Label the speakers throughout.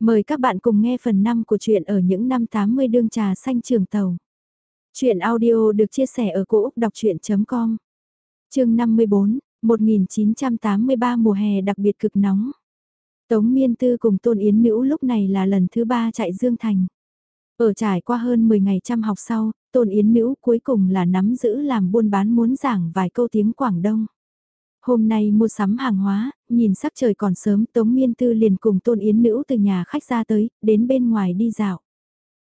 Speaker 1: Mời các bạn cùng nghe phần 5 của truyện ở những năm 80 đương trà xanh trường tàu. Chuyện audio được chia sẻ ở cỗ đọc chuyện.com Trường 54, 1983 mùa hè đặc biệt cực nóng. Tống Miên Tư cùng Tôn Yến Nữ lúc này là lần thứ ba chạy Dương Thành. Ở trải qua hơn 10 ngày chăm học sau, Tôn Yến Nữ cuối cùng là nắm giữ làm buôn bán muốn giảng vài câu tiếng Quảng Đông. Hôm nay mua sắm hàng hóa, nhìn sắc trời còn sớm Tống Miên Tư liền cùng Tôn Yến Nữ từ nhà khách ra tới, đến bên ngoài đi dạo.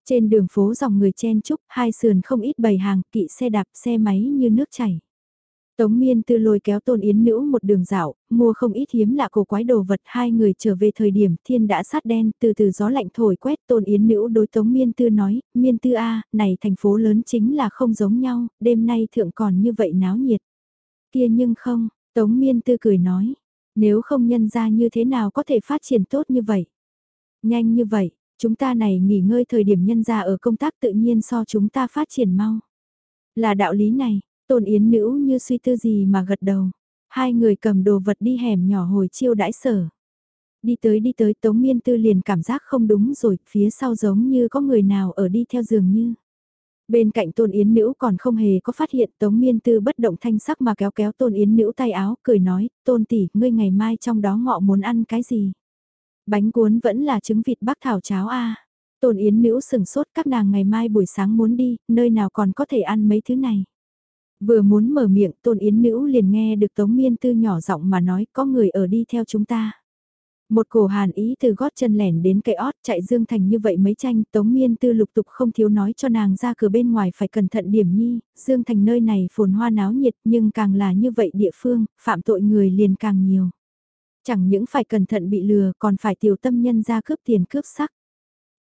Speaker 1: Trên đường phố dòng người chen chúc, hai sườn không ít bầy hàng, kỵ xe đạp, xe máy như nước chảy. Tống Miên Tư lôi kéo Tôn Yến Nữ một đường dạo, mua không ít hiếm lạ cổ quái đồ vật hai người trở về thời điểm thiên đã sát đen từ từ gió lạnh thổi quét Tôn Yến Nữ đối Tống Miên Tư nói, Miên Tư A, này thành phố lớn chính là không giống nhau, đêm nay thượng còn như vậy náo nhiệt. Kia nhưng không, Tống Miên Tư cười nói, nếu không nhân ra như thế nào có thể phát triển tốt như vậy? Nhanh như vậy, chúng ta này nghỉ ngơi thời điểm nhân ra ở công tác tự nhiên so chúng ta phát triển mau. Là đạo lý này, tôn yến nữ như suy tư gì mà gật đầu. Hai người cầm đồ vật đi hẻm nhỏ hồi chiêu đãi sở. Đi tới đi tới Tống Miên Tư liền cảm giác không đúng rồi, phía sau giống như có người nào ở đi theo giường như. Bên cạnh tôn yến nữ còn không hề có phát hiện tống miên tư bất động thanh sắc mà kéo kéo tôn yến nữ tay áo, cười nói, tôn tỷ, ngươi ngày mai trong đó ngọ muốn ăn cái gì? Bánh cuốn vẫn là trứng vịt bắc thảo cháo a Tôn yến nữ sừng sốt các nàng ngày mai buổi sáng muốn đi, nơi nào còn có thể ăn mấy thứ này? Vừa muốn mở miệng tôn yến nữ liền nghe được tống miên tư nhỏ giọng mà nói có người ở đi theo chúng ta. Một cổ hàn ý từ gót chân lẻn đến cây ót chạy Dương Thành như vậy mấy tranh Tống Miên Tư lục tục không thiếu nói cho nàng ra cửa bên ngoài phải cẩn thận điểm nhi, Dương Thành nơi này phồn hoa náo nhiệt nhưng càng là như vậy địa phương, phạm tội người liền càng nhiều. Chẳng những phải cẩn thận bị lừa còn phải tiểu tâm nhân ra cướp tiền cướp sắc.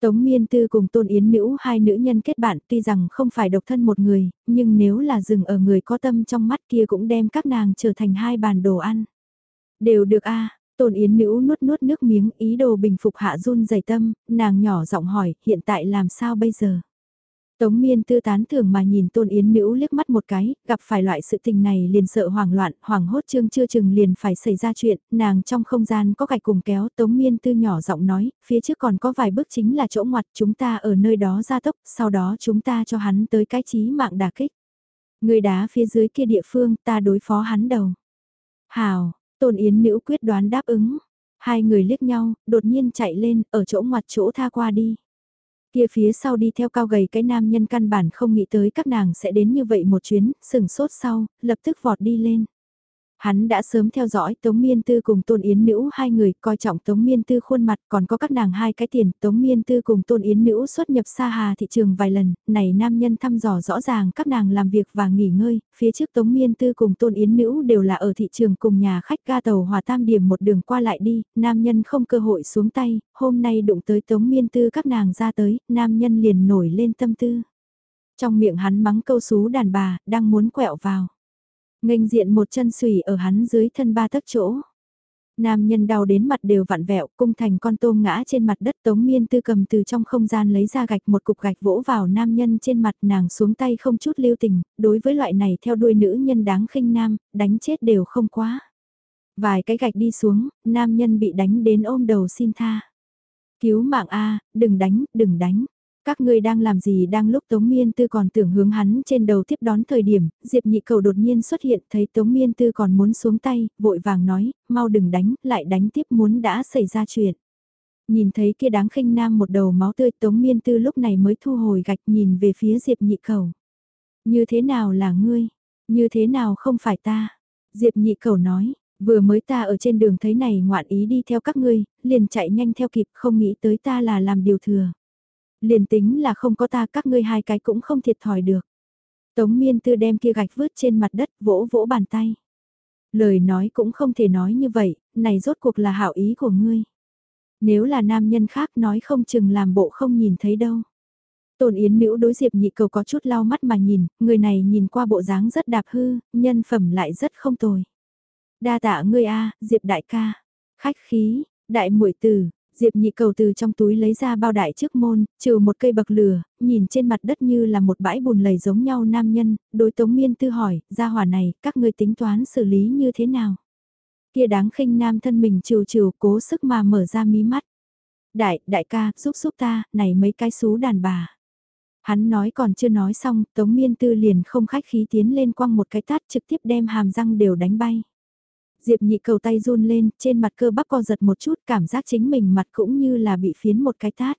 Speaker 1: Tống Miên Tư cùng Tôn Yến Nữ hai nữ nhân kết bạn tuy rằng không phải độc thân một người, nhưng nếu là dừng ở người có tâm trong mắt kia cũng đem các nàng trở thành hai bàn đồ ăn. Đều được a Tôn Yến Nữ nuốt nuốt nước miếng ý đồ bình phục hạ run dày tâm, nàng nhỏ giọng hỏi, hiện tại làm sao bây giờ? Tống miên tư tán thường mà nhìn tôn yến nữ liếc mắt một cái, gặp phải loại sự tình này liền sợ hoảng loạn, hoảng hốt chương chưa chừng liền phải xảy ra chuyện, nàng trong không gian có gạch cùng kéo, tống miên tư nhỏ giọng nói, phía trước còn có vài bước chính là chỗ ngoặt, chúng ta ở nơi đó ra tốc, sau đó chúng ta cho hắn tới cái trí mạng đà kích. Người đá phía dưới kia địa phương, ta đối phó hắn đầu. Hào, Tôn Yến Nữ quyết đoán đáp ứng. Hai người liếc nhau, đột nhiên chạy lên, ở chỗ ngoặt chỗ tha qua đi. Kia phía sau đi theo cao gầy cái nam nhân căn bản không nghĩ tới các nàng sẽ đến như vậy một chuyến, sừng sốt sau, lập tức vọt đi lên. Hắn đã sớm theo dõi Tống Miên Tư cùng Tôn Yến Nữ hai người, coi trọng Tống Miên Tư khuôn mặt, còn có các nàng hai cái tiền, Tống Miên Tư cùng Tôn Yến Nữ xuất nhập xa hà thị trường vài lần, này nam nhân thăm dò rõ ràng các nàng làm việc và nghỉ ngơi, phía trước Tống Miên Tư cùng Tôn Yến Nữ đều là ở thị trường cùng nhà khách ga tàu hòa tam điểm một đường qua lại đi, nam nhân không cơ hội xuống tay, hôm nay đụng tới Tống Miên Tư các nàng ra tới, nam nhân liền nổi lên tâm tư. Trong miệng hắn mắng câu xú đàn bà, đang muốn quẹo vào nghênh diện một chân xùy ở hắn dưới thân ba tấc chỗ. Nam nhân đau đến mặt đều vặn vẹo, cung thành con tôm ngã trên mặt đất tống miên tư cầm từ trong không gian lấy ra gạch một cục gạch vỗ vào nam nhân trên mặt nàng xuống tay không chút lưu tình, đối với loại này theo đuôi nữ nhân đáng khinh nam, đánh chết đều không quá. Vài cái gạch đi xuống, nam nhân bị đánh đến ôm đầu xin tha. Cứu mạng A, đừng đánh, đừng đánh. Các ngươi đang làm gì đang lúc Tống Miên Tư còn tưởng hướng hắn trên đầu tiếp đón thời điểm, Diệp Nhị Cầu đột nhiên xuất hiện thấy Tống Miên Tư còn muốn xuống tay, vội vàng nói, mau đừng đánh, lại đánh tiếp muốn đã xảy ra chuyện. Nhìn thấy kia đáng khinh nam một đầu máu tươi Tống Miên Tư lúc này mới thu hồi gạch nhìn về phía Diệp Nhị Cầu. Như thế nào là ngươi? Như thế nào không phải ta? Diệp Nhị Cầu nói, vừa mới ta ở trên đường thấy này ngoạn ý đi theo các ngươi, liền chạy nhanh theo kịp không nghĩ tới ta là làm điều thừa liền tính là không có ta các ngươi hai cái cũng không thiệt thòi được. Tống miên tư đem kia gạch vứt trên mặt đất vỗ vỗ bàn tay. Lời nói cũng không thể nói như vậy, này rốt cuộc là hảo ý của ngươi. Nếu là nam nhân khác nói không chừng làm bộ không nhìn thấy đâu. Tôn Yến Nữ đối Diệp Nhị Cầu có chút lau mắt mà nhìn, người này nhìn qua bộ dáng rất đạp hư, nhân phẩm lại rất không tồi. Đa tạ ngươi a, Diệp đại ca. Khách khí, đại muội tử, Diệp nhị cầu từ trong túi lấy ra bao đại trước môn, trừ một cây bậc lửa, nhìn trên mặt đất như là một bãi bùn lầy giống nhau nam nhân, đối tống miên tư hỏi, ra hỏa này, các ngươi tính toán xử lý như thế nào? Kia đáng khinh nam thân mình trừ trừ cố sức mà mở ra mí mắt. Đại, đại ca, giúp giúp ta, này mấy cái xú đàn bà. Hắn nói còn chưa nói xong, Tống Miên Tư liền không khách khí tiến lên quăng một cái tát trực tiếp đem hàm răng đều đánh bay. Diệp nhị cầu tay run lên, trên mặt cơ bắp co giật một chút, cảm giác chính mình mặt cũng như là bị phiến một cái tát.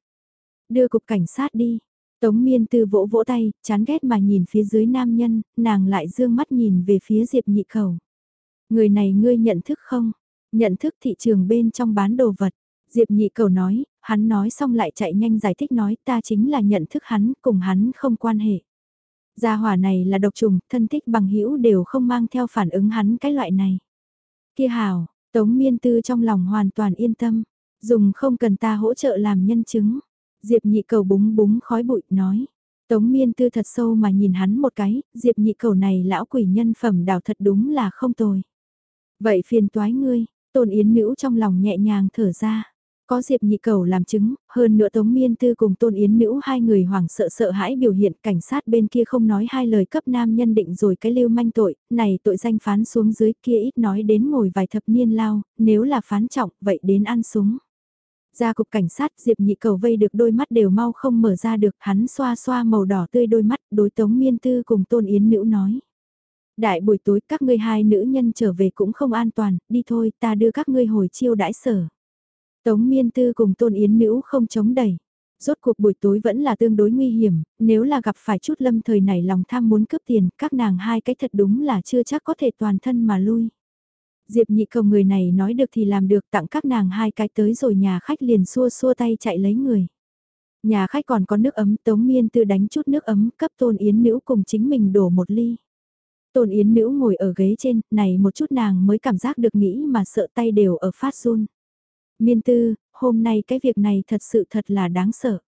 Speaker 1: Đưa cục cảnh sát đi. Tống miên tư vỗ vỗ tay, chán ghét mà nhìn phía dưới nam nhân, nàng lại dương mắt nhìn về phía Diệp nhị cầu. Người này ngươi nhận thức không? Nhận thức thị trường bên trong bán đồ vật. Diệp nhị cầu nói, hắn nói xong lại chạy nhanh giải thích nói ta chính là nhận thức hắn, cùng hắn không quan hệ. Gia hỏa này là độc trùng, thân thích bằng hữu đều không mang theo phản ứng hắn cái loại này. Kia hào, Tống Miên Tư trong lòng hoàn toàn yên tâm, dùng không cần ta hỗ trợ làm nhân chứng. Diệp nhị cầu búng búng khói bụi nói. Tống Miên Tư thật sâu mà nhìn hắn một cái, Diệp nhị cầu này lão quỷ nhân phẩm đào thật đúng là không tồi. Vậy phiền toái ngươi, Tôn Yến Nữ trong lòng nhẹ nhàng thở ra. Có Diệp Nhị Cầu làm chứng, hơn nữa Tống Miên Tư cùng Tôn Yến Nữ hai người hoảng sợ sợ hãi biểu hiện cảnh sát bên kia không nói hai lời cấp nam nhân định rồi cái lưu manh tội, này tội danh phán xuống dưới kia ít nói đến ngồi vài thập niên lao, nếu là phán trọng vậy đến ăn súng. Ra cục cảnh sát Diệp Nhị Cầu vây được đôi mắt đều mau không mở ra được hắn xoa xoa màu đỏ tươi đôi mắt đối Tống Miên Tư cùng Tôn Yến Nữ nói. Đại buổi tối các ngươi hai nữ nhân trở về cũng không an toàn, đi thôi ta đưa các ngươi hồi chiêu đãi sở. Tống miên tư cùng tôn yến nữ không chống đẩy. Rốt cuộc buổi tối vẫn là tương đối nguy hiểm, nếu là gặp phải chút lâm thời này lòng tham muốn cướp tiền, các nàng hai cái thật đúng là chưa chắc có thể toàn thân mà lui. Diệp nhị cầu người này nói được thì làm được tặng các nàng hai cái tới rồi nhà khách liền xua xua tay chạy lấy người. Nhà khách còn có nước ấm, Tống Miên Tư đánh chút nước ấm, cấp Tôn Yến Nữ cùng chính mình đổ một ly. Tôn Yến Nữ ngồi ở ghế trên, này một chút nàng mới cảm giác được nghĩ mà sợ tay đều ở phát run. Miên tư, hôm nay cái việc này thật sự thật là đáng sợ.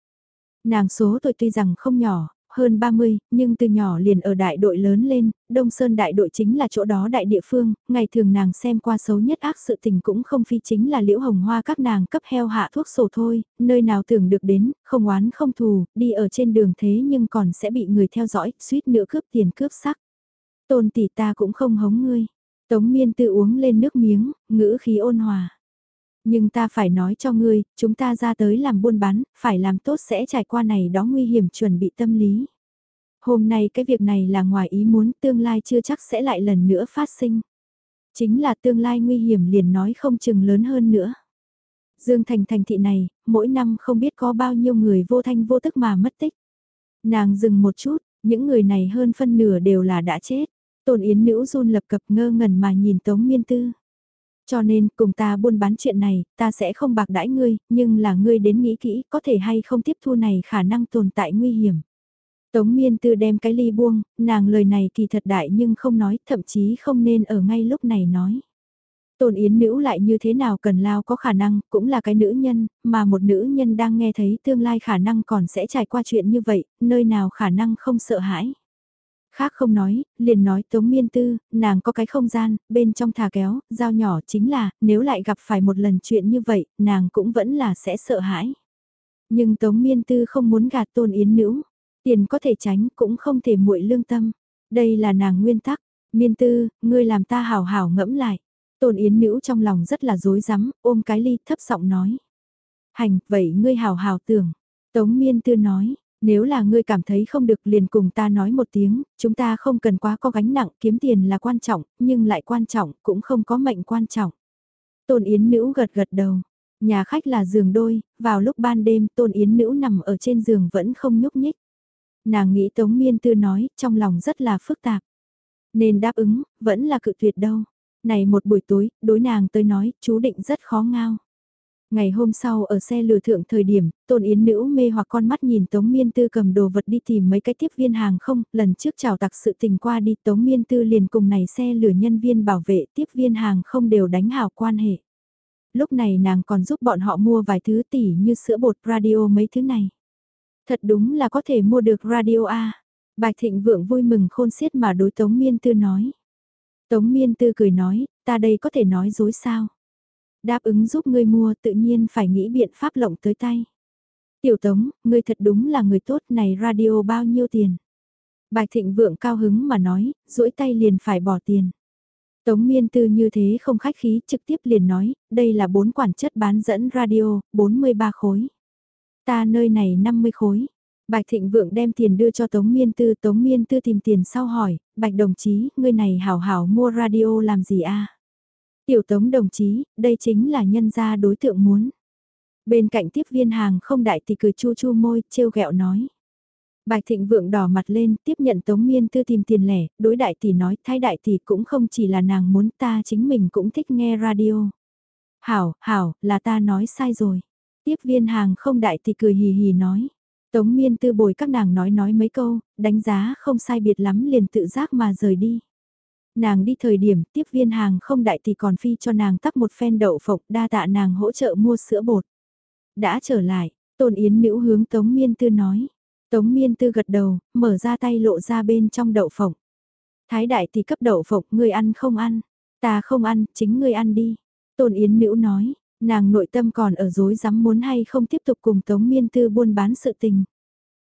Speaker 1: Nàng số tuổi tuy rằng không nhỏ, hơn 30, nhưng từ nhỏ liền ở đại đội lớn lên, Đông Sơn đại đội chính là chỗ đó đại địa phương, ngày thường nàng xem qua xấu nhất ác sự tình cũng không phi chính là liễu hồng hoa các nàng cấp heo hạ thuốc sổ thôi, nơi nào tưởng được đến, không oán không thù, đi ở trên đường thế nhưng còn sẽ bị người theo dõi, suýt nữa cướp tiền cướp sắc. Tôn tỷ ta cũng không hống ngươi. Tống miên tự uống lên nước miếng, ngữ khí ôn hòa. Nhưng ta phải nói cho ngươi, chúng ta ra tới làm buôn bán, phải làm tốt sẽ trải qua này đó nguy hiểm chuẩn bị tâm lý. Hôm nay cái việc này là ngoài ý muốn tương lai chưa chắc sẽ lại lần nữa phát sinh. Chính là tương lai nguy hiểm liền nói không chừng lớn hơn nữa. Dương Thành thành thị này, mỗi năm không biết có bao nhiêu người vô thanh vô tức mà mất tích. Nàng dừng một chút, những người này hơn phân nửa đều là đã chết. Tôn Yến Nữ run lập cập ngơ ngẩn mà nhìn Tống Miên Tư. Cho nên, cùng ta buôn bán chuyện này, ta sẽ không bạc đãi ngươi, nhưng là ngươi đến nghĩ kỹ, có thể hay không tiếp thu này khả năng tồn tại nguy hiểm. Tống miên tư đem cái ly buông, nàng lời này kỳ thật đại nhưng không nói, thậm chí không nên ở ngay lúc này nói. Tôn Yến nữ lại như thế nào cần lao có khả năng, cũng là cái nữ nhân, mà một nữ nhân đang nghe thấy tương lai khả năng còn sẽ trải qua chuyện như vậy, nơi nào khả năng không sợ hãi. Khác không nói, liền nói Tống Miên Tư, nàng có cái không gian, bên trong thà kéo, dao nhỏ chính là, nếu lại gặp phải một lần chuyện như vậy, nàng cũng vẫn là sẽ sợ hãi. Nhưng Tống Miên Tư không muốn gạt tôn yến nữ, tiền có thể tránh cũng không thể muội lương tâm. Đây là nàng nguyên tắc, Miên Tư, ngươi làm ta hào hào ngẫm lại. Tôn yến nữ trong lòng rất là dối rắm ôm cái ly thấp giọng nói. Hành, vậy ngươi hào hào tưởng. Tống Miên Tư nói, nếu là ngươi cảm thấy không được liền cùng ta nói một tiếng, chúng ta không cần quá có gánh nặng, kiếm tiền là quan trọng, nhưng lại quan trọng, cũng không có mệnh quan trọng. Tôn Yến Nữ gật gật đầu. Nhà khách là giường đôi, vào lúc ban đêm Tôn Yến Nữ nằm ở trên giường vẫn không nhúc nhích. Nàng nghĩ Tống Miên Tư nói, trong lòng rất là phức tạp. Nên đáp ứng, vẫn là cự tuyệt đâu. Này một buổi tối, đối nàng tới nói, chú định rất khó ngao. Ngày hôm sau ở xe lừa thượng thời điểm, tôn yến nữ mê hoặc con mắt nhìn Tống Miên Tư cầm đồ vật đi tìm mấy cái tiếp viên hàng không, lần trước chào tặc sự tình qua đi Tống Miên Tư liền cùng này xe lừa nhân viên bảo vệ tiếp viên hàng không đều đánh hào quan hệ. Lúc này nàng còn giúp bọn họ mua vài thứ tỉ như sữa bột radio mấy thứ này. Thật đúng là có thể mua được radio A. Bạch Thịnh Vượng vui mừng khôn xiết mà đối Tống Miên Tư nói. Tống Miên Tư cười nói, ta đây có thể nói dối sao? Đáp ứng giúp ngươi mua tự nhiên phải nghĩ biện pháp lộng tới tay. Tiểu Tống, ngươi thật đúng là người tốt này radio bao nhiêu tiền? Bạch Thịnh Vượng cao hứng mà nói, duỗi tay liền phải bỏ tiền. Tống miên tư như thế không khách khí trực tiếp liền nói, đây là bốn quản chất bán dẫn radio, 43 khối. Ta nơi này 50 khối. Bạch Thịnh Vượng đem tiền đưa cho Tống Miên Tư, Tống Miên Tư tìm tiền sau hỏi, Bạch đồng chí, ngươi này hảo hảo mua radio làm gì a? Tiểu Tống đồng chí, đây chính là nhân gia đối tượng muốn. Bên cạnh tiếp viên hàng không đại thì cười chu chu môi, trêu ghẹo nói. Bạch Thịnh Vượng đỏ mặt lên, tiếp nhận Tống Miên Tư tìm tiền lẻ, đối đại tỷ nói, thái đại tỷ cũng không chỉ là nàng muốn ta chính mình cũng thích nghe radio. Hảo, hảo, là ta nói sai rồi. Tiếp viên hàng không đại tỷ cười hì hì nói. Tống Miên Tư bồi các nàng nói nói mấy câu, đánh giá không sai biệt lắm liền tự giác mà rời đi. Nàng đi thời điểm tiếp viên hàng không đại thì còn phi cho nàng tắp một phen đậu phộng đa tạ nàng hỗ trợ mua sữa bột. Đã trở lại, Tôn Yến Nữ hướng Tống Miên Tư nói. Tống Miên Tư gật đầu, mở ra tay lộ ra bên trong đậu phộng. Thái đại thì cấp đậu phộng, ngươi ăn không ăn? Ta không ăn, chính ngươi ăn đi. Tôn Yến Nữ nói, nàng nội tâm còn ở dối rắm muốn hay không tiếp tục cùng Tống Miên Tư buôn bán sự tình.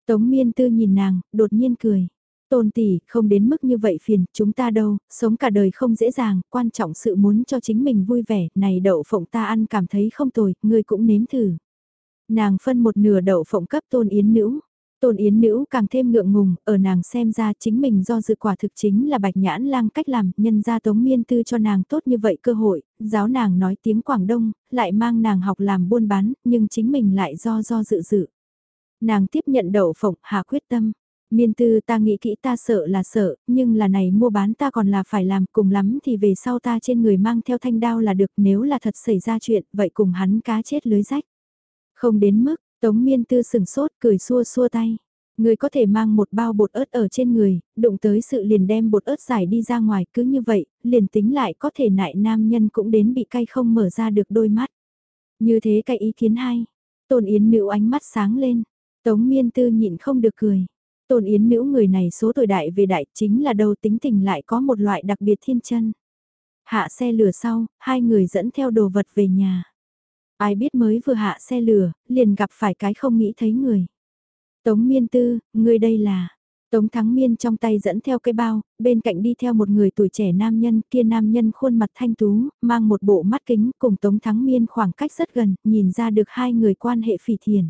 Speaker 1: Tống Miên Tư nhìn nàng, đột nhiên cười. Tôn tỷ, không đến mức như vậy phiền, chúng ta đâu, sống cả đời không dễ dàng, quan trọng sự muốn cho chính mình vui vẻ, này đậu phộng ta ăn cảm thấy không tồi, ngươi cũng nếm thử. Nàng phân một nửa đậu phộng cấp tôn yến nữ. Tôn Yến Nữ càng thêm ngượng ngùng, ở nàng xem ra chính mình do dự quả thực chính là bạch nhãn lang cách làm, nhân ra tống miên tư cho nàng tốt như vậy cơ hội, giáo nàng nói tiếng Quảng Đông, lại mang nàng học làm buôn bán, nhưng chính mình lại do do dự dự. Nàng tiếp nhận đậu phộng, hạ quyết tâm. Miên tư ta nghĩ kỹ ta sợ là sợ, nhưng là này mua bán ta còn là phải làm cùng lắm thì về sau ta trên người mang theo thanh đao là được nếu là thật xảy ra chuyện, vậy cùng hắn cá chết lưới rách. Không đến mức, Tống miên tư sừng sốt cười xua xua tay. Người có thể mang một bao bột ớt ở trên người, đụng tới sự liền đem bột ớt giải đi ra ngoài cứ như vậy, liền tính lại có thể nại nam nhân cũng đến bị cay không mở ra được đôi mắt. Như thế cái ý kiến hay. Tôn Yến nữ ánh mắt sáng lên. Tống miên tư nhịn không được cười. Tôn Yến nữ người này số tuổi đại về đại chính là đầu tính tình lại có một loại đặc biệt thiên chân. Hạ xe lửa sau, hai người dẫn theo đồ vật về nhà. Ai biết mới vừa hạ xe lửa, liền gặp phải cái không nghĩ thấy người. Tống miên tư, người đây là... Tống Thắng Miên trong tay dẫn theo cái bao, bên cạnh đi theo một người tuổi trẻ nam nhân, kia nam nhân khuôn mặt thanh tú, mang một bộ mắt kính cùng Tống Thắng Miên khoảng cách rất gần, nhìn ra được hai người quan hệ phỉ thiền.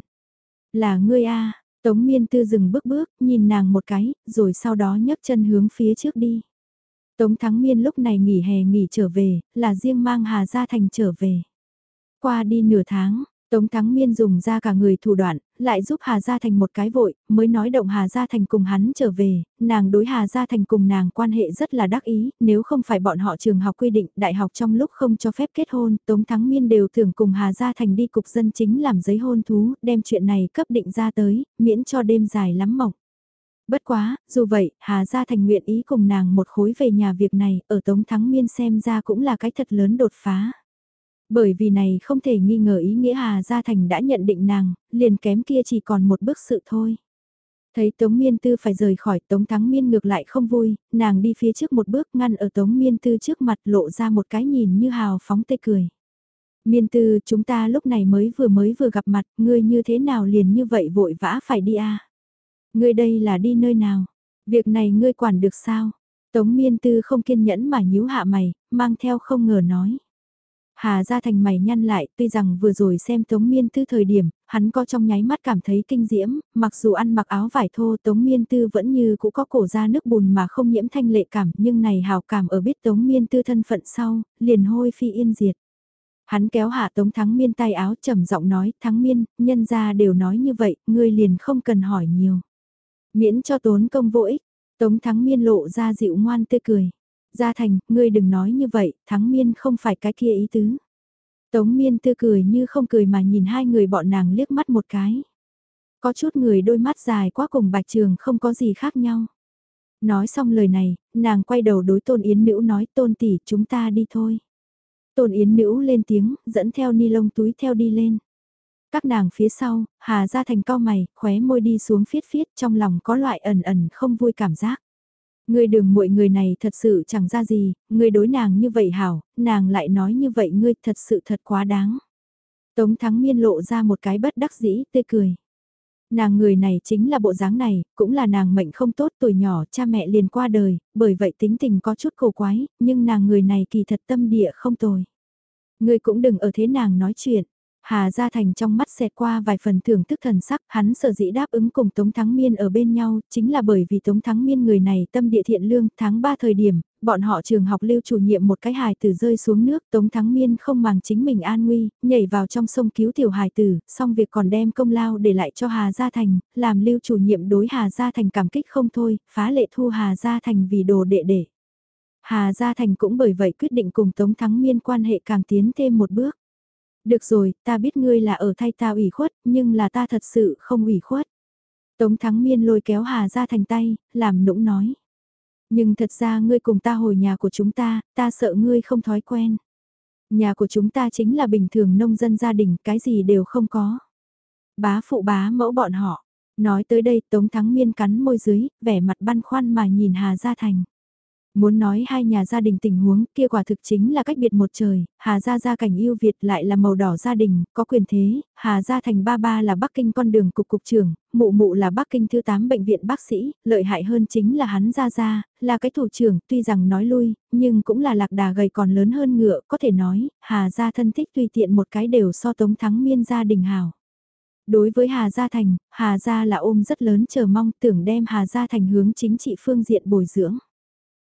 Speaker 1: Là ngươi a Tống Miên Tư dừng bước bước, nhìn nàng một cái, rồi sau đó nhấc chân hướng phía trước đi. Tống Thắng Miên lúc này nghỉ hè nghỉ trở về, là riêng mang Hà Gia Thành trở về. Qua đi nửa tháng, Tống Thắng Miên dùng ra cả người thủ đoạn, lại giúp Hà Gia Thành một cái vội, mới nói động Hà Gia Thành cùng hắn trở về, nàng đối Hà Gia Thành cùng nàng quan hệ rất là đắc ý, nếu không phải bọn họ trường học quy định đại học trong lúc không cho phép kết hôn, Tống Thắng Miên đều thường cùng Hà Gia Thành đi cục dân chính làm giấy hôn thú, đem chuyện này cấp định ra tới, miễn cho đêm dài lắm mộng. Bất quá, dù vậy, Hà Gia Thành nguyện ý cùng nàng một khối về nhà việc này, ở Tống Thắng Miên xem ra cũng là cái thật lớn đột phá. Bởi vì này không thể nghi ngờ ý nghĩa Hà Gia Thành đã nhận định nàng, liền kém kia chỉ còn một bước sự thôi. Thấy Tống Miên Tư phải rời khỏi Tống Thắng Miên ngược lại không vui, nàng đi phía trước một bước ngăn ở Tống Miên Tư trước mặt lộ ra một cái nhìn như hào phóng tê cười. Miên Tư chúng ta lúc này mới vừa mới vừa gặp mặt, ngươi như thế nào liền như vậy vội vã phải đi à? Ngươi đây là đi nơi nào? Việc này ngươi quản được sao? Tống Miên Tư không kiên nhẫn mà nhíu hạ mày, mang theo không ngờ nói. Hà ra thành mày nhăn lại, tuy rằng vừa rồi xem Tống Miên Tư thời điểm, hắn có trong nháy mắt cảm thấy kinh diễm, mặc dù ăn mặc áo vải thô Tống Miên Tư vẫn như cũng có cổ ra nước bùn mà không nhiễm thanh lệ cảm, nhưng này hào cảm ở biết Tống Miên Tư thân phận sau, liền hôi phi yên diệt. Hắn kéo hạ Tống Thắng Miên tay áo trầm giọng nói, Thắng Miên, nhân ra đều nói như vậy, ngươi liền không cần hỏi nhiều. Miễn cho tốn công vô ích, Tống Thắng Miên lộ ra dịu ngoan tươi cười. Gia Thành, ngươi đừng nói như vậy, thắng miên không phải cái kia ý tứ. Tống miên tư cười như không cười mà nhìn hai người bọn nàng liếc mắt một cái. Có chút người đôi mắt dài quá cùng bạch trường không có gì khác nhau. Nói xong lời này, nàng quay đầu đối tôn yến nữ nói tôn tỷ chúng ta đi thôi. Tôn yến nữ lên tiếng, dẫn theo ni lông túi theo đi lên. Các nàng phía sau, Hà ra thành cao mày, khóe môi đi xuống phiết phiết trong lòng có loại ẩn ẩn không vui cảm giác. Ngươi đường muội người này thật sự chẳng ra gì, ngươi đối nàng như vậy hảo, nàng lại nói như vậy ngươi thật sự thật quá đáng. Tống Thắng Miên lộ ra một cái bất đắc dĩ tươi cười. Nàng người này chính là bộ dáng này, cũng là nàng mệnh không tốt tuổi nhỏ cha mẹ liền qua đời, bởi vậy tính tình có chút cổ quái, nhưng nàng người này kỳ thật tâm địa không tồi. Ngươi cũng đừng ở thế nàng nói chuyện. Hà Gia Thành trong mắt xẹt qua vài phần thưởng thức thần sắc, hắn sở dĩ đáp ứng cùng Tống Thắng Miên ở bên nhau, chính là bởi vì Tống Thắng Miên người này tâm địa thiện lương, tháng 3 thời điểm, bọn họ trường học lưu chủ nhiệm một cái hài tử rơi xuống nước, Tống Thắng Miên không màng chính mình an nguy, nhảy vào trong sông cứu tiểu hài tử, xong việc còn đem công lao để lại cho Hà Gia Thành, làm lưu chủ nhiệm đối Hà Gia Thành cảm kích không thôi, phá lệ thu Hà Gia Thành vì đồ đệ đệ. Hà Gia Thành cũng bởi vậy quyết định cùng Tống Thắng Miên quan hệ càng tiến thêm một bước. Được rồi, ta biết ngươi là ở thay ta ủy khuất, nhưng là ta thật sự không ủy khuất. Tống Thắng Miên lôi kéo Hà Gia Thành tay, làm nũng nói. Nhưng thật ra ngươi cùng ta hồi nhà của chúng ta, ta sợ ngươi không thói quen. Nhà của chúng ta chính là bình thường nông dân gia đình, cái gì đều không có. Bá phụ bá mẫu bọn họ. Nói tới đây Tống Thắng Miên cắn môi dưới, vẻ mặt băn khoăn mà nhìn Hà Gia Thành. Muốn nói hai nhà gia đình tình huống kia quả thực chính là cách biệt một trời, Hà Gia gia cảnh yêu Việt lại là màu đỏ gia đình, có quyền thế, Hà Gia thành ba ba là Bắc Kinh con đường cục cục trưởng, mụ mụ là Bắc Kinh thứ 8 bệnh viện bác sĩ, lợi hại hơn chính là hắn Gia Gia, là cái thủ trưởng, tuy rằng nói lui, nhưng cũng là lạc đà gầy còn lớn hơn ngựa, có thể nói, Hà Gia thân thích tùy tiện một cái đều so tống thắng miên gia đình hào. Đối với Hà Gia Thành, Hà Gia là ôm rất lớn chờ mong tưởng đem Hà Gia Thành hướng chính trị phương diện bồi dưỡng.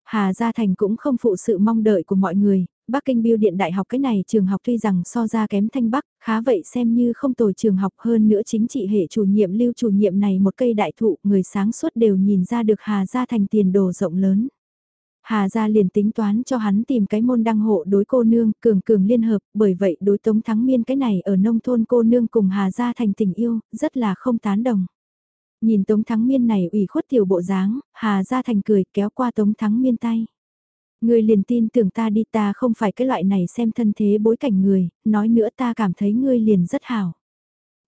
Speaker 1: Hà Gia Thành cũng không phụ sự mong đợi của mọi người, Bắc Kinh Biêu Điện Đại học cái này trường học tuy rằng so ra kém Thanh Bắc, khá vậy xem như không tồi trường học hơn nữa chính trị hệ chủ nhiệm lưu chủ nhiệm này một cây đại thụ, người sáng suốt đều nhìn ra được Hà Gia Thành tiền đồ rộng lớn. Hà Gia liền tính toán cho hắn tìm cái môn đăng hộ đối cô nương, cường cường liên hợp, bởi vậy đối tống thắng miên cái này ở nông thôn cô nương cùng Hà Gia Thành tình yêu, rất là không tán đồng. Nhìn Tống Thắng Miên này ủy khuất tiểu bộ dáng, Hà Gia Thành cười kéo qua Tống Thắng Miên tay. Người liền tin tưởng ta đi ta không phải cái loại này xem thân thế bối cảnh người, nói nữa ta cảm thấy ngươi liền rất hảo.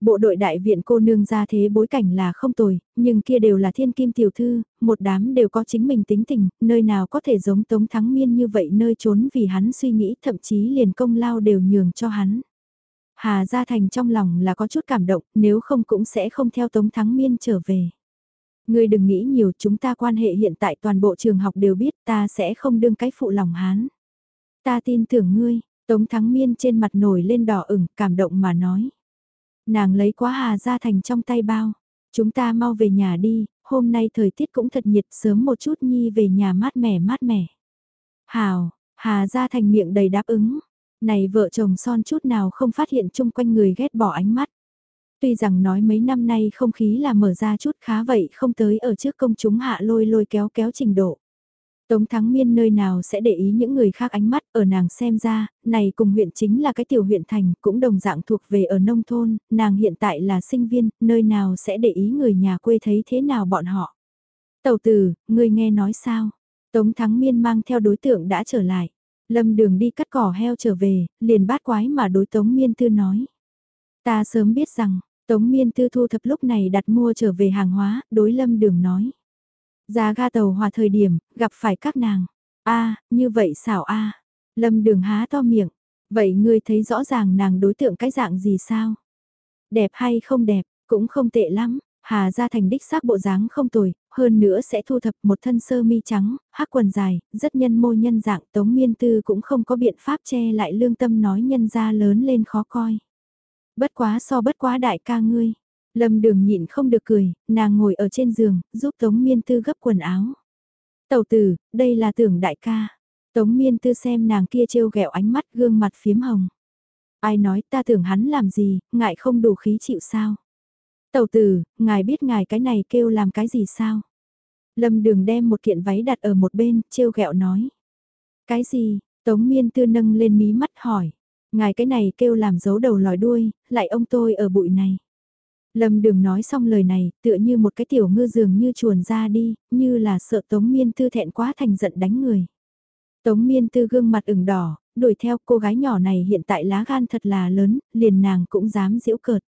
Speaker 1: Bộ đội đại viện cô nương ra thế bối cảnh là không tồi, nhưng kia đều là thiên kim tiểu thư, một đám đều có chính mình tính tình, nơi nào có thể giống Tống Thắng Miên như vậy nơi trốn vì hắn suy nghĩ thậm chí liền công lao đều nhường cho hắn. Hà Gia Thành trong lòng là có chút cảm động, nếu không cũng sẽ không theo Tống Thắng Miên trở về. Ngươi đừng nghĩ nhiều, chúng ta quan hệ hiện tại toàn bộ trường học đều biết ta sẽ không đương cái phụ lòng hán. Ta tin tưởng ngươi, Tống Thắng Miên trên mặt nổi lên đỏ ửng, cảm động mà nói. Nàng lấy quá Hà Gia Thành trong tay bao. Chúng ta mau về nhà đi, hôm nay thời tiết cũng thật nhiệt sớm một chút nhi về nhà mát mẻ mát mẻ. Hào, Hà Gia Thành miệng đầy đáp ứng, này vợ chồng son chút nào không phát hiện chung quanh người ghét bỏ ánh mắt. Tuy rằng nói mấy năm nay không khí là mở ra chút khá vậy không tới ở trước công chúng hạ lôi lôi kéo kéo trình độ. Tống Thắng Miên nơi nào sẽ để ý những người khác ánh mắt ở nàng xem ra, này cùng huyện chính là cái tiểu huyện thành, cũng đồng dạng thuộc về ở nông thôn, nàng hiện tại là sinh viên, nơi nào sẽ để ý người nhà quê thấy thế nào bọn họ. Tầu tử, người nghe nói sao? Tống Thắng Miên mang theo đối tượng đã trở lại. Lâm đường đi cắt cỏ heo trở về, liền bát quái mà đối Tống Miên Tư nói. Ta sớm biết rằng, Tống Miên Tư thu thập lúc này đặt mua trở về hàng hóa, đối Lâm đường nói. Ra ga tàu hòa thời điểm, gặp phải các nàng. a như vậy xảo a Lâm đường há to miệng. Vậy ngươi thấy rõ ràng nàng đối tượng cái dạng gì sao? Đẹp hay không đẹp, cũng không tệ lắm. Hà Gia Thành đích xác bộ dáng không tồi, hơn nữa sẽ thu thập một thân sơ mi trắng, hắc quần dài, rất nhân mô nhân dạng Tống Miên Tư cũng không có biện pháp che lại lương tâm nói nhân ra lớn lên khó coi. Bất quá so bất quá đại ca ngươi. Lâm đường nhịn không được cười, nàng ngồi ở trên giường, giúp Tống Miên Tư gấp quần áo. Tầu tử, đây là tưởng đại ca. Tống Miên Tư xem nàng kia trêu ghẹo ánh mắt gương mặt phiếm hồng. Ai nói ta tưởng hắn làm gì, ngại không đủ khí chịu sao. Tầu tử, ngài biết ngài cái này kêu làm cái gì sao? Lâm đường đem một kiện váy đặt ở một bên, trêu ghẹo nói. Cái gì? Tống miên tư nâng lên mí mắt hỏi. Ngài cái này kêu làm dấu đầu lòi đuôi, lại ông tôi ở bụi này. Lâm đường nói xong lời này, tựa như một cái tiểu ngư dường như chuồn ra đi, như là sợ Tống Miên Tư thẹn quá thành giận đánh người. Tống Miên Tư gương mặt ửng đỏ, đuổi theo cô gái nhỏ này hiện tại lá gan thật là lớn, liền nàng cũng dám giễu cợt.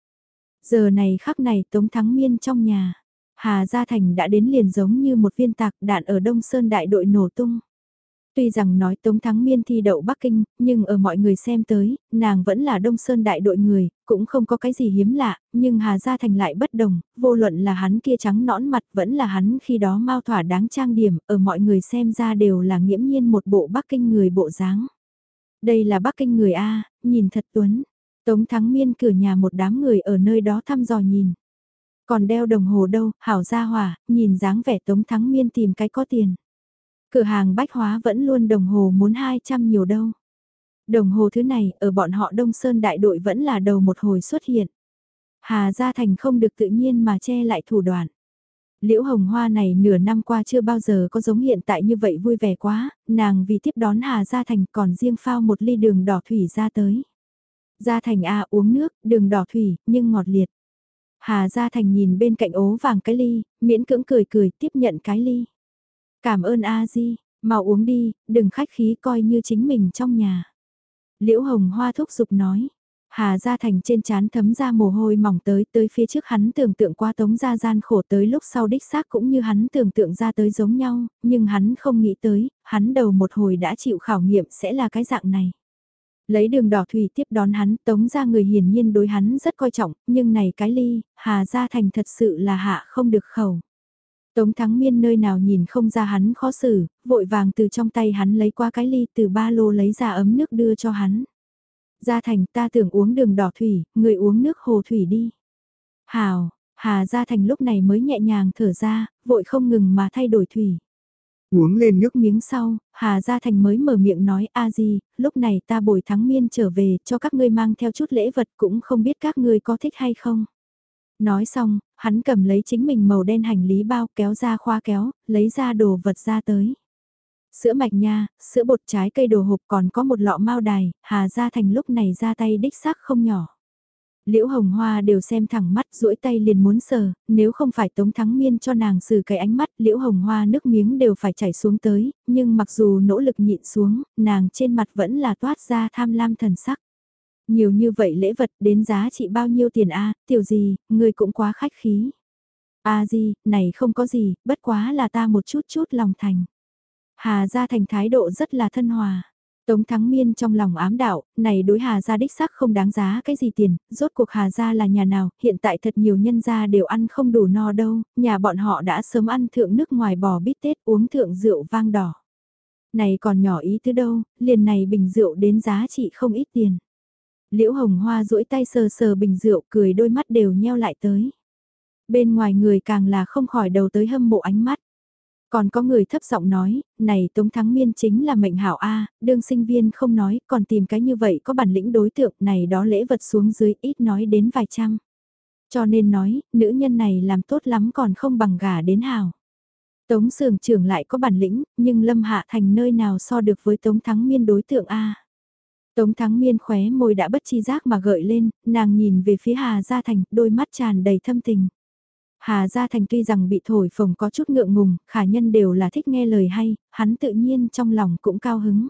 Speaker 1: Giờ này khắc này Tống Thắng Miên trong nhà, Hà Gia Thành đã đến liền giống như một viên tạc đạn ở Đông Sơn đại đội nổ tung. Tuy rằng nói Tống Thắng Miên thi đậu Bắc Kinh, nhưng ở mọi người xem tới, nàng vẫn là Đông Sơn đại đội người, cũng không có cái gì hiếm lạ, nhưng Hà Gia Thành lại bất đồng, vô luận là hắn kia trắng nõn mặt vẫn là hắn khi đó mau thỏa đáng trang điểm, ở mọi người xem ra đều là nghiễm nhiên một bộ Bắc Kinh người bộ dáng. Đây là Bắc Kinh người A, nhìn thật tuấn. Tống Thắng Miên cửa nhà một đám người ở nơi đó thăm dò nhìn. Còn đeo đồng hồ đâu, hảo gia hỏa, nhìn dáng vẻ Tống Thắng Miên tìm cái có tiền. Cửa hàng bách hóa vẫn luôn đồng hồ muốn 200 nhiều đâu. Đồng hồ thứ này ở bọn họ Đông Sơn đại đội vẫn là đầu một hồi xuất hiện. Hà Gia Thành không được tự nhiên mà che lại thủ đoạn. Liễu hồng hoa này nửa năm qua chưa bao giờ có giống hiện tại như vậy vui vẻ quá, nàng vì tiếp đón Hà Gia Thành còn riêng phao một ly đường đỏ thủy ra tới. Gia Thành A uống nước, đường đỏ thủy, nhưng ngọt liệt. Hà Gia Thành nhìn bên cạnh ố vàng cái ly, miễn cưỡng cười cười tiếp nhận cái ly. Cảm ơn A Di, mau uống đi, đừng khách khí coi như chính mình trong nhà. Liễu Hồng Hoa thúc giục nói. Hà Gia Thành trên chán thấm ra mồ hôi mỏng tới tới phía trước hắn tưởng tượng qua tống gia gian khổ tới lúc sau đích xác cũng như hắn tưởng tượng ra tới giống nhau, nhưng hắn không nghĩ tới, hắn đầu một hồi đã chịu khảo nghiệm sẽ là cái dạng này. Lấy đường đỏ thủy tiếp đón hắn, tống ra người hiển nhiên đối hắn rất coi trọng, nhưng này cái ly, Hà Gia Thành thật sự là hạ không được khẩu. Tống Thắng Miên nơi nào nhìn không ra hắn khó xử, vội vàng từ trong tay hắn lấy qua cái ly từ ba lô lấy ra ấm nước đưa cho hắn. Gia Thành ta tưởng uống đường đỏ thủy, người uống nước hồ thủy đi. Hào, Hà Gia Thành lúc này mới nhẹ nhàng thở ra, vội không ngừng mà thay đổi thủy. Uống lên nước miếng sau, Hà Gia Thành mới mở miệng nói a di, lúc này ta bồi thắng miên trở về cho các ngươi mang theo chút lễ vật cũng không biết các ngươi có thích hay không. Nói xong, hắn cầm lấy chính mình màu đen hành lý bao kéo ra khoa kéo, lấy ra đồ vật ra tới. Sữa mạch nha, sữa bột trái cây đồ hộp còn có một lọ mao đài, Hà Gia Thành lúc này ra tay đích xác không nhỏ. Liễu Hồng Hoa đều xem thẳng mắt duỗi tay liền muốn sờ, nếu không phải Tống Thắng Miên cho nàng xử cái ánh mắt Liễu Hồng Hoa nước miếng đều phải chảy xuống tới, nhưng mặc dù nỗ lực nhịn xuống, nàng trên mặt vẫn là toát ra tham lam thần sắc. Nhiều như vậy lễ vật đến giá trị bao nhiêu tiền a tiểu gì, người cũng quá khách khí. a gì, này không có gì, bất quá là ta một chút chút lòng thành. Hà ra thành thái độ rất là thân hòa. Tống Thắng Miên trong lòng ám đạo, này đối Hà Gia đích xác không đáng giá cái gì tiền, rốt cuộc Hà Gia là nhà nào, hiện tại thật nhiều nhân gia đều ăn không đủ no đâu, nhà bọn họ đã sớm ăn thượng nước ngoài bò bít tết uống thượng rượu vang đỏ. Này còn nhỏ ý thứ đâu, liền này bình rượu đến giá trị không ít tiền. Liễu Hồng Hoa duỗi tay sờ sờ bình rượu cười đôi mắt đều nheo lại tới. Bên ngoài người càng là không khỏi đầu tới hâm mộ ánh mắt. Còn có người thấp giọng nói, này Tống Thắng Miên chính là mệnh hảo A, đương sinh viên không nói, còn tìm cái như vậy có bản lĩnh đối tượng này đó lễ vật xuống dưới ít nói đến vài trăm. Cho nên nói, nữ nhân này làm tốt lắm còn không bằng gà đến hảo. Tống sường trưởng lại có bản lĩnh, nhưng Lâm Hạ Thành nơi nào so được với Tống Thắng Miên đối tượng A. Tống Thắng Miên khóe môi đã bất chi giác mà gợi lên, nàng nhìn về phía Hà Gia Thành, đôi mắt tràn đầy thâm tình. Hà Gia Thành tuy rằng bị thổi phồng có chút ngượng ngùng, khả nhân đều là thích nghe lời hay, hắn tự nhiên trong lòng cũng cao hứng.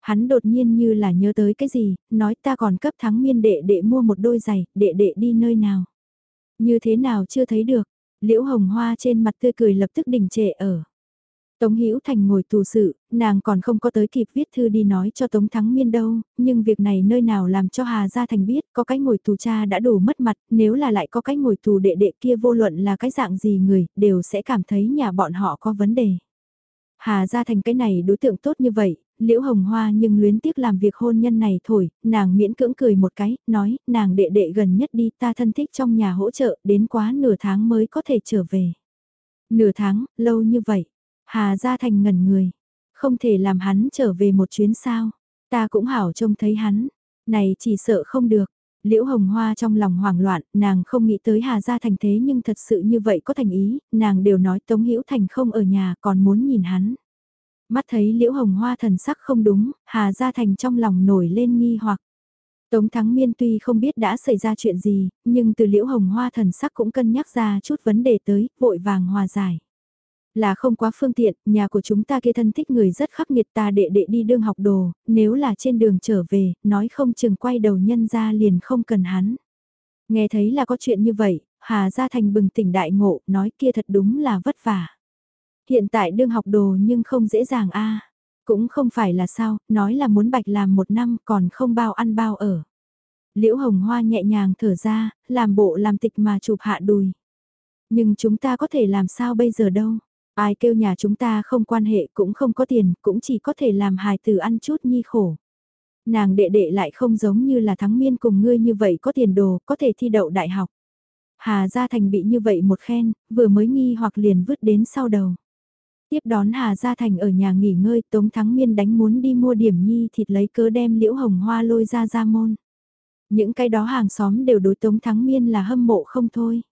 Speaker 1: Hắn đột nhiên như là nhớ tới cái gì, nói ta còn cấp thắng miên đệ đệ mua một đôi giày, đệ đệ đi nơi nào. Như thế nào chưa thấy được, liễu hồng hoa trên mặt tươi cười lập tức đình trệ ở. Tống Hữu Thành ngồi tù sự, nàng còn không có tới kịp viết thư đi nói cho Tống Thắng Miên đâu, nhưng việc này nơi nào làm cho Hà Gia Thành biết, có cái ngồi tù cha đã đủ mất mặt, nếu là lại có cái ngồi tù đệ đệ kia vô luận là cái dạng gì người, đều sẽ cảm thấy nhà bọn họ có vấn đề. Hà Gia Thành cái này đối tượng tốt như vậy, Liễu Hồng Hoa nhưng luyến tiếc làm việc hôn nhân này thổi, nàng miễn cưỡng cười một cái, nói, nàng đệ đệ gần nhất đi ta thân thích trong nhà hỗ trợ, đến quá nửa tháng mới có thể trở về. Nửa tháng, lâu như vậy. Hà Gia Thành ngẩn người, không thể làm hắn trở về một chuyến sao, ta cũng hảo trông thấy hắn, này chỉ sợ không được. Liễu Hồng Hoa trong lòng hoảng loạn, nàng không nghĩ tới Hà Gia Thành thế nhưng thật sự như vậy có thành ý, nàng đều nói Tống Hữu Thành không ở nhà còn muốn nhìn hắn. Mắt thấy Liễu Hồng Hoa thần sắc không đúng, Hà Gia Thành trong lòng nổi lên nghi hoặc. Tống Thắng Miên tuy không biết đã xảy ra chuyện gì, nhưng từ Liễu Hồng Hoa thần sắc cũng cân nhắc ra chút vấn đề tới, vội vàng hòa giải. Là không quá phương tiện, nhà của chúng ta kia thân thích người rất khắc nghiệt ta đệ đệ đi đương học đồ, nếu là trên đường trở về, nói không chừng quay đầu nhân ra liền không cần hắn. Nghe thấy là có chuyện như vậy, Hà Gia Thành bừng tỉnh đại ngộ, nói kia thật đúng là vất vả. Hiện tại đương học đồ nhưng không dễ dàng a Cũng không phải là sao, nói là muốn bạch làm một năm còn không bao ăn bao ở. Liễu hồng hoa nhẹ nhàng thở ra, làm bộ làm tịch mà chụp hạ đùi. Nhưng chúng ta có thể làm sao bây giờ đâu. Ai kêu nhà chúng ta không quan hệ cũng không có tiền, cũng chỉ có thể làm hài tử ăn chút nhi khổ. Nàng đệ đệ lại không giống như là thắng miên cùng ngươi như vậy có tiền đồ, có thể thi đậu đại học. Hà Gia Thành bị như vậy một khen, vừa mới nghi hoặc liền vứt đến sau đầu. Tiếp đón Hà Gia Thành ở nhà nghỉ ngơi, Tống Thắng Miên đánh muốn đi mua điểm nhi thịt lấy cớ đem liễu hồng hoa lôi ra ra môn. Những cái đó hàng xóm đều đối Tống Thắng Miên là hâm mộ không thôi.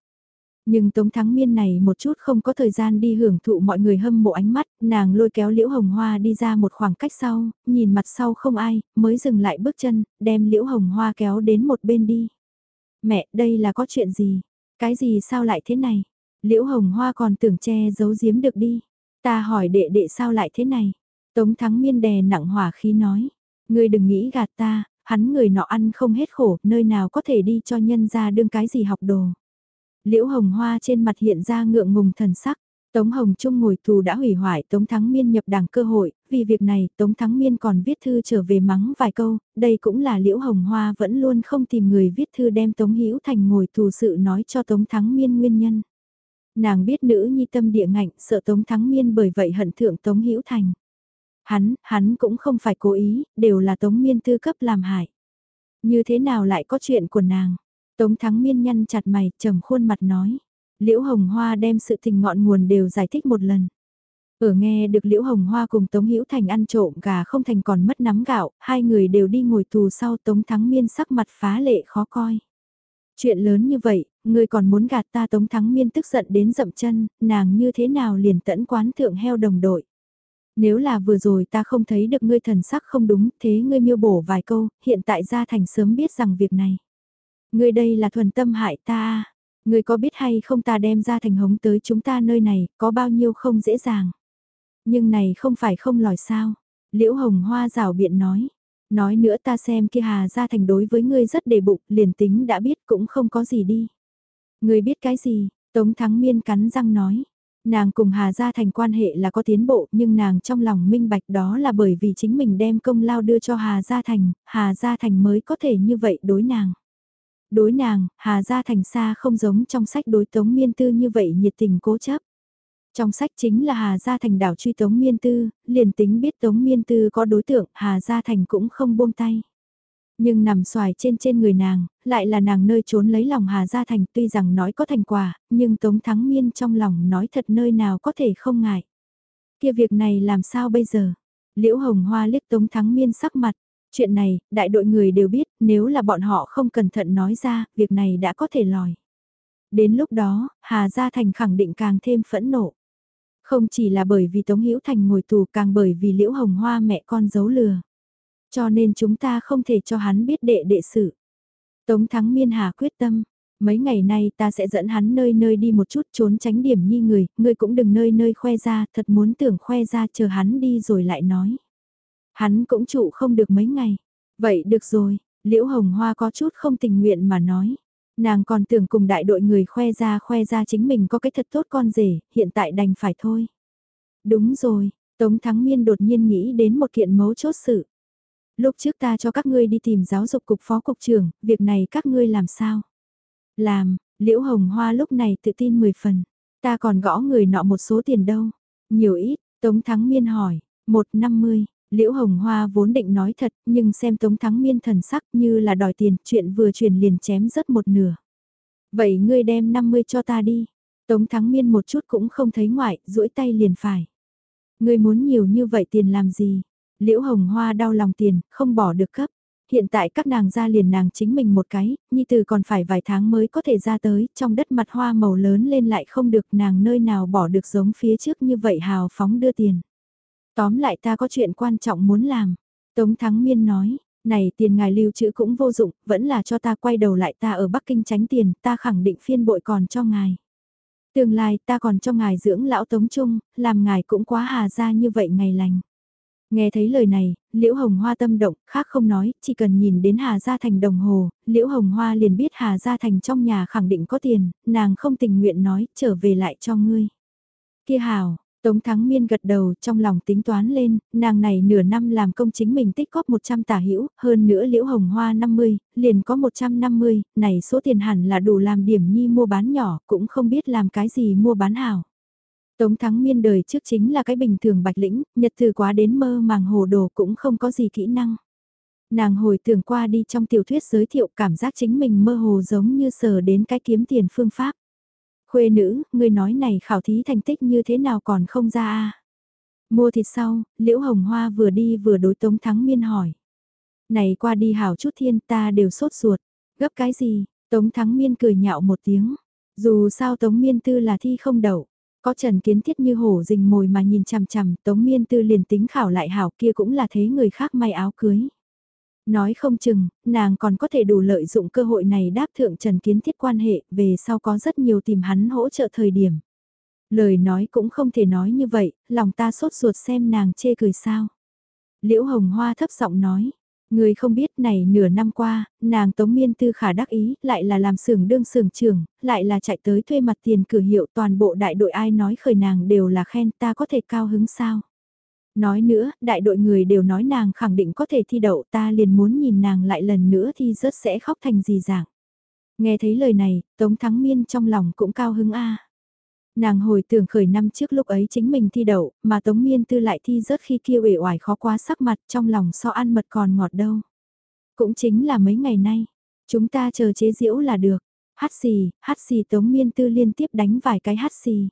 Speaker 1: Nhưng Tống Thắng Miên này một chút không có thời gian đi hưởng thụ mọi người hâm mộ ánh mắt, nàng lôi kéo Liễu Hồng Hoa đi ra một khoảng cách sau, nhìn mặt sau không ai, mới dừng lại bước chân, đem Liễu Hồng Hoa kéo đến một bên đi. Mẹ, đây là có chuyện gì? Cái gì sao lại thế này? Liễu Hồng Hoa còn tưởng che giấu giếm được đi. Ta hỏi đệ đệ sao lại thế này? Tống Thắng Miên đè nặng hỏa khí nói. Ngươi đừng nghĩ gạt ta, hắn người nọ ăn không hết khổ, nơi nào có thể đi cho nhân ra đương cái gì học đồ. Liễu Hồng Hoa trên mặt hiện ra ngượng ngùng thần sắc. Tống Hồng Trung ngồi tù đã hủy hoại Tống Thắng Miên nhập đảng cơ hội, vì việc này Tống Thắng Miên còn viết thư trở về mắng vài câu, đây cũng là Liễu Hồng Hoa vẫn luôn không tìm người viết thư đem Tống Hữu Thành ngồi tù sự nói cho Tống Thắng Miên nguyên nhân. Nàng biết nữ nhi tâm địa ngạnh sợ Tống Thắng Miên bởi vậy hận thượng Tống Hữu Thành. Hắn, hắn cũng không phải cố ý, đều là Tống Miên tư cấp làm hại. Như thế nào lại có chuyện của nàng? Tống Thắng Miên nhăn chặt mày, trầm khuôn mặt nói. Liễu Hồng Hoa đem sự tình ngọn nguồn đều giải thích một lần. Ở nghe được Liễu Hồng Hoa cùng Tống Hữu Thành ăn trộm gà không thành còn mất nắm gạo, hai người đều đi ngồi tù sau Tống Thắng Miên sắc mặt phá lệ khó coi. Chuyện lớn như vậy, người còn muốn gạt ta Tống Thắng Miên tức giận đến dậm chân, nàng như thế nào liền tẫn quán thượng heo đồng đội. Nếu là vừa rồi ta không thấy được ngươi thần sắc không đúng, thế ngươi miêu bổ vài câu, hiện tại gia thành sớm biết rằng việc này. Ngươi đây là thuần tâm hại ta Ngươi có biết hay không ta đem ra thành hống tới chúng ta nơi này, có bao nhiêu không dễ dàng. Nhưng này không phải không lòi sao. Liễu hồng hoa rào biện nói. Nói nữa ta xem kia hà ra thành đối với ngươi rất đề bụng, liền tính đã biết cũng không có gì đi. Ngươi biết cái gì, Tống Thắng Miên cắn răng nói. Nàng cùng Hà Gia Thành quan hệ là có tiến bộ nhưng nàng trong lòng minh bạch đó là bởi vì chính mình đem công lao đưa cho Hà Gia Thành, Hà Gia Thành mới có thể như vậy đối nàng. Đối nàng, Hà Gia Thành xa không giống trong sách đối Tống Miên Tư như vậy nhiệt tình cố chấp. Trong sách chính là Hà Gia Thành đảo truy Tống Miên Tư, liền tính biết Tống Miên Tư có đối tượng, Hà Gia Thành cũng không buông tay. Nhưng nằm xoài trên trên người nàng, lại là nàng nơi trốn lấy lòng Hà Gia Thành tuy rằng nói có thành quả, nhưng Tống Thắng Miên trong lòng nói thật nơi nào có thể không ngại. Kia việc này làm sao bây giờ? Liễu Hồng Hoa liếc Tống Thắng Miên sắc mặt, Chuyện này, đại đội người đều biết, nếu là bọn họ không cẩn thận nói ra, việc này đã có thể lòi. Đến lúc đó, Hà Gia Thành khẳng định càng thêm phẫn nộ. Không chỉ là bởi vì Tống Hữu Thành ngồi tù càng bởi vì Liễu Hồng Hoa mẹ con giấu lừa. Cho nên chúng ta không thể cho hắn biết đệ đệ sự. Tống Thắng Miên Hà quyết tâm, mấy ngày nay ta sẽ dẫn hắn nơi nơi đi một chút trốn tránh điểm nhi người, ngươi cũng đừng nơi nơi khoe ra, thật muốn tưởng khoe ra chờ hắn đi rồi lại nói. Hắn cũng trụ không được mấy ngày. Vậy được rồi, Liễu Hồng Hoa có chút không tình nguyện mà nói. Nàng còn tưởng cùng đại đội người khoe ra khoe ra chính mình có cái thật tốt con rể, hiện tại đành phải thôi. Đúng rồi, Tống Thắng Miên đột nhiên nghĩ đến một kiện mấu chốt sự. Lúc trước ta cho các ngươi đi tìm giáo dục cục phó cục trưởng, việc này các ngươi làm sao? Làm, Liễu Hồng Hoa lúc này tự tin 10 phần. Ta còn gõ người nọ một số tiền đâu? Nhiều ít, Tống Thắng Miên hỏi, 150, Liễu Hồng Hoa vốn định nói thật, nhưng xem Tống Thắng Miên thần sắc như là đòi tiền, chuyện vừa truyền liền chém rất một nửa. Vậy ngươi đem 50 cho ta đi. Tống Thắng Miên một chút cũng không thấy ngoại, duỗi tay liền phải. Ngươi muốn nhiều như vậy tiền làm gì? Liễu Hồng Hoa đau lòng tiền, không bỏ được cấp. Hiện tại các nàng ra liền nàng chính mình một cái, nhi từ còn phải vài tháng mới có thể ra tới, trong đất mặt hoa màu lớn lên lại không được nàng nơi nào bỏ được giống phía trước như vậy hào phóng đưa tiền. Tóm lại ta có chuyện quan trọng muốn làm. Tống Thắng Miên nói, này tiền ngài lưu trữ cũng vô dụng, vẫn là cho ta quay đầu lại ta ở Bắc Kinh tránh tiền, ta khẳng định phiên bội còn cho ngài. Tương lai ta còn cho ngài dưỡng lão Tống Trung, làm ngài cũng quá hà ra như vậy ngày lành. Nghe thấy lời này, Liễu Hồng Hoa tâm động, khác không nói, chỉ cần nhìn đến Hà Gia Thành đồng hồ, Liễu Hồng Hoa liền biết Hà Gia Thành trong nhà khẳng định có tiền, nàng không tình nguyện nói, trở về lại cho ngươi. Kia hào, Tống Thắng Miên gật đầu trong lòng tính toán lên, nàng này nửa năm làm công chính mình tích góp 100 tả hữu hơn nữa liễu hồng hoa 50, liền có 150, này số tiền hẳn là đủ làm điểm nhi mua bán nhỏ, cũng không biết làm cái gì mua bán hảo. Tống Thắng Miên đời trước chính là cái bình thường bạch lĩnh, nhật thư quá đến mơ màng hồ đồ cũng không có gì kỹ năng. Nàng hồi tưởng qua đi trong tiểu thuyết giới thiệu cảm giác chính mình mơ hồ giống như sờ đến cái kiếm tiền phương pháp. Khuê nữ, người nói này khảo thí thành tích như thế nào còn không ra a Mua thịt sau, Liễu Hồng Hoa vừa đi vừa đối Tống Thắng Miên hỏi. Này qua đi hảo chút thiên ta đều sốt ruột. Gấp cái gì? Tống Thắng Miên cười nhạo một tiếng. Dù sao Tống Miên Tư là thi không đậu. Có Trần Kiến Thiết như hổ rình mồi mà nhìn chằm chằm, Tống Miên Tư liền tính khảo lại hảo kia cũng là thế người khác may áo cưới. Nói không chừng, nàng còn có thể đủ lợi dụng cơ hội này đáp thượng Trần Kiến Thiết quan hệ, về sau có rất nhiều tìm hắn hỗ trợ thời điểm. Lời nói cũng không thể nói như vậy, lòng ta sốt ruột xem nàng chê cười sao. Liễu Hồng Hoa thấp giọng nói, người không biết này nửa năm qua, nàng Tống Miên Tư khả đắc ý, lại là làm xưởng đương xưởng trưởng, lại là chạy tới thuê mặt tiền cử hiệu toàn bộ đại đội ai nói khởi nàng đều là khen ta có thể cao hứng sao. Nói nữa, đại đội người đều nói nàng khẳng định có thể thi đậu ta liền muốn nhìn nàng lại lần nữa thì rớt sẽ khóc thành gì dạng. Nghe thấy lời này, Tống Thắng Miên trong lòng cũng cao hứng a. Nàng hồi tưởng khởi năm trước lúc ấy chính mình thi đậu, mà Tống Miên Tư lại thi rớt khi kia uể oải khó quá sắc mặt trong lòng so ăn mật còn ngọt đâu. Cũng chính là mấy ngày nay, chúng ta chờ chế diễu là được. Hát xì, hát xì Tống Miên Tư liên tiếp đánh vài cái hát xì.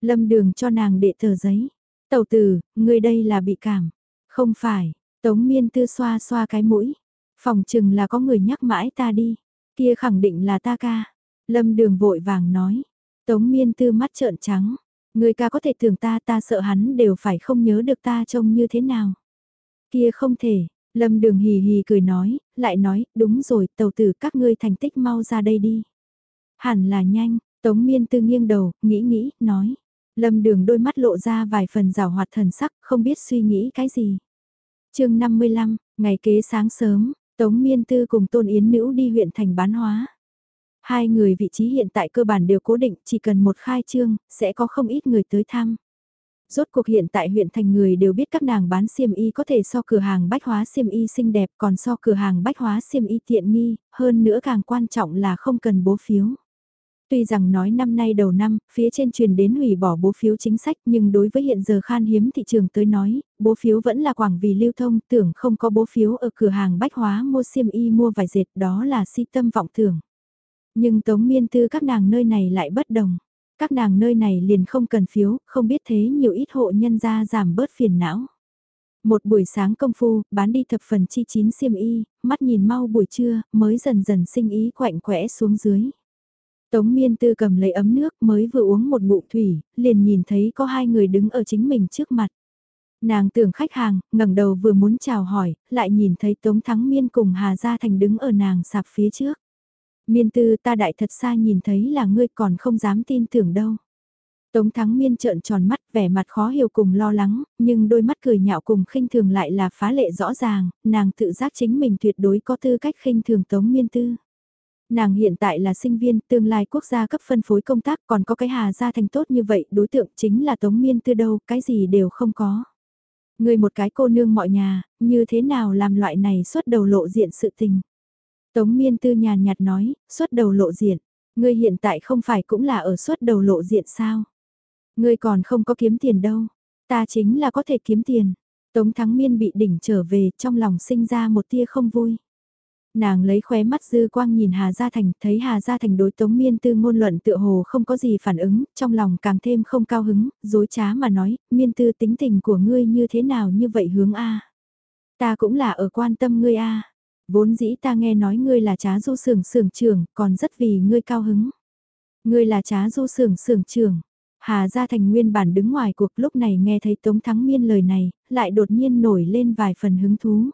Speaker 1: Lâm đường cho nàng đệ tờ giấy. Tẩu tử, người đây là bị cảm. Không phải, Tống Miên Tư xoa xoa cái mũi. Phòng chừng là có người nhắc mãi ta đi. Kia khẳng định là ta ca. Lâm đường vội vàng nói. Tống Miên Tư mắt trợn trắng. Người ca có thể tưởng ta ta sợ hắn đều phải không nhớ được ta trông như thế nào. Kia không thể, Lâm Đường hì hì cười nói, lại nói, đúng rồi, tàu tử các ngươi thành tích mau ra đây đi. Hẳn là nhanh, Tống Miên Tư nghiêng đầu, nghĩ nghĩ, nói. Lâm đường đôi mắt lộ ra vài phần rào hoạt thần sắc, không biết suy nghĩ cái gì. chương 55, ngày kế sáng sớm, Tống Miên Tư cùng Tôn Yến Nữ đi huyện thành bán hóa. Hai người vị trí hiện tại cơ bản đều cố định, chỉ cần một khai trương, sẽ có không ít người tới thăm. Rốt cuộc hiện tại huyện thành người đều biết các nàng bán xiêm y có thể so cửa hàng bách hóa xiêm y xinh đẹp còn so cửa hàng bách hóa xiêm y tiện nghi, hơn nữa càng quan trọng là không cần bố phiếu. Tuy rằng nói năm nay đầu năm, phía trên truyền đến hủy bỏ bố phiếu chính sách nhưng đối với hiện giờ khan hiếm thị trường tới nói, bố phiếu vẫn là quảng vì lưu thông tưởng không có bố phiếu ở cửa hàng bách hóa mua xiêm y mua vải dệt đó là si tâm vọng tưởng. Nhưng tống miên tư các nàng nơi này lại bất đồng. Các nàng nơi này liền không cần phiếu, không biết thế nhiều ít hộ nhân gia giảm bớt phiền não. Một buổi sáng công phu, bán đi thập phần chi chín xiêm y, mắt nhìn mau buổi trưa, mới dần dần sinh ý quạnh quẽ xuống dưới. Tống miên tư cầm lấy ấm nước mới vừa uống một ngụm thủy, liền nhìn thấy có hai người đứng ở chính mình trước mặt. Nàng tưởng khách hàng, ngẩng đầu vừa muốn chào hỏi, lại nhìn thấy Tống Thắng Miên cùng Hà Gia Thành đứng ở nàng sạp phía trước. Miên tư ta đại thật xa nhìn thấy là ngươi còn không dám tin tưởng đâu. Tống Thắng Miên trợn tròn mắt vẻ mặt khó hiểu cùng lo lắng, nhưng đôi mắt cười nhạo cùng khinh thường lại là phá lệ rõ ràng, nàng tự giác chính mình tuyệt đối có tư cách khinh thường Tống Miên Tư. Nàng hiện tại là sinh viên, tương lai quốc gia cấp phân phối công tác còn có cái hà gia thành tốt như vậy, đối tượng chính là Tống Miên Tư đâu, cái gì đều không có. Người một cái cô nương mọi nhà, như thế nào làm loại này xuất đầu lộ diện sự tình. Tống Miên Tư nhàn nhạt nói, xuất đầu lộ diện, ngươi hiện tại không phải cũng là ở xuất đầu lộ diện sao? Ngươi còn không có kiếm tiền đâu, ta chính là có thể kiếm tiền. Tống Thắng Miên bị đỉnh trở về trong lòng sinh ra một tia không vui. Nàng lấy khóe mắt dư quang nhìn Hà Gia Thành, thấy Hà Gia Thành đối Tống Miên Tư ngôn luận tựa hồ không có gì phản ứng, trong lòng càng thêm không cao hứng, dối trá mà nói, Miên Tư tính tình của ngươi như thế nào như vậy hướng A. Ta cũng là ở quan tâm ngươi A. Vốn dĩ ta nghe nói ngươi là trá du sưởng sưởng trưởng, còn rất vì ngươi cao hứng. Ngươi là trá du sưởng sưởng trưởng. Hà Gia Thành nguyên bản đứng ngoài cuộc lúc này nghe thấy Tống Thắng Miên lời này, lại đột nhiên nổi lên vài phần hứng thú.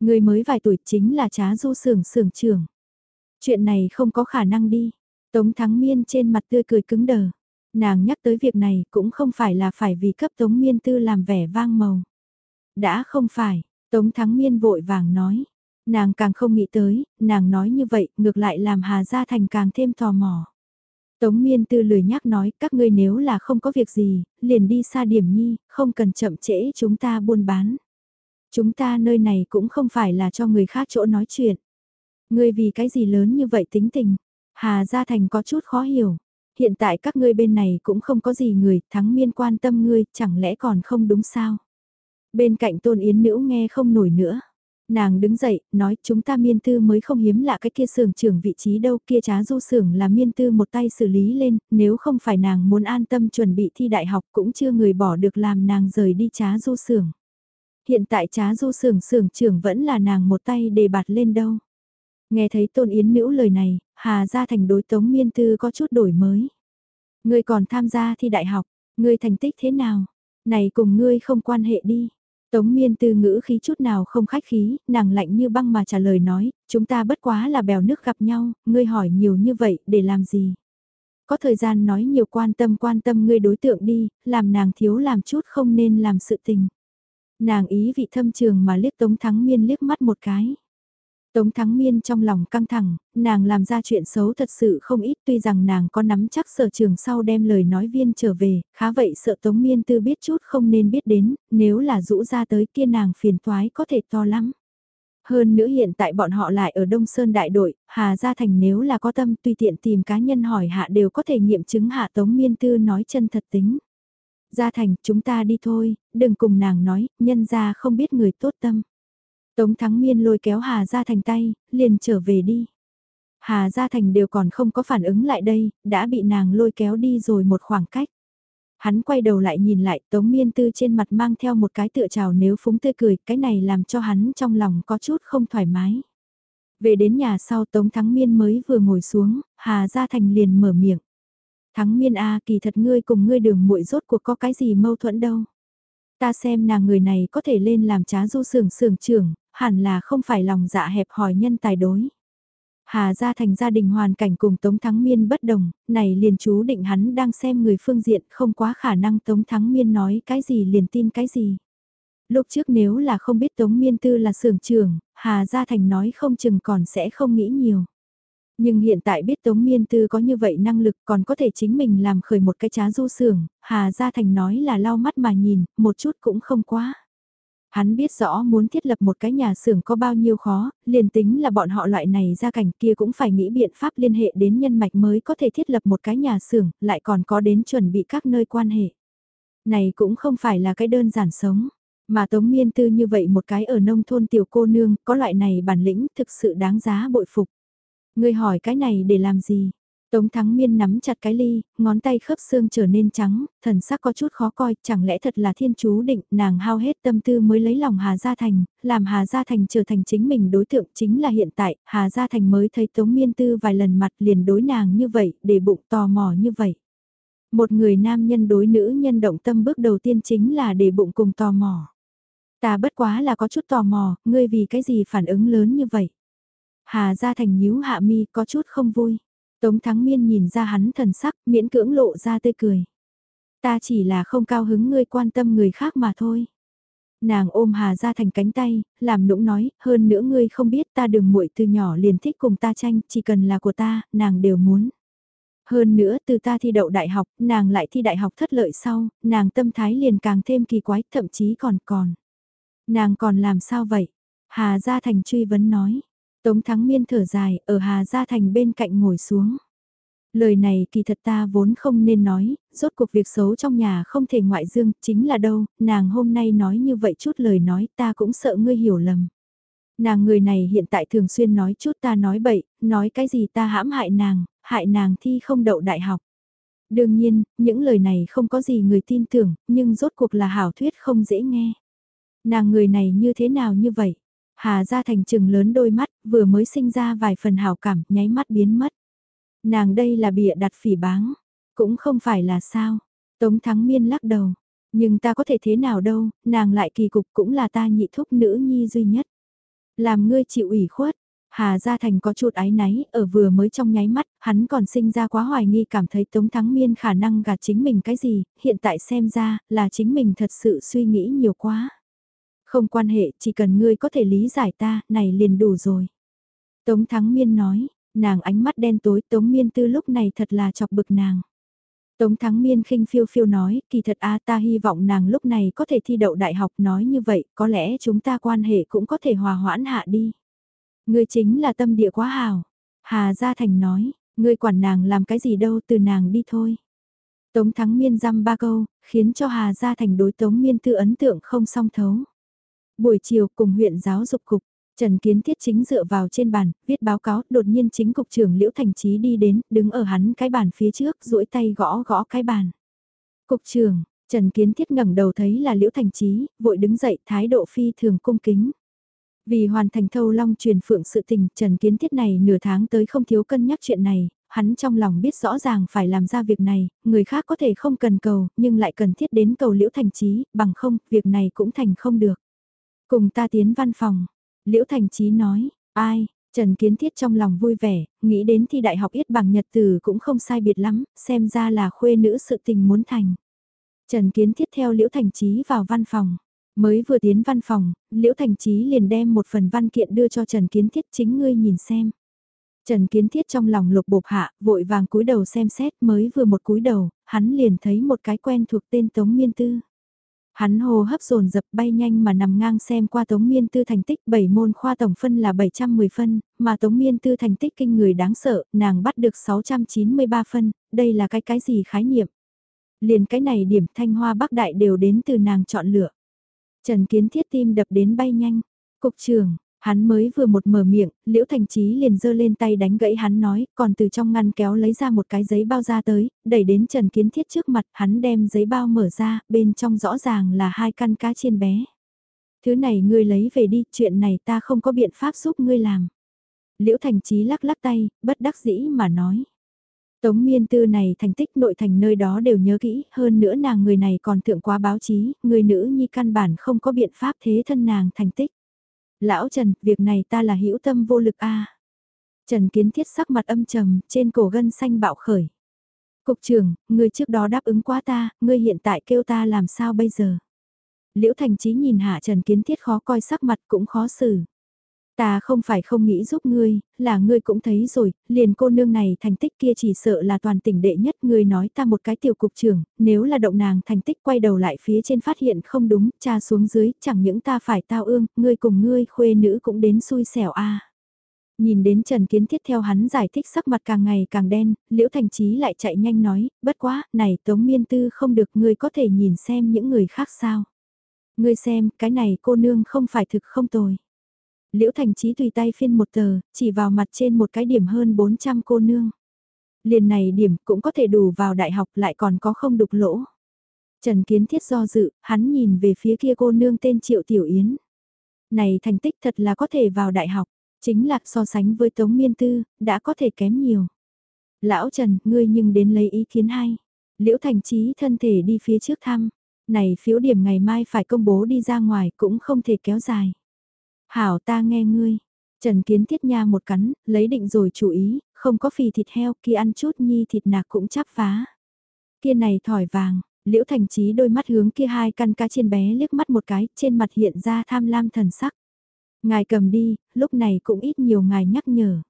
Speaker 1: Người mới vài tuổi chính là trá du sưởng sưởng trưởng. Chuyện này không có khả năng đi. Tống Thắng Miên trên mặt tươi cười cứng đờ. Nàng nhắc tới việc này cũng không phải là phải vì cấp Tống Miên Tư làm vẻ vang màu. Đã không phải, Tống Thắng Miên vội vàng nói. Nàng càng không nghĩ tới, nàng nói như vậy ngược lại làm Hà Gia Thành càng thêm tò mò. Tống miên tư lười nhắc nói, các ngươi nếu là không có việc gì, liền đi xa điểm nhi, không cần chậm trễ chúng ta buôn bán. Chúng ta nơi này cũng không phải là cho người khác chỗ nói chuyện. Ngươi vì cái gì lớn như vậy tính tình, Hà Gia Thành có chút khó hiểu. Hiện tại các ngươi bên này cũng không có gì người, thắng miên quan tâm ngươi, chẳng lẽ còn không đúng sao? Bên cạnh tôn yến nữ nghe không nổi nữa. Nàng đứng dậy, nói chúng ta miên tư mới không hiếm lạ cái kia sưởng trưởng vị trí đâu kia trá du sưởng là miên tư một tay xử lý lên, nếu không phải nàng muốn an tâm chuẩn bị thi đại học cũng chưa người bỏ được làm nàng rời đi trá du sưởng. Hiện tại trá du sưởng sưởng trưởng vẫn là nàng một tay đề bạt lên đâu. Nghe thấy tôn yến nữ lời này, Hà Gia Thành đối tống miên tư có chút đổi mới. Ngươi còn tham gia thi đại học, ngươi thành tích thế nào? Này cùng ngươi không quan hệ đi. Tống miên tư ngữ khí chút nào không khách khí, nàng lạnh như băng mà trả lời nói, chúng ta bất quá là bèo nước gặp nhau, ngươi hỏi nhiều như vậy, để làm gì? Có thời gian nói nhiều quan tâm quan tâm ngươi đối tượng đi, làm nàng thiếu làm chút không nên làm sự tình. Nàng ý vị thâm trường mà liếc Tống Thắng Miên liếc mắt một cái. Tống Thắng Miên trong lòng căng thẳng, nàng làm ra chuyện xấu thật sự không ít tuy rằng nàng có nắm chắc sở trường sau đem lời nói viên trở về, khá vậy sợ Tống Miên tư biết chút không nên biết đến, nếu là rũ ra tới kia nàng phiền toái có thể to lắm. Hơn nữa hiện tại bọn họ lại ở Đông Sơn đại đội, Hà Gia Thành nếu là có tâm tùy tiện tìm cá nhân hỏi hạ đều có thể nghiệm chứng hạ Tống Miên Tư nói chân thật tính. Gia Thành, chúng ta đi thôi, đừng cùng nàng nói, nhân ra không biết người tốt tâm. Tống Thắng Miên lôi kéo Hà Gia Thành tay, liền trở về đi. Hà Gia Thành đều còn không có phản ứng lại đây, đã bị nàng lôi kéo đi rồi một khoảng cách. Hắn quay đầu lại nhìn lại Tống Miên Tư trên mặt mang theo một cái tựa trào nếu phúng tươi cười, cái này làm cho hắn trong lòng có chút không thoải mái. Về đến nhà sau Tống Thắng Miên mới vừa ngồi xuống, Hà Gia Thành liền mở miệng. Thắng Miên A kỳ thật ngươi cùng ngươi đường muội rốt cuộc có cái gì mâu thuẫn đâu. Ta xem nàng người này có thể lên làm trá du sưởng sưởng trưởng, hẳn là không phải lòng dạ hẹp hòi nhân tài đối. Hà gia thành gia đình hoàn cảnh cùng Tống Thắng Miên bất đồng, này liền chú định hắn đang xem người phương diện không quá khả năng Tống Thắng Miên nói cái gì liền tin cái gì. Lúc trước nếu là không biết Tống Miên Tư là sưởng trưởng, Hà Gia Thành nói không chừng còn sẽ không nghĩ nhiều. Nhưng hiện tại biết Tống Miên Tư có như vậy năng lực còn có thể chính mình làm khởi một cái trá du sưởng, Hà Gia Thành nói là lau mắt mà nhìn, một chút cũng không quá. Hắn biết rõ muốn thiết lập một cái nhà xưởng có bao nhiêu khó, liền tính là bọn họ loại này ra cảnh kia cũng phải nghĩ biện pháp liên hệ đến nhân mạch mới có thể thiết lập một cái nhà xưởng, lại còn có đến chuẩn bị các nơi quan hệ. Này cũng không phải là cái đơn giản sống, mà Tống Miên Tư như vậy một cái ở nông thôn tiểu cô nương, có loại này bản lĩnh thực sự đáng giá bội phục ngươi hỏi cái này để làm gì? Tống Thắng Miên nắm chặt cái ly, ngón tay khớp xương trở nên trắng, thần sắc có chút khó coi, chẳng lẽ thật là thiên chú định, nàng hao hết tâm tư mới lấy lòng Hà Gia Thành, làm Hà Gia Thành trở thành chính mình đối tượng chính là hiện tại, Hà Gia Thành mới thấy Tống Miên Tư vài lần mặt liền đối nàng như vậy, để bụng tò mò như vậy. Một người nam nhân đối nữ nhân động tâm bước đầu tiên chính là để bụng cùng tò mò. Ta bất quá là có chút tò mò, ngươi vì cái gì phản ứng lớn như vậy? Hà Gia Thành nhíu hạ mi có chút không vui. Tống Thắng Miên nhìn ra hắn thần sắc, miễn cưỡng lộ ra tươi cười. Ta chỉ là không cao hứng ngươi quan tâm người khác mà thôi. Nàng ôm Hà gia thành cánh tay, làm nũng nói, hơn nữa ngươi không biết ta đường muội từ nhỏ liền thích cùng ta tranh, chỉ cần là của ta, nàng đều muốn. Hơn nữa từ ta thi đậu đại học, nàng lại thi đại học thất lợi sau, nàng tâm thái liền càng thêm kỳ quái, thậm chí còn còn. Nàng còn làm sao vậy? Hà Gia Thành truy vấn nói. Tống Thắng Miên thở dài, ở Hà Gia Thành bên cạnh ngồi xuống. Lời này kỳ thật ta vốn không nên nói, rốt cuộc việc xấu trong nhà không thể ngoại dương, chính là đâu, nàng hôm nay nói như vậy chút lời nói ta cũng sợ ngươi hiểu lầm. Nàng người này hiện tại thường xuyên nói chút ta nói bậy, nói cái gì ta hãm hại nàng, hại nàng thi không đậu đại học. Đương nhiên, những lời này không có gì người tin tưởng, nhưng rốt cuộc là hảo thuyết không dễ nghe. Nàng người này như thế nào như vậy? Hà ra thành trừng lớn đôi mắt, vừa mới sinh ra vài phần hào cảm, nháy mắt biến mất. Nàng đây là bịa đặt phỉ báng, cũng không phải là sao. Tống Thắng Miên lắc đầu, nhưng ta có thể thế nào đâu, nàng lại kỳ cục cũng là ta nhị thúc nữ nhi duy nhất. Làm ngươi chịu ủy khuất, Hà Gia Thành có chút ái náy, ở vừa mới trong nháy mắt, hắn còn sinh ra quá hoài nghi cảm thấy Tống Thắng Miên khả năng gạt chính mình cái gì, hiện tại xem ra, là chính mình thật sự suy nghĩ nhiều quá. Không quan hệ, chỉ cần ngươi có thể lý giải ta, này liền đủ rồi. Tống Thắng Miên nói, Nàng ánh mắt đen tối Tống Miên Tư lúc này thật là chọc bực nàng. Tống Thắng Miên khinh phiêu phiêu nói, kỳ thật a ta hy vọng nàng lúc này có thể thi đậu đại học nói như vậy, có lẽ chúng ta quan hệ cũng có thể hòa hoãn hạ đi. Ngươi chính là tâm địa quá hào. Hà Gia Thành nói, ngươi quản nàng làm cái gì đâu từ nàng đi thôi. Tống Thắng Miên dăm ba câu, khiến cho Hà Gia Thành đối Tống Miên Tư ấn tượng không song thấu. Buổi chiều cùng huyện giáo dục cục, Trần Kiến Thiết chính dựa vào trên bàn, viết báo cáo, đột nhiên chính cục trưởng Liễu Thành Chí đi đến, đứng ở hắn cái bàn phía trước, duỗi tay gõ gõ cái bàn. Cục trưởng, Trần Kiến Thiết ngẩng đầu thấy là Liễu Thành Chí, vội đứng dậy, thái độ phi thường cung kính. Vì hoàn thành thâu long truyền phượng sự tình, Trần Kiến Thiết này nửa tháng tới không thiếu cân nhắc chuyện này, hắn trong lòng biết rõ ràng phải làm ra việc này, người khác có thể không cần cầu, nhưng lại cần thiết đến cầu Liễu Thành Chí, bằng không, việc này cũng thành không được. Cùng ta tiến văn phòng, Liễu Thành Chí nói, ai, Trần Kiến Thiết trong lòng vui vẻ, nghĩ đến thi đại học yết bằng nhật từ cũng không sai biệt lắm, xem ra là khuê nữ sự tình muốn thành. Trần Kiến Thiết theo Liễu Thành Chí vào văn phòng. Mới vừa tiến văn phòng, Liễu Thành Chí liền đem một phần văn kiện đưa cho Trần Kiến Thiết chính ngươi nhìn xem. Trần Kiến Thiết trong lòng lục bộp hạ, vội vàng cúi đầu xem xét mới vừa một cúi đầu, hắn liền thấy một cái quen thuộc tên Tống Miên Tư. Hắn hồ hấp dồn dập bay nhanh mà nằm ngang xem qua Tống Miên Tư thành tích 7 môn khoa tổng phân là 710 phân, mà Tống Miên Tư thành tích kinh người đáng sợ, nàng bắt được 693 phân, đây là cái cái gì khái niệm. Liền cái này điểm thanh hoa bắc đại đều đến từ nàng chọn lựa. Trần Kiến Thiết tim đập đến bay nhanh. Cục trưởng, hắn mới vừa một mở miệng, Liễu Thành Chí liền giơ lên tay đánh gãy hắn nói, còn từ trong ngăn kéo lấy ra một cái giấy bao ra tới, đẩy đến Trần Kiến Thiết trước mặt, hắn đem giấy bao mở ra, bên trong rõ ràng là hai căn cá chiên bé. Thứ này ngươi lấy về đi, chuyện này ta không có biện pháp giúp ngươi làm. Liễu Thành Chí lắc lắc tay, bất đắc dĩ mà nói. Tống miên tư này thành tích nội thành nơi đó đều nhớ kỹ, hơn nữa nàng người này còn thượng quá báo chí, người nữ nhi căn bản không có biện pháp thế thân nàng thành tích. Lão Trần, việc này ta là hữu tâm vô lực a. Trần Kiến Thiết sắc mặt âm trầm, trên cổ gân xanh bạo khởi. Cục trưởng, người trước đó đáp ứng quá ta, ngươi hiện tại kêu ta làm sao bây giờ? Liễu Thành Chí nhìn hạ Trần Kiến Thiết khó coi sắc mặt cũng khó xử. Ta không phải không nghĩ giúp ngươi, là ngươi cũng thấy rồi, liền cô nương này thành tích kia chỉ sợ là toàn tỉnh đệ nhất ngươi nói ta một cái tiểu cục trưởng, nếu là động nàng thành tích quay đầu lại phía trên phát hiện không đúng, cha xuống dưới, chẳng những ta phải tao ương, ngươi cùng ngươi khuê nữ cũng đến xui xẻo a. Nhìn đến Trần Kiến Thiết theo hắn giải thích sắc mặt càng ngày càng đen, Liễu Thành Chí lại chạy nhanh nói, bất quá, này Tống Miên Tư không được ngươi có thể nhìn xem những người khác sao. Ngươi xem, cái này cô nương không phải thực không tồi. Liễu Thành Chí tùy tay phiên một tờ, chỉ vào mặt trên một cái điểm hơn 400 cô nương. Liền này điểm cũng có thể đủ vào đại học lại còn có không đục lỗ. Trần Kiến Thiết do dự, hắn nhìn về phía kia cô nương tên Triệu Tiểu Yến. Này thành tích thật là có thể vào đại học, chính là so sánh với Tống Miên Tư, đã có thể kém nhiều. Lão Trần, ngươi nhưng đến lấy ý kiến hay. Liễu Thành Chí thân thể đi phía trước thăm. Này phiếu điểm ngày mai phải công bố đi ra ngoài cũng không thể kéo dài. Hảo ta nghe ngươi. Trần Kiến Thiết Nha một cắn, lấy định rồi chú ý, không có phì thịt heo kia ăn chút nhi thịt nạc cũng chắp phá. Kia này thỏi vàng, liễu thành trí đôi mắt hướng kia hai căn cá trên bé liếc mắt một cái, trên mặt hiện ra tham lam thần sắc. Ngài cầm đi, lúc này cũng ít nhiều ngài nhắc nhở.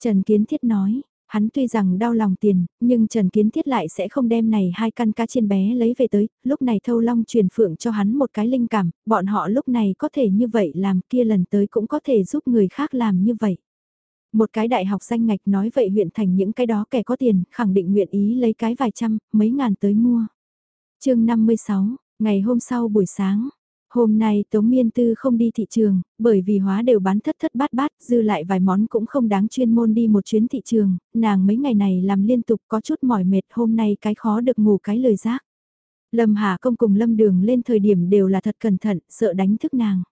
Speaker 1: Trần Kiến Thiết nói, Hắn tuy rằng đau lòng tiền, nhưng Trần Kiến Thiết lại sẽ không đem này hai căn cá chiên bé lấy về tới, lúc này Thâu Long truyền phượng cho hắn một cái linh cảm, bọn họ lúc này có thể như vậy làm kia lần tới cũng có thể giúp người khác làm như vậy. Một cái đại học danh ngạch nói vậy huyện thành những cái đó kẻ có tiền, khẳng định nguyện ý lấy cái vài trăm, mấy ngàn tới mua. chương 56, ngày hôm sau buổi sáng, Hôm nay Tống Miên Tư không đi thị trường, bởi vì hóa đều bán thất thất bát bát, dư lại vài món cũng không đáng chuyên môn đi một chuyến thị trường, nàng mấy ngày này làm liên tục có chút mỏi mệt hôm nay cái khó được ngủ cái lời giác. Lâm Hà Công cùng Lâm Đường lên thời điểm đều là thật cẩn thận, sợ đánh thức nàng.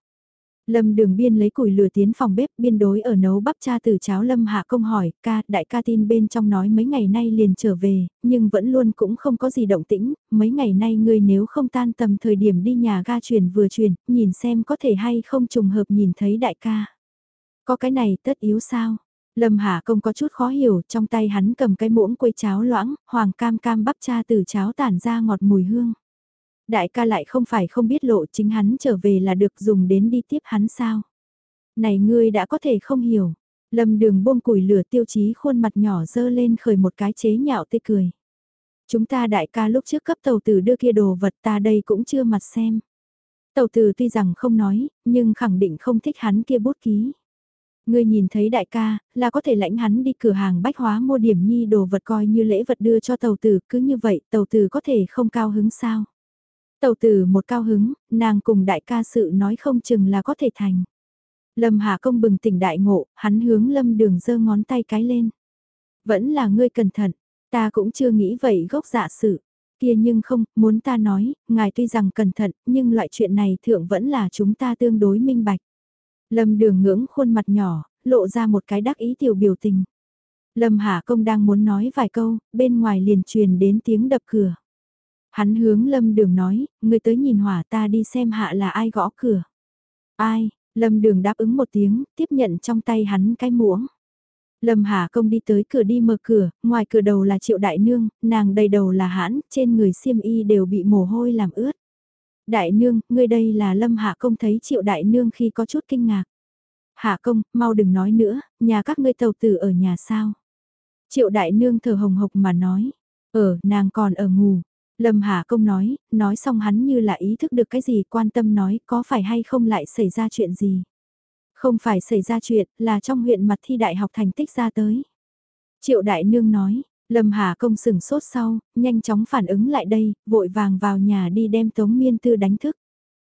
Speaker 1: Lâm đường biên lấy củi lửa tiến phòng bếp biên đối ở nấu bắp cha từ cháo Lâm hạ công hỏi, ca, đại ca tin bên trong nói mấy ngày nay liền trở về, nhưng vẫn luôn cũng không có gì động tĩnh, mấy ngày nay ngươi nếu không tan tầm thời điểm đi nhà ga truyền vừa truyền, nhìn xem có thể hay không trùng hợp nhìn thấy đại ca. Có cái này tất yếu sao? Lâm Hạ Công có chút khó hiểu, trong tay hắn cầm cái muỗng quây cháo loãng, hoàng cam cam bắp cha từ cháo tản ra ngọt mùi hương. Đại ca lại không phải không biết lộ chính hắn trở về là được dùng đến đi tiếp hắn sao. Này ngươi đã có thể không hiểu. Lâm đường buông củi lửa tiêu chí khuôn mặt nhỏ dơ lên khởi một cái chế nhạo tê cười. Chúng ta đại ca lúc trước cấp tàu tử đưa kia đồ vật ta đây cũng chưa mặt xem. Tàu tử tuy rằng không nói, nhưng khẳng định không thích hắn kia bút ký. Ngươi nhìn thấy đại ca, là có thể lãnh hắn đi cửa hàng bách hóa mua điểm nhi đồ vật coi như lễ vật đưa cho tàu tử, cứ như vậy tàu tử có thể không cao hứng sao. Tàu tử một cao hứng, nàng cùng đại ca sự nói không chừng là có thể thành. Lâm Hà Công bừng tỉnh đại ngộ, hắn hướng Lâm Đường giơ ngón tay cái lên. Vẫn là ngươi cẩn thận, ta cũng chưa nghĩ vậy gốc dạ sự. Kia nhưng không, muốn ta nói, ngài tuy rằng cẩn thận, nhưng loại chuyện này thượng vẫn là chúng ta tương đối minh bạch. Lâm Đường ngưỡng khuôn mặt nhỏ, lộ ra một cái đắc ý tiểu biểu tình. Lâm Hà Công đang muốn nói vài câu, bên ngoài liền truyền đến tiếng đập cửa. Hắn hướng Lâm Đường nói, người tới nhìn hỏa ta đi xem hạ là ai gõ cửa. Ai, Lâm Đường đáp ứng một tiếng, tiếp nhận trong tay hắn cái muỗng. Lâm Hà Công đi tới cửa đi mở cửa, ngoài cửa đầu là Triệu Đại Nương, nàng đầy đầu là hãn, trên người xiêm y đều bị mồ hôi làm ướt. Đại Nương, ngươi đây là Lâm Hạ Công thấy Triệu Đại Nương khi có chút kinh ngạc. Hạ Công, mau đừng nói nữa, nhà các ngươi tàu tử ở nhà sao? Triệu Đại Nương thở hồng hộc mà nói, ở, nàng còn ở ngủ. Lâm Hà Công nói, nói xong hắn như là ý thức được cái gì quan tâm nói có phải hay không lại xảy ra chuyện gì. Không phải xảy ra chuyện, là trong huyện mặt thi đại học thành tích ra tới. Triệu Đại Nương nói, Lâm Hà Công sừng sốt sau, nhanh chóng phản ứng lại đây, vội vàng vào nhà đi đem Tống Miên Tư đánh thức.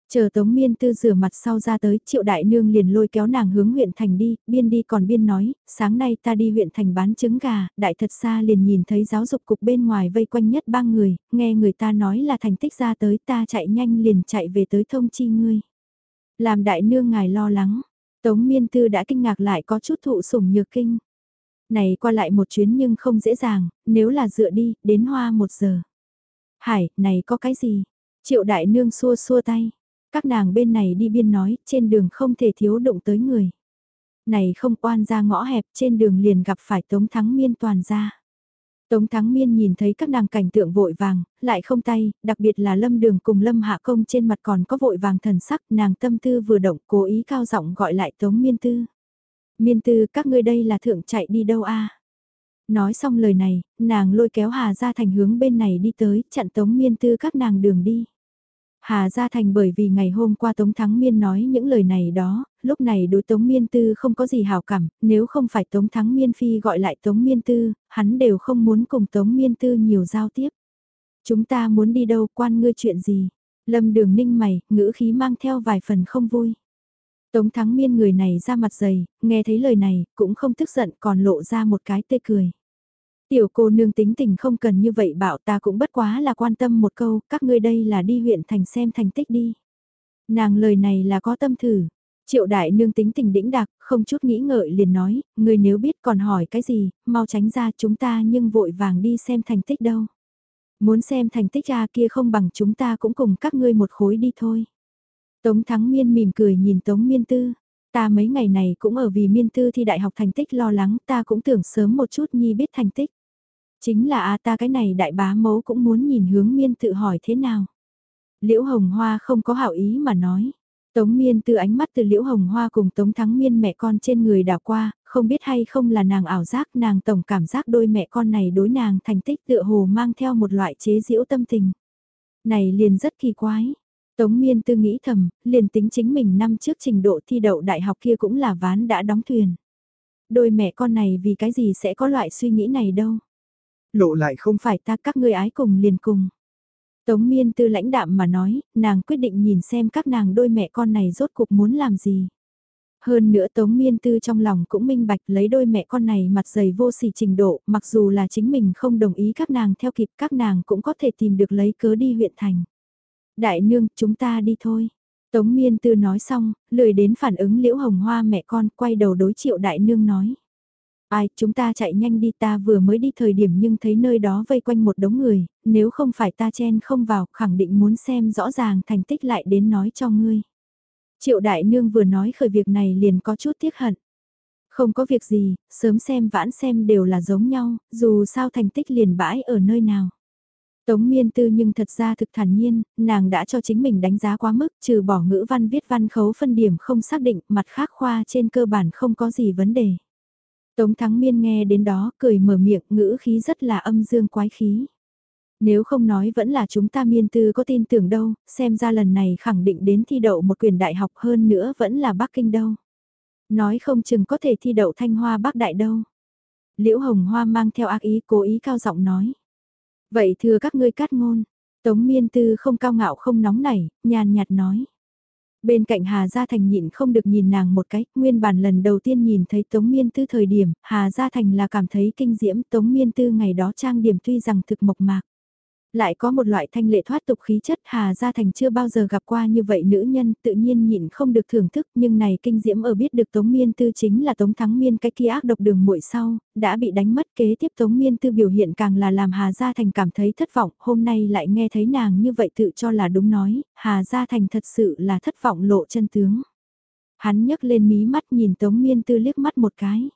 Speaker 1: Chờ Tống Miên Tư rửa mặt sau ra tới, Triệu Đại Nương liền lôi kéo nàng hướng huyện thành đi, biên đi còn biên nói, sáng nay ta đi huyện thành bán trứng gà, đại thật xa liền nhìn thấy giáo dục cục bên ngoài vây quanh nhất ba người, nghe người ta nói là thành tích ra tới ta chạy nhanh liền chạy về tới thông chi ngươi. Làm Đại Nương ngài lo lắng, Tống Miên Tư đã kinh ngạc lại có chút thụ sủng nhược kinh. Này qua lại một chuyến nhưng không dễ dàng, nếu là dựa đi, đến hoa một giờ. Hải, này có cái gì? Triệu Đại Nương xua xua tay các nàng bên này đi biên nói, trên đường không thể thiếu động tới người. Này không oan ra ngõ hẹp, trên đường liền gặp phải Tống Thắng Miên toàn ra. Tống Thắng Miên nhìn thấy các nàng cảnh tượng vội vàng, lại không tay, đặc biệt là lâm đường cùng lâm hạ công trên mặt còn có vội vàng thần sắc, nàng tâm tư vừa động cố ý cao giọng gọi lại Tống Miên Tư. Miên Tư các ngươi đây là thượng chạy đi đâu a Nói xong lời này, nàng lôi kéo Hà ra thành hướng bên này đi tới, chặn Tống Miên Tư các nàng đường đi. Hà Gia Thành bởi vì ngày hôm qua Tống Thắng Miên nói những lời này đó, lúc này đối Tống Miên Tư không có gì hào cảm, nếu không phải Tống Thắng Miên Phi gọi lại Tống Miên Tư, hắn đều không muốn cùng Tống Miên Tư nhiều giao tiếp. Chúng ta muốn đi đâu quan ngươi chuyện gì? Lâm đường ninh mày, ngữ khí mang theo vài phần không vui. Tống Thắng Miên người này ra mặt dày, nghe thấy lời này, cũng không tức giận còn lộ ra một cái tê cười. Tiểu cô nương tính tình không cần như vậy bảo ta cũng bất quá là quan tâm một câu, các ngươi đây là đi huyện thành xem thành tích đi. Nàng lời này là có tâm thử. Triệu đại nương tính tình đĩnh đạc, không chút nghĩ ngợi liền nói, người nếu biết còn hỏi cái gì, mau tránh ra chúng ta nhưng vội vàng đi xem thành tích đâu. Muốn xem thành tích ra kia không bằng chúng ta cũng cùng các ngươi một khối đi thôi. Tống Thắng Miên mỉm cười nhìn Tống Miên Tư, Ta mấy ngày này cũng ở vì miên tư thi đại học thành tích lo lắng, ta cũng tưởng sớm một chút nhi biết thành tích. Chính là a ta cái này đại bá mấu cũng muốn nhìn hướng miên tự hỏi thế nào. Liễu Hồng Hoa không có hảo ý mà nói. Tống miên từ ánh mắt từ Liễu Hồng Hoa cùng Tống Thắng miên mẹ con trên người đảo qua, không biết hay không là nàng ảo giác nàng tổng cảm giác đôi mẹ con này đối nàng thành tích tựa hồ mang theo một loại chế giễu tâm tình. Này liền rất kỳ quái, Tống miên tư nghĩ thầm, liền tính chính mình năm trước trình độ thi đậu đại học kia cũng là ván đã đóng thuyền. Đôi mẹ con này vì cái gì sẽ có loại suy nghĩ này đâu. Lộ lại không phải ta các ngươi ái cùng liền cùng. Tống miên tư lãnh đạm mà nói, nàng quyết định nhìn xem các nàng đôi mẹ con này rốt cuộc muốn làm gì. Hơn nữa Tống Miên Tư trong lòng cũng minh bạch lấy đôi mẹ con này mặt dày vô sỉ trình độ, mặc dù là chính mình không đồng ý các nàng theo kịp các nàng cũng có thể tìm được lấy cớ đi huyện thành. Đại nương, chúng ta đi thôi. Tống miên tư nói xong, lười đến phản ứng liễu hồng hoa mẹ con quay đầu đối triệu đại nương nói. Ai, chúng ta chạy nhanh đi ta vừa mới đi thời điểm nhưng thấy nơi đó vây quanh một đống người, nếu không phải ta chen không vào, khẳng định muốn xem rõ ràng thành tích lại đến nói cho ngươi. Triệu đại nương vừa nói khởi việc này liền có chút tiếc hận. Không có việc gì, sớm xem vãn xem đều là giống nhau, dù sao thành tích liền bãi ở nơi nào. Tống miên tư nhưng thật ra thực thản nhiên, nàng đã cho chính mình đánh giá quá mức, trừ bỏ ngữ văn viết văn khấu phân điểm không xác định, mặt khác khoa trên cơ bản không có gì vấn đề. Tống Thắng Miên nghe đến đó cười mở miệng ngữ khí rất là âm dương quái khí. Nếu không nói vẫn là chúng ta miên tư có tin tưởng đâu, xem ra lần này khẳng định đến thi đậu một quyền đại học hơn nữa vẫn là Bắc Kinh đâu. Nói không chừng có thể thi đậu Thanh Hoa Bắc Đại đâu. Liễu Hồng Hoa mang theo ác ý cố ý cao giọng nói. Vậy thưa các ngươi cát ngôn, Tống Miên Tư không cao ngạo không nóng nảy, nhàn nhạt nói. Bên cạnh Hà Gia Thành nhịn không được nhìn nàng một cái, nguyên bản lần đầu tiên nhìn thấy Tống Miên Tư thời điểm, Hà Gia Thành là cảm thấy kinh diễm Tống Miên Tư ngày đó trang điểm tuy rằng thực mộc mạc lại có một loại thanh lệ thoát tục khí chất Hà Gia Thành chưa bao giờ gặp qua như vậy nữ nhân tự nhiên nhịn không được thưởng thức nhưng này kinh diễm ở biết được Tống Miên Tư chính là Tống Thắng Miên cái kia ác độc đường muội sau, đã bị đánh mất kế tiếp Tống Miên Tư biểu hiện càng là làm Hà Gia Thành cảm thấy thất vọng, hôm nay lại nghe thấy nàng như vậy tự cho là đúng nói, Hà Gia Thành thật sự là thất vọng lộ chân tướng. Hắn nhấc lên mí mắt nhìn Tống Miên Tư liếc mắt một cái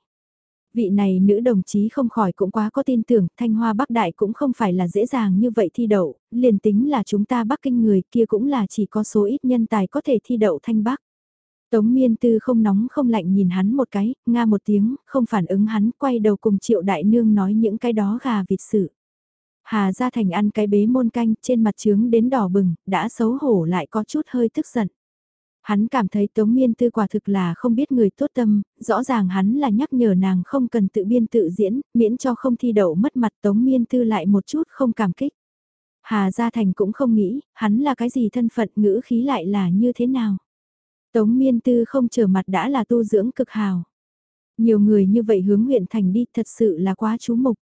Speaker 1: vị này nữ đồng chí không khỏi cũng quá có tin tưởng, Thanh Hoa Bắc Đại cũng không phải là dễ dàng như vậy thi đậu, liền tính là chúng ta Bắc Kinh người kia cũng là chỉ có số ít nhân tài có thể thi đậu Thanh Bắc. Tống miên tư không nóng không lạnh nhìn hắn một cái, nga một tiếng, không phản ứng hắn, quay đầu cùng triệu đại nương nói những cái đó gà vịt sự. Hà gia thành ăn cái bế môn canh trên mặt trướng đến đỏ bừng, đã xấu hổ lại có chút hơi tức giận. Hắn cảm thấy Tống Miên Tư quả thực là không biết người tốt tâm, rõ ràng hắn là nhắc nhở nàng không cần tự biên tự diễn, miễn cho không thi đậu mất mặt Tống Miên Tư lại một chút không cảm kích. Hà Gia Thành cũng không nghĩ, hắn là cái gì thân phận ngữ khí lại là như thế nào. Tống Miên Tư không trở mặt đã là tu dưỡng cực hào. Nhiều người như vậy hướng huyện thành đi thật sự là quá chú mục.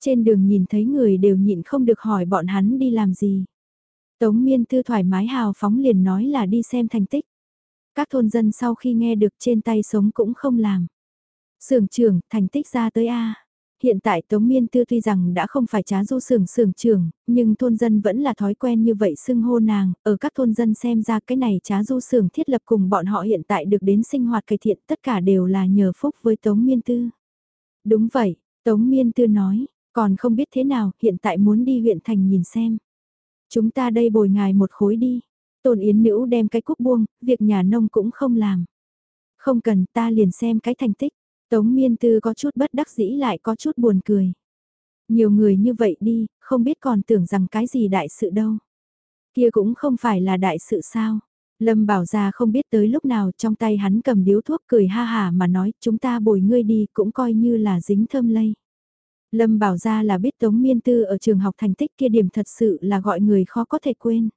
Speaker 1: Trên đường nhìn thấy người đều nhịn không được hỏi bọn hắn đi làm gì. Tống Miên Tư thoải mái hào phóng liền nói là đi xem thành tích. Các thôn dân sau khi nghe được trên tay sống cũng không làm. Sưởng trưởng, thành tích ra tới A. Hiện tại Tống Miên Tư tuy rằng đã không phải trá du sưởng sưởng trưởng, nhưng thôn dân vẫn là thói quen như vậy xưng hô nàng, ở các thôn dân xem ra cái này trá du sưởng thiết lập cùng bọn họ hiện tại được đến sinh hoạt cải thiện tất cả đều là nhờ phúc với Tống Miên Tư. Đúng vậy, Tống Miên Tư nói, còn không biết thế nào, hiện tại muốn đi huyện thành nhìn xem. Chúng ta đây bồi ngài một khối đi. Tôn Yến Nữ đem cái cúc buông, việc nhà nông cũng không làm. Không cần ta liền xem cái thành tích. Tống Miên Tư có chút bất đắc dĩ lại có chút buồn cười. Nhiều người như vậy đi, không biết còn tưởng rằng cái gì đại sự đâu. Kia cũng không phải là đại sự sao. Lâm bảo ra không biết tới lúc nào trong tay hắn cầm điếu thuốc cười ha hà mà nói chúng ta bồi ngươi đi cũng coi như là dính thơm lây. Lâm bảo ra là biết Tống Miên Tư ở trường học thành tích kia điểm thật sự là gọi người khó có thể quên.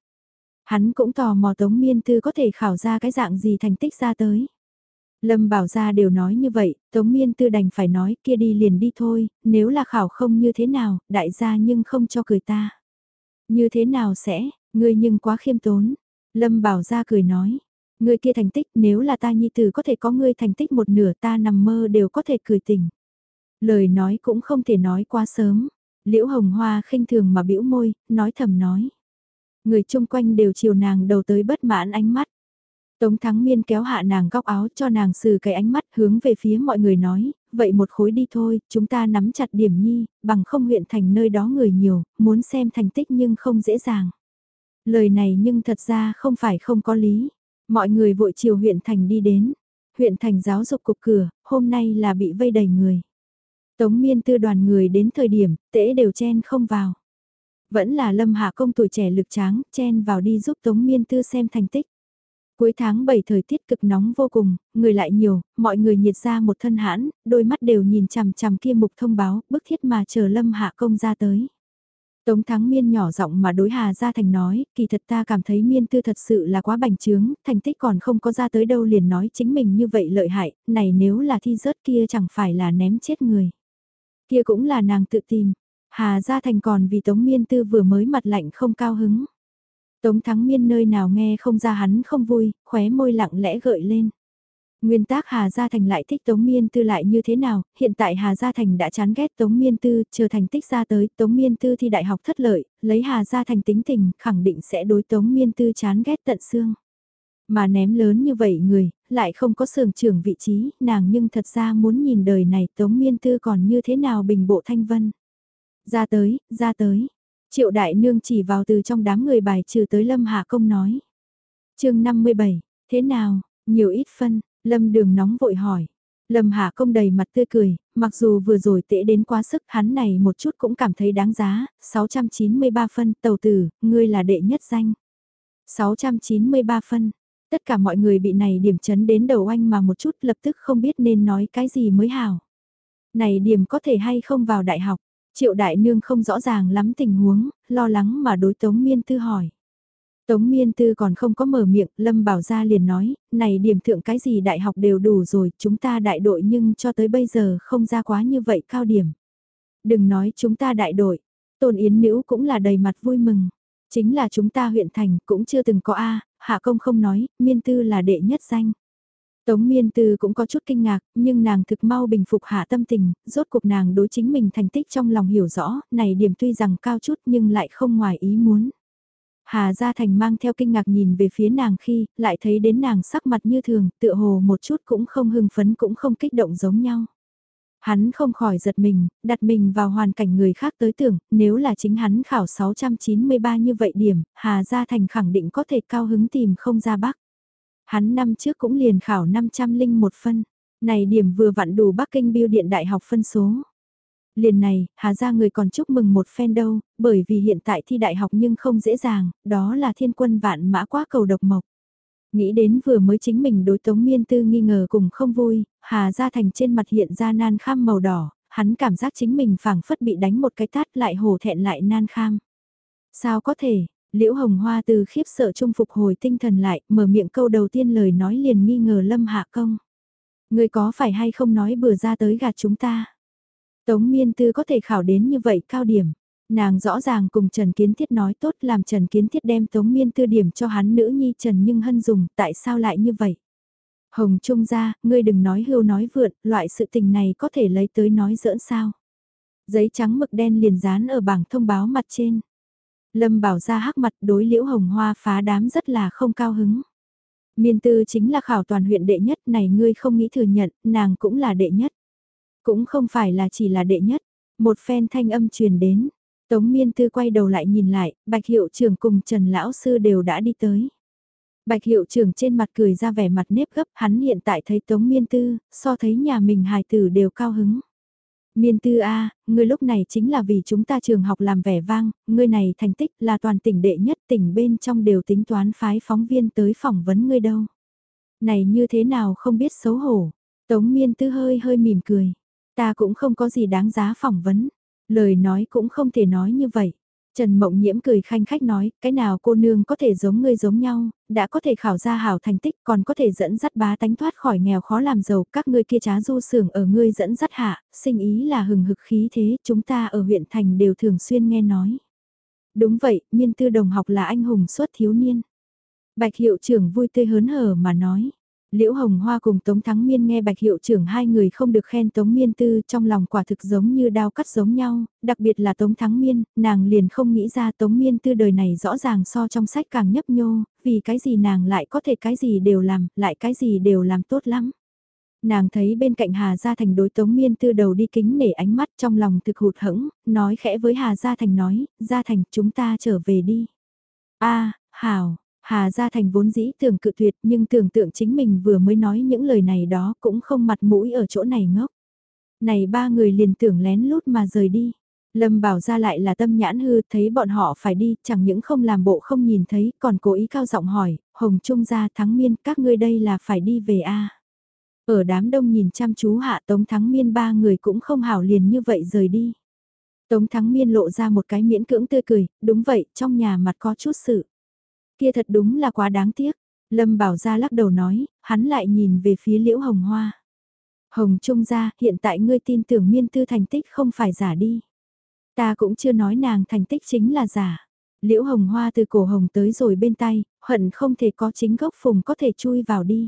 Speaker 1: Hắn cũng tò mò Tống Miên Tư có thể khảo ra cái dạng gì thành tích ra tới. Lâm bảo gia đều nói như vậy, Tống Miên Tư đành phải nói kia đi liền đi thôi, nếu là khảo không như thế nào, đại gia nhưng không cho cười ta. Như thế nào sẽ, ngươi nhưng quá khiêm tốn. Lâm bảo gia cười nói, ngươi kia thành tích nếu là ta nhi tử có thể có ngươi thành tích một nửa ta nằm mơ đều có thể cười tỉnh. Lời nói cũng không thể nói quá sớm. Liễu Hồng Hoa khinh thường mà bĩu môi, nói thầm nói. Người chung quanh đều chiều nàng đầu tới bất mãn ánh mắt. Tống Thắng Miên kéo hạ nàng góc áo cho nàng sử cái ánh mắt hướng về phía mọi người nói, vậy một khối đi thôi, chúng ta nắm chặt điểm nhi, bằng không huyện thành nơi đó người nhiều, muốn xem thành tích nhưng không dễ dàng. Lời này nhưng thật ra không phải không có lý. Mọi người vội chiều huyện thành đi đến. Huyện thành giáo dục cục cửa, hôm nay là bị vây đầy người. Tống miên tư đoàn người đến thời điểm, tễ đều chen không vào. Vẫn là lâm hạ công tuổi trẻ lực tráng, chen vào đi giúp Tống miên tư xem thành tích. Cuối tháng 7 thời tiết cực nóng vô cùng, người lại nhiều, mọi người nhiệt ra một thân hãn, đôi mắt đều nhìn chằm chằm kia mục thông báo, bức thiết mà chờ lâm hạ công ra tới. Tống Thắng Miên nhỏ giọng mà đối Hà Gia Thành nói, kỳ thật ta cảm thấy Miên Tư thật sự là quá bành trướng, thành tích còn không có ra tới đâu liền nói chính mình như vậy lợi hại, này nếu là thi rớt kia chẳng phải là ném chết người. Kia cũng là nàng tự tìm. Hà Gia Thành còn vì Tống Miên Tư vừa mới mặt lạnh không cao hứng. Tống Thắng Miên nơi nào nghe không ra hắn không vui, khóe môi lặng lẽ gợi lên. Nguyên tác Hà Gia Thành lại thích Tống Miên Tư lại như thế nào, hiện tại Hà Gia Thành đã chán ghét Tống Miên Tư, chờ thành tích ra tới, Tống Miên Tư thi đại học thất lợi, lấy Hà Gia Thành tính tình, khẳng định sẽ đối Tống Miên Tư chán ghét tận xương. Mà ném lớn như vậy người, lại không có sưởng trưởng vị trí, nàng nhưng thật ra muốn nhìn đời này Tống Miên Tư còn như thế nào bình bộ thanh vân. Ra tới, ra tới. Triệu đại nương chỉ vào từ trong đám người bài trừ tới Lâm Hạ Công nói. chương 57, thế nào, nhiều ít phân, Lâm Đường nóng vội hỏi. Lâm Hạ công đầy mặt tươi cười, mặc dù vừa rồi tệ đến quá sức hắn này một chút cũng cảm thấy đáng giá, 693 phân tàu tử, ngươi là đệ nhất danh. 693 phân, tất cả mọi người bị này điểm chấn đến đầu anh mà một chút lập tức không biết nên nói cái gì mới hảo. Này điểm có thể hay không vào đại học, triệu đại nương không rõ ràng lắm tình huống, lo lắng mà đối tống miên tư hỏi. Tống miên tư còn không có mở miệng, Lâm Bảo Gia liền nói, này điểm thượng cái gì đại học đều đủ rồi, chúng ta đại đội nhưng cho tới bây giờ không ra quá như vậy cao điểm. Đừng nói chúng ta đại đội, Tôn Yến Nữ cũng là đầy mặt vui mừng. Chính là chúng ta huyện thành cũng chưa từng có A, Hạ Công không nói, miên tư là đệ nhất danh. Tống miên tư cũng có chút kinh ngạc, nhưng nàng thực mau bình phục hạ tâm tình, rốt cuộc nàng đối chính mình thành tích trong lòng hiểu rõ, này điểm tuy rằng cao chút nhưng lại không ngoài ý muốn. Hà Gia Thành mang theo kinh ngạc nhìn về phía nàng khi, lại thấy đến nàng sắc mặt như thường, tựa hồ một chút cũng không hưng phấn cũng không kích động giống nhau. Hắn không khỏi giật mình, đặt mình vào hoàn cảnh người khác tới tưởng, nếu là chính hắn khảo 693 như vậy điểm, Hà Gia Thành khẳng định có thể cao hứng tìm không ra bắc. Hắn năm trước cũng liền khảo 501 phân, này điểm vừa vặn đủ Bắc Kinh Biêu Điện Đại học phân số. Liền này, Hà Gia người còn chúc mừng một phen đâu, bởi vì hiện tại thi đại học nhưng không dễ dàng, đó là thiên quân vạn mã quá cầu độc mộc. Nghĩ đến vừa mới chính mình đối tống miên tư nghi ngờ cùng không vui, Hà Gia Thành trên mặt hiện ra nan kham màu đỏ, hắn cảm giác chính mình phảng phất bị đánh một cái tát lại hồ thẹn lại nan kham. Sao có thể, Liễu Hồng Hoa từ khiếp sợ trung phục hồi tinh thần lại, mở miệng câu đầu tiên lời nói liền nghi ngờ Lâm Hạ Công. Người có phải hay không nói bừa ra tới gạt chúng ta? Tống miên tư có thể khảo đến như vậy cao điểm. Nàng rõ ràng cùng Trần Kiến Thiết nói tốt làm Trần Kiến Thiết đem Tống miên tư điểm cho hắn nữ nhi Trần Nhưng Hân dùng, tại sao lại như vậy? Hồng Trung ra, ngươi đừng nói hưu nói vượn, loại sự tình này có thể lấy tới nói giỡn sao. Giấy trắng mực đen liền dán ở bảng thông báo mặt trên. Lâm bảo ra hắc mặt đối liễu hồng hoa phá đám rất là không cao hứng. Miên tư chính là khảo toàn huyện đệ nhất này ngươi không nghĩ thừa nhận, nàng cũng là đệ nhất. Cũng không phải là chỉ là đệ nhất, một phen thanh âm truyền đến. Tống miên tư quay đầu lại nhìn lại, bạch hiệu trưởng cùng Trần Lão Sư đều đã đi tới. Bạch hiệu trưởng trên mặt cười ra vẻ mặt nếp gấp, hắn hiện tại thấy Tống Miên Tư, so thấy nhà mình hài tử đều cao hứng. Miên Tư A, ngươi lúc này chính là vì chúng ta trường học làm vẻ vang, ngươi này thành tích là toàn tỉnh đệ nhất tỉnh bên trong đều tính toán phái phóng viên tới phỏng vấn ngươi đâu. Này như thế nào không biết xấu hổ. Tống Miên Tư hơi hơi mỉm cười. Ta cũng không có gì đáng giá phỏng vấn. Lời nói cũng không thể nói như vậy. Trần Mộng Nhiễm cười khanh khách nói, cái nào cô nương có thể giống ngươi giống nhau, đã có thể khảo ra hảo thành tích còn có thể dẫn dắt bá tánh thoát khỏi nghèo khó làm giàu, các ngươi kia trá du sưởng ở ngươi dẫn dắt hạ, sinh ý là hừng hực khí thế, chúng ta ở huyện thành đều thường xuyên nghe nói. Đúng vậy, miên tư đồng học là anh hùng xuất thiếu niên. Bạch hiệu trưởng vui tươi hớn hở mà nói. Liễu Hồng Hoa cùng Tống Thắng Miên nghe Bạch Hiệu trưởng hai người không được khen Tống Miên Tư trong lòng quả thực giống như đao cắt giống nhau, đặc biệt là Tống Thắng Miên, nàng liền không nghĩ ra Tống Miên Tư đời này rõ ràng so trong sách càng nhấp nhô, vì cái gì nàng lại có thể cái gì đều làm, lại cái gì đều làm tốt lắm. Nàng thấy bên cạnh Hà Gia Thành đối Tống Miên Tư đầu đi kính nể ánh mắt trong lòng thực hụt hẫng, nói khẽ với Hà Gia Thành nói, Gia Thành chúng ta trở về đi. a Hảo Hà Gia Thành vốn dĩ tưởng cự tuyệt nhưng tưởng tượng chính mình vừa mới nói những lời này đó cũng không mặt mũi ở chỗ này ngốc. Này ba người liền tưởng lén lút mà rời đi. Lâm bảo ra lại là tâm nhãn hư thấy bọn họ phải đi chẳng những không làm bộ không nhìn thấy còn cố ý cao giọng hỏi, Hồng Trung gia thắng miên các ngươi đây là phải đi về a Ở đám đông nhìn chăm chú hạ tống thắng miên ba người cũng không hảo liền như vậy rời đi. Tống thắng miên lộ ra một cái miễn cưỡng tươi cười, đúng vậy, trong nhà mặt có chút sự. Kia thật đúng là quá đáng tiếc. Lâm Bảo Gia lắc đầu nói, hắn lại nhìn về phía Liễu Hồng Hoa. Hồng Trung gia, hiện tại ngươi tin tưởng miên tư thành tích không phải giả đi. Ta cũng chưa nói nàng thành tích chính là giả. Liễu Hồng Hoa từ cổ hồng tới rồi bên tay, hận không thể có chính gốc phùng có thể chui vào đi.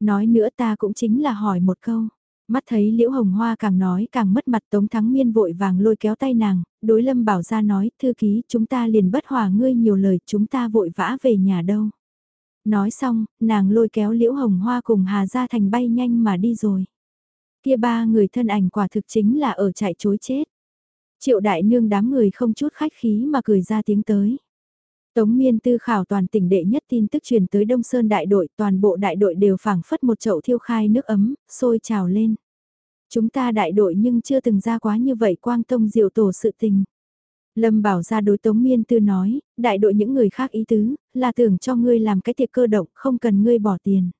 Speaker 1: Nói nữa ta cũng chính là hỏi một câu. Mắt thấy Liễu Hồng Hoa càng nói càng mất mặt Tống Thắng Miên vội vàng lôi kéo tay nàng, đối Lâm Bảo ra nói, thư ký, chúng ta liền bất hòa ngươi nhiều lời, chúng ta vội vã về nhà đâu. Nói xong, nàng lôi kéo Liễu Hồng Hoa cùng Hà Gia Thành bay nhanh mà đi rồi. Kia ba người thân ảnh quả thực chính là ở chạy chối chết. Triệu đại nương đám người không chút khách khí mà cười ra tiếng tới. Tống miên tư khảo toàn tỉnh đệ nhất tin tức truyền tới Đông Sơn đại đội, toàn bộ đại đội đều phảng phất một chậu thiêu khai nước ấm, sôi trào lên. Chúng ta đại đội nhưng chưa từng ra quá như vậy quang tông diệu tổ sự tình. Lâm bảo ra đối tống miên tư nói, đại đội những người khác ý tứ, là tưởng cho ngươi làm cái tiệc cơ động, không cần ngươi bỏ tiền.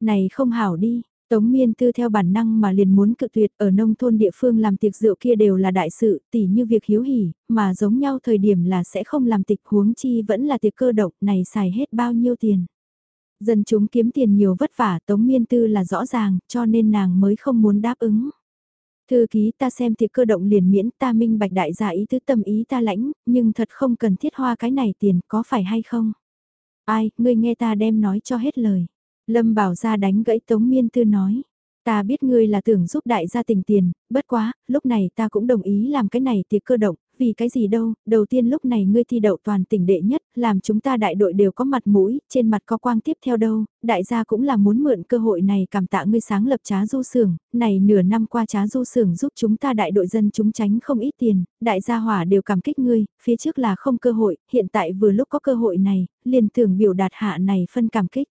Speaker 1: Này không hảo đi, Tống miên tư theo bản năng mà liền muốn cự tuyệt ở nông thôn địa phương làm tiệc rượu kia đều là đại sự, tỉ như việc hiếu hỉ, mà giống nhau thời điểm là sẽ không làm tịch huống chi vẫn là tiệc cơ động này xài hết bao nhiêu tiền. Dân chúng kiếm tiền nhiều vất vả tống miên tư là rõ ràng cho nên nàng mới không muốn đáp ứng. Thư ký ta xem tiệc cơ động liền miễn ta minh bạch đại giả ý tứ tâm ý ta lãnh, nhưng thật không cần thiết hoa cái này tiền có phải hay không? Ai, ngươi nghe ta đem nói cho hết lời. Lâm bảo ra đánh gãy Tống Miên Tư nói. Ta biết ngươi là tưởng giúp đại gia tình tiền, bất quá, lúc này ta cũng đồng ý làm cái này tiệc cơ động, vì cái gì đâu, đầu tiên lúc này ngươi thi đậu toàn tỉnh đệ nhất, làm chúng ta đại đội đều có mặt mũi, trên mặt có quang tiếp theo đâu, đại gia cũng là muốn mượn cơ hội này cảm tạ ngươi sáng lập trá du sưởng, này nửa năm qua trá du sưởng giúp chúng ta đại đội dân chúng tránh không ít tiền, đại gia hỏa đều cảm kích ngươi, phía trước là không cơ hội, hiện tại vừa lúc có cơ hội này, liền tưởng biểu đạt hạ này phân cảm kích.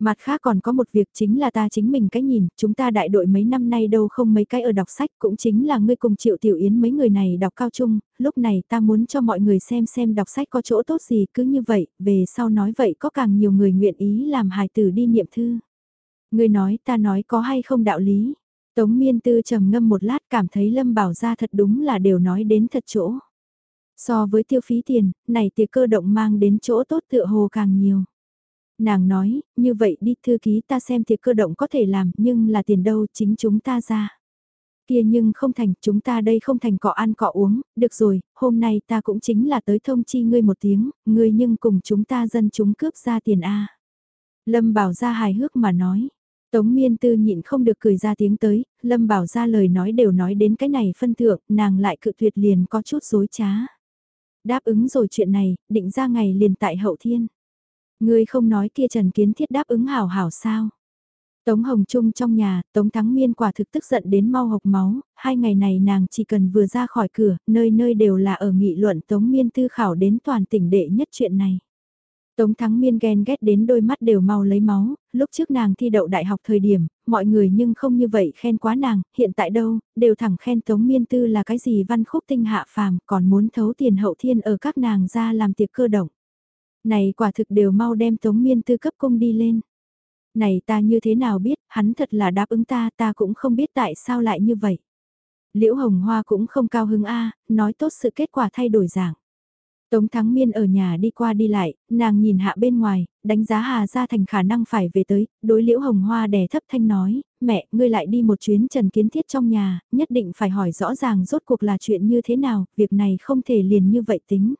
Speaker 1: Mặt khác còn có một việc chính là ta chính mình cái nhìn, chúng ta đại đội mấy năm nay đâu không mấy cái ở đọc sách cũng chính là ngươi cùng Triệu Tiểu Yến mấy người này đọc cao trung, lúc này ta muốn cho mọi người xem xem đọc sách có chỗ tốt gì cứ như vậy, về sau nói vậy có càng nhiều người nguyện ý làm hài tử đi niệm thư. Ngươi nói ta nói có hay không đạo lý. Tống miên tư trầm ngâm một lát cảm thấy Lâm Bảo ra thật đúng là đều nói đến thật chỗ. So với tiêu phí tiền, này tiệc cơ động mang đến chỗ tốt tựa hồ càng nhiều. Nàng nói, như vậy đi thư ký ta xem thiệt cơ động có thể làm nhưng là tiền đâu chính chúng ta ra. Kia nhưng không thành, chúng ta đây không thành cọ ăn cọ uống, được rồi, hôm nay ta cũng chính là tới thông chi ngươi một tiếng, ngươi nhưng cùng chúng ta dân chúng cướp ra tiền A. Lâm bảo ra hài hước mà nói. Tống miên tư nhịn không được cười ra tiếng tới, Lâm bảo ra lời nói đều nói đến cái này phân thượng, nàng lại cự tuyệt liền có chút dối trá. Đáp ứng rồi chuyện này, định ra ngày liền tại hậu thiên. Ngươi không nói kia Trần Kiến Thiết đáp ứng hảo hảo sao? Tống Hồng Trung trong nhà, Tống Thắng Miên quả thực tức giận đến mau hộc máu, hai ngày này nàng chỉ cần vừa ra khỏi cửa, nơi nơi đều là ở nghị luận Tống Miên tư khảo đến toàn tỉnh đệ nhất chuyện này. Tống Thắng Miên ghen ghét đến đôi mắt đều mau lấy máu, lúc trước nàng thi đậu đại học thời điểm, mọi người nhưng không như vậy khen quá nàng, hiện tại đâu, đều thẳng khen Tống Miên Tư là cái gì văn khúc tinh hạ phàm, còn muốn thấu tiền hậu thiên ở các nàng ra làm tiệc cơ động. Này quả thực đều mau đem Tống Miên Tư cấp cung đi lên. Này ta như thế nào biết, hắn thật là đáp ứng ta, ta cũng không biết tại sao lại như vậy. Liễu Hồng Hoa cũng không cao hứng a, nói tốt sự kết quả thay đổi dạng. Tống Thắng Miên ở nhà đi qua đi lại, nàng nhìn hạ bên ngoài, đánh giá Hà Gia Thành khả năng phải về tới, đối Liễu Hồng Hoa đè thấp thanh nói, mẹ, ngươi lại đi một chuyến Trần Kiến Thiết trong nhà, nhất định phải hỏi rõ ràng rốt cuộc là chuyện như thế nào, việc này không thể liền như vậy tính.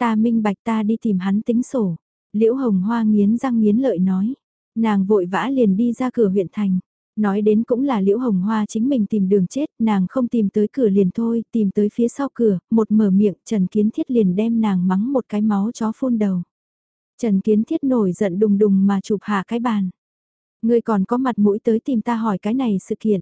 Speaker 1: Ta minh bạch ta đi tìm hắn tính sổ. Liễu Hồng Hoa nghiến răng nghiến lợi nói. Nàng vội vã liền đi ra cửa huyện thành. Nói đến cũng là Liễu Hồng Hoa chính mình tìm đường chết, nàng không tìm tới cửa liền thôi, tìm tới phía sau cửa, một mở miệng, Trần Kiến Thiết liền đem nàng mắng một cái máu chó phun đầu. Trần Kiến Thiết nổi giận đùng đùng mà chụp hạ cái bàn. Ngươi còn có mặt mũi tới tìm ta hỏi cái này sự kiện.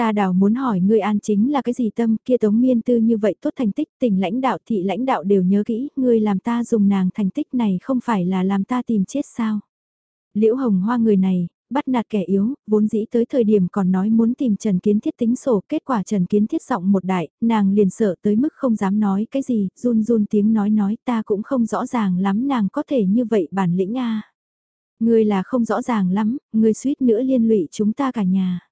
Speaker 1: Ta đảo muốn hỏi ngươi an chính là cái gì tâm kia tống miên tư như vậy tốt thành tích tỉnh lãnh đạo thị lãnh đạo đều nhớ kỹ, ngươi làm ta dùng nàng thành tích này không phải là làm ta tìm chết sao. Liễu hồng hoa người này, bắt nạt kẻ yếu, vốn dĩ tới thời điểm còn nói muốn tìm Trần Kiến Thiết tính sổ, kết quả Trần Kiến Thiết giọng một đại, nàng liền sợ tới mức không dám nói cái gì, run run tiếng nói nói ta cũng không rõ ràng lắm nàng có thể như vậy bản lĩnh a. Ngươi là không rõ ràng lắm, ngươi suýt nữa liên lụy chúng ta cả nhà.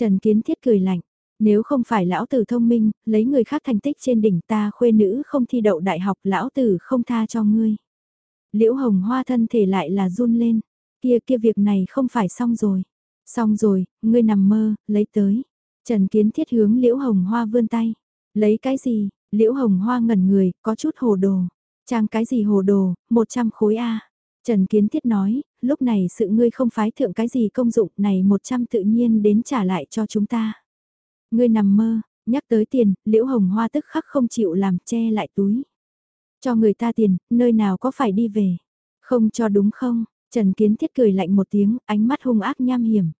Speaker 1: Trần Kiến Thiết cười lạnh, nếu không phải lão tử thông minh, lấy người khác thành tích trên đỉnh ta khuê nữ không thi đậu đại học lão tử không tha cho ngươi. Liễu Hồng Hoa thân thể lại là run lên, kia kia việc này không phải xong rồi. Xong rồi, ngươi nằm mơ, lấy tới. Trần Kiến Thiết hướng Liễu Hồng Hoa vươn tay. Lấy cái gì? Liễu Hồng Hoa ngẩn người, có chút hồ đồ. Trang cái gì hồ đồ, 100 khối A. Trần Kiến Thiết nói, lúc này sự ngươi không phái thượng cái gì công dụng này 100 tự nhiên đến trả lại cho chúng ta. Ngươi nằm mơ, nhắc tới tiền, liễu hồng hoa tức khắc không chịu làm che lại túi. Cho người ta tiền, nơi nào có phải đi về? Không cho đúng không? Trần Kiến Thiết cười lạnh một tiếng, ánh mắt hung ác nham hiểm.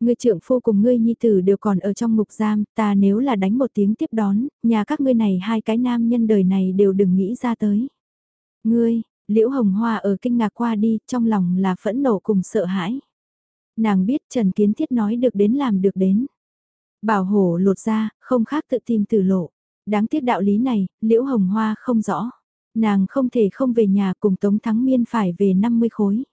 Speaker 1: Ngươi trưởng phu cùng ngươi nhi tử đều còn ở trong ngục giam, ta nếu là đánh một tiếng tiếp đón, nhà các ngươi này hai cái nam nhân đời này đều đừng nghĩ ra tới. Ngươi, Liễu Hồng Hoa ở kinh ngạc qua đi, trong lòng là phẫn nộ cùng sợ hãi. Nàng biết Trần Kiến Thiết nói được đến làm được đến. Bảo hổ lột ra, không khác tự tìm tử lộ. Đáng tiếc đạo lý này, Liễu Hồng Hoa không rõ. Nàng không thể không về nhà cùng Tống Thắng Miên phải về 50 khối.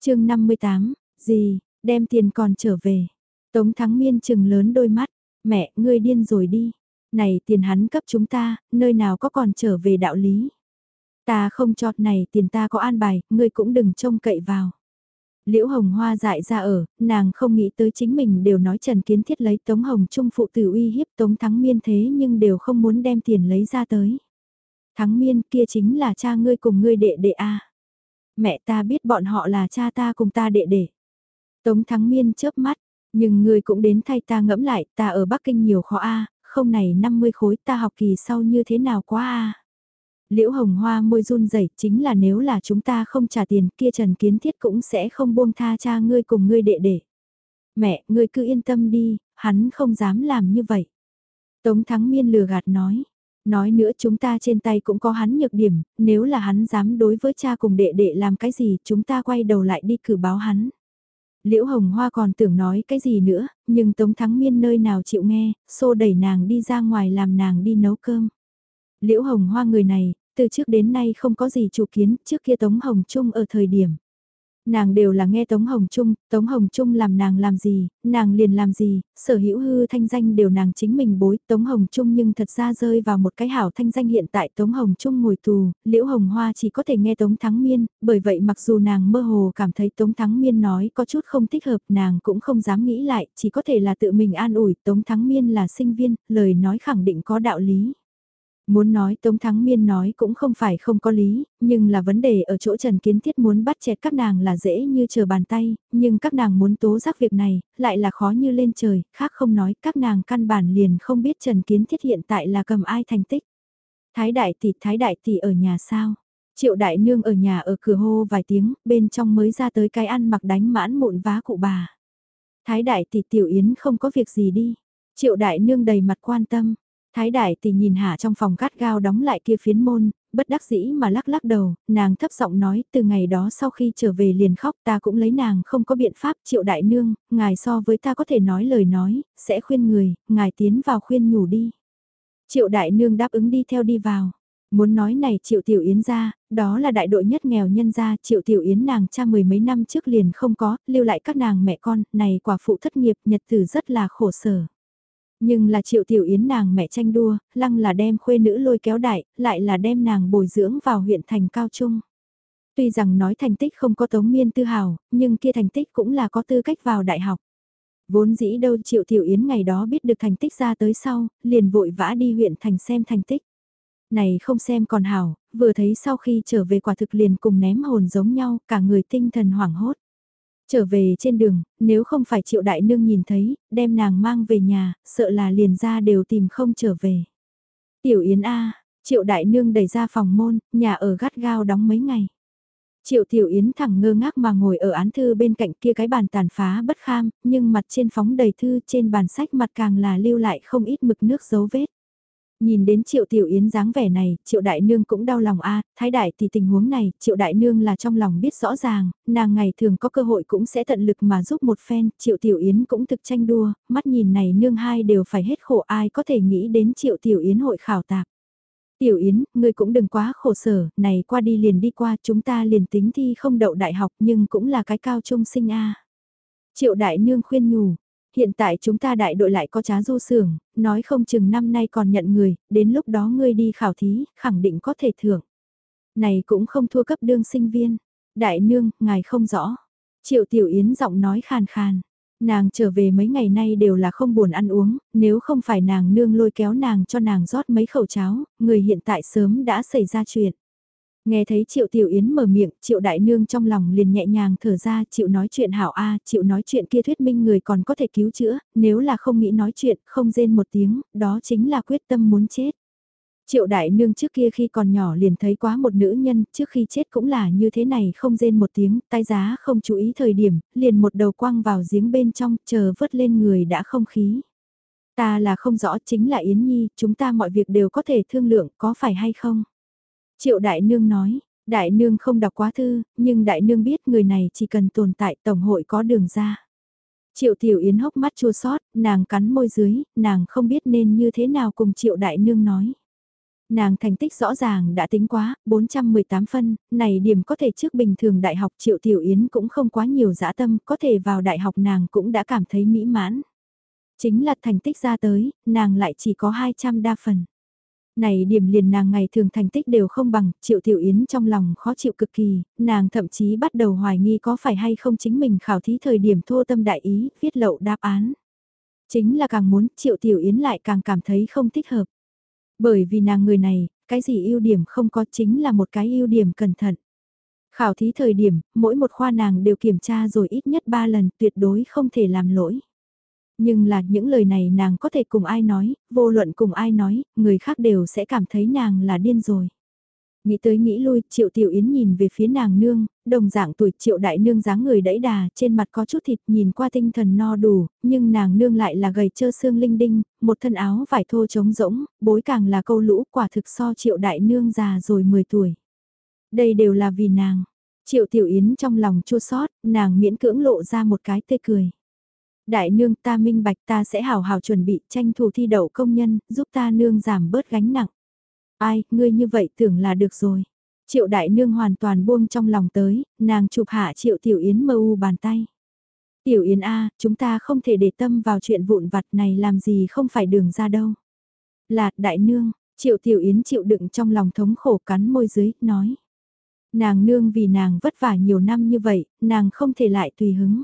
Speaker 1: chương 58, gì, đem tiền còn trở về. Tống Thắng Miên chừng lớn đôi mắt, mẹ, ngươi điên rồi đi. Này tiền hắn cấp chúng ta, nơi nào có còn trở về đạo lý. Ta không chọt này tiền ta có an bài, ngươi cũng đừng trông cậy vào. Liễu Hồng Hoa dại ra ở, nàng không nghĩ tới chính mình đều nói Trần Kiến Thiết lấy Tống Hồng Trung phụ tử uy hiếp Tống Thắng Miên thế nhưng đều không muốn đem tiền lấy ra tới. Thắng Miên kia chính là cha ngươi cùng ngươi đệ đệ a. Mẹ ta biết bọn họ là cha ta cùng ta đệ đệ. Tống Thắng Miên chớp mắt, nhưng ngươi cũng đến thay ta ngẫm lại, ta ở Bắc Kinh nhiều khó a, không này 50 khối ta học kỳ sau như thế nào quá a. Liễu Hồng Hoa môi run rẩy chính là nếu là chúng ta không trả tiền kia Trần Kiến Thiết cũng sẽ không buông tha cha ngươi cùng ngươi đệ đệ. Mẹ, ngươi cứ yên tâm đi, hắn không dám làm như vậy. Tống Thắng Miên lừa gạt nói. Nói nữa chúng ta trên tay cũng có hắn nhược điểm, nếu là hắn dám đối với cha cùng đệ đệ làm cái gì chúng ta quay đầu lại đi cử báo hắn. Liễu Hồng Hoa còn tưởng nói cái gì nữa, nhưng Tống Thắng Miên nơi nào chịu nghe, xô đẩy nàng đi ra ngoài làm nàng đi nấu cơm. Liễu Hồng Hoa người này, từ trước đến nay không có gì chủ kiến, trước kia Tống Hồng Trung ở thời điểm. Nàng đều là nghe Tống Hồng Trung, Tống Hồng Trung làm nàng làm gì, nàng liền làm gì, sở hữu hư thanh danh đều nàng chính mình bối, Tống Hồng Trung nhưng thật ra rơi vào một cái hảo thanh danh hiện tại Tống Hồng Trung ngồi tù, Liễu Hồng Hoa chỉ có thể nghe Tống Thắng Miên, bởi vậy mặc dù nàng mơ hồ cảm thấy Tống Thắng Miên nói có chút không thích hợp nàng cũng không dám nghĩ lại, chỉ có thể là tự mình an ủi Tống Thắng Miên là sinh viên, lời nói khẳng định có đạo lý. Muốn nói Tống Thắng Miên nói cũng không phải không có lý, nhưng là vấn đề ở chỗ Trần Kiến Thiết muốn bắt chẹt các nàng là dễ như chờ bàn tay, nhưng các nàng muốn tố giác việc này, lại là khó như lên trời, khác không nói, các nàng căn bản liền không biết Trần Kiến Thiết hiện tại là cầm ai thành tích. Thái đại tỷ, thái đại tỷ ở nhà sao? Triệu đại nương ở nhà ở cửa hô vài tiếng, bên trong mới ra tới cái ăn mặc đánh mãn mụn vá cụ bà. Thái đại tỷ tiểu yến không có việc gì đi. Triệu đại nương đầy mặt quan tâm, Thái đại tỷ nhìn hạ trong phòng gắt gao đóng lại kia phiến môn, bất đắc dĩ mà lắc lắc đầu, nàng thấp giọng nói từ ngày đó sau khi trở về liền khóc ta cũng lấy nàng không có biện pháp triệu đại nương, ngài so với ta có thể nói lời nói, sẽ khuyên người, ngài tiến vào khuyên nhủ đi. Triệu đại nương đáp ứng đi theo đi vào. Muốn nói này Triệu Tiểu Yến ra, đó là đại đội nhất nghèo nhân gia, Triệu Tiểu Yến nàng cha mười mấy năm trước liền không có, lưu lại các nàng mẹ con, này quả phụ thất nghiệp, nhật tử rất là khổ sở. Nhưng là triệu tiểu yến nàng mẹ tranh đua, lăng là đem khuê nữ lôi kéo đại, lại là đem nàng bồi dưỡng vào huyện thành cao trung. Tuy rằng nói thành tích không có tống miên tư hào, nhưng kia thành tích cũng là có tư cách vào đại học. Vốn dĩ đâu triệu tiểu yến ngày đó biết được thành tích ra tới sau, liền vội vã đi huyện thành xem thành tích. Này không xem còn hào, vừa thấy sau khi trở về quả thực liền cùng ném hồn giống nhau, cả người tinh thần hoảng hốt. Trở về trên đường, nếu không phải triệu đại nương nhìn thấy, đem nàng mang về nhà, sợ là liền ra đều tìm không trở về. Tiểu Yến A, triệu đại nương đẩy ra phòng môn, nhà ở gắt gao đóng mấy ngày. Triệu Tiểu Yến thẳng ngơ ngác mà ngồi ở án thư bên cạnh kia cái bàn tàn phá bất kham, nhưng mặt trên phóng đầy thư trên bàn sách mặt càng là lưu lại không ít mực nước dấu vết. Nhìn đến Triệu Tiểu Yến dáng vẻ này, Triệu Đại Nương cũng đau lòng a thái đại thì tình huống này, Triệu Đại Nương là trong lòng biết rõ ràng, nàng ngày thường có cơ hội cũng sẽ tận lực mà giúp một phen, Triệu Tiểu Yến cũng thực tranh đua, mắt nhìn này nương hai đều phải hết khổ ai có thể nghĩ đến Triệu Tiểu Yến hội khảo tạp. Tiểu Yến, ngươi cũng đừng quá khổ sở, này qua đi liền đi qua, chúng ta liền tính thi không đậu đại học nhưng cũng là cái cao trung sinh a. Triệu Đại Nương khuyên nhủ, Hiện tại chúng ta đại đội lại có trá du sưởng, nói không chừng năm nay còn nhận người, đến lúc đó ngươi đi khảo thí, khẳng định có thể thưởng. Này cũng không thua cấp đương sinh viên. Đại nương, ngài không rõ. Triệu Tiểu Yến giọng nói khàn khàn. Nàng trở về mấy ngày nay đều là không buồn ăn uống, nếu không phải nàng nương lôi kéo nàng cho nàng rót mấy khẩu cháo, người hiện tại sớm đã xảy ra chuyện. Nghe thấy Triệu Tiểu Yến mở miệng, Triệu Đại Nương trong lòng liền nhẹ nhàng thở ra, triệu nói chuyện hảo A, triệu nói chuyện kia thuyết minh người còn có thể cứu chữa, nếu là không nghĩ nói chuyện, không rên một tiếng, đó chính là quyết tâm muốn chết. Triệu Đại Nương trước kia khi còn nhỏ liền thấy quá một nữ nhân, trước khi chết cũng là như thế này không rên một tiếng, tay giá không chú ý thời điểm, liền một đầu quăng vào giếng bên trong, chờ vớt lên người đã không khí. Ta là không rõ chính là Yến Nhi, chúng ta mọi việc đều có thể thương lượng, có phải hay không? Triệu Đại Nương nói, Đại nương không đọc quá thư, nhưng đại nương biết người này chỉ cần tồn tại tổng hội có đường ra. Triệu Tiểu Yến hốc mắt chua sót, nàng cắn môi dưới, nàng không biết nên như thế nào cùng Triệu Đại Nương nói. Nàng thành tích rõ ràng đã tính quá, 418 phân, này điểm có thể trước bình thường đại học Triệu Tiểu Yến cũng không quá nhiều dã tâm, có thể vào đại học nàng cũng đã cảm thấy mỹ mãn. Chính là thành tích ra tới, nàng lại chỉ có 200 đa phần. Này điểm liền nàng ngày thường thành tích đều không bằng, Triệu Tiểu Yến trong lòng khó chịu cực kỳ, nàng thậm chí bắt đầu hoài nghi có phải hay không chính mình khảo thí thời điểm thô tâm đại ý, viết lậu đáp án. Chính là càng muốn, Triệu Tiểu Yến lại càng cảm thấy không thích hợp. Bởi vì nàng người này, cái gì ưu điểm không có chính là một cái ưu điểm cẩn thận. Khảo thí thời điểm, mỗi một khoa nàng đều kiểm tra rồi ít nhất 3 lần tuyệt đối không thể làm lỗi. Nhưng là những lời này nàng có thể cùng ai nói, vô luận cùng ai nói, người khác đều sẽ cảm thấy nàng là điên rồi. Nghĩ tới nghĩ lui, triệu tiểu yến nhìn về phía nàng nương, đồng dạng tuổi triệu đại nương dáng người đẫy đà, trên mặt có chút thịt nhìn qua tinh thần no đủ, nhưng nàng nương lại là gầy trơ xương linh đinh, một thân áo vải thô trống rỗng, bối càng là câu lũ quả thực so triệu đại nương già rồi 10 tuổi. Đây đều là vì nàng. Triệu tiểu yến trong lòng chua sót, nàng miễn cưỡng lộ ra một cái tê cười. Đại nương ta minh bạch ta sẽ hào hào chuẩn bị tranh thủ thi đậu công nhân, giúp ta nương giảm bớt gánh nặng. Ai, ngươi như vậy tưởng là được rồi. Triệu đại nương hoàn toàn buông trong lòng tới, nàng chụp hạ triệu tiểu yến mơ u bàn tay. Tiểu yến A, chúng ta không thể để tâm vào chuyện vụn vặt này làm gì không phải đường ra đâu. Lạt đại nương, triệu tiểu yến chịu đựng trong lòng thống khổ cắn môi dưới, nói. Nàng nương vì nàng vất vả nhiều năm như vậy, nàng không thể lại tùy hứng.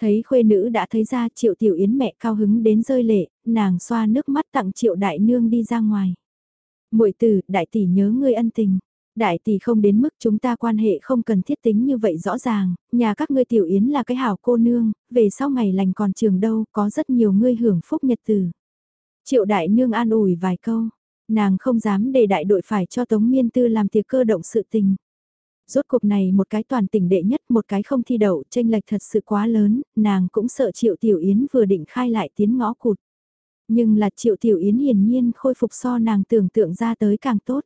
Speaker 1: Thấy khuê nữ đã thấy ra triệu tiểu yến mẹ cao hứng đến rơi lệ, nàng xoa nước mắt tặng triệu đại nương đi ra ngoài. muội tử, đại tỷ nhớ ngươi ân tình. Đại tỷ không đến mức chúng ta quan hệ không cần thiết tính như vậy rõ ràng, nhà các ngươi tiểu yến là cái hảo cô nương, về sau ngày lành còn trường đâu, có rất nhiều ngươi hưởng phúc nhật tử. Triệu đại nương an ủi vài câu, nàng không dám để đại đội phải cho Tống Miên Tư làm tiệc cơ động sự tình. Rốt cuộc này một cái toàn tỉnh đệ nhất một cái không thi đậu, tranh lệch thật sự quá lớn, nàng cũng sợ Triệu Tiểu Yến vừa định khai lại tiến ngõ cụt. Nhưng là Triệu Tiểu Yến hiển nhiên khôi phục so nàng tưởng tượng ra tới càng tốt.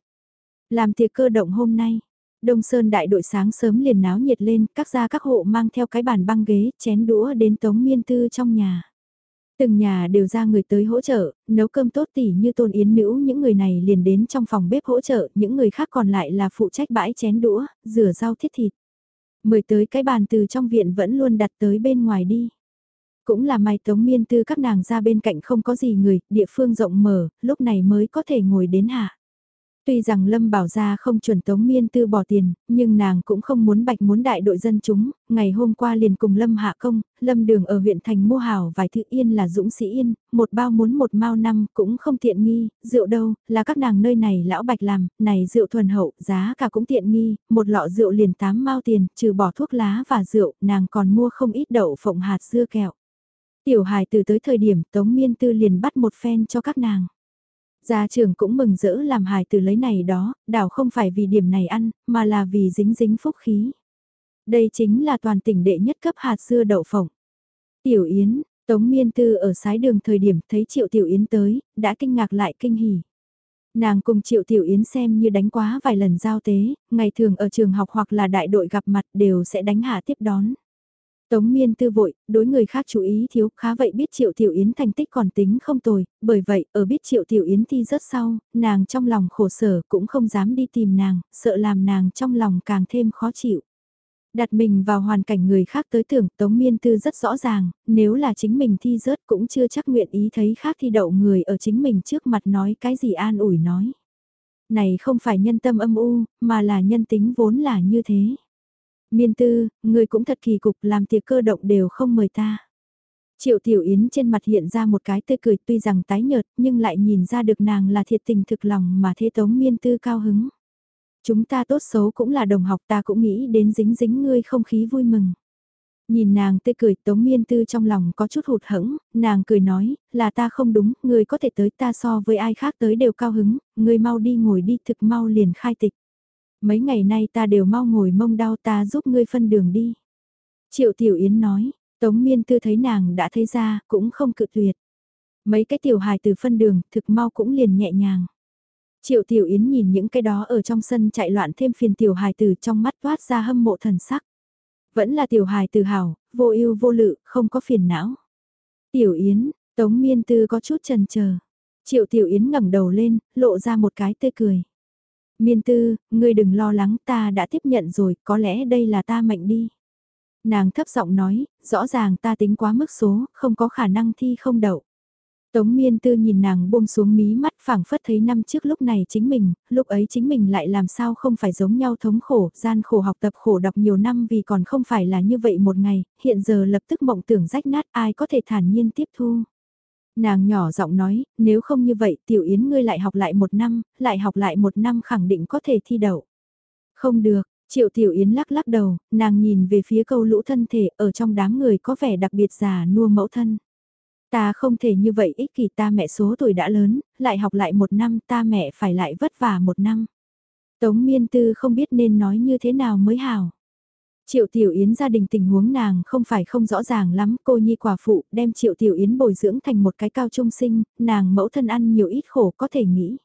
Speaker 1: Làm tiệc cơ động hôm nay, Đông Sơn đại đội sáng sớm liền náo nhiệt lên, các gia các hộ mang theo cái bàn băng ghế, chén đũa đến Tống Miên Tư trong nhà. Từng nhà đều ra người tới hỗ trợ, nấu cơm tốt tỉ như tôn yến nữ những người này liền đến trong phòng bếp hỗ trợ, những người khác còn lại là phụ trách bãi chén đũa, rửa rau thiết thịt. Mời tới cái bàn từ trong viện vẫn luôn đặt tới bên ngoài đi. Cũng là may tống miên tư các nàng ra bên cạnh không có gì người, địa phương rộng mở, lúc này mới có thể ngồi đến hạ. Tuy rằng Lâm Bảo Gia không chuẩn Tống Miên Tư bỏ tiền, nhưng nàng cũng không muốn bạch muốn đại đội dân chúng, ngày hôm qua liền cùng Lâm Hạ Công, Lâm Đường ở huyện thành mua hảo vài thứ yên là dũng sĩ yên, một bao muốn một mao năm cũng không tiện nghi, rượu đâu, là các nàng nơi này lão bạch làm, này rượu thuần hậu, giá cả cũng tiện nghi, một lọ rượu liền 8 mao tiền, trừ bỏ thuốc lá và rượu, nàng còn mua không ít đậu phộng hạt dưa kẹo. Tiểu hài từ tới thời điểm Tống Miên Tư liền bắt một phen cho các nàng. Gia trưởng cũng mừng rỡ làm hài từ lấy này đó, đảo không phải vì điểm này ăn, mà là vì dính dính phúc khí. Đây chính là toàn tỉnh đệ nhất cấp hạt dưa đậu phộng. Tiểu Yến, Tống Miên Tư ở sái đường thời điểm thấy Triệu Tiểu Yến tới, đã kinh ngạc lại kinh hỉ. Nàng cùng Triệu Tiểu Yến xem như đánh quá vài lần giao tế, ngày thường ở trường học hoặc là đại đội gặp mặt đều sẽ đánh hạ tiếp đón. Tống miên tư vội, đối người khác chú ý thiếu, khá vậy biết Triệu Tiểu Yến thành tích còn tính không tồi, bởi vậy, ở biết Triệu Tiểu Yến thi rất sau, nàng trong lòng khổ sở cũng không dám đi tìm nàng, sợ làm nàng trong lòng càng thêm khó chịu. Đặt mình vào hoàn cảnh người khác tới tưởng Tống Miên Tư rất rõ ràng, nếu là chính mình thi rớt cũng chưa chắc nguyện ý thấy khác thi đậu người ở chính mình trước mặt nói cái gì an ủi nói. Này không phải nhân tâm âm u, mà là nhân tính vốn là như thế. Miên tư, người cũng thật kỳ cục làm tiệc cơ động đều không mời ta. Triệu Tiểu Yến trên mặt hiện ra một cái tươi cười tuy rằng tái nhợt nhưng lại nhìn ra được nàng là thiệt tình thực lòng mà thế tống miên tư cao hứng. Chúng ta tốt xấu cũng là đồng học ta cũng nghĩ đến dính dính ngươi không khí vui mừng. Nhìn nàng tươi cười tống miên tư trong lòng có chút hụt hẫng, nàng cười nói, là ta không đúng, ngươi có thể tới ta so với ai khác tới đều cao hứng, ngươi mau đi ngồi đi thực mau liền khai tịch mấy ngày nay ta đều mau ngồi mông đau ta giúp ngươi phân đường đi. Triệu Tiểu Yến nói, Tống Miên Tư thấy nàng đã thấy ra, cũng không cự tuyệt. Mấy cái tiểu hài từ phân đường, thực mau cũng liền nhẹ nhàng. Triệu Tiểu Yến nhìn những cái đó ở trong sân chạy loạn thêm phiền tiểu hài tử trong mắt toát ra hâm mộ thần sắc. Vẫn là tiểu hài tử hào vô ưu vô lự, không có phiền não. Tiểu Yến, Tống Miên Tư có chút chần chờ. Triệu Tiểu Yến ngẩng đầu lên, lộ ra một cái tươi cười. Miên Tư, ngươi đừng lo lắng ta đã tiếp nhận rồi, có lẽ đây là ta mệnh đi. Nàng thấp giọng nói, rõ ràng ta tính quá mức số, không có khả năng thi không đậu. Tống miên tư nhìn nàng buông xuống mí mắt phảng phất thấy năm trước lúc này chính mình, lúc ấy chính mình lại làm sao không phải giống nhau thống khổ, gian khổ học tập khổ đọc nhiều năm vì còn không phải là như vậy một ngày, hiện giờ lập tức mộng tưởng rách nát ai có thể thản nhiên tiếp thu. Nàng nhỏ giọng nói, nếu không như vậy tiểu yến ngươi lại học lại một năm, lại học lại một năm khẳng định có thể thi đậu. Không được, Triệu Tiểu Yến lắc lắc đầu, nàng nhìn về phía câu lũ thân thể ở trong đám người có vẻ đặc biệt già nua mẫu thân. Ta không thể như vậy ích kỷ ta mẹ số tuổi đã lớn, lại học lại một năm ta mẹ phải lại vất vả một năm. Tống miên tư không biết nên nói như thế nào mới hào. Triệu Tiểu Yến gia đình tình huống nàng không phải không rõ ràng lắm, cô nhi quả phụ đem Triệu Tiểu Yến bồi dưỡng thành một cái cao trung sinh, nàng mẫu thân ăn nhiều ít khổ có thể nghĩ.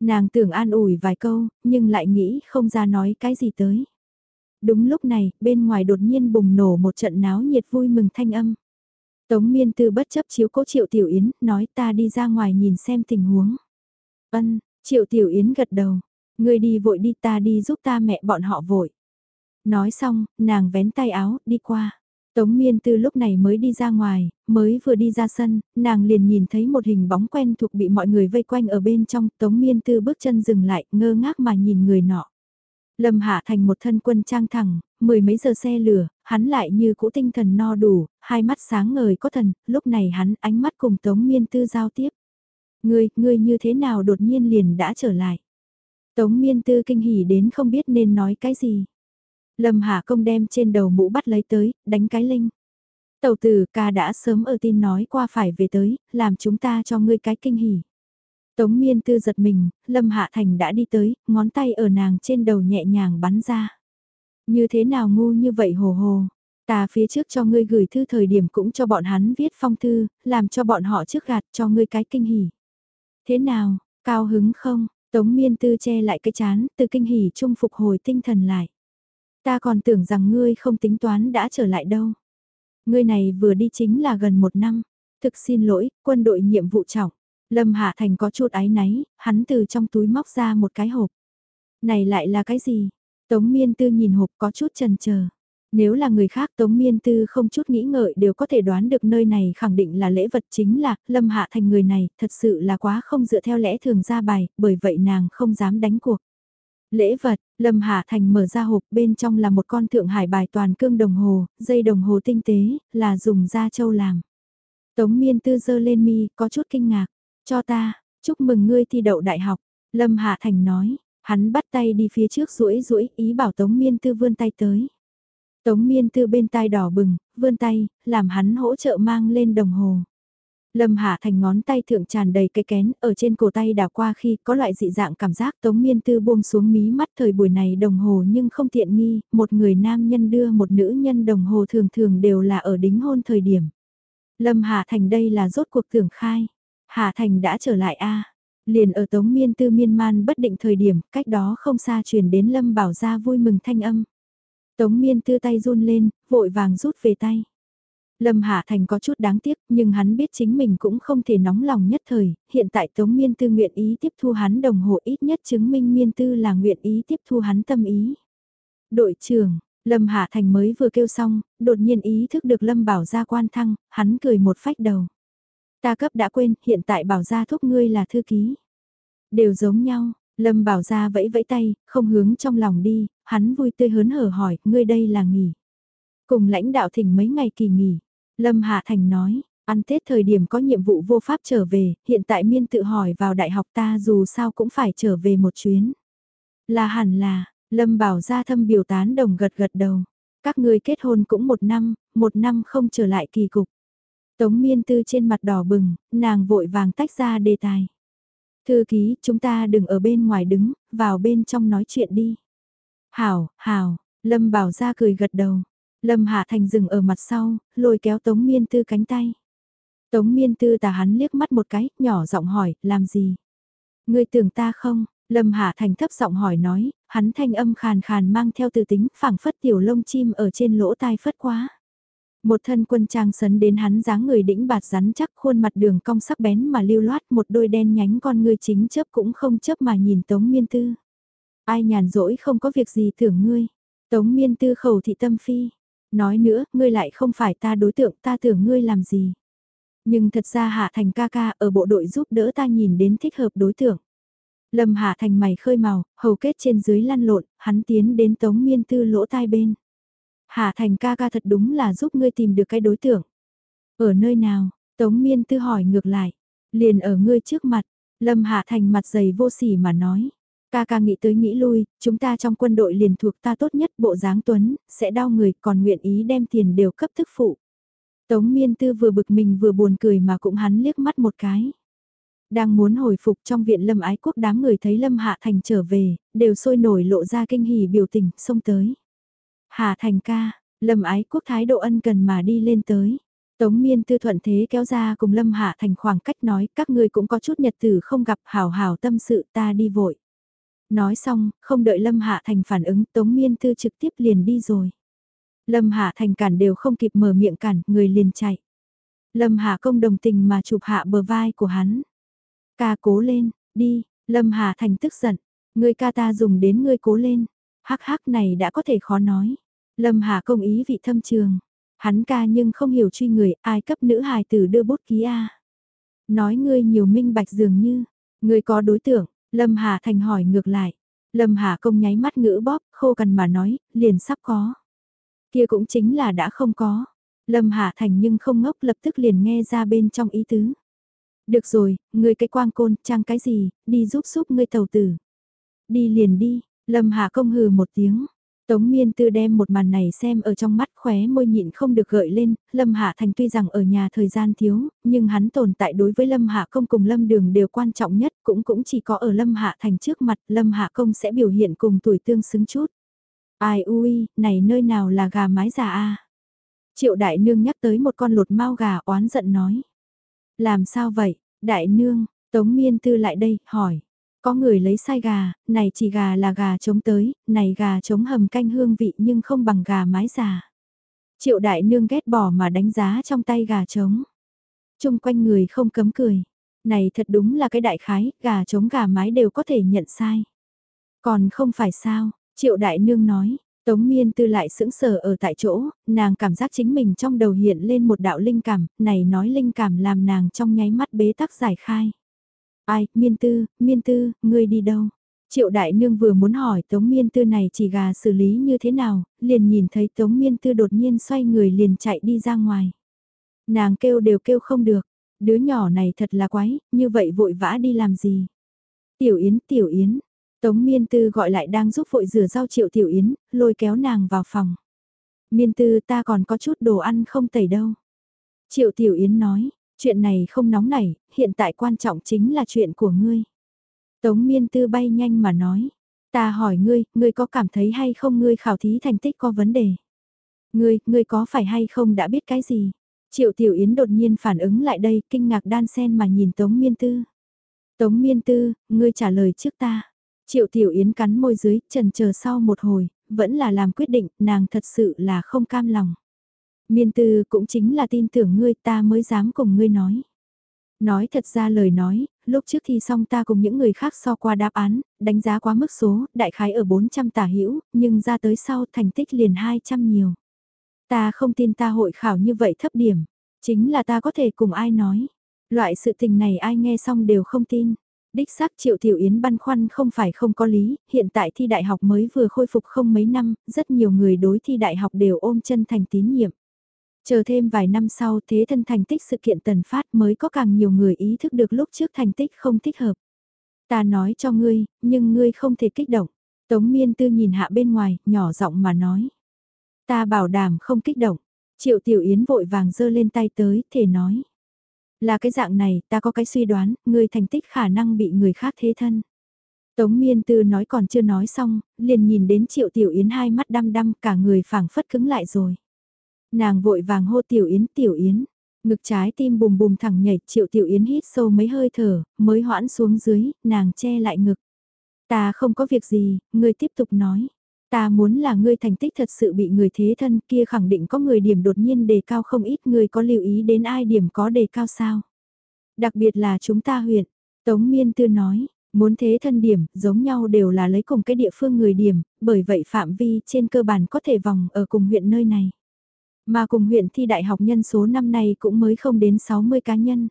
Speaker 1: Nàng tưởng an ủi vài câu, nhưng lại nghĩ không ra nói cái gì tới. Đúng lúc này, bên ngoài đột nhiên bùng nổ một trận náo nhiệt vui mừng thanh âm. Tống miên tư bất chấp chiếu cố Triệu Tiểu Yến, nói ta đi ra ngoài nhìn xem tình huống. Ân, Triệu Tiểu Yến gật đầu, người đi vội đi ta đi giúp ta mẹ bọn họ vội. Nói xong, nàng vén tay áo, đi qua. Tống miên tư lúc này mới đi ra ngoài, mới vừa đi ra sân, nàng liền nhìn thấy một hình bóng quen thuộc bị mọi người vây quanh ở bên trong, tống miên tư bước chân dừng lại, ngơ ngác mà nhìn người nọ. Lâm Hạ thành một thân quân trang thẳng, mười mấy giờ xe lửa, hắn lại như cũ tinh thần no đủ, hai mắt sáng ngời có thần, lúc này hắn ánh mắt cùng Tống Miên Tư giao tiếp. Ngươi, ngươi như thế nào đột nhiên liền đã trở lại. Tống Miên Tư kinh hỉ đến không biết nên nói cái gì. Lâm Hạ công đem trên đầu mũ bắt lấy tới, đánh cái linh. Tàu tử ca đã sớm ở tin nói qua phải về tới, làm chúng ta cho ngươi cái kinh hỉ. Tống miên tư giật mình, Lâm Hạ Thành đã đi tới, ngón tay ở nàng trên đầu nhẹ nhàng bắn ra. Như thế nào ngu như vậy hồ hồ. Ta phía trước cho ngươi gửi thư thời điểm cũng cho bọn hắn viết phong thư, làm cho bọn họ trước gạt cho ngươi cái kinh hỉ. Thế nào, cao hứng không? Tống miên tư che lại cái chán, từ kinh hỉ trung phục hồi tinh thần lại. Ta còn tưởng rằng ngươi không tính toán đã trở lại đâu. Ngươi này vừa đi chính là gần một năm. Thực xin lỗi, quân đội nhiệm vụ trọng. Lâm Hạ Thành có chút ái náy, hắn từ trong túi móc ra một cái hộp. Này lại là cái gì? Tống Miên Tư nhìn hộp có chút chần chờ. Nếu là người khác Tống Miên Tư không chút nghĩ ngợi đều có thể đoán được nơi này khẳng định là lễ vật chính là Lâm Hạ Thành người này thật sự là quá không dựa theo lẽ thường ra bài, bởi vậy nàng không dám đánh cuộc. Lễ vật, Lâm Hạ Thành mở ra hộp bên trong là một con thượng hải bài toàn cương đồng hồ, dây đồng hồ tinh tế, là dùng da châu làm. Tống miên tư dơ lên mi, có chút kinh ngạc. Cho ta, chúc mừng ngươi thi đậu đại học. Lâm Hạ Thành nói, hắn bắt tay đi phía trước rũi rũi ý bảo Tống miên tư vươn tay tới. Tống miên tư bên tai đỏ bừng, vươn tay, làm hắn hỗ trợ mang lên đồng hồ. Lâm Hạ Thành ngón tay thượng tràn đầy cái kén, ở trên cổ tay đảo qua khi có loại dị dạng cảm giác Tống Miên Tư buông xuống mí mắt thời buổi này đồng hồ nhưng không tiện nghi, một người nam nhân đưa một nữ nhân đồng hồ thường thường đều là ở đính hôn thời điểm. Lâm Hạ Thành đây là rốt cuộc tưởng khai. Hạ Thành đã trở lại a Liền ở Tống Miên Tư miên man bất định thời điểm, cách đó không xa truyền đến Lâm Bảo ra vui mừng thanh âm. Tống Miên Tư tay run lên, vội vàng rút về tay. Lâm Hạ Thành có chút đáng tiếc, nhưng hắn biết chính mình cũng không thể nóng lòng nhất thời, hiện tại Tống Miên Tư nguyện ý tiếp thu hắn đồng hồ ít nhất chứng minh Miên Tư là nguyện ý tiếp thu hắn tâm ý. Đội trưởng, Lâm Hạ Thành mới vừa kêu xong, đột nhiên ý thức được Lâm Bảo Gia quan thăng, hắn cười một phách đầu. Ta cấp đã quên, hiện tại Bảo Gia thúc ngươi là thư ký. Đều giống nhau, Lâm Bảo Gia vẫy vẫy tay, không hướng trong lòng đi, hắn vui tươi hớn hở hỏi, ngươi đây là nghỉ. Cùng lãnh đạo thỉnh mấy ngày kỳ nghỉ. Lâm Hạ Thành nói, ăn Tết thời điểm có nhiệm vụ vô pháp trở về, hiện tại miên tự hỏi vào đại học ta dù sao cũng phải trở về một chuyến. Là hẳn là, Lâm bảo ra thâm biểu tán đồng gật gật đầu. Các người kết hôn cũng một năm, một năm không trở lại kỳ cục. Tống miên tư trên mặt đỏ bừng, nàng vội vàng tách ra đề tài. Thư ký, chúng ta đừng ở bên ngoài đứng, vào bên trong nói chuyện đi. Hảo, hảo, Lâm bảo ra cười gật đầu. Lâm Hạ Thành dừng ở mặt sau, lôi kéo Tống Miên Tư cánh tay. Tống Miên Tư tà hắn liếc mắt một cái, nhỏ giọng hỏi, làm gì? Ngươi tưởng ta không? Lâm Hạ Thành thấp giọng hỏi nói, hắn thanh âm khàn khàn mang theo từ tính phảng phất tiểu lông chim ở trên lỗ tai phất quá. Một thân quân trang sấn đến hắn dáng người đĩnh bạt rắn chắc khuôn mặt đường cong sắc bén mà lưu loát một đôi đen nhánh con ngươi chính chớp cũng không chớp mà nhìn Tống Miên Tư. Ai nhàn rỗi không có việc gì tưởng ngươi. Tống Miên Tư khẩu thị tâm phi. Nói nữa, ngươi lại không phải ta đối tượng ta tưởng ngươi làm gì. Nhưng thật ra Hạ Thành ca ca ở bộ đội giúp đỡ ta nhìn đến thích hợp đối tượng. Lâm Hạ Thành mày khơi màu, hầu kết trên dưới lăn lộn, hắn tiến đến Tống Miên Tư lỗ tai bên. Hạ Thành ca ca thật đúng là giúp ngươi tìm được cái đối tượng. Ở nơi nào? Tống Miên Tư hỏi ngược lại. Liền ở ngươi trước mặt. Lâm Hạ Thành mặt dày vô sỉ mà nói. Ca ca nghĩ tới nghĩ lui, chúng ta trong quân đội liền thuộc ta tốt nhất bộ dáng tuấn, sẽ đau người còn nguyện ý đem tiền đều cấp thức phụ. Tống miên tư vừa bực mình vừa buồn cười mà cũng hắn liếc mắt một cái. Đang muốn hồi phục trong viện lâm ái quốc đám người thấy lâm hạ thành trở về, đều sôi nổi lộ ra kinh hỉ biểu tình, xông tới. Hạ thành ca, lâm ái quốc thái độ ân cần mà đi lên tới. Tống miên tư thuận thế kéo ra cùng lâm hạ thành khoảng cách nói các ngươi cũng có chút nhật tử không gặp hào hào tâm sự ta đi vội. Nói xong, không đợi lâm hạ thành phản ứng tống miên tư trực tiếp liền đi rồi. Lâm Hạ Thành cản đều không kịp mở miệng cản, người liền chạy. Lâm Hạ công đồng tình mà chụp hạ bờ vai của hắn. Ca cố lên, đi, Lâm Hạ Thành tức giận. Người ca ta dùng đến ngươi cố lên. Hắc hắc này đã có thể khó nói. Lâm Hạ công ý vị thâm trường. Hắn ca nhưng không hiểu truy người ai cấp nữ hài tử đưa bút ký A. Nói ngươi nhiều minh bạch dường như. Ngươi có đối tượng, Lâm Hà Thành hỏi ngược lại. Lâm Hà công nháy mắt ngữ bóp, khô cần mà nói, liền sắp có. Kia cũng chính là đã không có. Lâm hà Thành nhưng không ngốc lập tức liền nghe ra bên trong ý tứ. Được rồi, người cái quang côn, trang cái gì, đi giúp giúp ngươi tàu tử. Đi liền đi, Lâm hà công hừ một tiếng. Tống miên tư đem một màn này xem ở trong mắt khóe môi nhịn không được gợi lên, Lâm Hạ Thành tuy rằng ở nhà thời gian thiếu, nhưng hắn tồn tại đối với Lâm Hạ Công cùng Lâm Đường đều quan trọng nhất, cũng cũng chỉ có ở Lâm Hạ Thành trước mặt, Lâm Hạ Công sẽ biểu hiện cùng tuổi tương xứng chút. Ai ui, này nơi nào là gà mái già a? Triệu đại nương nhắc tới một con lột mau gà oán giận nói. Làm sao vậy, đại nương, tống miên tư lại đây, hỏi. Có người lấy sai gà, này chỉ gà là gà trống tới, này gà trống hầm canh hương vị nhưng không bằng gà mái già. Triệu đại nương ghét bỏ mà đánh giá trong tay gà trống. Trung quanh người không cấm cười. Này thật đúng là cái đại khái, gà trống gà mái đều có thể nhận sai. Còn không phải sao, Triệu đại nương nói, Tống miên tư lại sững sờ ở tại chỗ, nàng cảm giác chính mình trong đầu hiện lên một đạo linh cảm, này nói linh cảm làm nàng trong nháy mắt bế tắc giải khai. Ai, miên tư, miên tư, ngươi đi đâu? Triệu đại nương vừa muốn hỏi tống miên tư này chỉ gà xử lý như thế nào, liền nhìn thấy tống miên tư đột nhiên xoay người liền chạy đi ra ngoài. Nàng kêu đều kêu không được, đứa nhỏ này thật là quái, như vậy vội vã đi làm gì? Tiểu Yến, Tiểu Yến, Tống Miên Tư gọi lại đang giúp vội rửa rau Triệu Tiểu Yến, lôi kéo nàng vào phòng. Miên Tư ta còn có chút đồ ăn không tẩy đâu. Triệu Tiểu Yến nói, chuyện này không nóng nảy, hiện tại quan trọng chính là chuyện của ngươi. Tống Miên Tư bay nhanh mà nói, ta hỏi ngươi, ngươi có cảm thấy hay không ngươi khảo thí thành tích có vấn đề? Ngươi, ngươi có phải hay không đã biết cái gì? Triệu Tiểu Yến đột nhiên phản ứng lại đây, kinh ngạc đan sen mà nhìn Tống Miên Tư. Tống Miên Tư, ngươi trả lời trước ta. Triệu Tiểu Yến cắn môi dưới, trần chờ sau một hồi, vẫn là làm quyết định, nàng thật sự là không cam lòng. Miên tư cũng chính là tin tưởng ngươi ta mới dám cùng ngươi nói. Nói thật ra lời nói, lúc trước thi xong ta cùng những người khác so qua đáp án, đánh giá quá mức số, đại khái ở 400 tả hữu nhưng ra tới sau thành tích liền 200 nhiều. Ta không tin ta hội khảo như vậy thấp điểm, chính là ta có thể cùng ai nói. Loại sự tình này ai nghe xong đều không tin. Đích xác Triệu Tiểu Yến băn khoăn không phải không có lý, hiện tại thi đại học mới vừa khôi phục không mấy năm, rất nhiều người đối thi đại học đều ôm chân thành tín nhiệm. Chờ thêm vài năm sau thế thân thành tích sự kiện tần phát mới có càng nhiều người ý thức được lúc trước thành tích không thích hợp. Ta nói cho ngươi, nhưng ngươi không thể kích động. Tống miên tư nhìn hạ bên ngoài, nhỏ giọng mà nói. Ta bảo đảm không kích động. Triệu Tiểu Yến vội vàng giơ lên tay tới, thể nói. Là cái dạng này, ta có cái suy đoán, ngươi thành tích khả năng bị người khác thế thân. Tống miên tư nói còn chưa nói xong, liền nhìn đến triệu tiểu yến hai mắt đăm đăm cả người phảng phất cứng lại rồi. Nàng vội vàng hô tiểu yến tiểu yến, Ngực trái tim bùm bùm thẳng nhảy, Triệu Tiểu Yến hít sâu mấy hơi thở, mới hoãn xuống dưới, nàng che lại ngực. Ta không có việc gì, ngươi tiếp tục nói. Ta muốn là ngươi thành tích thật sự bị người thế thân kia khẳng định có người điểm đột nhiên đề cao không ít ngươi có lưu ý đến ai điểm có đề cao sao. Đặc biệt là chúng ta huyện, Tống Miên Tư nói, muốn thế thân điểm giống nhau đều là lấy cùng cái địa phương người điểm, bởi vậy phạm vi trên cơ bản có thể vòng ở cùng huyện nơi này. Mà cùng huyện thi đại học nhân số năm nay cũng mới không đến 60 cá nhân.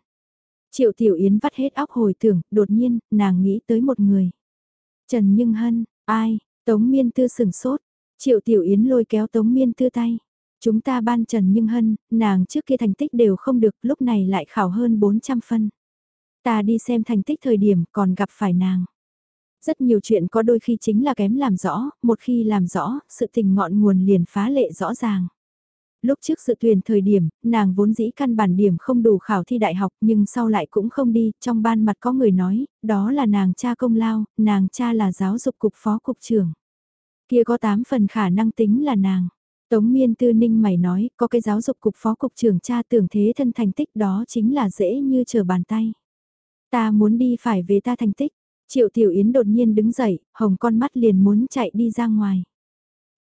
Speaker 1: Triệu Tiểu Yến vắt hết óc hồi tưởng, đột nhiên, nàng nghĩ tới một người. Trần Nhưng Hân, ai, Tống Miên Tư sừng sốt, Triệu Tiểu Yến lôi kéo Tống Miên Tư tay. Chúng ta ban Trần Nhưng Hân, nàng trước kia thành tích đều không được, lúc này lại khảo hơn 400 phân. Ta đi xem thành tích thời điểm còn gặp phải nàng. Rất nhiều chuyện có đôi khi chính là kém làm rõ, một khi làm rõ, sự tình ngọn nguồn liền phá lệ rõ ràng. Lúc trước sự tuyển thời điểm, nàng vốn dĩ căn bản điểm không đủ khảo thi đại học nhưng sau lại cũng không đi, trong ban mặt có người nói, đó là nàng cha công lao, nàng cha là giáo dục cục phó cục trưởng. Kia có 8 phần khả năng tính là nàng. Tống miên tư ninh mày nói, có cái giáo dục cục phó cục trưởng cha tưởng thế thân thành tích đó chính là dễ như chờ bàn tay. Ta muốn đi phải về ta thành tích. Triệu Tiểu Yến đột nhiên đứng dậy, hồng con mắt liền muốn chạy đi ra ngoài.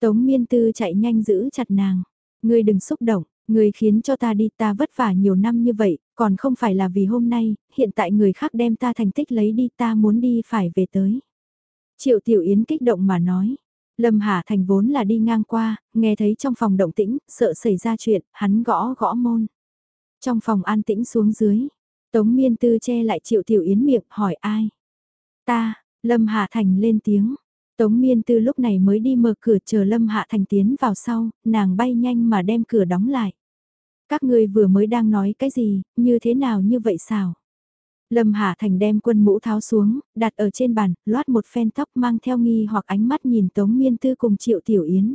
Speaker 1: Tống miên tư chạy nhanh giữ chặt nàng. Ngươi đừng xúc động, ngươi khiến cho ta đi ta vất vả nhiều năm như vậy, còn không phải là vì hôm nay, hiện tại người khác đem ta thành tích lấy đi ta muốn đi phải về tới. Triệu Tiểu Yến kích động mà nói. Lâm Hà Thành vốn là đi ngang qua, nghe thấy trong phòng động tĩnh, sợ xảy ra chuyện, hắn gõ gõ môn. Trong phòng an tĩnh xuống dưới, Tống Miên Tư che lại Triệu Tiểu Yến miệng hỏi ai. Ta, Lâm Hà Thành lên tiếng. Tống Miên Tư lúc này mới đi mở cửa chờ Lâm Hạ Thành tiến vào sau, nàng bay nhanh mà đem cửa đóng lại. Các ngươi vừa mới đang nói cái gì, như thế nào như vậy sao? Lâm Hạ Thành đem quân mũ tháo xuống, đặt ở trên bàn, loát một phen tóc mang theo nghi hoặc ánh mắt nhìn Tống Miên Tư cùng Triệu Tiểu Yến.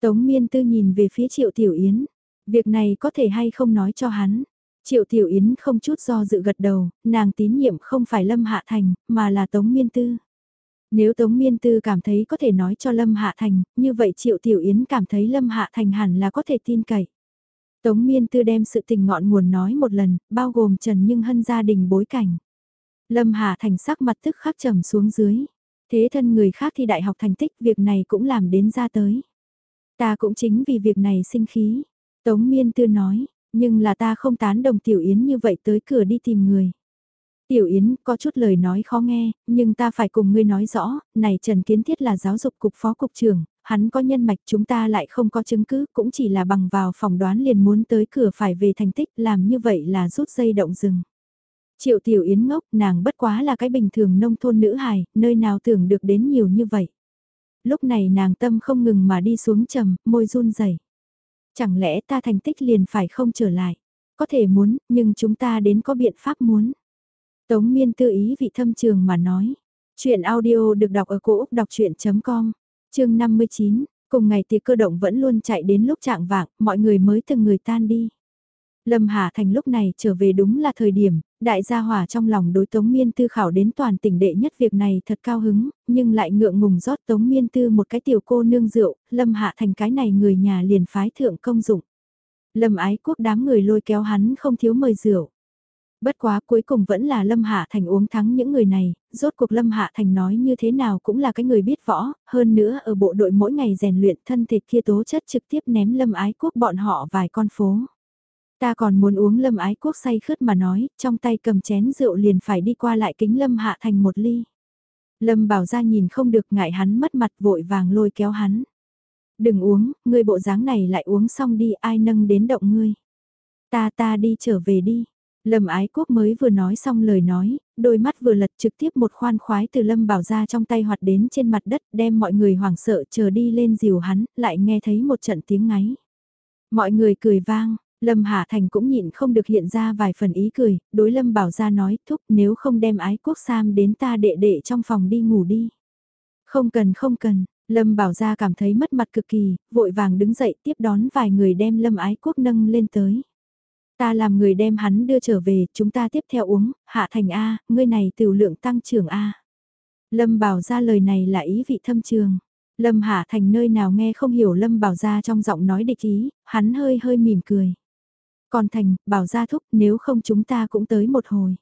Speaker 1: Tống Miên Tư nhìn về phía Triệu Tiểu Yến. Việc này có thể hay không nói cho hắn. Triệu Tiểu Yến không chút do dự gật đầu, nàng tín nhiệm không phải Lâm Hạ Thành, mà là Tống Miên Tư. Nếu Tống Miên Tư cảm thấy có thể nói cho Lâm Hạ Thành, như vậy Triệu Tiểu Yến cảm thấy Lâm Hạ Thành hẳn là có thể tin cậy. Tống Miên Tư đem sự tình ngọn nguồn nói một lần, bao gồm Trần Nhưng Hân gia đình bối cảnh. Lâm Hạ Thành sắc mặt tức khắc trầm xuống dưới. Thế thân người khác thi đại học thành tích việc này cũng làm đến ra tới. Ta cũng chính vì việc này sinh khí. Tống Miên Tư nói, nhưng là ta không tán đồng Tiểu Yến như vậy tới cửa đi tìm người. Tiểu Yến có chút lời nói khó nghe, nhưng ta phải cùng ngươi nói rõ, này Trần Kiến Thiết là giáo dục cục phó cục trưởng, hắn có nhân mạch chúng ta lại không có chứng cứ, cũng chỉ là bằng vào phòng đoán liền muốn tới cửa phải về thành tích, làm như vậy là rút dây động rừng. Triệu Tiểu Yến ngốc, nàng bất quá là cái bình thường nông thôn nữ hài, nơi nào tưởng được đến nhiều như vậy. Lúc này nàng tâm không ngừng mà đi xuống trầm, môi run rẩy. Chẳng lẽ ta thành tích liền phải không trở lại? Có thể muốn, nhưng chúng ta đến có biện pháp muốn. Tống miên tư ý vị thâm trường mà nói. Chuyện audio được đọc ở cổ Úc đọc chuyện.com, chương 59, cùng ngày tiệc cơ động vẫn luôn chạy đến lúc trạng vạng, mọi người mới từng người tan đi. Lâm Hà Thành lúc này trở về đúng là thời điểm, đại gia hỏa trong lòng đối Tống Miên Tư khảo đến toàn tỉnh đệ nhất việc này thật cao hứng, nhưng lại ngượng ngùng rót Tống Miên Tư một cái tiểu cô nương rượu, Lâm Hạ Thành cái này người nhà liền phái thượng công dụng. Lâm ái quốc đám người lôi kéo hắn không thiếu mời rượu. Bất quá cuối cùng vẫn là Lâm Hạ Thành uống thắng những người này, rốt cuộc Lâm Hạ Thành nói như thế nào cũng là cái người biết võ, hơn nữa ở bộ đội mỗi ngày rèn luyện thân thịt kia tố chất trực tiếp ném Lâm Ái Quốc bọn họ vài con phố. Ta còn muốn uống Lâm Ái Quốc say khướt mà nói, trong tay cầm chén rượu liền phải đi qua lại kính Lâm Hạ Thành một ly. Lâm bảo ra nhìn không được ngại hắn mất mặt vội vàng lôi kéo hắn. Đừng uống, ngươi bộ dáng này lại uống xong đi ai nâng đến động ngươi. Ta ta đi trở về đi. Lâm ái quốc mới vừa nói xong lời nói, đôi mắt vừa lật trực tiếp một khoan khoái từ Lâm bảo ra trong tay hoạt đến trên mặt đất đem mọi người hoảng sợ chờ đi lên dìu hắn, lại nghe thấy một trận tiếng ngáy. Mọi người cười vang, Lâm Hà Thành cũng nhịn không được hiện ra vài phần ý cười, đối Lâm bảo ra nói thúc nếu không đem ái quốc Sam đến ta đệ đệ trong phòng đi ngủ đi. Không cần không cần, Lâm bảo ra cảm thấy mất mặt cực kỳ, vội vàng đứng dậy tiếp đón vài người đem Lâm ái quốc nâng lên tới. Ta làm người đem hắn đưa trở về, chúng ta tiếp theo uống, hạ thành A, ngươi này tiểu lượng tăng trưởng A. Lâm bảo ra lời này là ý vị thâm trường. Lâm hạ thành nơi nào nghe không hiểu Lâm bảo ra trong giọng nói địch ý, hắn hơi hơi mỉm cười. Còn Thành, bảo ra thúc, nếu không chúng ta cũng tới một hồi.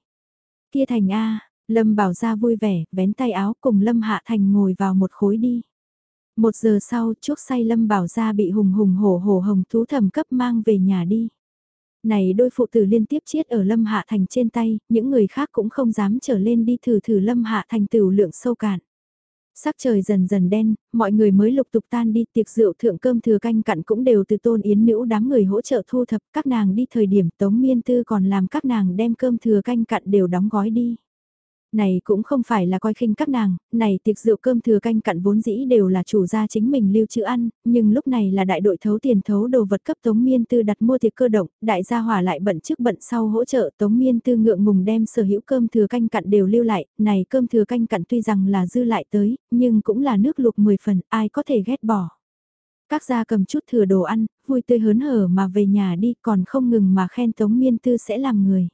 Speaker 1: Kia Thành A, Lâm bảo ra vui vẻ, vén tay áo cùng Lâm Hạ Thành ngồi vào một khối đi. Một giờ sau, chuốc say Lâm bảo ra bị hùng hùng hổ hổ hồng thú thầm cấp mang về nhà đi. Này đôi phụ tử liên tiếp chiết ở Lâm Hạ Thành trên tay, những người khác cũng không dám trở lên đi thử thử Lâm Hạ Thành tiểu lượng sâu cạn. Sắc trời dần dần đen, mọi người mới lục tục tan đi tiệc rượu thượng cơm thừa canh cặn cũng đều từ tôn yến nữ đám người hỗ trợ thu thập các nàng đi thời điểm tống miên tư còn làm các nàng đem cơm thừa canh cặn đều đóng gói đi này cũng không phải là coi khinh các nàng, này tiệc rượu cơm thừa canh cặn vốn dĩ đều là chủ gia chính mình lưu trữ ăn, nhưng lúc này là đại đội thấu tiền thấu đồ vật cấp Tống Miên Tư đặt mua tiệc cơ động, đại gia hỏa lại bận trước bận sau hỗ trợ Tống Miên Tư ngượng ngùng đem sở hữu cơm thừa canh cặn đều lưu lại, này cơm thừa canh cặn tuy rằng là dư lại tới, nhưng cũng là nước lục 10 phần, ai có thể ghét bỏ. Các gia cầm chút thừa đồ ăn, vui tươi hớn hở mà về nhà đi còn không ngừng mà khen Tống Miên Tư sẽ làm người.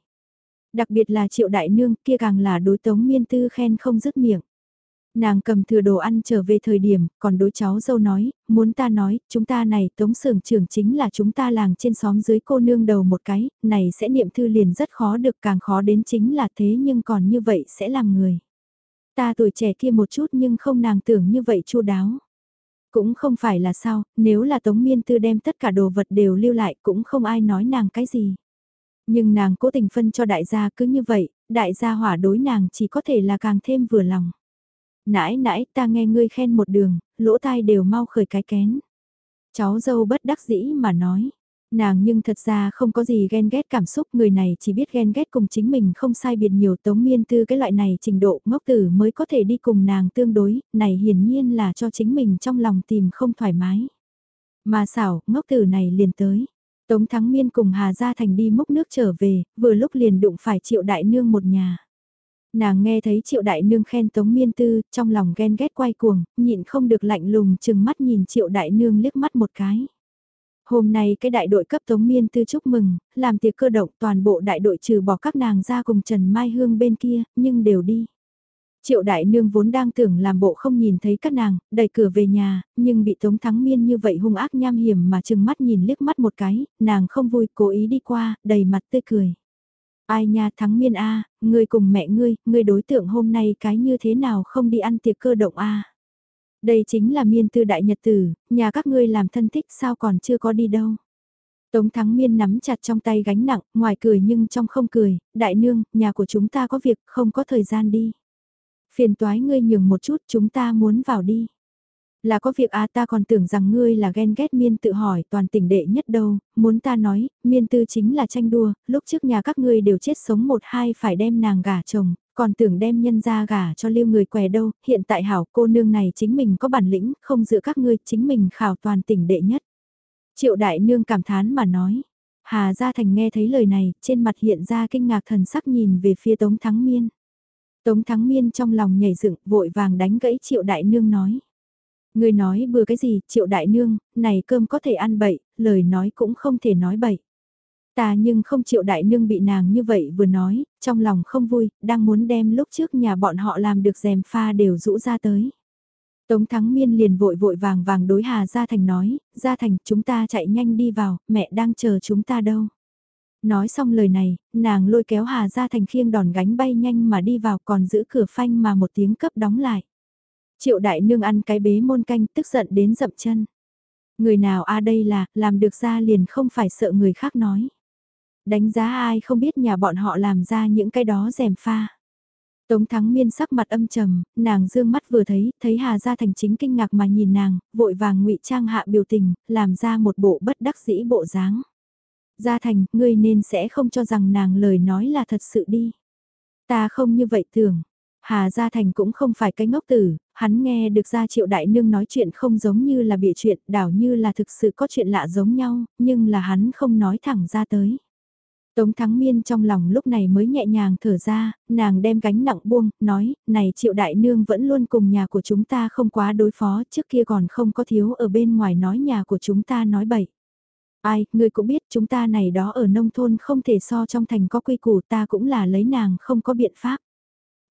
Speaker 1: Đặc biệt là triệu đại nương kia càng là đối tống miên tư khen không dứt miệng. Nàng cầm thừa đồ ăn trở về thời điểm, còn đối cháu dâu nói, muốn ta nói, chúng ta này tống sưởng trưởng chính là chúng ta làng trên xóm dưới cô nương đầu một cái, này sẽ niệm thư liền rất khó được càng khó đến chính là thế nhưng còn như vậy sẽ làm người. Ta tuổi trẻ kia một chút nhưng không nàng tưởng như vậy chu đáo. Cũng không phải là sao, nếu là tống miên tư đem tất cả đồ vật đều lưu lại cũng không ai nói nàng cái gì. Nhưng nàng cố tình phân cho đại gia cứ như vậy, đại gia hỏa đối nàng chỉ có thể là càng thêm vừa lòng. Nãi nãi ta nghe ngươi khen một đường, lỗ tai đều mau khởi cái kén. Cháu dâu bất đắc dĩ mà nói. Nàng nhưng thật ra không có gì ghen ghét cảm xúc người này chỉ biết ghen ghét cùng chính mình không sai biệt nhiều tống miên tư cái loại này trình độ ngốc tử mới có thể đi cùng nàng tương đối, này hiển nhiên là cho chính mình trong lòng tìm không thoải mái. Mà xảo, ngốc tử này liền tới. Tống Thắng Miên cùng Hà Gia Thành đi múc nước trở về, vừa lúc liền đụng phải Triệu Đại Nương một nhà. Nàng nghe thấy Triệu Đại Nương khen Tống Miên Tư, trong lòng ghen ghét quay cuồng, nhịn không được lạnh lùng chừng mắt nhìn Triệu Đại Nương liếc mắt một cái. Hôm nay cái đại đội cấp Tống Miên Tư chúc mừng, làm tiệc cơ động toàn bộ đại đội trừ bỏ các nàng ra cùng Trần Mai Hương bên kia, nhưng đều đi. Triệu đại nương vốn đang tưởng làm bộ không nhìn thấy các nàng, đẩy cửa về nhà, nhưng bị Tống Thắng Miên như vậy hung ác nham hiểm mà chừng mắt nhìn liếc mắt một cái, nàng không vui cố ý đi qua, đầy mặt tươi cười. Ai nha Thắng Miên a, ngươi cùng mẹ ngươi, ngươi đối tượng hôm nay cái như thế nào không đi ăn tiệc cơ động a? Đây chính là miên tư đại nhật tử, nhà các ngươi làm thân thích sao còn chưa có đi đâu. Tống Thắng Miên nắm chặt trong tay gánh nặng, ngoài cười nhưng trong không cười, đại nương, nhà của chúng ta có việc, không có thời gian đi. Phiền toái ngươi nhường một chút chúng ta muốn vào đi. Là có việc à ta còn tưởng rằng ngươi là ghen ghét miên tự hỏi toàn tỉnh đệ nhất đâu, muốn ta nói, miên tư chính là tranh đua, lúc trước nhà các ngươi đều chết sống một hai phải đem nàng gả chồng, còn tưởng đem nhân ra gả cho lưu người què đâu, hiện tại hảo cô nương này chính mình có bản lĩnh, không dựa các ngươi chính mình khảo toàn tỉnh đệ nhất. Triệu đại nương cảm thán mà nói, Hà Gia Thành nghe thấy lời này, trên mặt hiện ra kinh ngạc thần sắc nhìn về phía Tống Thắng Miên. Tống Thắng Miên trong lòng nhảy dựng vội vàng đánh gãy Triệu Đại Nương nói. Người nói bừa cái gì, Triệu Đại Nương, này cơm có thể ăn bậy, lời nói cũng không thể nói bậy. Ta nhưng không Triệu Đại Nương bị nàng như vậy vừa nói, trong lòng không vui, đang muốn đem lúc trước nhà bọn họ làm được dèm pha đều rũ ra tới. Tống Thắng Miên liền vội vội vàng vàng đối Hà Gia Thành nói, Gia Thành chúng ta chạy nhanh đi vào, mẹ đang chờ chúng ta đâu. Nói xong lời này, nàng lôi kéo Hà ra thành khiêng đòn gánh bay nhanh mà đi vào còn giữ cửa phanh mà một tiếng cấp đóng lại. Triệu đại nương ăn cái bế môn canh tức giận đến dậm chân. Người nào a à đây là, làm được ra liền không phải sợ người khác nói. Đánh giá ai không biết nhà bọn họ làm ra những cái đó rèm pha. Tống thắng miên sắc mặt âm trầm, nàng dương mắt vừa thấy, thấy Hà Gia Thành chính kinh ngạc mà nhìn nàng, vội vàng ngụy trang hạ biểu tình, làm ra một bộ bất đắc dĩ bộ dáng. Gia Thành, ngươi nên sẽ không cho rằng nàng lời nói là thật sự đi. Ta không như vậy tưởng. Hà Gia Thành cũng không phải cái ngốc tử, hắn nghe được Gia Triệu Đại Nương nói chuyện không giống như là bịa chuyện, đảo như là thực sự có chuyện lạ giống nhau, nhưng là hắn không nói thẳng ra tới. Tống Thắng Miên trong lòng lúc này mới nhẹ nhàng thở ra, nàng đem gánh nặng buông, nói, này Triệu Đại Nương vẫn luôn cùng nhà của chúng ta không quá đối phó, trước kia còn không có thiếu ở bên ngoài nói nhà của chúng ta nói bậy. Ai, ngươi cũng biết chúng ta này đó ở nông thôn không thể so trong thành có quy củ ta cũng là lấy nàng không có biện pháp.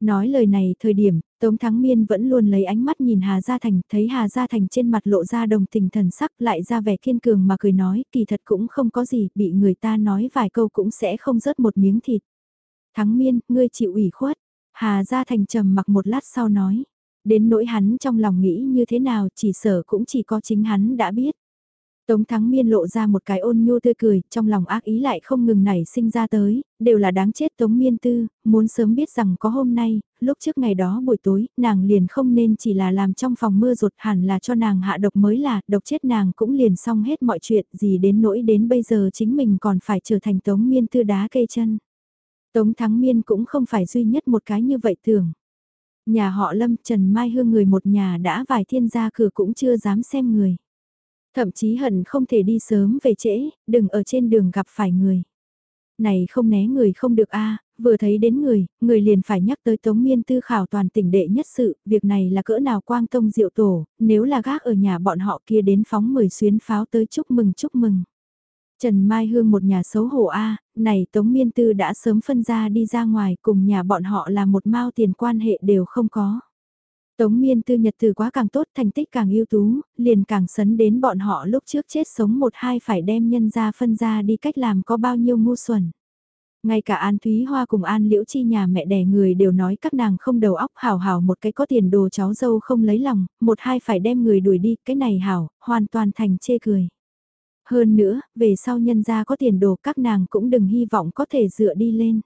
Speaker 1: Nói lời này thời điểm, Tống Thắng Miên vẫn luôn lấy ánh mắt nhìn Hà Gia Thành, thấy Hà Gia Thành trên mặt lộ ra đồng tình thần sắc lại ra vẻ kiên cường mà cười nói, kỳ thật cũng không có gì, bị người ta nói vài câu cũng sẽ không rớt một miếng thịt. Thắng Miên, ngươi chịu ủy khuất. Hà Gia Thành trầm mặc một lát sau nói, đến nỗi hắn trong lòng nghĩ như thế nào chỉ sở cũng chỉ có chính hắn đã biết. Tống Thắng Miên lộ ra một cái ôn nhu tươi cười, trong lòng ác ý lại không ngừng nảy sinh ra tới, đều là đáng chết Tống Miên Tư, muốn sớm biết rằng có hôm nay, lúc trước ngày đó buổi tối, nàng liền không nên chỉ là làm trong phòng mưa rột hẳn là cho nàng hạ độc mới là, độc chết nàng cũng liền xong hết mọi chuyện, gì đến nỗi đến bây giờ chính mình còn phải trở thành Tống Miên Tư đá cây chân. Tống Thắng Miên cũng không phải duy nhất một cái như vậy tưởng. Nhà họ Lâm Trần Mai Hương người một nhà đã vài thiên gia cửa cũng chưa dám xem người. Thậm chí hận không thể đi sớm về trễ, đừng ở trên đường gặp phải người. Này không né người không được a vừa thấy đến người, người liền phải nhắc tới Tống Miên Tư khảo toàn tỉnh đệ nhất sự, việc này là cỡ nào quang tông diệu tổ, nếu là gác ở nhà bọn họ kia đến phóng 10 xuyến pháo tới chúc mừng chúc mừng. Trần Mai Hương một nhà xấu hổ a này Tống Miên Tư đã sớm phân ra đi ra ngoài cùng nhà bọn họ là một mao tiền quan hệ đều không có. Tống miên tư nhật từ quá càng tốt thành tích càng ưu tú, liền càng sấn đến bọn họ lúc trước chết sống một hai phải đem nhân ra phân ra đi cách làm có bao nhiêu ngu xuẩn. Ngay cả An Thúy Hoa cùng An Liễu Chi nhà mẹ đẻ người đều nói các nàng không đầu óc hảo hảo một cái có tiền đồ cháu dâu không lấy lòng, một hai phải đem người đuổi đi, cái này hảo, hoàn toàn thành chê cười. Hơn nữa, về sau nhân gia có tiền đồ các nàng cũng đừng hy vọng có thể dựa đi lên.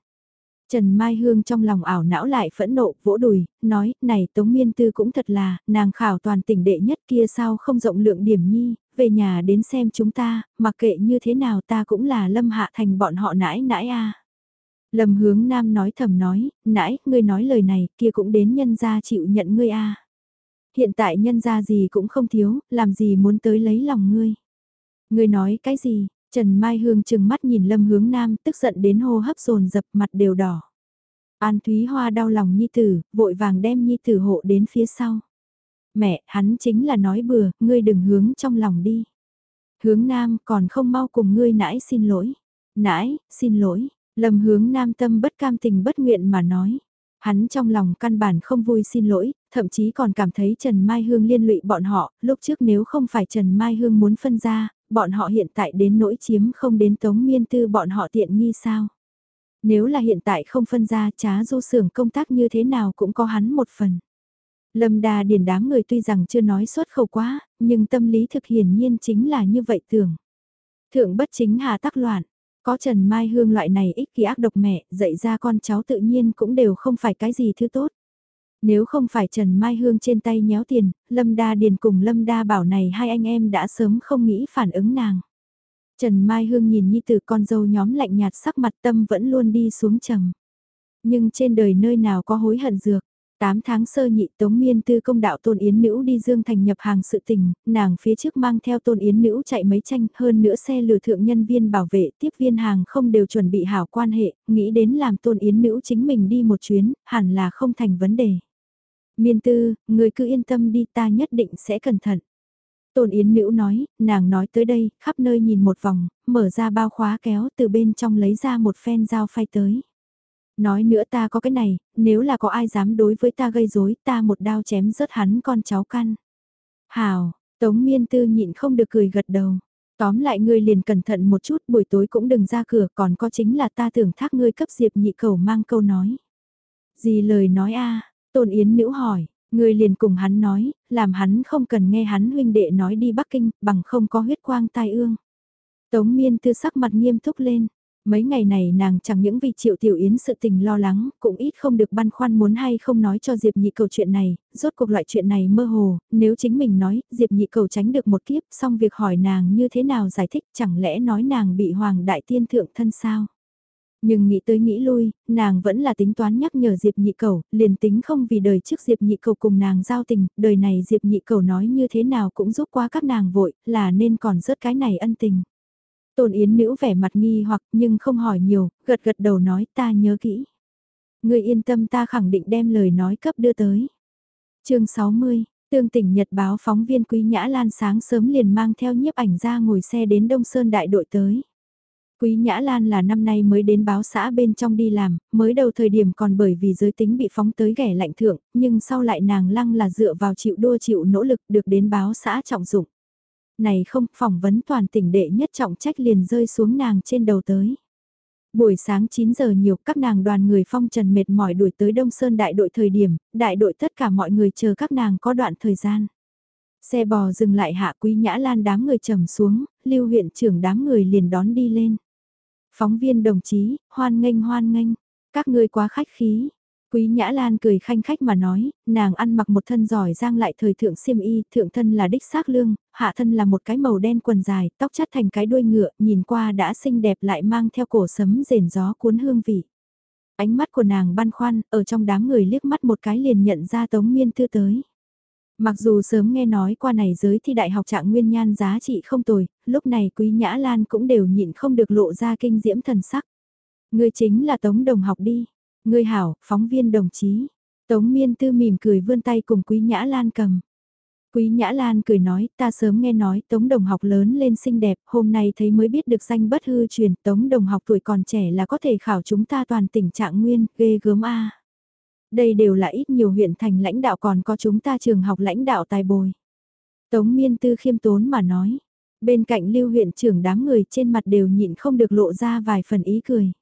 Speaker 1: Trần Mai Hương trong lòng ảo não lại phẫn nộ, vỗ đùi, nói, này Tống Miên Tư cũng thật là, nàng khảo toàn tỉnh đệ nhất kia sao không rộng lượng điểm nhi, về nhà đến xem chúng ta, mặc kệ như thế nào ta cũng là lâm hạ thành bọn họ nãi nãi a. Lâm hướng nam nói thầm nói, nãi, ngươi nói lời này, kia cũng đến nhân gia chịu nhận ngươi a. Hiện tại nhân gia gì cũng không thiếu, làm gì muốn tới lấy lòng ngươi. Ngươi nói cái gì, Trần Mai Hương chừng mắt nhìn Lâm Hướng Nam tức giận đến hô hấp dồn dập mặt đều đỏ. An Thúy Hoa đau lòng Nhi Tử, vội vàng đem Nhi Tử hộ đến phía sau. Mẹ, hắn chính là nói bừa, ngươi đừng hướng trong lòng đi. Hướng Nam còn không mau cùng ngươi nãi xin lỗi. Nãi, xin lỗi, Lâm Hướng Nam tâm bất cam tình bất nguyện mà nói. Hắn trong lòng căn bản không vui xin lỗi, thậm chí còn cảm thấy Trần Mai Hương liên lụy bọn họ, lúc trước nếu không phải Trần Mai Hương muốn phân ra, bọn họ hiện tại đến nỗi chiếm không đến tống miên tư bọn họ tiện nghi sao. Nếu là hiện tại không phân ra trá du xưởng công tác như thế nào cũng có hắn một phần. Lâm đà điển đám người tuy rằng chưa nói xuất khẩu quá, nhưng tâm lý thực hiển nhiên chính là như vậy tưởng. Thượng bất chính hà tắc loạn, có Trần Mai Hương loại này ích kỷ ác độc mẹ, dạy ra con cháu tự nhiên cũng đều không phải cái gì thứ tốt. Nếu không phải Trần Mai Hương trên tay nhéo tiền, Lâm Đa Điền cùng Lâm Đa Bảo này hai anh em đã sớm không nghĩ phản ứng nàng. Trần Mai Hương nhìn Nhi Tử con dâu nhóm lạnh nhạt sắc mặt tâm vẫn luôn đi xuống trầm. Nhưng trên đời nơi nào có hối hận dược. 8 tháng sơ nhị Tống Miên Tư công đạo Tôn Yến Nữ đi Dương Thành nhập hàng sự tình, nàng phía trước mang theo Tôn Yến Nữ chạy mấy tranh, hơn nữa xe lừa thượng nhân viên bảo vệ, tiếp viên hàng không đều chuẩn bị hảo quan hệ, nghĩ đến làm Tôn Yến Nữ chính mình đi một chuyến, hẳn là không thành vấn đề. Miên tư, người cứ yên tâm đi ta nhất định sẽ cẩn thận. Tôn Yến Nữ nói, nàng nói tới đây, khắp nơi nhìn một vòng, mở ra bao khóa kéo từ bên trong lấy ra một phen dao phay tới. Nói nữa ta có cái này, nếu là có ai dám đối với ta gây rối ta một đao chém rớt hắn con cháu căn. Hào, Tống Miên Tư nhịn không được cười gật đầu. Tóm lại ngươi liền cẩn thận một chút buổi tối cũng đừng ra cửa còn có chính là ta tưởng thác ngươi cấp diệp nhị cầu mang câu nói. Gì lời nói a Tôn Yến Nữ hỏi, người liền cùng hắn nói, làm hắn không cần nghe hắn huynh đệ nói đi Bắc Kinh, bằng không có huyết quang tai ương. Tống miên tư sắc mặt nghiêm túc lên. Mấy ngày này nàng chẳng những vì triệu tiểu yến sự tình lo lắng, cũng ít không được băn khoăn muốn hay không nói cho Diệp nhị cầu chuyện này, rốt cuộc loại chuyện này mơ hồ, nếu chính mình nói, Diệp nhị cầu tránh được một kiếp, xong việc hỏi nàng như thế nào giải thích, chẳng lẽ nói nàng bị hoàng đại tiên thượng thân sao? Nhưng nghĩ tới nghĩ lui, nàng vẫn là tính toán nhắc nhở Diệp Nhị Cầu, liền tính không vì đời trước Diệp Nhị Cầu cùng nàng giao tình, đời này Diệp Nhị Cầu nói như thế nào cũng giúp qua các nàng vội, là nên còn rớt cái này ân tình. Tôn Yến Nữ vẻ mặt nghi hoặc nhưng không hỏi nhiều, gật gật đầu nói ta nhớ kỹ. Người yên tâm ta khẳng định đem lời nói cấp đưa tới. chương 60, tương tỉnh Nhật báo phóng viên Quý Nhã Lan sáng sớm liền mang theo nhiếp ảnh ra ngồi xe đến Đông Sơn đại đội tới. Quý Nhã Lan là năm nay mới đến báo xã bên trong đi làm, mới đầu thời điểm còn bởi vì giới tính bị phóng tới ghẻ lạnh thượng, nhưng sau lại nàng lăng là dựa vào chịu đua chịu nỗ lực được đến báo xã trọng dụng. Này không, phỏng vấn toàn tỉnh đệ nhất trọng trách liền rơi xuống nàng trên đầu tới. Buổi sáng 9 giờ nhiều các nàng đoàn người phong trần mệt mỏi đuổi tới Đông Sơn đại đội thời điểm, đại đội tất cả mọi người chờ các nàng có đoạn thời gian. Xe bò dừng lại hạ quý nhã lan đám người trầm xuống, lưu huyện trưởng đám người liền đón đi lên. Phóng viên đồng chí, hoan nghênh hoan nghênh, các ngươi quá khách khí. Quý Nhã Lan cười khanh khách mà nói, nàng ăn mặc một thân giỏi giang lại thời thượng xiêm y, thượng thân là đích xác lương, hạ thân là một cái màu đen quần dài, tóc chắt thành cái đuôi ngựa, nhìn qua đã xinh đẹp lại mang theo cổ sấm rền gió cuốn hương vị. Ánh mắt của nàng băn khoăn, ở trong đám người liếc mắt một cái liền nhận ra Tống Miên Thư tới. Mặc dù sớm nghe nói qua này giới thi đại học trạng nguyên nhan giá trị không tồi, lúc này Quý Nhã Lan cũng đều nhịn không được lộ ra kinh diễm thần sắc. Người chính là Tống Đồng học đi. Người hảo, phóng viên đồng chí. Tống Miên Tư mỉm cười vươn tay cùng Quý Nhã Lan cầm. Quý Nhã Lan cười nói, ta sớm nghe nói Tống Đồng học lớn lên xinh đẹp, hôm nay thấy mới biết được danh bất hư truyền, Tống Đồng học tuổi còn trẻ là có thể khảo chúng ta toàn tỉnh trạng nguyên, ghê gớm a. Đây đều là ít nhiều huyện thành lãnh đạo còn có chúng ta trường học lãnh đạo tài bồi. Tống Miên Tư khiêm tốn mà nói, bên cạnh lưu huyện trưởng đám người trên mặt đều nhịn không được lộ ra vài phần ý cười.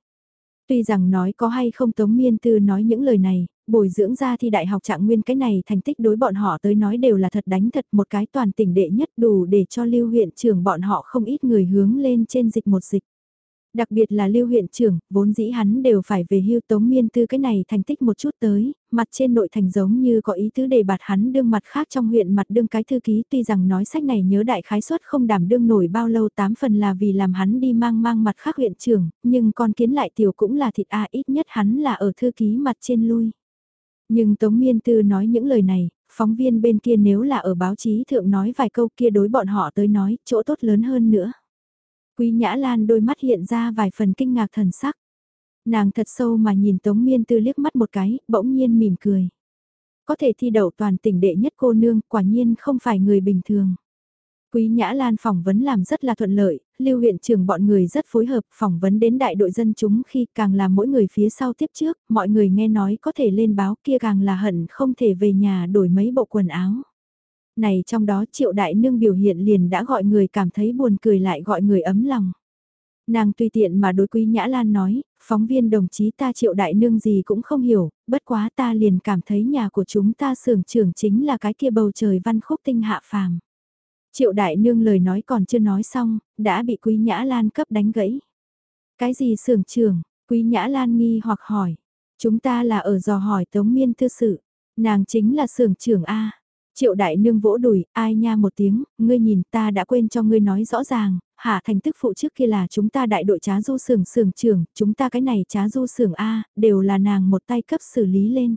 Speaker 1: Tuy rằng nói có hay không Tống Miên Tư nói những lời này, bồi dưỡng ra thì đại học trạng nguyên cái này thành tích đối bọn họ tới nói đều là thật đánh thật một cái toàn tỉnh đệ nhất đủ để cho lưu huyện trưởng bọn họ không ít người hướng lên trên dịch một dịch. Đặc biệt là lưu huyện trưởng, vốn dĩ hắn đều phải về hưu tống miên tư cái này thành tích một chút tới, mặt trên nội thành giống như có ý tứ đề bạt hắn đương mặt khác trong huyện mặt đương cái thư ký tuy rằng nói sách này nhớ đại khái suất không đảm đương nổi bao lâu tám phần là vì làm hắn đi mang mang mặt khác huyện trưởng, nhưng con kiến lại tiểu cũng là thịt a ít nhất hắn là ở thư ký mặt trên lui. Nhưng Tống Miên Tư nói những lời này, phóng viên bên kia nếu là ở báo chí thượng nói vài câu kia đối bọn họ tới nói, chỗ tốt lớn hơn nữa. Quý Nhã Lan đôi mắt hiện ra vài phần kinh ngạc thần sắc. Nàng thật sâu mà nhìn Tống Miên Tư liếc mắt một cái, bỗng nhiên mỉm cười. Có thể thi đậu toàn tỉnh đệ nhất cô nương, quả nhiên không phải người bình thường. Quý Nhã Lan phỏng vấn làm rất là thuận lợi, lưu huyện trưởng bọn người rất phối hợp phỏng vấn đến đại đội dân chúng khi càng là mỗi người phía sau tiếp trước, mọi người nghe nói có thể lên báo kia càng là hận không thể về nhà đổi mấy bộ quần áo. Này trong đó triệu đại nương biểu hiện liền đã gọi người cảm thấy buồn cười lại gọi người ấm lòng. Nàng tùy tiện mà đối quý Nhã Lan nói, phóng viên đồng chí ta triệu đại nương gì cũng không hiểu, bất quá ta liền cảm thấy nhà của chúng ta sưởng trưởng chính là cái kia bầu trời văn khúc tinh hạ phàm. Triệu đại nương lời nói còn chưa nói xong, đã bị quý Nhã Lan cấp đánh gãy. Cái gì sưởng trưởng, quý Nhã Lan nghi hoặc hỏi. Chúng ta là ở dò hỏi tống miên tư sự, nàng chính là sưởng trưởng A. Triệu đại nương vỗ đùi, ai nha một tiếng, ngươi nhìn ta đã quên cho ngươi nói rõ ràng, hạ thành tức phụ trước kia là chúng ta đại đội trá du sưởng sưởng trưởng, chúng ta cái này trá du sưởng A, đều là nàng một tay cấp xử lý lên.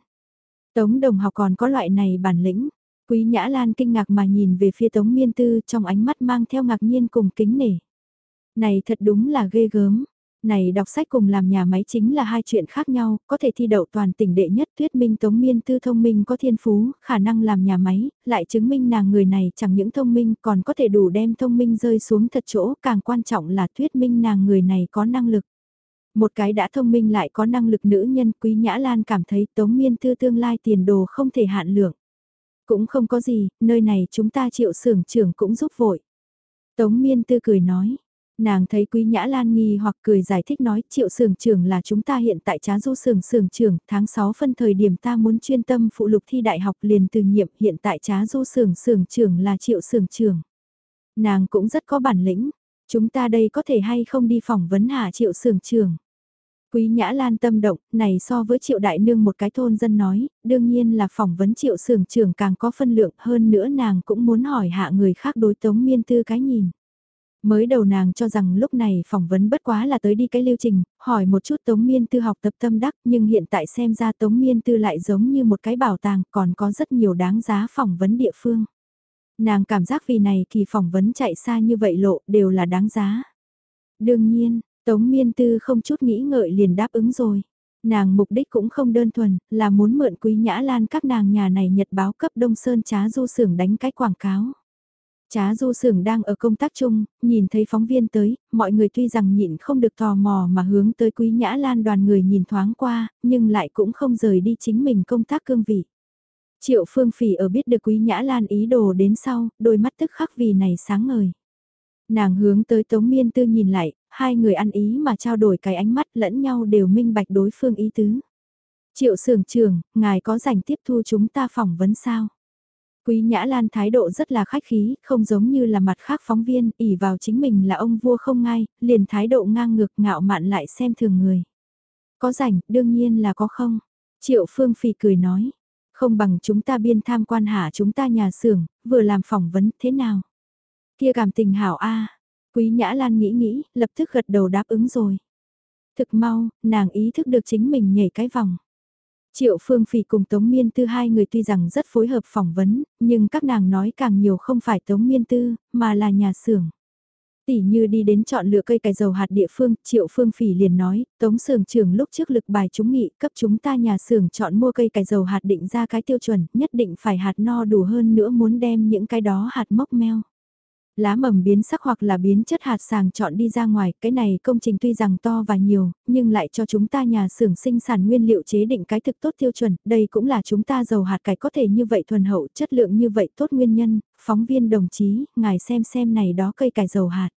Speaker 1: Tống đồng học còn có loại này bản lĩnh, quý nhã lan kinh ngạc mà nhìn về phía tống miên tư trong ánh mắt mang theo ngạc nhiên cùng kính nể. Này thật đúng là ghê gớm, này đọc sách cùng làm nhà máy chính là hai chuyện khác nhau, có thể thi đậu toàn tỉnh đệ nhất tuyết minh Tống Miên Tư thông minh có thiên phú, khả năng làm nhà máy, lại chứng minh nàng người này chẳng những thông minh còn có thể đủ đem thông minh rơi xuống thật chỗ, càng quan trọng là tuyết minh nàng người này có năng lực. Một cái đã thông minh lại có năng lực nữ nhân Quý Nhã Lan cảm thấy Tống Miên Tư tương lai tiền đồ không thể hạn lượng. Cũng không có gì, nơi này chúng ta triệu sưởng trưởng cũng giúp vội. Tống Miên Tư cười nói, Nàng thấy Quý Nhã Lan nghi hoặc cười giải thích nói triệu sưởng trưởng là chúng ta hiện tại trá du sưởng sưởng trưởng, tháng 6 phân thời điểm ta muốn chuyên tâm phụ lục thi đại học liền từ nhiệm hiện tại trá du sưởng sưởng trưởng là triệu sưởng trưởng. Nàng cũng rất có bản lĩnh, chúng ta đây có thể hay không đi phỏng vấn hạ triệu sưởng trưởng. Quý Nhã Lan tâm động, này so với triệu đại nương một cái thôn dân nói, đương nhiên là phỏng vấn triệu sưởng trưởng càng có phân lượng hơn nữa nàng cũng muốn hỏi hạ người khác đối tống miên tư cái nhìn. Mới đầu nàng cho rằng lúc này phỏng vấn bất quá là tới đi cái lưu trình, hỏi một chút Tống Miên Tư học tập tâm đắc nhưng hiện tại xem ra Tống Miên Tư lại giống như một cái bảo tàng còn có rất nhiều đáng giá phỏng vấn địa phương. Nàng cảm giác vì này kỳ phỏng vấn chạy xa như vậy lộ đều là đáng giá. Đương nhiên, Tống Miên Tư không chút nghĩ ngợi liền đáp ứng rồi. Nàng mục đích cũng không đơn thuần, là muốn mượn quý nhã lan các nàng nhà này nhật báo cấp Đông Sơn trá du xưởng đánh cái quảng cáo. Trá du sưởng đang ở công tác chung, nhìn thấy phóng viên tới, mọi người tuy rằng nhịn không được tò mò mà hướng tới quý nhã lan đoàn người nhìn thoáng qua, nhưng lại cũng không rời đi chính mình công tác cương vị. Triệu phương phỉ ở biết được quý nhã lan ý đồ đến sau, đôi mắt tức khắc vì này sáng ngời. Nàng hướng tới Tống Miên Tư nhìn lại, hai người ăn ý mà trao đổi cái ánh mắt lẫn nhau đều minh bạch đối phương ý tứ. Triệu sưởng trường, ngài có rảnh tiếp thu chúng ta phỏng vấn sao? Quý Nhã Lan thái độ rất là khách khí, không giống như là mặt khác phóng viên, ỉ vào chính mình là ông vua không ngay, liền thái độ ngang ngược ngạo mạn lại xem thường người. Có rảnh, đương nhiên là có không. Triệu Phương Phi cười nói, không bằng chúng ta biên tham quan hạ chúng ta nhà xưởng, vừa làm phỏng vấn thế nào. Kia cảm tình hảo a Quý Nhã Lan nghĩ nghĩ, lập tức gật đầu đáp ứng rồi. Thực mau, nàng ý thức được chính mình nhảy cái vòng. Triệu Phương Phỉ cùng Tống Miên Tư hai người tuy rằng rất phối hợp phỏng vấn, nhưng các nàng nói càng nhiều không phải Tống Miên Tư, mà là nhà xưởng. Tỷ như đi đến chọn lựa cây cải dầu hạt địa phương, Triệu Phương Phỉ liền nói, Tống xưởng trưởng lúc trước lực bài chúng nghị cấp chúng ta nhà xưởng chọn mua cây cải dầu hạt định ra cái tiêu chuẩn, nhất định phải hạt no đủ hơn nữa muốn đem những cái đó hạt mốc meo. Lá mầm biến sắc hoặc là biến chất hạt sàng chọn đi ra ngoài, cái này công trình tuy rằng to và nhiều, nhưng lại cho chúng ta nhà xưởng sinh sản nguyên liệu chế định cái thực tốt tiêu chuẩn, đây cũng là chúng ta dầu hạt cải có thể như vậy thuần hậu, chất lượng như vậy tốt nguyên nhân, phóng viên đồng chí, ngài xem xem này đó cây cải dầu hạt.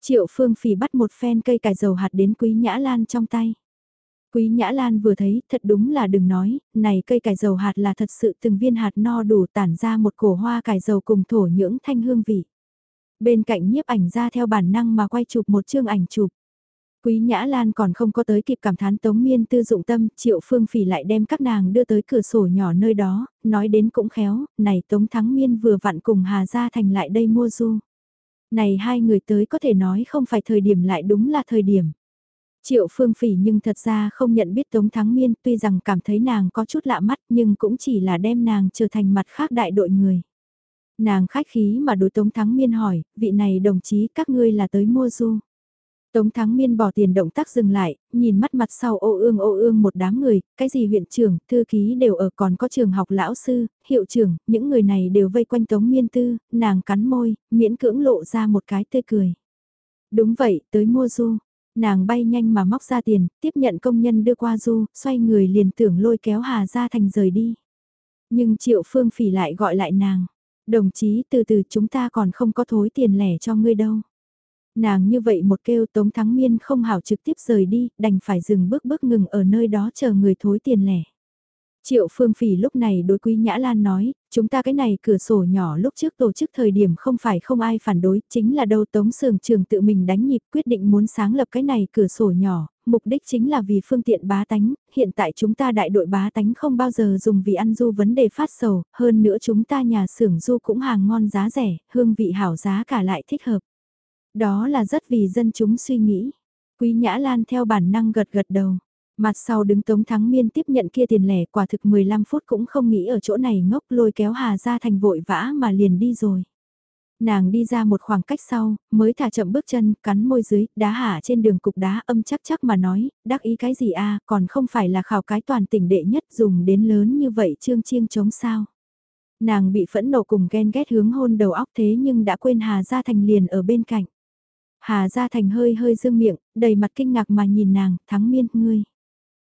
Speaker 1: Triệu Phương Phỉ bắt một phen cây cải dầu hạt đến Quý Nhã Lan trong tay. Quý Nhã Lan vừa thấy, thật đúng là đừng nói, này cây cải dầu hạt là thật sự từng viên hạt no đủ tản ra một cổ hoa cải dầu cùng thổ nhưỡng thanh hương vị. Bên cạnh nhiếp ảnh ra theo bản năng mà quay chụp một chương ảnh chụp. Quý Nhã Lan còn không có tới kịp cảm thán Tống Miên tư dụng tâm, Triệu Phương Phỉ lại đem các nàng đưa tới cửa sổ nhỏ nơi đó, nói đến cũng khéo, này Tống Thắng Miên vừa vặn cùng Hà Gia Thành lại đây mua du. Này hai người tới có thể nói không phải thời điểm lại đúng là thời điểm. Triệu Phương Phỉ nhưng thật ra không nhận biết Tống Thắng Miên tuy rằng cảm thấy nàng có chút lạ mắt nhưng cũng chỉ là đem nàng trở thành mặt khác đại đội người. Nàng khách khí mà đối Tống Thắng Miên hỏi, vị này đồng chí các ngươi là tới mua du. Tống Thắng Miên bỏ tiền động tác dừng lại, nhìn mắt mặt sau ô ương ô ương một đám người, cái gì huyện trưởng, thư ký đều ở còn có trường học lão sư, hiệu trưởng, những người này đều vây quanh Tống Miên Tư, nàng cắn môi, miễn cưỡng lộ ra một cái tươi cười. Đúng vậy, tới mua du. Nàng bay nhanh mà móc ra tiền, tiếp nhận công nhân đưa qua du, xoay người liền tưởng lôi kéo Hà ra thành rời đi. Nhưng Triệu Phương Phỉ lại gọi lại nàng. Đồng chí từ từ chúng ta còn không có thối tiền lẻ cho ngươi đâu. Nàng như vậy một kêu Tống Thắng Miên không hảo trực tiếp rời đi, đành phải dừng bước bước ngừng ở nơi đó chờ người thối tiền lẻ. Triệu Phương Phỉ lúc này đối Quý Nhã Lan nói, chúng ta cái này cửa sổ nhỏ lúc trước tổ chức thời điểm không phải không ai phản đối, chính là đâu Tống Sường Trường tự mình đánh nhịp quyết định muốn sáng lập cái này cửa sổ nhỏ, mục đích chính là vì phương tiện bá tánh, hiện tại chúng ta đại đội bá tánh không bao giờ dùng vì ăn du vấn đề phát sầu, hơn nữa chúng ta nhà xưởng du cũng hàng ngon giá rẻ, hương vị hảo giá cả lại thích hợp. Đó là rất vì dân chúng suy nghĩ. Quý Nhã Lan theo bản năng gật gật đầu. Mặt sau đứng Tống Thắng Miên tiếp nhận kia tiền lẻ quả thực 15 phút cũng không nghĩ ở chỗ này ngốc lôi kéo Hà ra thành vội vã mà liền đi rồi. Nàng đi ra một khoảng cách sau, mới thả chậm bước chân, cắn môi dưới, đá hạ trên đường cục đá âm chắc chắc mà nói, đắc ý cái gì a còn không phải là khảo cái toàn tỉnh đệ nhất dùng đến lớn như vậy trương chiêng chống sao. Nàng bị phẫn nộ cùng ghen ghét hướng hôn đầu óc thế nhưng đã quên Hà Gia Thành liền ở bên cạnh. Hà Gia Thành hơi hơi dương miệng, đầy mặt kinh ngạc mà nhìn nàng, thắng miên, ngươi.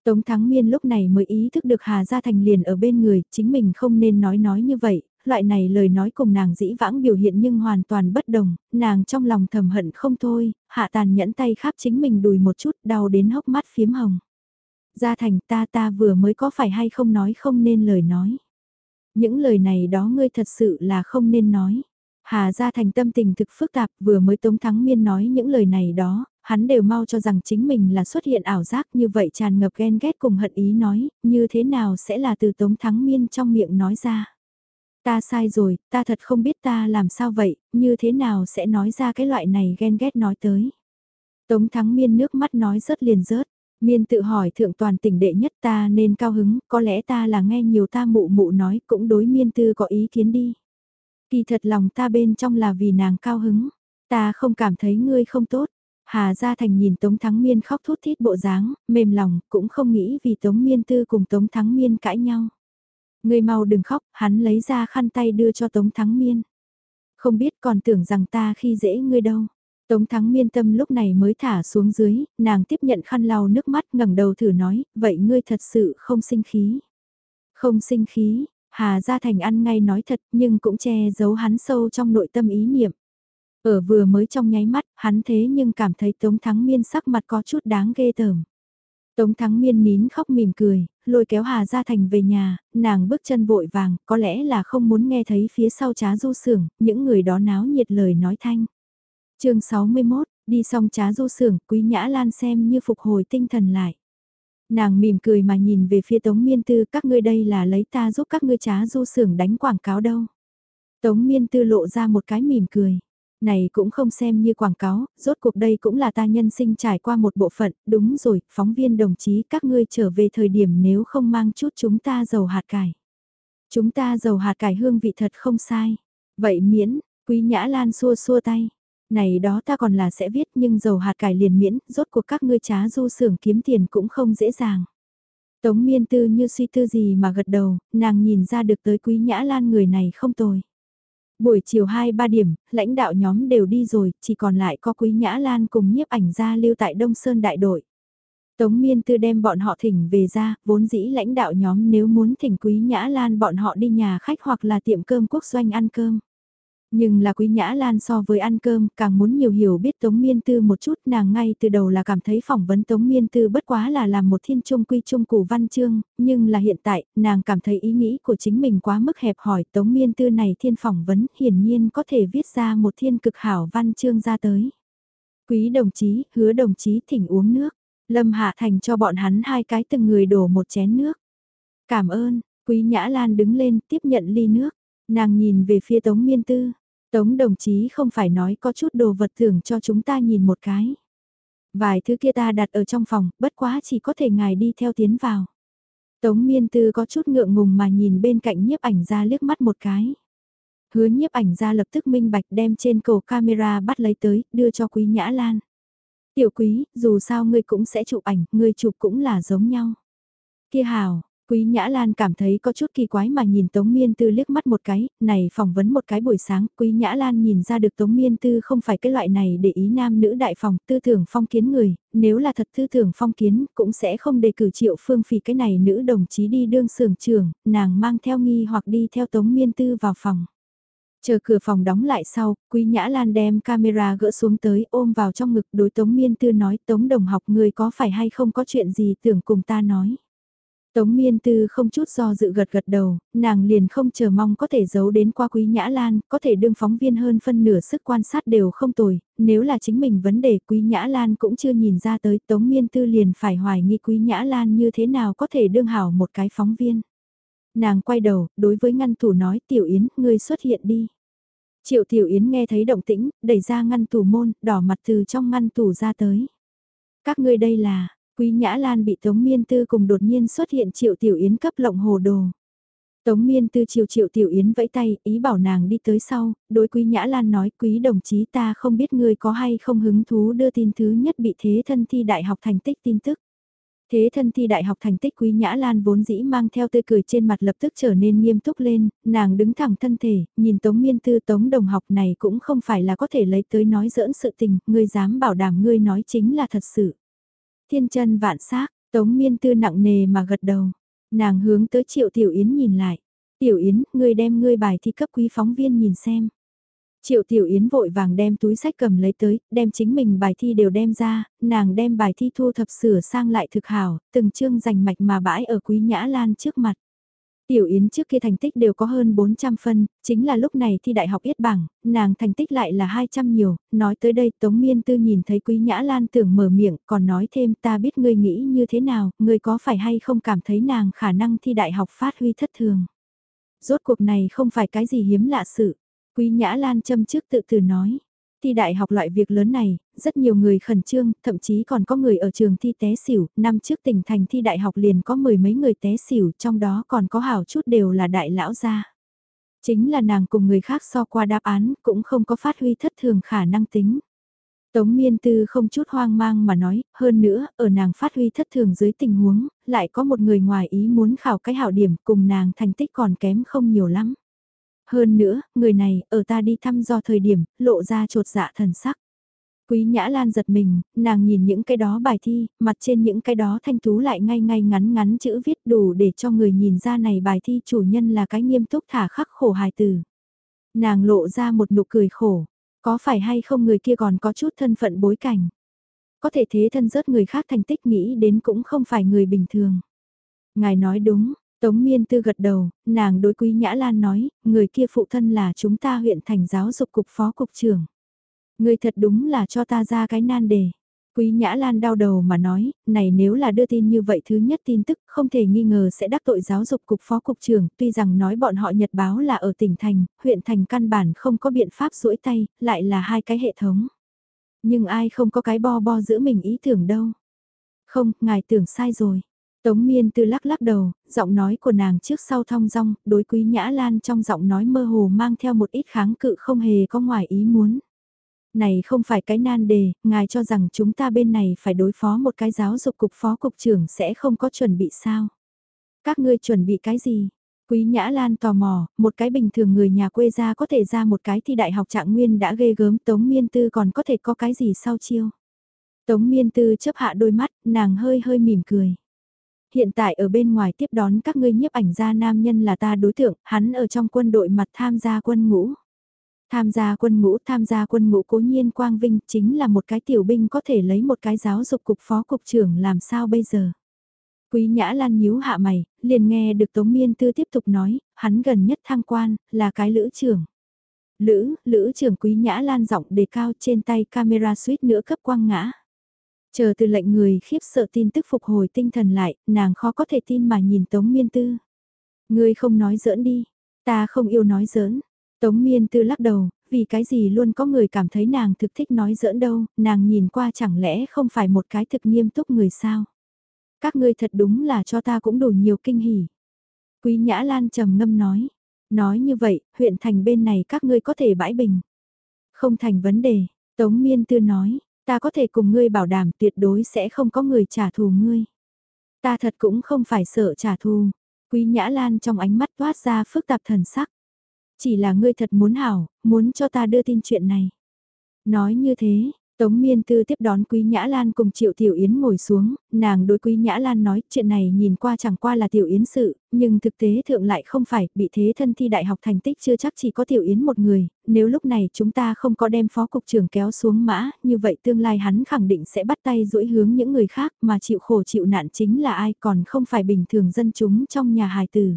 Speaker 1: Tống Thắng Miên lúc này mới ý thức được Hà Gia Thành liền ở bên người, chính mình không nên nói nói như vậy, loại này lời nói cùng nàng dĩ vãng biểu hiện nhưng hoàn toàn bất đồng, nàng trong lòng thầm hận không thôi, hạ tàn nhẫn tay khắp chính mình đùi một chút đau đến hốc mắt phiếm hồng. Gia Thành ta ta vừa mới có phải hay không nói không nên lời nói. Những lời này đó ngươi thật sự là không nên nói. Hà Gia Thành tâm tình thực phức tạp vừa mới Tống Thắng Miên nói những lời này đó, hắn đều mau cho rằng chính mình là xuất hiện ảo giác như vậy tràn ngập ghen ghét cùng hận ý nói, như thế nào sẽ là từ Tống Thắng Miên trong miệng nói ra. Ta sai rồi, ta thật không biết ta làm sao vậy, như thế nào sẽ nói ra cái loại này ghen ghét nói tới. Tống Thắng Miên nước mắt nói rớt liền rớt. Miên tự hỏi thượng toàn tỉnh đệ nhất ta nên cao hứng, có lẽ ta là nghe nhiều ta mụ mụ nói cũng đối miên tư có ý kiến đi. Kỳ thật lòng ta bên trong là vì nàng cao hứng, ta không cảm thấy ngươi không tốt. Hà Gia Thành nhìn Tống Thắng Miên khóc thút thít bộ dáng, mềm lòng, cũng không nghĩ vì Tống Miên Tư cùng Tống Thắng Miên cãi nhau. Ngươi mau đừng khóc, hắn lấy ra khăn tay đưa cho Tống Thắng Miên. Không biết còn tưởng rằng ta khi dễ ngươi đâu. Tống thắng miên tâm lúc này mới thả xuống dưới, nàng tiếp nhận khăn lau nước mắt ngẩng đầu thử nói, vậy ngươi thật sự không sinh khí. Không sinh khí, Hà Gia Thành ăn ngay nói thật nhưng cũng che giấu hắn sâu trong nội tâm ý niệm. Ở vừa mới trong nháy mắt, hắn thế nhưng cảm thấy Tống Thắng Miên sắc mặt có chút đáng ghê tởm. Tống Thắng Miên nín khóc mỉm cười, lôi kéo Hà Gia Thành về nhà, nàng bước chân vội vàng, có lẽ là không muốn nghe thấy phía sau trá du sưởng, những người đó náo nhiệt lời nói thanh. chương 61, đi xong trá du sưởng, Quý Nhã Lan xem như phục hồi tinh thần lại. Nàng mỉm cười mà nhìn về phía Tống Miên Tư các ngươi đây là lấy ta giúp các ngươi trá du sưởng đánh quảng cáo đâu. Tống Miên Tư lộ ra một cái mỉm cười. Này cũng không xem như quảng cáo, rốt cuộc đây cũng là ta nhân sinh trải qua một bộ phận, đúng rồi, phóng viên đồng chí các ngươi trở về thời điểm nếu không mang chút chúng ta dầu hạt cải. Chúng ta dầu hạt cải hương vị thật không sai. Vậy miễn, quý nhã lan xua xua tay. Này đó ta còn là sẽ viết nhưng dầu hạt cải liền miễn, rốt cuộc các ngươi trá du xưởng kiếm tiền cũng không dễ dàng. Tống miên tư như suy tư gì mà gật đầu, nàng nhìn ra được tới quý nhã lan người này không tồi. Buổi chiều 2-3 điểm, lãnh đạo nhóm đều đi rồi, chỉ còn lại có Quý Nhã Lan cùng nhiếp ảnh gia lưu tại Đông Sơn đại đội. Tống Miên Tư đem bọn họ thỉnh về ra, vốn dĩ lãnh đạo nhóm nếu muốn thỉnh Quý Nhã Lan bọn họ đi nhà khách hoặc là tiệm cơm quốc doanh ăn cơm. Nhưng là Quý Nhã Lan so với ăn cơm càng muốn nhiều hiểu biết Tống Miên Tư một chút nàng ngay từ đầu là cảm thấy phỏng vấn Tống Miên Tư bất quá là làm một thiên trung quy trung củ văn chương, nhưng là hiện tại nàng cảm thấy ý nghĩ của chính mình quá mức hẹp hỏi Tống Miên Tư này thiên phỏng vấn hiển nhiên có thể viết ra một thiên cực hảo văn chương ra tới. Quý đồng chí, hứa đồng chí thỉnh uống nước, Lâm Hạ Thành cho bọn hắn hai cái từng người đổ một chén nước. Cảm ơn, Quý Nhã Lan đứng lên tiếp nhận ly nước. Nàng nhìn về phía Tống Miên Tư. Tống đồng chí không phải nói có chút đồ vật thưởng cho chúng ta nhìn một cái. Vài thứ kia ta đặt ở trong phòng, bất quá chỉ có thể ngài đi theo tiến vào. Tống Miên Tư có chút ngượng ngùng mà nhìn bên cạnh nhiếp ảnh ra liếc mắt một cái. Hứa nhiếp ảnh ra lập tức minh bạch đem trên cổ camera bắt lấy tới, đưa cho Quý Nhã Lan. Tiểu Quý, dù sao ngươi cũng sẽ chụp ảnh, ngươi chụp cũng là giống nhau. Kia hào, Quý Nhã Lan cảm thấy có chút kỳ quái mà nhìn Tống Miên Tư liếc mắt một cái, này phỏng vấn một cái buổi sáng, Quý Nhã Lan nhìn ra được Tống Miên Tư không phải cái loại này để ý nam nữ đại phòng tư tưởng phong kiến người, nếu là thật tư tưởng phong kiến cũng sẽ không đề cử triệu phương phì cái này nữ đồng chí đi đương sưởng trường, nàng mang theo nghi hoặc đi theo Tống Miên Tư vào phòng. Chờ cửa phòng đóng lại sau, Quý Nhã Lan đem camera gỡ xuống tới ôm vào trong ngực đối Tống Miên Tư nói Tống đồng học người có phải hay không có chuyện gì tưởng cùng ta nói. Tống miên tư không chút do dự gật gật đầu, nàng liền không chờ mong có thể giấu đến qua quý nhã lan, có thể đương phóng viên hơn phân nửa sức quan sát đều không tồi, nếu là chính mình vấn đề quý nhã lan cũng chưa nhìn ra tới tống miên tư liền phải hoài nghi quý nhã lan như thế nào có thể đương hảo một cái phóng viên. Nàng quay đầu, đối với ngăn tủ nói tiểu yến, ngươi xuất hiện đi. Triệu tiểu yến nghe thấy động tĩnh, đẩy ra ngăn tủ môn, đỏ mặt từ trong ngăn tủ ra tới. Các ngươi đây là, Quý Nhã Lan bị Tống Miên Tư cùng đột nhiên xuất hiện Triệu Tiểu Yến cấp lộng hồ đồ. Tống Miên Tư chiều Triệu Tiểu Yến vẫy tay, ý bảo nàng đi tới sau, đối Quý Nhã Lan nói Quý đồng chí ta không biết ngươi có hay không hứng thú đưa tin thứ nhất bị thế thân thi đại học thành tích tin tức. Thế thân thi đại học thành tích Quý Nhã Lan vốn dĩ mang theo tươi cười trên mặt lập tức trở nên nghiêm túc lên, nàng đứng thẳng thân thể, nhìn Tống Miên Tư Tống đồng học này cũng không phải là có thể lấy tới nói giỡn sự tình, ngươi dám bảo đảm ngươi nói chính là thật sự. Thiên chân vạn xác Tống miên tư nặng nề mà gật đầu. Nàng hướng tới triệu tiểu yến nhìn lại. Tiểu yến, ngươi đem ngươi bài thi cấp quý phóng viên nhìn xem. Triệu Tiểu Yến vội vàng đem túi sách cầm lấy tới, đem chính mình bài thi đều đem ra, nàng đem bài thi thu thập sửa sang lại thực hảo, từng chương rành mạch mà bãi ở Quý Nhã Lan trước mặt. Tiểu Yến trước kia thành tích đều có hơn 400 phân, chính là lúc này thi đại học yết bảng, nàng thành tích lại là 200 nhiều, nói tới đây Tống Miên Tư nhìn thấy Quý Nhã Lan tưởng mở miệng, còn nói thêm ta biết ngươi nghĩ như thế nào, ngươi có phải hay không cảm thấy nàng khả năng thi đại học phát huy thất thường. Rốt cuộc này không phải cái gì hiếm lạ sự, Quý Nhã Lan châm trước tự từ nói. Thi đại học loại việc lớn này, rất nhiều người khẩn trương, thậm chí còn có người ở trường thi té xỉu, năm trước tỉnh thành thi đại học liền có mười mấy người té xỉu, trong đó còn có hảo chút đều là đại lão gia. Chính là nàng cùng người khác so qua đáp án, cũng không có phát huy thất thường khả năng tính. Tống miên tư không chút hoang mang mà nói, hơn nữa, ở nàng phát huy thất thường dưới tình huống, lại có một người ngoài ý muốn khảo cái hảo điểm cùng nàng thành tích còn kém không nhiều lắm. Hơn nữa, người này, ở ta đi thăm do thời điểm, lộ ra trột dạ thần sắc. Quý Nhã Lan giật mình, nàng nhìn những cái đó bài thi, mặt trên những cái đó thanh tú lại ngay ngay ngắn ngắn chữ viết đủ để cho người nhìn ra này bài thi chủ nhân là cái nghiêm túc thả khắc khổ hài từ. Nàng lộ ra một nụ cười khổ, có phải hay không người kia còn có chút thân phận bối cảnh. Có thể thế thân rớt người khác thành tích nghĩ đến cũng không phải người bình thường. Ngài nói đúng, Tống Miên Tư gật đầu, nàng đối Quý Nhã Lan nói, người kia phụ thân là chúng ta huyện thành giáo dục cục phó cục trưởng. Người thật đúng là cho ta ra cái nan đề. Quý Nhã Lan đau đầu mà nói, này nếu là đưa tin như vậy thứ nhất tin tức không thể nghi ngờ sẽ đắc tội giáo dục cục phó cục trưởng, tuy rằng nói bọn họ nhật báo là ở tỉnh thành, huyện thành căn bản không có biện pháp duỗi tay, lại là hai cái hệ thống. Nhưng ai không có cái bo bo giữa mình ý tưởng đâu. Không, ngài tưởng sai rồi. Tống miên tư lắc lắc đầu, giọng nói của nàng trước sau thong dong, đối quý nhã lan trong giọng nói mơ hồ mang theo một ít kháng cự không hề có ngoài ý muốn. Này không phải cái nan đề, ngài cho rằng chúng ta bên này phải đối phó một cái giáo dục cục phó cục trưởng sẽ không có chuẩn bị sao? Các ngươi chuẩn bị cái gì? Quý Nhã Lan tò mò, một cái bình thường người nhà quê ra có thể ra một cái thi đại học trạng nguyên đã ghê gớm Tống Miên Tư còn có thể có cái gì sau chiêu. Tống Miên Tư chấp hạ đôi mắt, nàng hơi hơi mỉm cười. Hiện tại ở bên ngoài tiếp đón các ngươi nhiếp ảnh gia nam nhân là ta đối tượng, hắn ở trong quân đội mặt tham gia quân ngũ. Tham gia quân ngũ, tham gia quân ngũ cố nhiên quang vinh chính là một cái tiểu binh có thể lấy một cái giáo dục cục phó cục trưởng làm sao bây giờ. Quý Nhã Lan nhíu hạ mày, liền nghe được Tống Miên Tư tiếp tục nói, hắn gần nhất thăng quan, là cái lữ trưởng. Lữ, lữ trưởng Quý Nhã Lan giọng đề cao trên tay camera suýt nữa cấp quang ngã. Chờ từ lệnh người khiếp sợ tin tức phục hồi tinh thần lại, nàng khó có thể tin mà nhìn Tống Miên Tư. Ngươi không nói giỡn đi, ta không yêu nói giỡn. Tống Miên Tư lắc đầu, vì cái gì luôn có người cảm thấy nàng thực thích nói giỡn đâu, nàng nhìn qua chẳng lẽ không phải một cái thực nghiêm túc người sao. Các ngươi thật đúng là cho ta cũng đủ nhiều kinh hỉ. Quý Nhã Lan trầm ngâm nói, nói như vậy, huyện thành bên này các ngươi có thể bãi bình. Không thành vấn đề, Tống Miên Tư nói, Ta có thể cùng ngươi bảo đảm tuyệt đối sẽ không có người trả thù ngươi. Ta thật cũng không phải sợ trả thù. Quý Nhã Lan trong ánh mắt toát ra phức tạp thần sắc. Chỉ là ngươi thật muốn hảo, muốn cho ta đưa tin chuyện này. Nói như thế, Tống Miên Tư tiếp đón Quý Nhã Lan cùng Triệu Tiểu Yến ngồi xuống, nàng đối Quý Nhã Lan nói chuyện này nhìn qua chẳng qua là Tiểu Yến sự, nhưng thực tế thượng lại không phải, bị thế thân thi đại học thành tích chưa chắc chỉ có Tiểu Yến một người, nếu lúc này chúng ta không có đem phó cục trưởng kéo xuống mã, như vậy tương lai hắn khẳng định sẽ bắt tay duỗi hướng những người khác mà chịu khổ chịu nạn chính là ai còn không phải bình thường dân chúng trong nhà hài tử.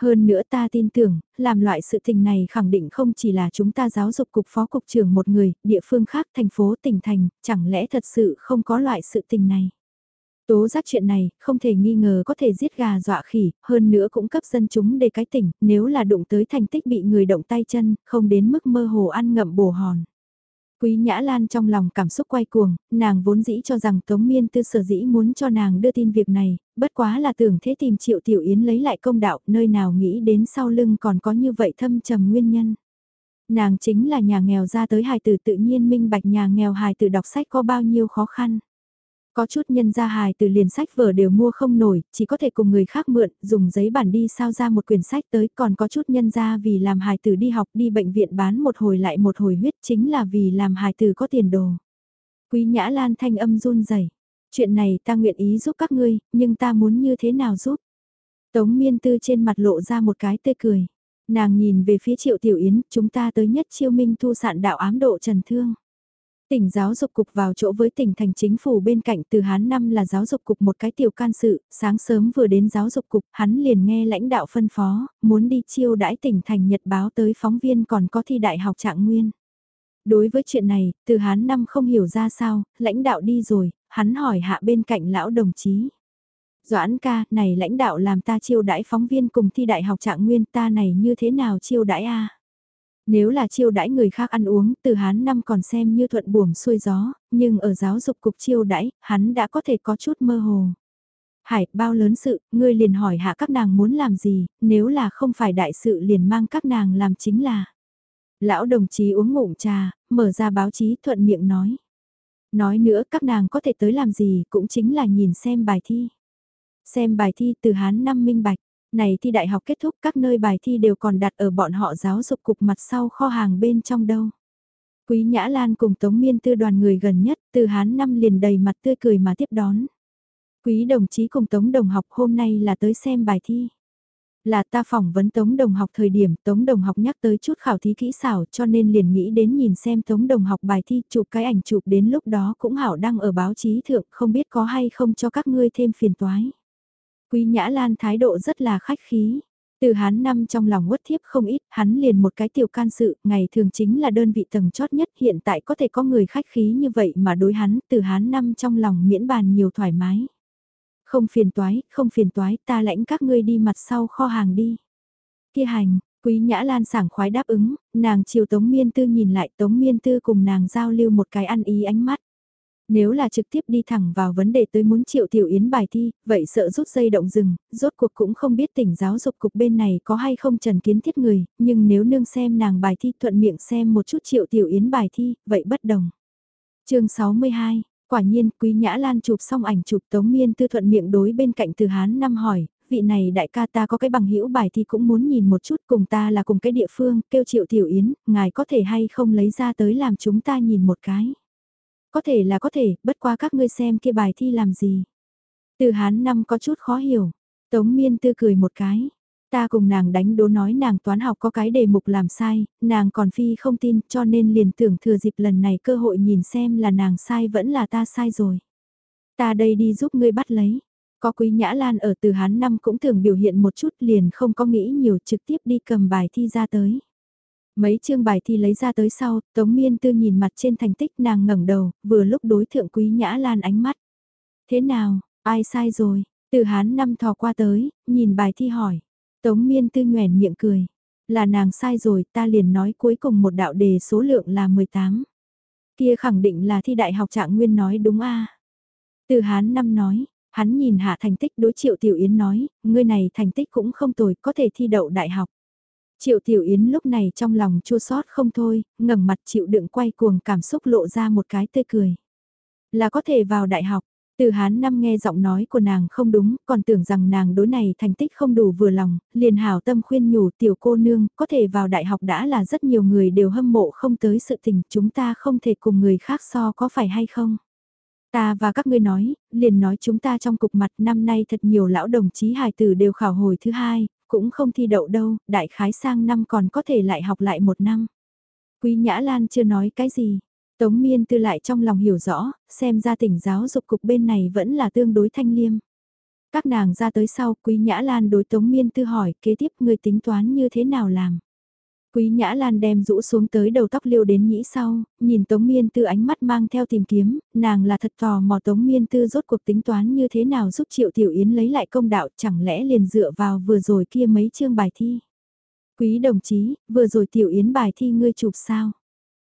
Speaker 1: Hơn nữa ta tin tưởng, làm loại sự tình này khẳng định không chỉ là chúng ta giáo dục cục phó cục trưởng một người, địa phương khác, thành phố, tỉnh thành, chẳng lẽ thật sự không có loại sự tình này. Tố giác chuyện này, không thể nghi ngờ có thể giết gà dọa khỉ, hơn nữa cũng cấp dân chúng để cái tỉnh, nếu là đụng tới thành tích bị người động tay chân, không đến mức mơ hồ ăn ngậm bổ hòn. Quý Nhã Lan trong lòng cảm xúc quay cuồng, nàng vốn dĩ cho rằng Tống Miên Tư sở dĩ muốn cho nàng đưa tin việc này, bất quá là tưởng thế tìm Triệu Tiểu Yến lấy lại công đạo, nơi nào nghĩ đến sau lưng còn có như vậy thâm trầm nguyên nhân. Nàng chính là nhà nghèo ra tới hài tử tự nhiên minh bạch nhà nghèo hài tử đọc sách có bao nhiêu khó khăn. Có chút nhân gia hài từ liền sách vở đều mua không nổi, chỉ có thể cùng người khác mượn, dùng giấy bản đi sao ra một quyển sách tới, còn có chút nhân gia vì làm hài tử đi học đi bệnh viện bán một hồi lại một hồi huyết chính là vì làm hài tử có tiền đồ. Quý Nhã Lan thanh âm run rẩy chuyện này ta nguyện ý giúp các ngươi, nhưng ta muốn như thế nào giúp? Tống miên tư trên mặt lộ ra một cái tê cười. Nàng nhìn về phía triệu tiểu yến, chúng ta tới nhất chiêu minh thu sạn đạo ám độ trần thương. Tỉnh giáo dục cục vào chỗ với tỉnh thành chính phủ bên cạnh từ Hán năm là giáo dục cục một cái tiểu can sự, sáng sớm vừa đến giáo dục cục, hắn liền nghe lãnh đạo phân phó, muốn đi chiêu đãi tỉnh thành nhật báo tới phóng viên còn có thi đại học trạng nguyên. Đối với chuyện này, từ Hán năm không hiểu ra sao, lãnh đạo đi rồi, hắn hỏi hạ bên cạnh lão đồng chí. Doãn ca, này lãnh đạo làm ta chiêu đãi phóng viên cùng thi đại học trạng nguyên ta này như thế nào chiêu đãi a nếu là chiêu đãi người khác ăn uống, từ hán năm còn xem như thuận buồm xuôi gió, nhưng ở giáo dục cục chiêu đãi, hắn đã có thể có chút mơ hồ. Hải, bao lớn sự, ngươi liền hỏi hạ các nàng muốn làm gì, nếu là không phải đại sự liền mang các nàng làm chính là. Lão đồng chí uống ngụm trà, mở ra báo chí thuận miệng nói. Nói nữa các nàng có thể tới làm gì cũng chính là nhìn xem bài thi. Xem bài thi từ hán năm minh bạch, này thi đại học kết thúc, các nơi bài thi đều còn đặt ở bọn họ giáo dục cục mặt sau kho hàng bên trong đâu. Quý Nhã Lan cùng Tống Miên Tư đoàn người gần nhất, từ Hán năm liền đầy mặt tươi cười mà tiếp đón. Quý đồng chí cùng Tống đồng học hôm nay là tới xem bài thi. Là ta phỏng vấn Tống Đồng học thời điểm, Tống Đồng học nhắc tới chút khảo thí kỹ xảo cho nên liền nghĩ đến nhìn xem Tống Đồng học bài thi chụp cái ảnh chụp đến lúc đó cũng hảo đăng ở báo chí thượng, không biết có hay không cho các ngươi thêm phiền toái. Quý Nhã Lan thái độ rất là khách khí. Từ hắn năm trong lòng uất thiếp không ít, hắn liền một cái tiểu can sự, ngày thường chính là đơn vị tầng chót nhất hiện tại có thể có người khách khí như vậy mà đối hắn từ hắn năm trong lòng miễn bàn nhiều thoải mái. Không phiền toái, không phiền toái, ta lãnh các ngươi đi mặt sau kho hàng đi. Kia hành, Quý Nhã Lan sảng khoái đáp ứng, nàng chiều Tống Miên Tư nhìn lại Tống Miên Tư cùng nàng giao lưu một cái ăn ý ánh mắt. Nếu là trực tiếp đi thẳng vào vấn đề tới muốn triệu tiểu yến bài thi, vậy sợ rút dây động rừng, rốt cuộc cũng không biết tỉnh giáo dục cục bên này có hay không trần kiến thiết người, nhưng nếu nương xem nàng bài thi thuận miệng xem một chút triệu tiểu yến bài thi, vậy bất đồng. chương 62, Quả nhiên, Quý Nhã Lan chụp xong ảnh chụp Tống Miên tư thuận miệng đối bên cạnh từ Hán năm hỏi, vị này đại ca ta có cái bằng hữu bài thì cũng muốn nhìn một chút cùng ta là cùng cái địa phương, kêu triệu tiểu yến, ngài có thể hay không lấy ra tới làm chúng ta nhìn một cái. Có thể là có thể, bất qua các ngươi xem kia bài thi làm gì. Từ Hán năm có chút khó hiểu, Tống Miên tư cười một cái, Ta cùng nàng đánh đố nói nàng toán học có cái đề mục làm sai, nàng còn phi không tin cho nên liền tưởng thừa dịp lần này cơ hội nhìn xem là nàng sai vẫn là ta sai rồi. Ta đây đi giúp ngươi bắt lấy. Có quý nhã lan ở từ hán năm cũng thường biểu hiện một chút liền không có nghĩ nhiều trực tiếp đi cầm bài thi ra tới. Mấy chương bài thi lấy ra tới sau, Tống Miên Tư nhìn mặt trên thành tích nàng ngẩng đầu, vừa lúc đối thượng Quý Nhã Lan ánh mắt. Thế nào, ai sai rồi? Từ Hán năm thò qua tới, nhìn bài thi hỏi. Tống miên tư nhoèn miệng cười. Là nàng sai rồi ta liền nói cuối cùng một đạo đề số lượng là 18. Kia khẳng định là thi đại học trạng nguyên nói đúng a Từ hán năm nói, hắn nhìn hạ thành tích đối triệu tiểu yến nói, ngươi này thành tích cũng không tồi có thể thi đậu đại học. Triệu Tiểu Yến lúc này trong lòng chua xót không thôi, ngẩng mặt chịu đựng quay cuồng cảm xúc lộ ra một cái tươi cười. Là có thể vào đại học, từ hán năm nghe giọng nói của nàng không đúng, còn tưởng rằng nàng đối này thành tích không đủ vừa lòng, liền hảo tâm khuyên nhủ tiểu cô nương, có thể vào đại học đã là rất nhiều người đều hâm mộ không tới sự tình, chúng ta không thể cùng người khác so có phải hay không. Ta và các ngươi nói, liền nói chúng ta trong cục mặt năm nay thật nhiều lão đồng chí hài tử đều khảo hồi thứ hai, cũng không thi đậu đâu, đại khái sang năm còn có thể lại học lại một năm. Quý Nhã Lan chưa nói cái gì, Tống miên tư lại trong lòng hiểu rõ, xem ra tỉnh giáo dục cục bên này vẫn là tương đối thanh liêm. Các nàng ra tới sau, Quý Nhã Lan đối Tống miên tư hỏi, kế tiếp người tính toán như thế nào làm. Quý Nhã Lan đem rũ xuống tới đầu tóc liêu đến nhĩ sau, nhìn Tống Miên Tư ánh mắt mang theo tìm kiếm, nàng là thật tò mò Tống Miên Tư rốt cuộc tính toán như thế nào giúp Triệu Tiểu Yến lấy lại công đạo chẳng lẽ liền dựa vào vừa rồi kia mấy chương bài thi. Quý đồng chí, vừa rồi Tiểu Yến bài thi ngươi chụp sao?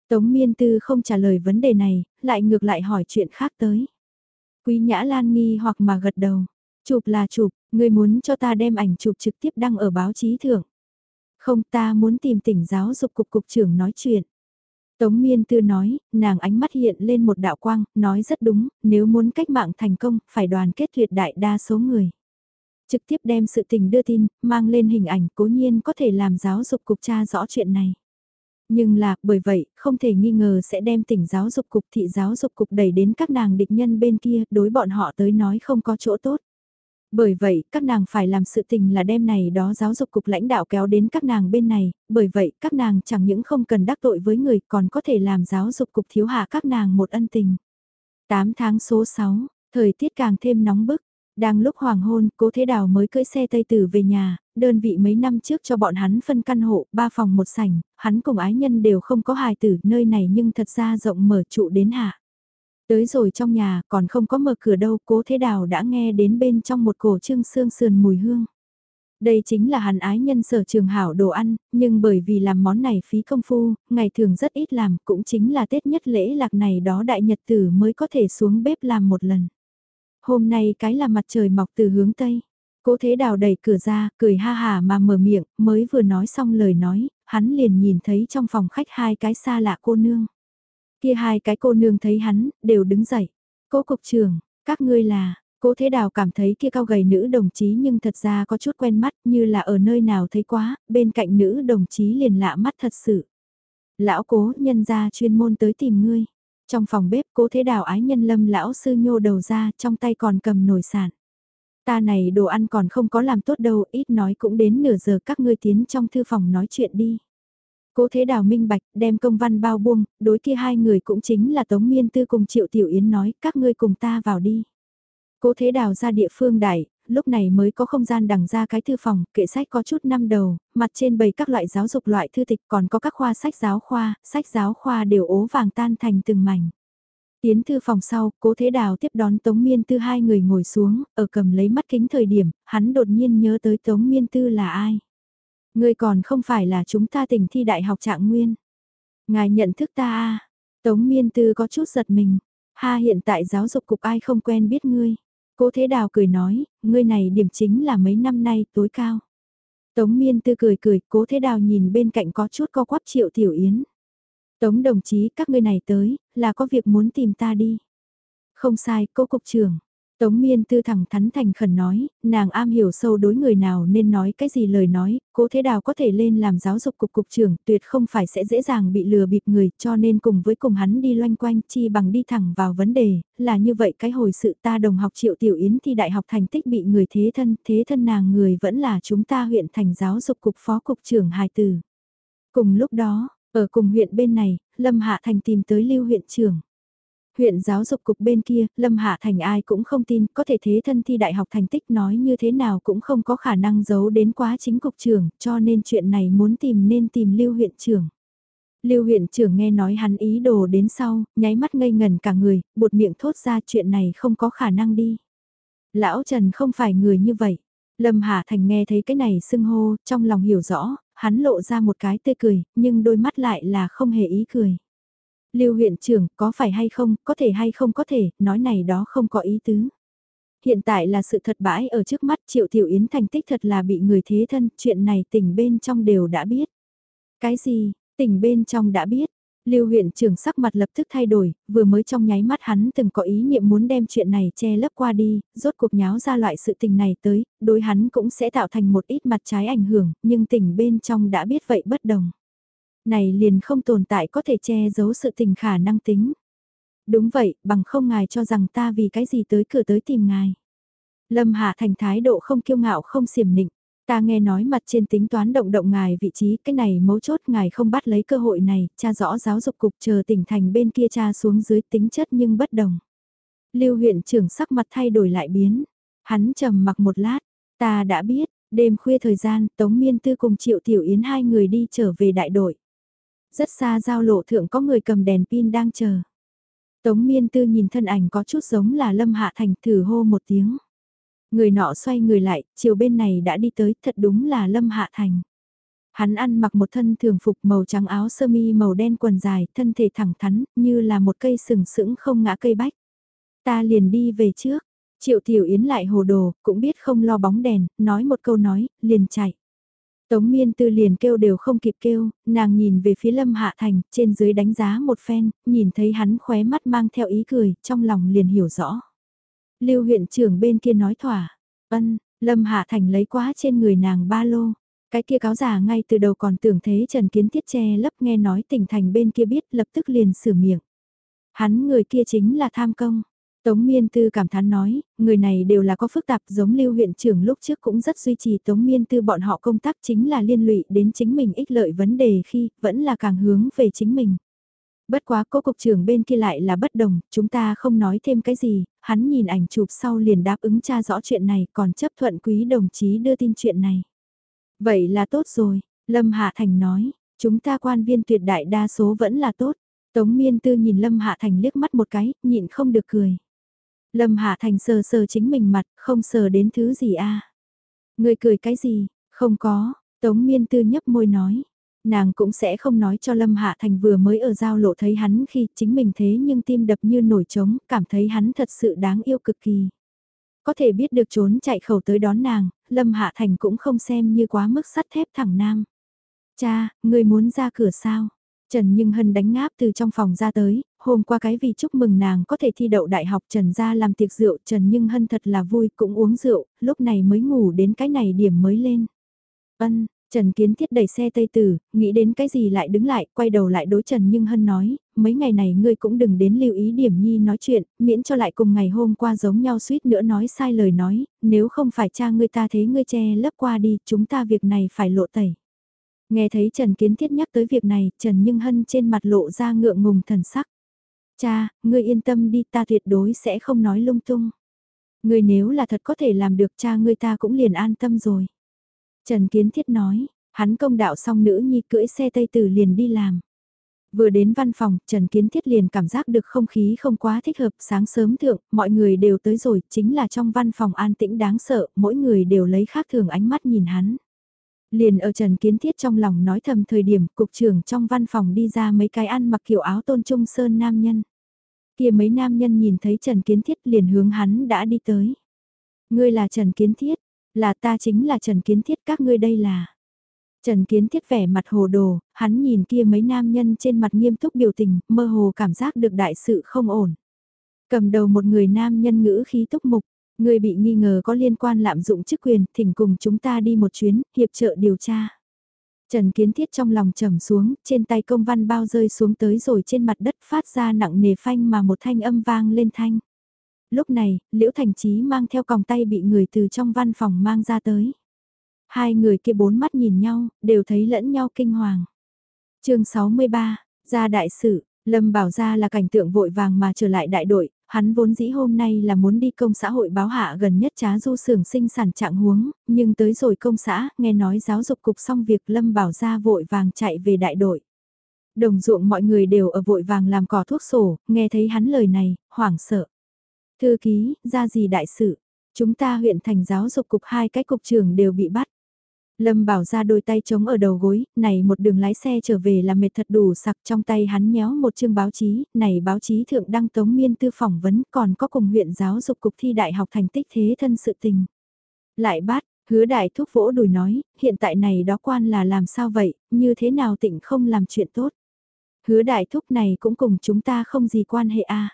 Speaker 1: Tống miên tư không trả lời vấn đề này, lại ngược lại hỏi chuyện khác tới. Quý nhã lan nghi hoặc mà gật đầu. Chụp là chụp, ngươi muốn cho ta đem ảnh chụp trực tiếp đăng ở báo chí thưởng. Không ta muốn tìm tỉnh giáo dục cục cục trưởng nói chuyện. Tống miên tư nói, nàng ánh mắt hiện lên một đạo quang, nói rất đúng, nếu muốn cách mạng thành công, phải đoàn kết tuyệt đại đa số người. Trực tiếp đem sự tình đưa tin, mang lên hình ảnh cố nhiên có thể làm giáo dục cục tra rõ chuyện này. Nhưng là, bởi vậy, không thể nghi ngờ sẽ đem tỉnh giáo dục cục thị giáo dục cục đẩy đến các nàng địch nhân bên kia, đối bọn họ tới nói không có chỗ tốt. Bởi vậy, các nàng phải làm sự tình là đem này đó giáo dục cục lãnh đạo kéo đến các nàng bên này, bởi vậy các nàng chẳng những không cần đắc tội với người còn có thể làm giáo dục cục thiếu hạ các nàng một ân tình. 8 tháng số 6, thời tiết càng thêm nóng bức, đang lúc hoàng hôn, cố thế đào mới cưỡi xe Tây Tử về nhà, đơn vị mấy năm trước cho bọn hắn phân căn hộ, ba phòng một sảnh, hắn cùng ái nhân đều không có hài tử nơi này nhưng thật ra rộng mở trụ đến hạ. Tới rồi trong nhà còn không có mở cửa đâu, cố thế đào đã nghe đến bên trong một cổ trương xương sườn mùi hương. Đây chính là hàn ái nhân sở trường hảo đồ ăn, nhưng bởi vì làm món này phí công phu, ngày thường rất ít làm, cũng chính là Tết nhất lễ lạc này đó đại nhật tử mới có thể xuống bếp làm một lần. Hôm nay cái là mặt trời mọc từ hướng Tây. Cố thế đào đẩy cửa ra, cười ha hà mà mở miệng, mới vừa nói xong lời nói, hắn liền nhìn thấy trong phòng khách hai cái xa lạ cô nương. Kia hai cái cô nương thấy hắn, đều đứng dậy. Cố cục trưởng, các ngươi là, Cố Thế Đào cảm thấy kia cao gầy nữ đồng chí nhưng thật ra có chút quen mắt như là ở nơi nào thấy quá, bên cạnh nữ đồng chí liền lạ mắt thật sự. Lão cố nhân ra chuyên môn tới tìm ngươi. Trong phòng bếp cố Thế Đào ái nhân lâm lão sư nhô đầu ra trong tay còn cầm nồi sản. Ta này đồ ăn còn không có làm tốt đâu, ít nói cũng đến nửa giờ các ngươi tiến trong thư phòng nói chuyện đi. Cố thế đào minh bạch, đem công văn bao buông, đối kia hai người cũng chính là Tống Miên Tư cùng Triệu Tiểu Yến nói, các ngươi cùng ta vào đi. Cố thế đào ra địa phương đại, lúc này mới có không gian đằng ra cái thư phòng, kệ sách có chút năm đầu, mặt trên bày các loại giáo dục loại thư tịch còn có các khoa sách giáo khoa, sách giáo khoa đều ố vàng tan thành từng mảnh. Tiến thư phòng sau, cố thế đào tiếp đón Tống Miên Tư hai người ngồi xuống, ở cầm lấy mắt kính thời điểm, hắn đột nhiên nhớ tới Tống Miên Tư là ai ngươi còn không phải là chúng ta tỉnh thi đại học trạng nguyên. Ngài nhận thức ta à? Tống Miên Tư có chút giật mình. Ha hiện tại giáo dục cục ai không quen biết ngươi. Cố Thế Đào cười nói, ngươi này điểm chính là mấy năm nay tối cao. Tống Miên Tư cười cười, Cố Thế Đào nhìn bên cạnh có chút co quắp Triệu Tiểu Yến. Tống đồng chí các ngươi này tới, là có việc muốn tìm ta đi. Không sai, cô cục trưởng. Tống miên tư thẳng thắn thành khẩn nói, nàng am hiểu sâu đối người nào nên nói cái gì lời nói, cố thế đào có thể lên làm giáo dục cục cục trưởng, tuyệt không phải sẽ dễ dàng bị lừa bịp người, cho nên cùng với cùng hắn đi loanh quanh chi bằng đi thẳng vào vấn đề, là như vậy cái hồi sự ta đồng học triệu tiểu yến thi đại học thành tích bị người thế thân, thế thân nàng người vẫn là chúng ta huyện thành giáo dục cục phó cục trưởng hài tử. Cùng lúc đó, ở cùng huyện bên này, Lâm Hạ Thành tìm tới Lưu huyện trưởng. Huyện giáo dục cục bên kia, Lâm Hạ Thành ai cũng không tin, có thể thế thân thi đại học thành tích nói như thế nào cũng không có khả năng giấu đến quá chính cục trưởng, cho nên chuyện này muốn tìm nên tìm Lưu huyện trưởng. Lưu huyện trưởng nghe nói hắn ý đồ đến sau, nháy mắt ngây ngần cả người, bột miệng thốt ra chuyện này không có khả năng đi. Lão Trần không phải người như vậy. Lâm hạ Thành nghe thấy cái này sưng hô, trong lòng hiểu rõ, hắn lộ ra một cái tươi cười, nhưng đôi mắt lại là không hề ý cười. Lưu huyện trưởng, có phải hay không, có thể hay không có thể, nói này đó không có ý tứ. Hiện tại là sự thật bãi ở trước mắt Triệu Tiểu Yến thành tích thật là bị người thế thân, chuyện này tỉnh bên trong đều đã biết. Cái gì, tỉnh bên trong đã biết, Lưu huyện trưởng sắc mặt lập tức thay đổi, vừa mới trong nháy mắt hắn từng có ý niệm muốn đem chuyện này che lấp qua đi, rốt cuộc nháo ra loại sự tình này tới, đối hắn cũng sẽ tạo thành một ít mặt trái ảnh hưởng, nhưng tình bên trong đã biết vậy bất đồng. Này liền không tồn tại có thể che giấu sự tình khả năng tính. Đúng vậy, bằng không ngài cho rằng ta vì cái gì tới cửa tới tìm ngài. Lâm Hạ Thành thái độ không kiêu ngạo không xiểm nịnh. Ta nghe nói mặt trên tính toán động động ngài vị trí, cái này mấu chốt ngài không bắt lấy cơ hội này, cha rõ giáo dục cục chờ tỉnh thành bên kia cha xuống dưới tính chất nhưng bất đồng. Lưu huyện trưởng sắc mặt thay đổi lại biến. Hắn trầm mặc một lát, ta đã biết, đêm khuya thời gian, Tống Miên Tư cùng Triệu Tiểu Yến hai người đi trở về đại đội. Rất xa giao lộ thượng có người cầm đèn pin đang chờ. Tống Miên Tư nhìn thân ảnh có chút giống là Lâm Hạ Thành thử hô một tiếng. Người nọ xoay người lại, chiều bên này đã đi tới, thật đúng là Lâm Hạ Thành. Hắn ăn mặc một thân thường phục màu trắng áo sơ mi màu đen quần dài, thân thể thẳng thắn, như là một cây sừng sững không ngã cây bách. Ta liền đi về trước, triệu tiểu yến lại hồ đồ, cũng biết không lo bóng đèn, nói một câu nói, liền chạy. Tống miên tư liền kêu đều không kịp kêu, nàng nhìn về phía lâm hạ thành, trên dưới đánh giá một phen, nhìn thấy hắn khóe mắt mang theo ý cười, trong lòng liền hiểu rõ. Lưu huyện trưởng bên kia nói thỏa, ân, Lâm Hạ Thành lấy quá trên người nàng ba lô. Cái kia cáo giả ngay từ đầu còn tưởng thế Trần Kiến Thiết che lấp nghe nói tỉnh thành bên kia biết lập tức liền sửa miệng. Hắn người kia chính là tham công. Tống Miên Tư cảm thán nói, người này đều là có phức tạp giống Lưu huyện trưởng lúc trước cũng rất duy trì Tống Miên Tư bọn họ công tác chính là liên lụy đến chính mình ích lợi vấn đề khi vẫn là càng hướng về chính mình. Bất quá cô cục trưởng bên kia lại là bất đồng, chúng ta không nói thêm cái gì, hắn nhìn ảnh chụp sau liền đáp ứng tra rõ chuyện này còn chấp thuận quý đồng chí đưa tin chuyện này. Vậy là tốt rồi, Lâm Hạ Thành nói, chúng ta quan viên tuyệt đại đa số vẫn là tốt. Tống Miên Tư nhìn Lâm Hạ Thành liếc mắt một cái, nhịn không được cười. Lâm Hạ Thành sờ sờ chính mình mặt, không sờ đến thứ gì a Người cười cái gì, không có, Tống Miên Tư nhấp môi nói. Nàng cũng sẽ không nói cho Lâm Hạ Thành vừa mới ở giao lộ thấy hắn khi chính mình thế nhưng tim đập như nổi trống, cảm thấy hắn thật sự đáng yêu cực kỳ. Có thể biết được trốn chạy khẩu tới đón nàng, Lâm Hạ Thành cũng không xem như quá mức sắt thép thẳng nam. Cha, người muốn ra cửa sao? Trần Nhưng Hân đánh ngáp từ trong phòng ra tới, hôm qua cái vì chúc mừng nàng có thể thi đậu đại học Trần ra làm tiệc rượu Trần nhưng hân thật là vui cũng uống rượu, lúc này mới ngủ đến cái này điểm mới lên. Ân, Trần Kiến Thiết đẩy xe Tây Tử, nghĩ đến cái gì lại đứng lại, quay đầu lại đối Trần Nhưng Hân nói, mấy ngày này ngươi cũng đừng đến lưu ý điểm nhi nói chuyện, miễn cho lại cùng ngày hôm qua giống nhau suýt nữa nói sai lời nói, nếu không phải cha ngươi ta thế ngươi che lấp qua đi, chúng ta việc này phải lộ tẩy. Nghe thấy Trần Kiến Thiết nhắc tới việc này, Trần Nhưng Hân trên mặt lộ ra ngượng ngùng thần sắc. Cha, ngươi yên tâm đi ta tuyệt đối sẽ không nói lung tung. Ngươi nếu là thật có thể làm được cha ngươi ta cũng liền an tâm rồi. Trần Kiến Thiết nói, hắn công đạo xong nữ nhi cưỡi xe Tây Tử liền đi làm. Vừa đến văn phòng, Trần Kiến Thiết liền cảm giác được không khí không quá thích hợp, sáng sớm thượng, mọi người đều tới rồi, chính là trong văn phòng an tĩnh đáng sợ, mỗi người đều lấy khác thường ánh mắt nhìn hắn. Liền ở Trần Kiến Thiết trong lòng nói thầm thời điểm, cục trưởng trong văn phòng đi ra mấy cái ăn mặc kiểu áo tôn trung sơn nam nhân. Kia mấy nam nhân nhìn thấy Trần Kiến Thiết liền hướng hắn đã đi tới. Ngươi là Trần Kiến Thiết, là ta chính là Trần Kiến Thiết các ngươi đây là. Trần Kiến Thiết vẻ mặt hồ đồ, hắn nhìn kia mấy nam nhân trên mặt nghiêm túc biểu tình, mơ hồ cảm giác được đại sự không ổn. Cầm đầu một người nam nhân ngữ khí túc mục, người bị nghi ngờ có liên quan lạm dụng chức quyền, thỉnh cùng chúng ta đi một chuyến, hiệp trợ điều tra. Trần Kiến Thiết trong lòng trầm xuống, trên tay công văn bao rơi xuống tới rồi trên mặt đất phát ra nặng nề phanh mà một thanh âm vang lên thanh. Lúc này, Liễu Thành Chí mang theo còng tay bị người từ trong văn phòng mang ra tới. Hai người kia bốn mắt nhìn nhau, đều thấy lẫn nhau kinh hoàng. chương 63, ra đại sự, Lâm Bảo ra là cảnh tượng vội vàng mà trở lại đại đội, hắn vốn dĩ hôm nay là muốn đi công xã hội báo hạ gần nhất trá du xưởng sinh sản trạng huống, nhưng tới rồi công xã, nghe nói giáo dục cục xong việc Lâm Bảo ra vội vàng chạy về đại đội. Đồng ruộng mọi người đều ở vội vàng làm cỏ thuốc sổ, nghe thấy hắn lời này, hoảng sợ. Thư ký, ra gì đại sự? Chúng ta huyện thành giáo dục cục hai cái cục trưởng đều bị bắt. Lâm bảo ra đôi tay chống ở đầu gối, này một đường lái xe trở về là mệt thật đủ sặc trong tay hắn nhéo một chương báo chí, này báo chí thượng đăng tống miên tư phỏng vấn còn có cùng huyện giáo dục cục thi đại học thành tích thế thân sự tình. Lại bát hứa đại thúc vỗ đùi nói, hiện tại này đó quan là làm sao vậy, như thế nào tỉnh không làm chuyện tốt. Hứa đại thúc này cũng cùng chúng ta không gì quan hệ a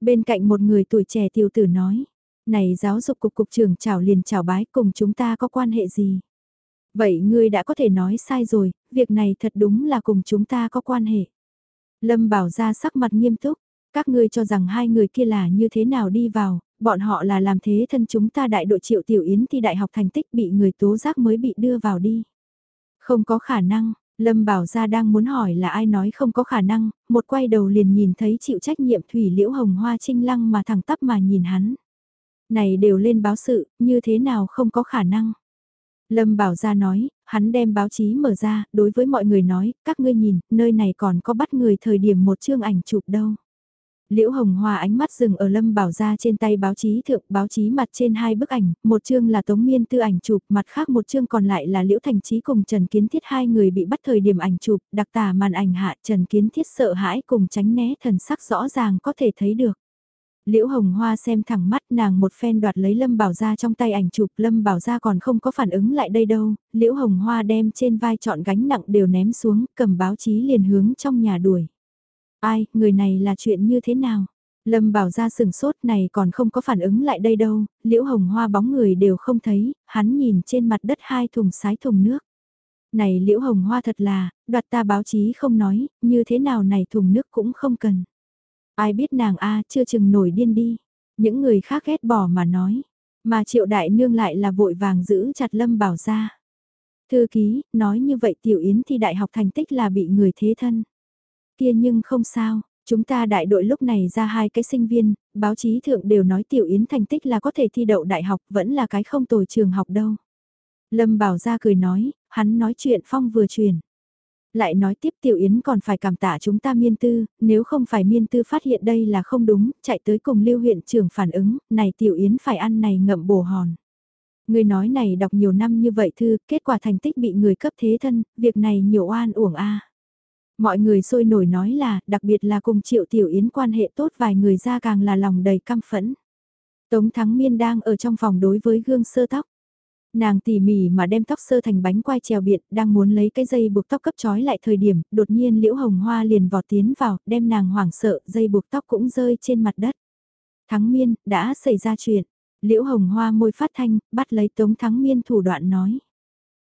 Speaker 1: Bên cạnh một người tuổi trẻ tiểu tử nói, này giáo dục cục cục trưởng chào liền chào bái cùng chúng ta có quan hệ gì. Vậy ngươi đã có thể nói sai rồi, việc này thật đúng là cùng chúng ta có quan hệ. Lâm bảo ra sắc mặt nghiêm túc, các ngươi cho rằng hai người kia là như thế nào đi vào, bọn họ là làm thế thân chúng ta đại đội triệu tiểu yến thi đại học thành tích bị người tố giác mới bị đưa vào đi. Không có khả năng, Lâm Bảo Gia đang muốn hỏi là ai nói không có khả năng, một quay đầu liền nhìn thấy chịu trách nhiệm Thủy Liễu Hồng Hoa Trinh Lăng mà thẳng tắp mà nhìn hắn. Này đều lên báo sự, như thế nào không có khả năng. Lâm Bảo Gia nói, hắn đem báo chí mở ra, đối với mọi người nói, các ngươi nhìn, nơi này còn có bắt người thời điểm một chương ảnh chụp đâu. Liễu Hồng hòa ánh mắt dừng ở Lâm Bảo Gia trên tay báo chí thượng, báo chí mặt trên hai bức ảnh, một chương là Tống Miên Tư ảnh chụp, mặt khác một chương còn lại là Liễu Thành trí cùng Trần Kiến Thiết hai người bị bắt thời điểm ảnh chụp, đặc tả màn ảnh hạ Trần Kiến Thiết sợ hãi cùng tránh né thần sắc rõ ràng có thể thấy được. Liễu Hồng Hoa xem thẳng mắt nàng một phen đoạt lấy Lâm Bảo Gia trong tay ảnh chụp Lâm Bảo Gia còn không có phản ứng lại đây đâu, Liễu Hồng Hoa đem trên vai trọn gánh nặng đều ném xuống, cầm báo chí liền hướng trong nhà đuổi. Ai, người này là chuyện như thế nào? Lâm Bảo Gia sừng sốt này còn không có phản ứng lại đây đâu, Liễu Hồng Hoa bóng người đều không thấy, hắn nhìn trên mặt đất hai thùng sái thùng nước. Này Liễu Hồng Hoa thật là, đoạt ta báo chí không nói, như thế nào này thùng nước cũng không cần. Ai biết nàng a chưa chừng nổi điên đi. Những người khác ghét bỏ mà nói. Mà triệu đại nương lại là vội vàng giữ chặt lâm bảo ra. Thư ký, nói như vậy tiểu yến thi đại học thành tích là bị người thế thân. Kia nhưng không sao, chúng ta đại đội lúc này ra hai cái sinh viên, báo chí thượng đều nói tiểu yến thành tích là có thể thi đậu đại học vẫn là cái không tồi trường học đâu. Lâm bảo ra cười nói, hắn nói chuyện phong vừa truyền lại nói tiếp Tiểu Yến còn phải cảm tạ chúng ta miên tư, nếu không phải miên tư phát hiện đây là không đúng, chạy tới cùng lưu huyện trưởng phản ứng, này Tiểu Yến phải ăn này ngậm bổ hòn. Người nói này đọc nhiều năm như vậy thư, kết quả thành tích bị người cấp thế thân, việc này nhiều oan uổng a. Mọi người sôi nổi nói là, đặc biệt là cùng Triệu Tiểu Yến quan hệ tốt vài người ra càng là lòng đầy căm phẫn. Tống Thắng Miên đang ở trong phòng đối với gương sơ tóc. Nàng tỉ mỉ mà đem tóc sơ thành bánh quai trèo biện, đang muốn lấy cái dây buộc tóc cấp trói lại thời điểm, đột nhiên liễu hồng hoa liền vọt tiến vào, đem nàng hoảng sợ, dây buộc tóc cũng rơi trên mặt đất. Thắng miên, đã xảy ra chuyện. Liễu hồng hoa môi phát thanh, bắt lấy tống thắng miên thủ đoạn nói.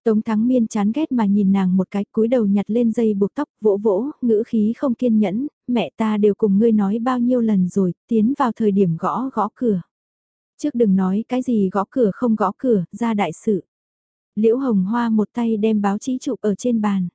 Speaker 1: Tống thắng miên chán ghét mà nhìn nàng một cái cúi đầu nhặt lên dây buộc tóc vỗ vỗ, ngữ khí không kiên nhẫn, mẹ ta đều cùng ngươi nói bao nhiêu lần rồi, tiến vào thời điểm gõ gõ cửa. Trước đừng nói cái gì gõ cửa không gõ cửa, ra đại sự. Liễu Hồng Hoa một tay đem báo chí chụp ở trên bàn.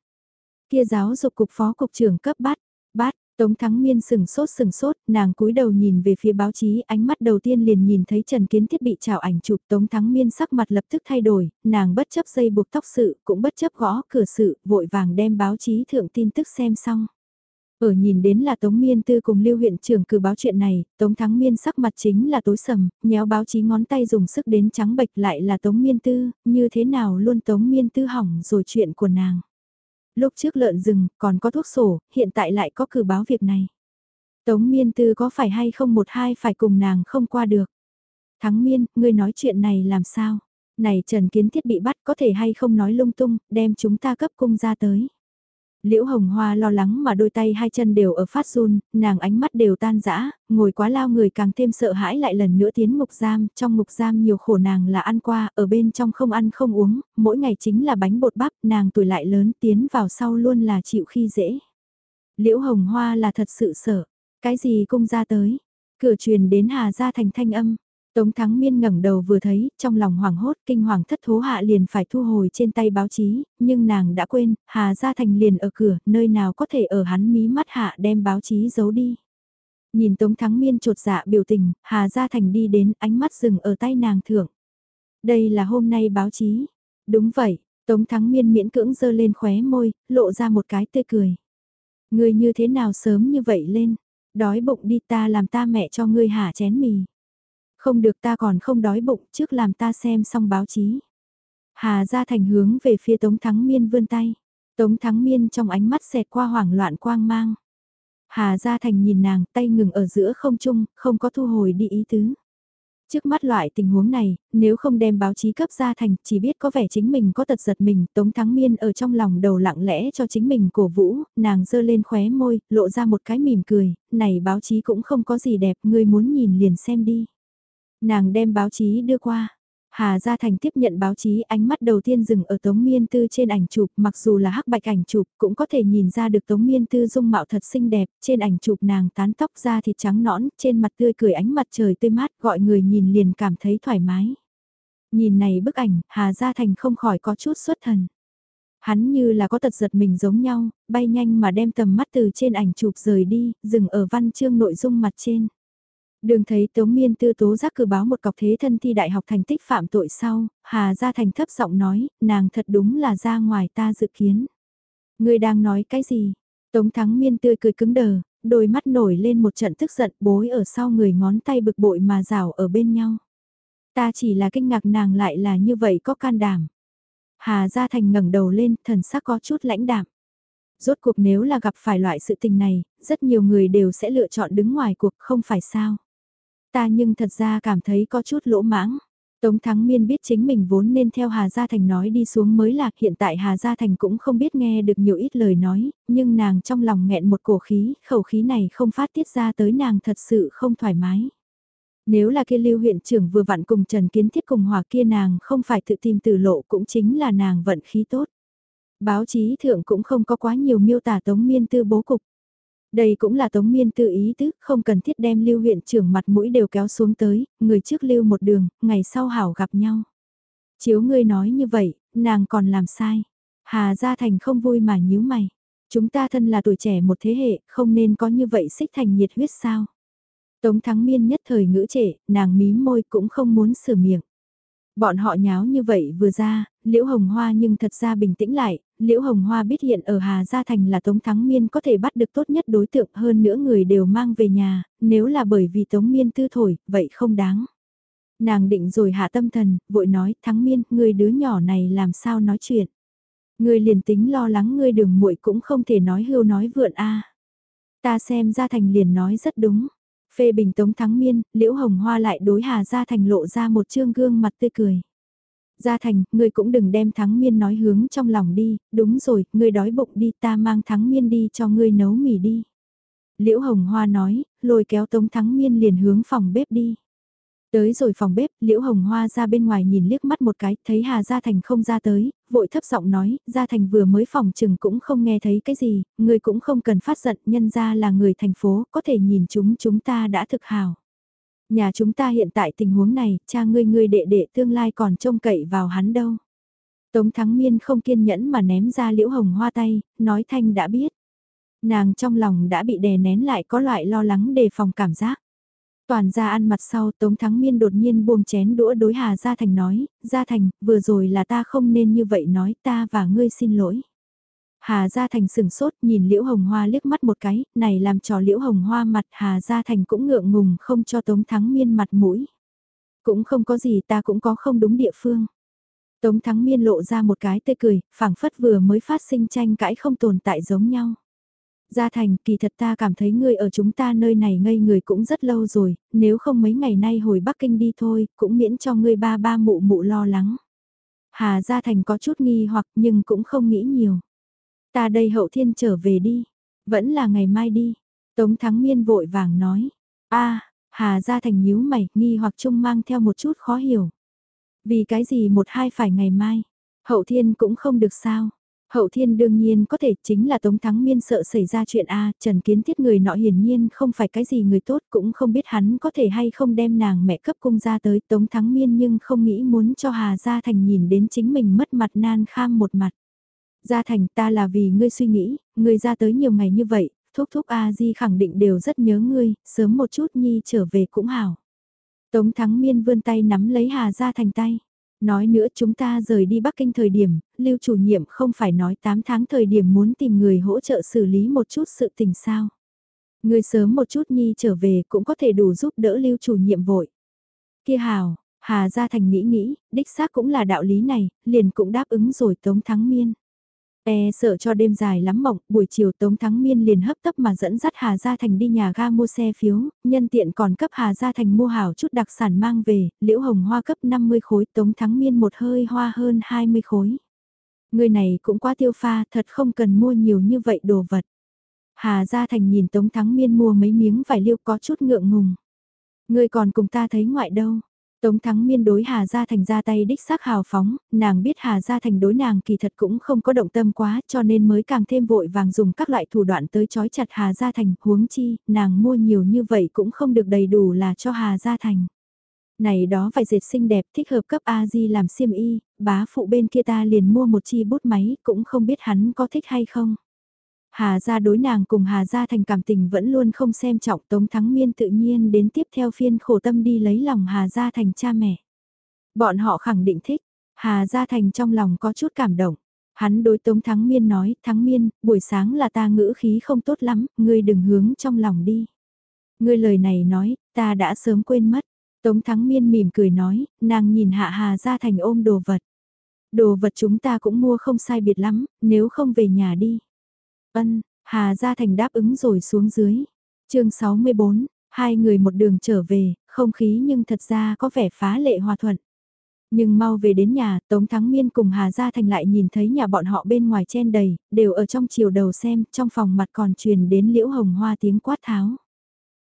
Speaker 1: Kia giáo dục cục phó cục trưởng cấp bát, bát, Tống Thắng Miên sừng sốt sừng sốt, nàng cúi đầu nhìn về phía báo chí, ánh mắt đầu tiên liền nhìn thấy Trần Kiến Thiết bị trào ảnh chụp Tống Thắng Miên sắc mặt lập tức thay đổi, nàng bất chấp dây buộc tóc sự, cũng bất chấp gõ cửa sự, vội vàng đem báo chí thượng tin tức xem xong. Ở nhìn đến là Tống Miên Tư cùng Lưu huyện trưởng cử báo chuyện này, Tống Thắng Miên sắc mặt chính là tối sầm, nhéo báo chí ngón tay dùng sức đến trắng bệch lại là Tống Miên Tư, như thế nào luôn Tống Miên Tư hỏng rồi chuyện của nàng. Lúc trước lợn rừng, còn có thuốc sổ, hiện tại lại có cử báo việc này. Tống Miên Tư có phải hay không một hai phải cùng nàng không qua được. Thắng Miên, ngươi nói chuyện này làm sao? Này Trần Kiến Thiết bị bắt có thể hay không nói lung tung, đem chúng ta cấp cung ra tới. Liễu Hồng Hoa lo lắng mà đôi tay hai chân đều ở phát run, nàng ánh mắt đều tan rã, ngồi quá lao người càng thêm sợ hãi lại lần nữa tiến ngục giam, trong ngục giam nhiều khổ nàng là ăn qua, ở bên trong không ăn không uống, mỗi ngày chính là bánh bột bắp, nàng tuổi lại lớn tiến vào sau luôn là chịu khi dễ. Liễu Hồng Hoa là thật sự sợ, cái gì cung ra tới, cửa truyền đến Hà Gia Thành thanh âm, Tống Thắng Miên ngẩng đầu vừa thấy, trong lòng hoảng hốt, kinh hoàng thất thố hạ liền phải thu hồi trên tay báo chí, nhưng nàng đã quên, Hà Gia Thành liền ở cửa, nơi nào có thể ở hắn mí mắt hạ đem báo chí giấu đi. Nhìn Tống Thắng Miên trột dạ biểu tình, Hà Gia Thành đi đến, ánh mắt dừng ở tay nàng thưởng. Đây là hôm nay báo chí. Đúng vậy, Tống Thắng Miên miễn cưỡng dơ lên khóe môi, lộ ra một cái tươi cười. Người như thế nào sớm như vậy lên, đói bụng đi ta làm ta mẹ cho ngươi hạ chén mì. Không được ta còn không đói bụng trước làm ta xem xong báo chí. Hà ra thành hướng về phía Tống Thắng Miên vươn tay. Tống Thắng Miên trong ánh mắt xẹt qua hoảng loạn quang mang. Hà Gia Thành nhìn nàng tay ngừng ở giữa không trung, không có thu hồi đi ý tứ. Trước mắt loại tình huống này, nếu không đem báo chí cấp Gia Thành, chỉ biết có vẻ chính mình có tật giật mình, Tống Thắng Miên ở trong lòng đầu lặng lẽ cho chính mình cổ vũ, nàng dơ lên khóe môi, lộ ra một cái mỉm cười, này báo chí cũng không có gì đẹp, ngươi muốn nhìn liền xem đi. Nàng đem báo chí đưa qua. Hà Gia Thành tiếp nhận báo chí ánh mắt đầu tiên dừng ở Tống Miên Tư trên ảnh chụp, mặc dù là hắc bạch ảnh chụp, cũng có thể nhìn ra được Tống Miên Tư dung mạo thật xinh đẹp, trên ảnh chụp nàng tán tóc da thịt trắng nõn, trên mặt tươi cười ánh mặt trời tươi mát, gọi người nhìn liền cảm thấy thoải mái. Nhìn này bức ảnh, Hà Gia Thành không khỏi có chút xuất thần. Hắn như là có tật giật mình giống nhau, bay nhanh mà đem tầm mắt từ trên ảnh chụp rời đi, dừng ở văn chương nội dung mặt trên. Đường thấy Tống Miên Tư tố giác cử báo một cọc thế thân thi đại học thành tích phạm tội sau, Hà Gia Thành thấp giọng nói, nàng thật đúng là ra ngoài ta dự kiến. Người đang nói cái gì? Tống Thắng Miên tươi cười cứng đờ, đôi mắt nổi lên một trận tức giận bối ở sau người ngón tay bực bội mà rào ở bên nhau. Ta chỉ là kinh ngạc nàng lại là như vậy có can đảm. Hà Gia Thành ngẩng đầu lên, thần sắc có chút lãnh đạm. Rốt cuộc nếu là gặp phải loại sự tình này, rất nhiều người đều sẽ lựa chọn đứng ngoài cuộc không phải sao. Ta nhưng thật ra cảm thấy có chút lỗ mãng. Tống Thắng Miên biết chính mình vốn nên theo Hà Gia Thành nói đi xuống mới lạc hiện tại Hà Gia Thành cũng không biết nghe được nhiều ít lời nói, nhưng nàng trong lòng nghẹn một cổ khí, khẩu khí này không phát tiết ra tới nàng thật sự không thoải mái. Nếu là kia lưu huyện trưởng vừa vặn cùng Trần Kiến Thiết cùng hòa kia nàng không phải tự tìm từ lộ cũng chính là nàng vận khí tốt. Báo chí thượng cũng không có quá nhiều miêu tả Tống Miên Tư bố cục. Đây cũng là Tống Miên tự ý tứ, không cần thiết đem lưu huyện trưởng mặt mũi đều kéo xuống tới, người trước lưu một đường, ngày sau hảo gặp nhau. Chiếu ngươi nói như vậy, nàng còn làm sai. Hà Gia Thành không vui mà nhíu mày. Chúng ta thân là tuổi trẻ một thế hệ, không nên có như vậy xích thành nhiệt huyết sao. Tống Thắng Miên nhất thời ngữ trệ, nàng mím môi cũng không muốn sửa miệng. Bọn họ nháo như vậy vừa ra, Liễu Hồng Hoa nhưng thật ra bình tĩnh lại, Liễu Hồng Hoa biết hiện ở Hà Gia Thành là Tống Thắng Miên có thể bắt được tốt nhất đối tượng hơn nữa người đều mang về nhà, nếu là bởi vì Tống Miên tư thổi, vậy không đáng. Nàng định rồi hạ tâm thần, vội nói, Thắng Miên, người đứa nhỏ này làm sao nói chuyện. Người liền tính lo lắng người đường muội cũng không thể nói hưu nói vượn a. Ta xem Gia Thành liền nói rất đúng. Phê bình Tống Thắng Miên, Liễu Hồng Hoa lại đối Hà Gia Thành lộ ra một trương gương mặt tươi cười. Gia Thành, ngươi cũng đừng đem thắng miên nói hướng trong lòng đi, đúng rồi, ngươi đói bụng đi ta mang thắng miên đi cho ngươi nấu mì đi. Liễu Hồng Hoa nói, lôi kéo Tống Thắng Miên liền hướng phòng bếp đi. Tới rồi phòng bếp, Liễu Hồng Hoa ra bên ngoài nhìn liếc mắt một cái, thấy Hà Gia Thành không ra tới, vội thấp giọng nói, Gia Thành vừa mới phòng chừng cũng không nghe thấy cái gì, người cũng không cần phát giận, nhân ra là người thành phố, có thể nhìn chúng chúng ta đã thực hào. Nhà chúng ta hiện tại tình huống này, cha ngươi ngươi đệ đệ tương lai còn trông cậy vào hắn đâu. Tống Thắng Miên không kiên nhẫn mà ném ra Liễu Hồng Hoa tay, nói Thanh đã biết. Nàng trong lòng đã bị đè nén lại có loại lo lắng đề phòng cảm giác. Toàn ra ăn mặt sau Tống Thắng Miên đột nhiên buông chén đũa đối Hà Gia Thành nói, Gia Thành, vừa rồi là ta không nên như vậy nói ta và ngươi xin lỗi. Hà Gia Thành sửng sốt nhìn Liễu Hồng Hoa liếc mắt một cái, này làm trò Liễu Hồng Hoa mặt Hà Gia Thành cũng ngượng ngùng không cho Tống Thắng Miên mặt mũi. Cũng không có gì ta cũng có không đúng địa phương. Tống Thắng Miên lộ ra một cái tê cười, phảng phất vừa mới phát sinh tranh cãi không tồn tại giống nhau. Gia Thành, kỳ thật ta cảm thấy ngươi ở chúng ta nơi này ngây người cũng rất lâu rồi, nếu không mấy ngày nay hồi Bắc Kinh đi thôi, cũng miễn cho ngươi ba ba mụ mụ lo lắng. Hà Gia Thành có chút nghi hoặc nhưng cũng không nghĩ nhiều. Ta đây hậu thiên trở về đi, vẫn là ngày mai đi. Tống Thắng Miên vội vàng nói, a Hà Gia Thành nhíu mày, nghi hoặc chung mang theo một chút khó hiểu. Vì cái gì một hai phải ngày mai, hậu thiên cũng không được sao. Hậu thiên đương nhiên có thể chính là Tống Thắng Miên sợ xảy ra chuyện A, Trần Kiến Thiết người nọ hiển nhiên không phải cái gì người tốt cũng không biết hắn có thể hay không đem nàng mẹ cấp cung ra tới Tống Thắng Miên nhưng không nghĩ muốn cho Hà Gia Thành nhìn đến chính mình mất mặt nan kham một mặt. Gia Thành ta là vì ngươi suy nghĩ, ngươi ra tới nhiều ngày như vậy, thúc thúc A Di khẳng định đều rất nhớ ngươi, sớm một chút nhi trở về cũng hảo. Tống Thắng Miên vươn tay nắm lấy Hà Gia Thành tay. Nói nữa chúng ta rời đi Bắc Kinh thời điểm, lưu chủ nhiệm không phải nói 8 tháng thời điểm muốn tìm người hỗ trợ xử lý một chút sự tình sao. Người sớm một chút nhi trở về cũng có thể đủ giúp đỡ lưu chủ nhiệm vội. Kia hào, Hà Gia Thành nghĩ nghĩ, đích xác cũng là đạo lý này, liền cũng đáp ứng rồi Tống Thắng Miên. E sợ cho đêm dài lắm mộng, buổi chiều Tống Thắng Miên liền hấp tấp mà dẫn dắt Hà Gia Thành đi nhà ga mua xe phiếu, nhân tiện còn cấp Hà Gia Thành mua hảo chút đặc sản mang về, liễu hồng hoa cấp 50 khối, Tống Thắng Miên một hơi hoa hơn 20 khối. Người này cũng quá tiêu pha, thật không cần mua nhiều như vậy đồ vật. Hà Gia Thành nhìn Tống Thắng Miên mua mấy miếng vải liêu có chút ngượng ngùng. Người còn cùng ta thấy ngoại đâu, Tống Thắng Miên đối Hà Gia Thành ra tay đích xác hào phóng, nàng biết Hà Gia Thành đối nàng kỳ thật cũng không có động tâm quá cho nên mới càng thêm vội vàng dùng các loại thủ đoạn tới chói chặt Hà Gia Thành huống chi, nàng mua nhiều như vậy cũng không được đầy đủ là cho Hà Gia Thành. Này đó phải dệt xinh đẹp thích hợp cấp A-di làm xiêm y, bá phụ bên kia ta liền mua một chi bút máy cũng không biết hắn có thích hay không. Hà gia đối nàng cùng Hà gia thành cảm tình vẫn luôn không xem trọng Tống Thắng Miên tự nhiên đến tiếp theo phiên khổ tâm đi lấy lòng Hà gia thành cha mẹ. Bọn họ khẳng định thích, Hà gia thành trong lòng có chút cảm động. Hắn đối Tống Thắng Miên nói, Thắng Miên, buổi sáng là ta ngữ khí không tốt lắm, ngươi đừng hướng trong lòng đi. Ngươi lời này nói, ta đã sớm quên mất. Tống Thắng Miên mỉm cười nói, nàng nhìn hạ Hà gia thành ôm đồ vật. Đồ vật chúng ta cũng mua không sai biệt lắm, nếu không về nhà đi. Ân, Hà Gia Thành đáp ứng rồi xuống dưới. chương 64, hai người một đường trở về, không khí nhưng thật ra có vẻ phá lệ hòa thuận. Nhưng mau về đến nhà, Tống Thắng Miên cùng Hà Gia Thành lại nhìn thấy nhà bọn họ bên ngoài chen đầy, đều ở trong chiều đầu xem, trong phòng mặt còn truyền đến liễu hồng hoa tiếng quát tháo.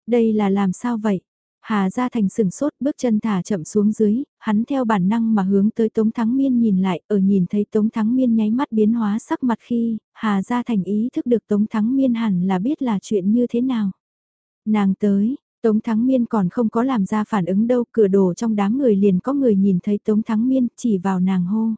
Speaker 1: Đây là làm sao vậy? Hà Gia Thành sừng sốt bước chân thả chậm xuống dưới, hắn theo bản năng mà hướng tới Tống Thắng Miên nhìn lại, ở nhìn thấy Tống Thắng Miên nháy mắt biến hóa sắc mặt khi, Hà Gia Thành ý thức được Tống Thắng Miên hẳn là biết là chuyện như thế nào. Nàng tới, Tống Thắng Miên còn không có làm ra phản ứng đâu, cửa đổ trong đám người liền có người nhìn thấy Tống Thắng Miên chỉ vào nàng hô.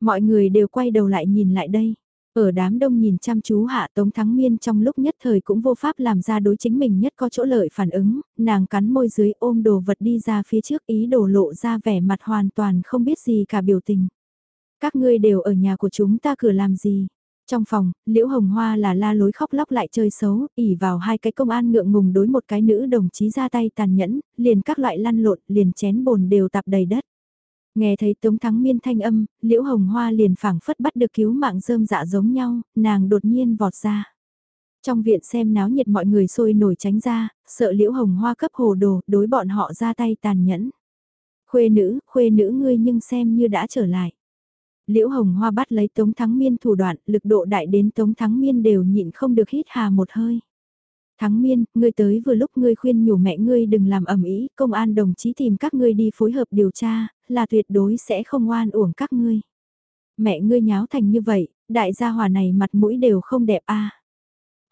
Speaker 1: Mọi người đều quay đầu lại nhìn lại đây. Ở đám đông nhìn chăm chú hạ Tống Thắng Miên trong lúc nhất thời cũng vô pháp làm ra đối chính mình nhất có chỗ lợi phản ứng, nàng cắn môi dưới ôm đồ vật đi ra phía trước ý đồ lộ ra vẻ mặt hoàn toàn không biết gì cả biểu tình. Các ngươi đều ở nhà của chúng ta cửa làm gì? Trong phòng, Liễu Hồng Hoa là la lối khóc lóc lại chơi xấu, ỉ vào hai cái công an ngượng ngùng đối một cái nữ đồng chí ra tay tàn nhẫn, liền các loại lăn lộn, liền chén bồn đều tạp đầy đất. Nghe thấy Tống Thắng Miên thanh âm, Liễu Hồng Hoa liền phảng phất bắt được cứu mạng rơm dạ giống nhau, nàng đột nhiên vọt ra. Trong viện xem náo nhiệt mọi người sôi nổi tránh ra, sợ Liễu Hồng Hoa cấp hồ đồ, đối bọn họ ra tay tàn nhẫn. Khuê nữ, khuê nữ ngươi nhưng xem như đã trở lại. Liễu Hồng Hoa bắt lấy Tống Thắng Miên thủ đoạn, lực độ đại đến Tống Thắng Miên đều nhịn không được hít hà một hơi. Thắng Miên, ngươi tới vừa lúc ngươi khuyên nhủ mẹ ngươi đừng làm ẩm ý, công an đồng chí tìm các ngươi đi phối hợp điều tra, là tuyệt đối sẽ không oan uổng các ngươi. Mẹ ngươi nháo thành như vậy, đại gia hòa này mặt mũi đều không đẹp a.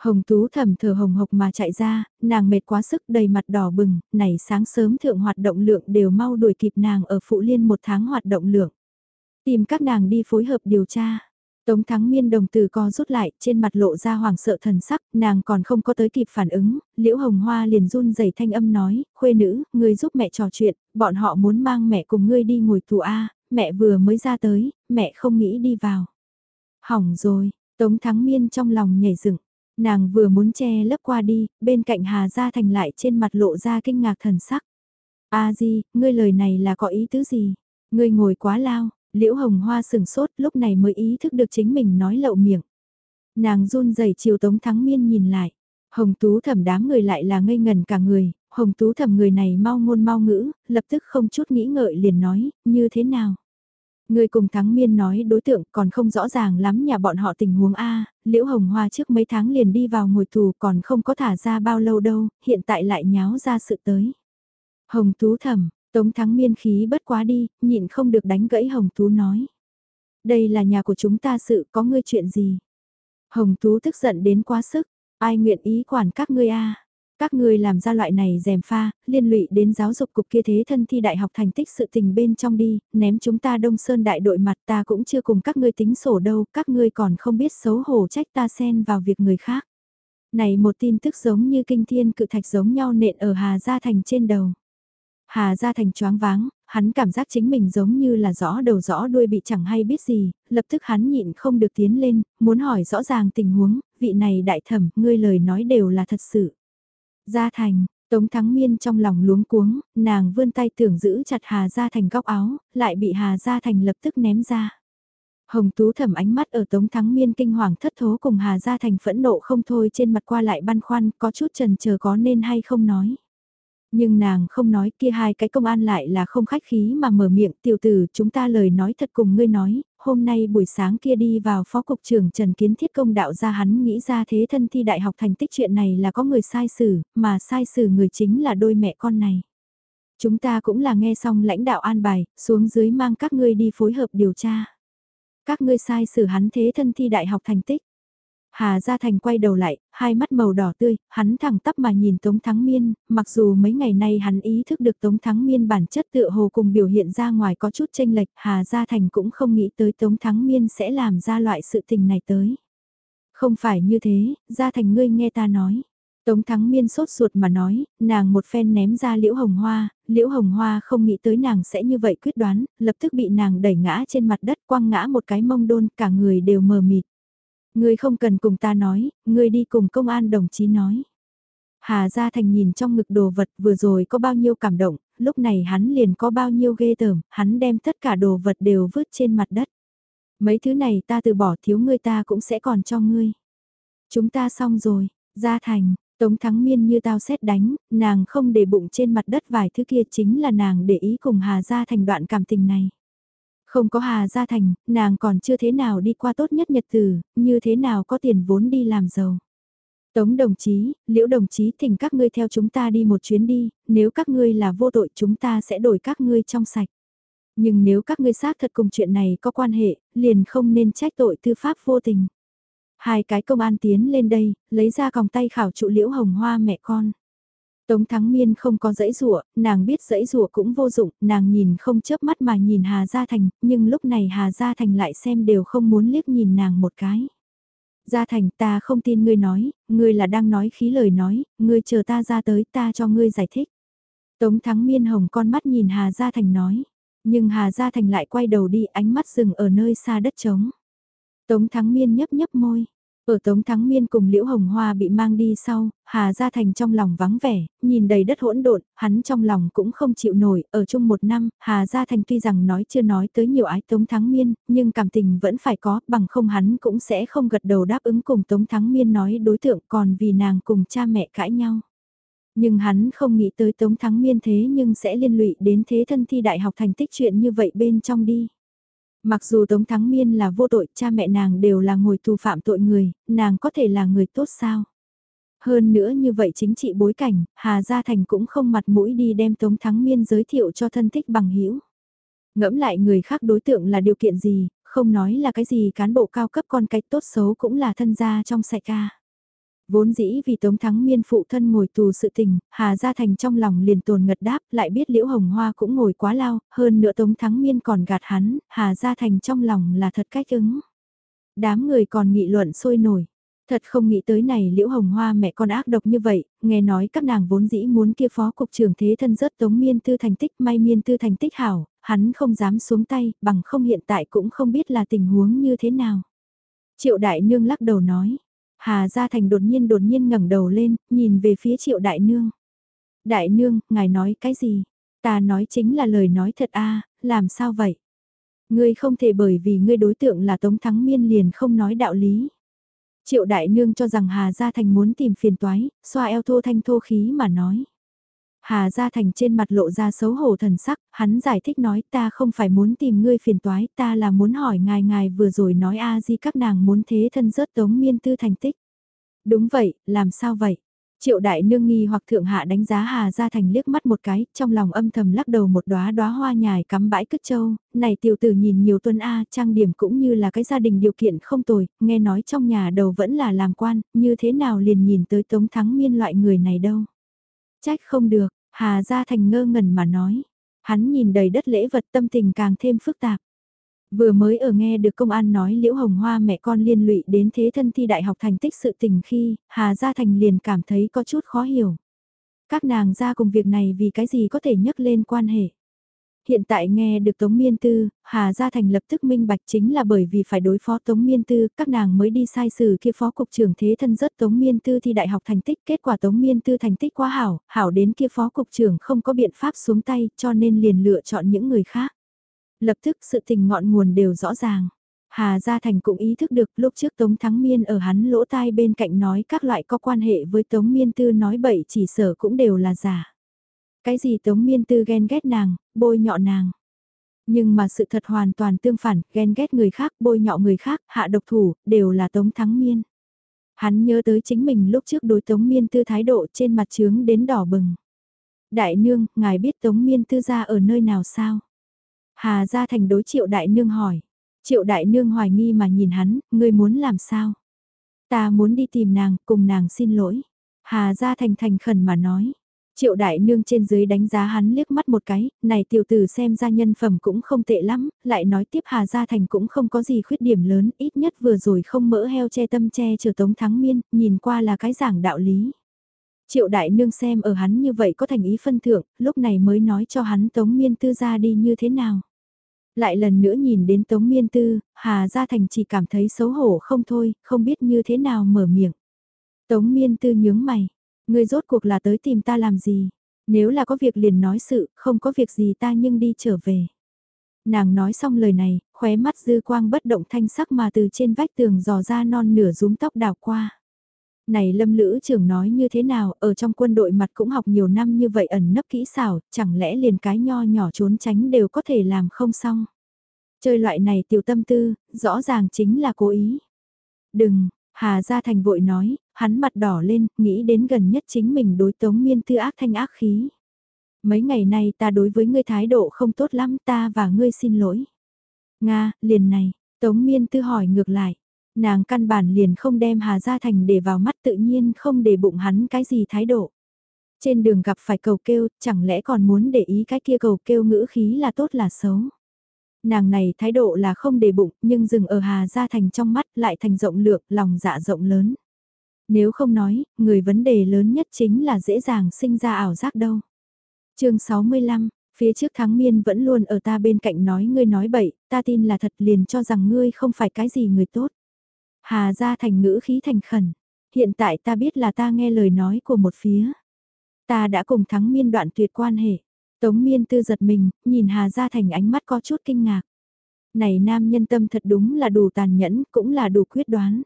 Speaker 1: Hồng Tú thầm thở hồng hộc mà chạy ra, nàng mệt quá sức đầy mặt đỏ bừng, này sáng sớm thượng hoạt động lượng đều mau đuổi kịp nàng ở phụ liên một tháng hoạt động lượng. Tìm các nàng đi phối hợp điều tra. Tống thắng miên đồng từ co rút lại, trên mặt lộ ra hoàng sợ thần sắc, nàng còn không có tới kịp phản ứng, liễu hồng hoa liền run rẩy thanh âm nói, khuê nữ, ngươi giúp mẹ trò chuyện, bọn họ muốn mang mẹ cùng ngươi đi ngồi tù A, mẹ vừa mới ra tới, mẹ không nghĩ đi vào. Hỏng rồi, tống thắng miên trong lòng nhảy dựng nàng vừa muốn che lấp qua đi, bên cạnh Hà Gia Thành lại trên mặt lộ ra kinh ngạc thần sắc. A di, ngươi lời này là có ý tứ gì? Ngươi ngồi quá lao, Liễu Hồng Hoa sừng sốt lúc này mới ý thức được chính mình nói lậu miệng. Nàng run rẩy chiều Tống Thắng Miên nhìn lại. Hồng Tú thẩm đám người lại là ngây ngần cả người, Hồng Tú thẩm người này mau ngôn mau ngữ, lập tức không chút nghĩ ngợi liền nói, như thế nào? Người cùng Thắng Miên nói đối tượng còn không rõ ràng lắm nhà bọn họ tình huống A, Liễu Hồng Hoa trước mấy tháng liền đi vào ngồi tù còn không có thả ra bao lâu đâu, hiện tại lại nháo ra sự tới. Hồng Tú thẩm, Tống Thắng Miên khí bất quá đi, nhịn không được đánh gãy Hồng Tú nói. Đây là nhà của chúng ta sự có ngươi chuyện gì? Hồng Tú tức giận đến quá sức, ai nguyện ý quản các ngươi a? Các ngươi làm ra loại này dèm pha, liên lụy đến giáo dục cục kia thế thân thi đại học thành tích sự tình bên trong đi, ném chúng ta đông sơn đại đội mặt ta cũng chưa cùng các ngươi tính sổ đâu, các ngươi còn không biết xấu hổ trách ta xen vào việc người khác. Này một tin tức giống như kinh thiên cự thạch giống nhau nện ở Hà Gia Thành trên đầu. Hà Gia Thành choáng váng, hắn cảm giác chính mình giống như là rõ đầu rõ đuôi bị chẳng hay biết gì, lập tức hắn nhịn không được tiến lên, muốn hỏi rõ ràng tình huống, vị này đại thẩm, ngươi lời nói đều là thật sự. Gia Thành, Tống Thắng Miên trong lòng luống cuống, nàng vươn tay tưởng giữ chặt Hà Gia Thành góc áo, lại bị Hà Gia Thành lập tức ném ra. Hồng Tú thẩm ánh mắt ở Tống Thắng Miên kinh hoàng thất thố cùng Hà Gia Thành phẫn nộ không thôi trên mặt qua lại băn khoăn, có chút trần chờ có nên hay không nói. Nhưng nàng không nói kia hai cái công an lại là không khách khí mà mở miệng tiểu tử chúng ta lời nói thật cùng ngươi nói, hôm nay buổi sáng kia đi vào phó cục trưởng Trần Kiến Thiết công đạo ra hắn nghĩ ra thế thân thi đại học thành tích chuyện này là có người sai xử, mà sai xử người chính là đôi mẹ con này. Chúng ta cũng là nghe xong lãnh đạo an bài, xuống dưới mang các ngươi đi phối hợp điều tra. Các ngươi sai xử hắn thế thân thi đại học thành tích. Hà Gia Thành quay đầu lại, hai mắt màu đỏ tươi, hắn thẳng tắp mà nhìn Tống Thắng Miên, mặc dù mấy ngày nay hắn ý thức được Tống Thắng Miên bản chất tựa hồ cùng biểu hiện ra ngoài có chút tranh lệch, Hà Gia Thành cũng không nghĩ tới Tống Thắng Miên sẽ làm ra loại sự tình này tới. Không phải như thế, Gia Thành ngươi nghe ta nói. Tống Thắng Miên sốt ruột mà nói, nàng một phen ném ra Liễu Hồng Hoa, Liễu Hồng Hoa không nghĩ tới nàng sẽ như vậy quyết đoán, lập tức bị nàng đẩy ngã trên mặt đất quăng ngã một cái mông đôn, cả người đều mờ mịt. Ngươi không cần cùng ta nói, ngươi đi cùng công an đồng chí nói. Hà Gia Thành nhìn trong ngực đồ vật vừa rồi có bao nhiêu cảm động, lúc này hắn liền có bao nhiêu ghê tởm, hắn đem tất cả đồ vật đều vứt trên mặt đất. Mấy thứ này ta từ bỏ thiếu ngươi ta cũng sẽ còn cho ngươi. Chúng ta xong rồi, Gia Thành, Tống Thắng Miên như tao xét đánh, nàng không để bụng trên mặt đất vài thứ kia chính là nàng để ý cùng Hà Gia Thành đoạn cảm tình này. Không có Hà Gia Thành, nàng còn chưa thế nào đi qua tốt nhất nhật từ, như thế nào có tiền vốn đi làm giàu. Tống đồng chí, liễu đồng chí thỉnh các ngươi theo chúng ta đi một chuyến đi, nếu các ngươi là vô tội chúng ta sẽ đổi các ngươi trong sạch. Nhưng nếu các ngươi xác thật cùng chuyện này có quan hệ, liền không nên trách tội tư pháp vô tình. Hai cái công an tiến lên đây, lấy ra còng tay khảo trụ liễu hồng hoa mẹ con. Tống Thắng Miên không có dãy rụa, nàng biết dãy rụa cũng vô dụng, nàng nhìn không chớp mắt mà nhìn Hà Gia Thành, nhưng lúc này Hà Gia Thành lại xem đều không muốn liếc nhìn nàng một cái. Gia Thành ta không tin ngươi nói, ngươi là đang nói khí lời nói, ngươi chờ ta ra tới ta cho ngươi giải thích. Tống Thắng Miên hồng con mắt nhìn Hà Gia Thành nói, nhưng Hà Gia Thành lại quay đầu đi ánh mắt dừng ở nơi xa đất trống. Tống Thắng Miên nhấp nhấp môi, ở Tống Thắng Miên cùng Liễu Hồng Hoa bị mang đi sau, Hà Gia Thành trong lòng vắng vẻ, nhìn đầy đất hỗn độn, hắn trong lòng cũng không chịu nổi, ở chung một năm, Hà Gia Thành tuy rằng nói chưa nói tới nhiều ái Tống Thắng Miên, nhưng cảm tình vẫn phải có, bằng không hắn cũng sẽ không gật đầu đáp ứng cùng Tống Thắng Miên nói đối tượng còn vì nàng cùng cha mẹ cãi nhau. Nhưng hắn không nghĩ tới Tống Thắng Miên thế nhưng sẽ liên lụy đến thế thân thi đại học thành tích chuyện như vậy bên trong đi. Mặc dù Tống Thắng Miên là vô tội, cha mẹ nàng đều là ngồi tù phạm tội người, nàng có thể là người tốt sao? Hơn nữa như vậy chính trị bối cảnh, Hà Gia Thành cũng không mặt mũi đi đem Tống Thắng Miên giới thiệu cho thân thích bằng hữu Ngẫm lại người khác đối tượng là điều kiện gì, không nói là cái gì cán bộ cao cấp con cái tốt xấu cũng là thân gia trong sạch ca. Vốn dĩ vì Tống Thắng Miên phụ thân ngồi tù sự tình, Hà Gia Thành trong lòng liền tồn ngật đáp, lại biết Liễu Hồng Hoa cũng ngồi quá lao, hơn nữa Tống Thắng Miên còn gạt hắn, Hà Gia Thành trong lòng là thật cách ứng. Đám người còn nghị luận sôi nổi. Thật không nghĩ tới này Liễu Hồng Hoa mẹ con ác độc như vậy, nghe nói các nàng vốn dĩ muốn kia phó cục trưởng thế thân rớt Tống Miên Tư thành tích may Miên Tư thành tích hảo, hắn không dám xuống tay, bằng không hiện tại cũng không biết là tình huống như thế nào. Triệu Đại Nương lắc đầu nói, Hà Gia Thành đột nhiên đột nhiên ngẩng đầu lên, nhìn về phía Triệu Đại Nương. Đại Nương, ngài nói cái gì? Ta nói chính là lời nói thật a làm sao vậy? Ngươi không thể bởi vì ngươi đối tượng là Tống Thắng Miên liền không nói đạo lý. Triệu Đại Nương cho rằng Hà Gia Thành muốn tìm phiền toái, xoa eo thô thanh thô khí mà nói. Hà Gia Thành trên mặt lộ ra xấu hổ thần sắc, hắn giải thích nói ta không phải muốn tìm ngươi phiền toái, ta là muốn hỏi ngài ngài vừa rồi nói a di các nàng muốn thế thân rớt tống miên tư thành tích. Đúng vậy, làm sao vậy? Triệu đại nương nghi hoặc thượng hạ đánh giá Hà Gia Thành liếc mắt một cái, trong lòng âm thầm lắc đầu một đóa đóa hoa nhài cắm bãi cứt châu, này tiểu tử nhìn nhiều tuần A trang điểm cũng như là cái gia đình điều kiện không tồi, nghe nói trong nhà đầu vẫn là làm quan, như thế nào liền nhìn tới tống thắng miên loại người này đâu. Trách không được, Hà Gia Thành ngơ ngẩn mà nói. Hắn nhìn đầy đất lễ vật tâm tình càng thêm phức tạp. Vừa mới ở nghe được công an nói Liễu Hồng Hoa mẹ con liên lụy đến thế thân thi đại học thành tích sự tình khi, Hà Gia Thành liền cảm thấy có chút khó hiểu. Các nàng ra cùng việc này vì cái gì có thể nhắc lên quan hệ. Hiện tại nghe được Tống Miên Tư, Hà Gia Thành lập tức minh bạch chính là bởi vì phải đối phó Tống Miên Tư, các nàng mới đi sai xử kia phó cục trưởng thế thân rất Tống Miên Tư thi đại học thành tích, kết quả Tống Miên Tư thành tích quá hảo, hảo đến kia phó cục trưởng không có biện pháp xuống tay, cho nên liền lựa chọn những người khác. Lập tức sự tình ngọn nguồn đều rõ ràng. Hà Gia Thành cũng ý thức được lúc trước Tống Thắng Miên ở hắn lỗ tai bên cạnh nói các loại có quan hệ với Tống Miên Tư nói bậy chỉ sở cũng đều là giả. Cái gì Tống Miên Tư ghen ghét nàng, bôi nhọ nàng. Nhưng mà sự thật hoàn toàn tương phản, ghen ghét người khác, bôi nhọ người khác, hạ độc thủ, đều là Tống Thắng Miên. Hắn nhớ tới chính mình lúc trước đối Tống Miên Tư thái độ trên mặt trướng đến đỏ bừng. Đại nương, ngài biết Tống Miên Tư ra ở nơi nào sao? Hà ra thành đối triệu đại nương hỏi. Triệu đại nương hoài nghi mà nhìn hắn, ngươi muốn làm sao? Ta muốn đi tìm nàng, cùng nàng xin lỗi. Hà ra thành thành khẩn mà nói. Triệu đại nương trên dưới đánh giá hắn liếc mắt một cái, này tiểu tử xem ra nhân phẩm cũng không tệ lắm, lại nói tiếp Hà Gia Thành cũng không có gì khuyết điểm lớn, ít nhất vừa rồi không mỡ heo che tâm che chờ tống thắng miên, nhìn qua là cái giảng đạo lý. Triệu đại nương xem ở hắn như vậy có thành ý phân thưởng, lúc này mới nói cho hắn tống miên tư ra đi như thế nào. Lại lần nữa nhìn đến tống miên tư, Hà Gia Thành chỉ cảm thấy xấu hổ không thôi, không biết như thế nào mở miệng. Tống miên tư nhướng mày Ngươi rốt cuộc là tới tìm ta làm gì? Nếu là có việc liền nói sự, không có việc gì ta nhưng đi trở về. Nàng nói xong lời này, khóe mắt dư quang bất động thanh sắc mà từ trên vách tường dò ra non nửa rúm tóc đào qua. Này lâm lữ trưởng nói như thế nào, ở trong quân đội mặt cũng học nhiều năm như vậy ẩn nấp kỹ xảo, chẳng lẽ liền cái nho nhỏ trốn tránh đều có thể làm không xong. Chơi loại này tiểu tâm tư, rõ ràng chính là cố ý. Đừng, Hà Gia Thành vội nói, hắn mặt đỏ lên, nghĩ đến gần nhất chính mình đối tống miên tư ác thanh ác khí. Mấy ngày nay ta đối với ngươi thái độ không tốt lắm ta và ngươi xin lỗi. Nga, liền này, tống miên tư hỏi ngược lại. Nàng căn bản liền không đem Hà Gia Thành để vào mắt tự nhiên không để bụng hắn cái gì thái độ. Trên đường gặp phải cầu kêu, chẳng lẽ còn muốn để ý cái kia cầu kêu ngữ khí là tốt là xấu nàng này thái độ là không để bụng, nhưng dừng ở Hà Gia Thành trong mắt lại thành rộng lượng, lòng dạ rộng lớn. Nếu không nói, người vấn đề lớn nhất chính là dễ dàng sinh ra ảo giác đâu. chương 65, phía trước thắng miên vẫn luôn ở ta bên cạnh nói ngươi nói bậy, ta tin là thật liền cho rằng ngươi không phải cái gì người tốt. Hà Gia Thành ngữ khí thành khẩn, hiện tại ta biết là ta nghe lời nói của một phía. Ta đã cùng thắng miên đoạn tuyệt quan hệ. Tống miên tư giật mình, nhìn Hà Gia Thành ánh mắt có chút kinh ngạc. Này nam nhân tâm thật đúng là đủ tàn nhẫn, cũng là đủ quyết đoán.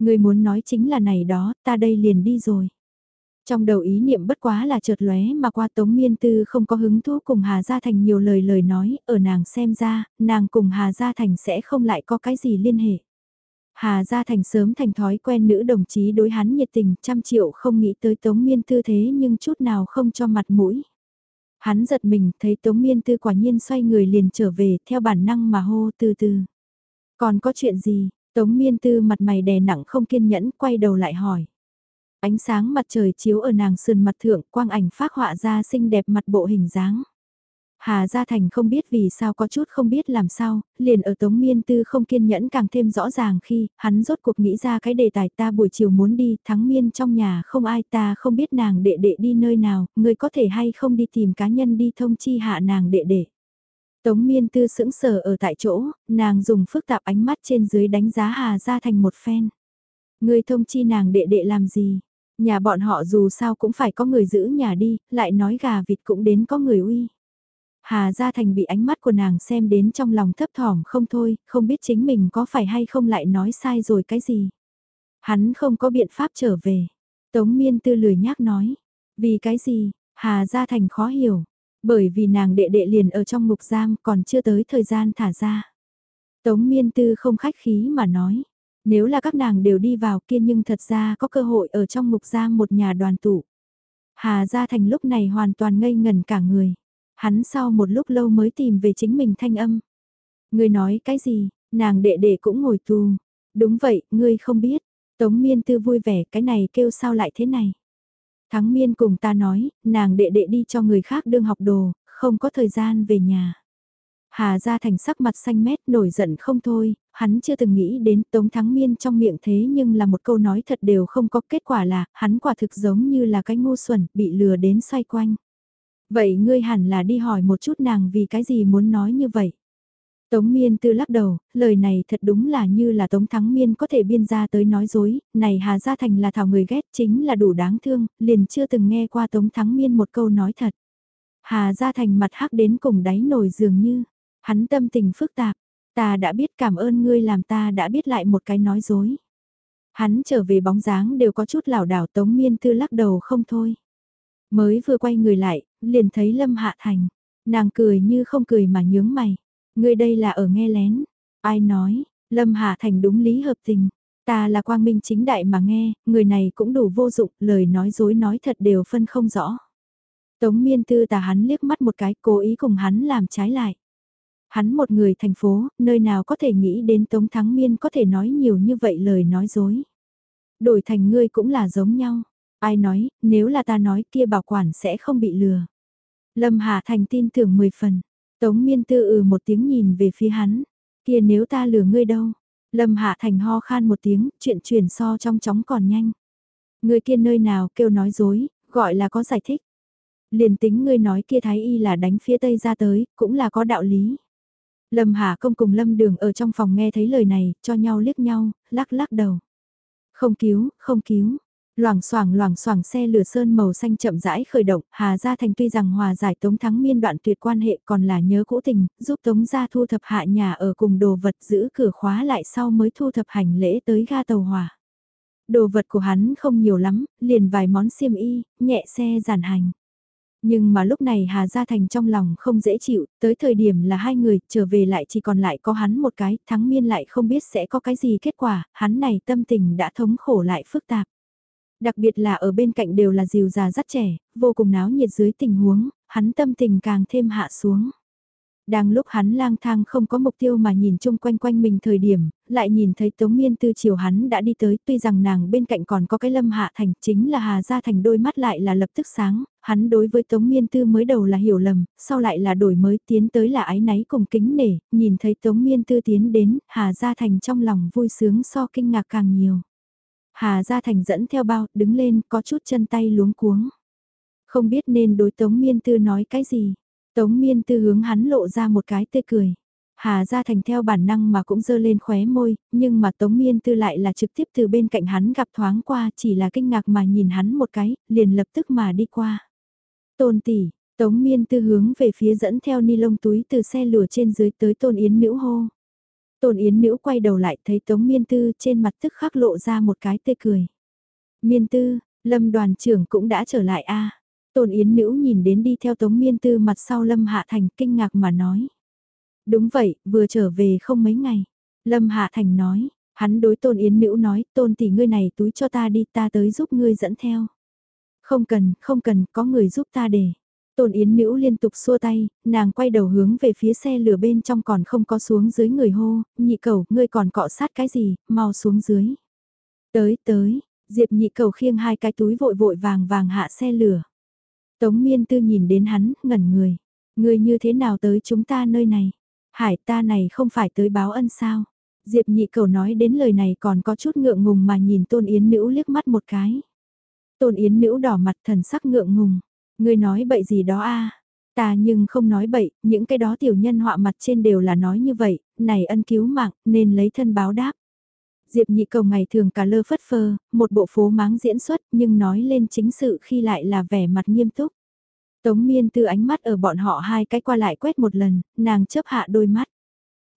Speaker 1: Người muốn nói chính là này đó, ta đây liền đi rồi. Trong đầu ý niệm bất quá là chợt lóe mà qua Tống Miên Tư không có hứng thú cùng Hà Gia Thành nhiều lời lời nói, ở nàng xem ra, nàng cùng Hà Gia Thành sẽ không lại có cái gì liên hệ. Hà Gia Thành sớm thành thói quen nữ đồng chí đối hắn nhiệt tình, trăm triệu không nghĩ tới Tống Miên Tư thế nhưng chút nào không cho mặt mũi. Hắn giật mình, thấy Tống Miên Tư quả nhiên xoay người liền trở về, theo bản năng mà hô từ từ. Còn có chuyện gì? Tống Miên Tư mặt mày đè nặng không kiên nhẫn, quay đầu lại hỏi. Ánh sáng mặt trời chiếu ở nàng sườn mặt thượng, quang ảnh phát họa ra xinh đẹp mặt bộ hình dáng. Hà Gia Thành không biết vì sao có chút không biết làm sao, liền ở Tống Miên Tư không kiên nhẫn càng thêm rõ ràng khi hắn rốt cuộc nghĩ ra cái đề tài ta buổi chiều muốn đi, thắng miên trong nhà không ai ta không biết nàng đệ đệ đi nơi nào, người có thể hay không đi tìm cá nhân đi thông chi hạ nàng đệ đệ. Tống Miên Tư sững sờ ở tại chỗ, nàng dùng phức tạp ánh mắt trên dưới đánh giá Hà Gia Thành một phen. Người thông chi nàng đệ đệ làm gì? Nhà bọn họ dù sao cũng phải có người giữ nhà đi, lại nói gà vịt cũng đến có người uy. Hà Gia Thành bị ánh mắt của nàng xem đến trong lòng thấp thỏm không thôi, không biết chính mình có phải hay không lại nói sai rồi cái gì. Hắn không có biện pháp trở về. Tống miên tư lười nhác nói. Vì cái gì, Hà Gia Thành khó hiểu. Bởi vì nàng đệ đệ liền ở trong ngục giam còn chưa tới thời gian thả ra. Tống miên tư không khách khí mà nói. Nếu là các nàng đều đi vào kia nhưng thật ra có cơ hội ở trong ngục giam một nhà đoàn tụ. Hà Gia Thành lúc này hoàn toàn ngây ngần cả người. Hắn sau một lúc lâu mới tìm về chính mình thanh âm. Ngươi nói cái gì, nàng đệ đệ cũng ngồi tù. Đúng vậy, ngươi không biết. Tống miên tư vui vẻ cái này kêu sao lại thế này. Thắng miên cùng ta nói, nàng đệ đệ đi cho người khác đương học đồ, không có thời gian về nhà. Hà ra thành sắc mặt xanh mét nổi giận không thôi, hắn chưa từng nghĩ đến Tống Thắng Miên trong miệng thế nhưng là một câu nói thật đều không có kết quả là, hắn quả thực giống như là cái ngu xuẩn, bị lừa đến xoay quanh. Vậy ngươi hẳn là đi hỏi một chút nàng vì cái gì muốn nói như vậy. Tống Miên Tư lắc đầu, lời này thật đúng là như là Tống Thắng Miên có thể biên ra tới nói dối, này Hà Gia Thành là thảo người ghét chính là đủ đáng thương, liền chưa từng nghe qua Tống Thắng Miên một câu nói thật. Hà Gia Thành mặt hắc đến cùng đáy nổi dường như, hắn tâm tình phức tạp, ta đã biết cảm ơn ngươi làm ta đã biết lại một cái nói dối. Hắn trở về bóng dáng đều có chút lảo đảo Tống Miên Tư lắc đầu không thôi. Mới vừa quay người lại, liền thấy Lâm Hạ Thành. Nàng cười như không cười mà nhướng mày ngươi đây là ở nghe lén. Ai nói, Lâm hà Thành đúng lý hợp tình. Ta là quang minh chính đại mà nghe, người này cũng đủ vô dụng, lời nói dối nói thật đều phân không rõ. Tống miên tư tà hắn liếc mắt một cái cố ý cùng hắn làm trái lại. Hắn một người thành phố, nơi nào có thể nghĩ đến Tống Thắng Miên có thể nói nhiều như vậy lời nói dối. Đổi thành ngươi cũng là giống nhau. Ai nói, nếu là ta nói kia bảo quản sẽ không bị lừa. Lâm Hà Thành tin tưởng 10 phần. Tống miên tư ừ một tiếng nhìn về phía hắn. Kia nếu ta lừa ngươi đâu? Lâm Hạ Thành ho khan một tiếng, chuyện chuyển so trong chóng còn nhanh. Người kia nơi nào kêu nói dối, gọi là có giải thích. Liền tính ngươi nói kia thái y là đánh phía tây ra tới, cũng là có đạo lý. Lâm Hạ công cùng Lâm Đường ở trong phòng nghe thấy lời này, cho nhau liếc nhau, lắc lắc đầu. Không cứu, không cứu, Loảng xoảng loảng xoảng xe lửa sơn màu xanh chậm rãi khởi động, Hà Gia Thành tuy rằng hòa giải Tống Thắng Miên đoạn tuyệt quan hệ còn là nhớ cũ tình, giúp Tống Gia thu thập hạ nhà ở cùng đồ vật giữ cửa khóa lại sau mới thu thập hành lễ tới ga tàu hỏa. Đồ vật của hắn không nhiều lắm, liền vài món xiêm y, nhẹ xe giản hành. Nhưng mà lúc này Hà Gia Thành trong lòng không dễ chịu, tới thời điểm là hai người, trở về lại chỉ còn lại có hắn một cái, thắng miên lại không biết sẽ có cái gì kết quả, hắn này tâm tình đã thống khổ lại phức tạp. Đặc biệt là ở bên cạnh đều là dìu già rất trẻ, vô cùng náo nhiệt dưới tình huống, hắn tâm tình càng thêm hạ xuống. Đang lúc hắn lang thang không có mục tiêu mà nhìn chung quanh quanh mình thời điểm, lại nhìn thấy Tống Miên Tư chiều hắn đã đi tới, tuy rằng nàng bên cạnh còn có cái lâm hạ thành, chính là Hà Gia Thành đôi mắt lại là lập tức sáng, hắn đối với Tống Miên Tư mới đầu là hiểu lầm, sau lại là đổi mới tiến tới là ái náy cùng kính nể, nhìn thấy Tống Miên Tư tiến đến, Hà Gia Thành trong lòng vui sướng so kinh ngạc càng nhiều. Hà Gia Thành dẫn theo bao, đứng lên, có chút chân tay luống cuống. Không biết nên đối Tống Miên Tư nói cái gì. Tống Miên Tư hướng hắn lộ ra một cái tươi cười. Hà Gia Thành theo bản năng mà cũng dơ lên khóe môi, nhưng mà Tống Miên Tư lại là trực tiếp từ bên cạnh hắn gặp thoáng qua chỉ là kinh ngạc mà nhìn hắn một cái, liền lập tức mà đi qua. Tôn tỷ, Tống Miên Tư hướng về phía dẫn theo ni lông túi từ xe lửa trên dưới tới Tôn Yến Nữ hô. Tôn Yến Nữ quay đầu lại thấy Tống Miên Tư trên mặt tức khắc lộ ra một cái tê cười. Miên Tư, Lâm đoàn trưởng cũng đã trở lại a Tôn Yến Nữ nhìn đến đi theo Tống Miên Tư mặt sau Lâm Hạ Thành kinh ngạc mà nói. Đúng vậy, vừa trở về không mấy ngày. Lâm Hạ Thành nói, hắn đối Tôn Yến Nữ nói, Tôn tỷ ngươi này túi cho ta đi ta tới giúp ngươi dẫn theo. Không cần, không cần, có người giúp ta để. Tôn Yến Nữ liên tục xua tay, nàng quay đầu hướng về phía xe lửa bên trong còn không có xuống dưới người hô, nhị cầu, ngươi còn cọ sát cái gì, mau xuống dưới. Tới, tới, Diệp nhị cầu khiêng hai cái túi vội vội vàng vàng hạ xe lửa. Tống miên tư nhìn đến hắn, ngẩn người. Ngươi như thế nào tới chúng ta nơi này? Hải ta này không phải tới báo ân sao? Diệp nhị cầu nói đến lời này còn có chút ngượng ngùng mà nhìn tôn yến nữ liếc mắt một cái. Tôn yến nữ đỏ mặt thần sắc ngượng ngùng. Ngươi nói bậy gì đó a Ta nhưng không nói bậy, những cái đó tiểu nhân họa mặt trên đều là nói như vậy, này ân cứu mạng, nên lấy thân báo đáp. Diệp nhị cầu ngày thường cả lơ phất phơ, một bộ phố máng diễn xuất nhưng nói lên chính sự khi lại là vẻ mặt nghiêm túc. Tống miên từ ánh mắt ở bọn họ hai cái qua lại quét một lần, nàng chớp hạ đôi mắt.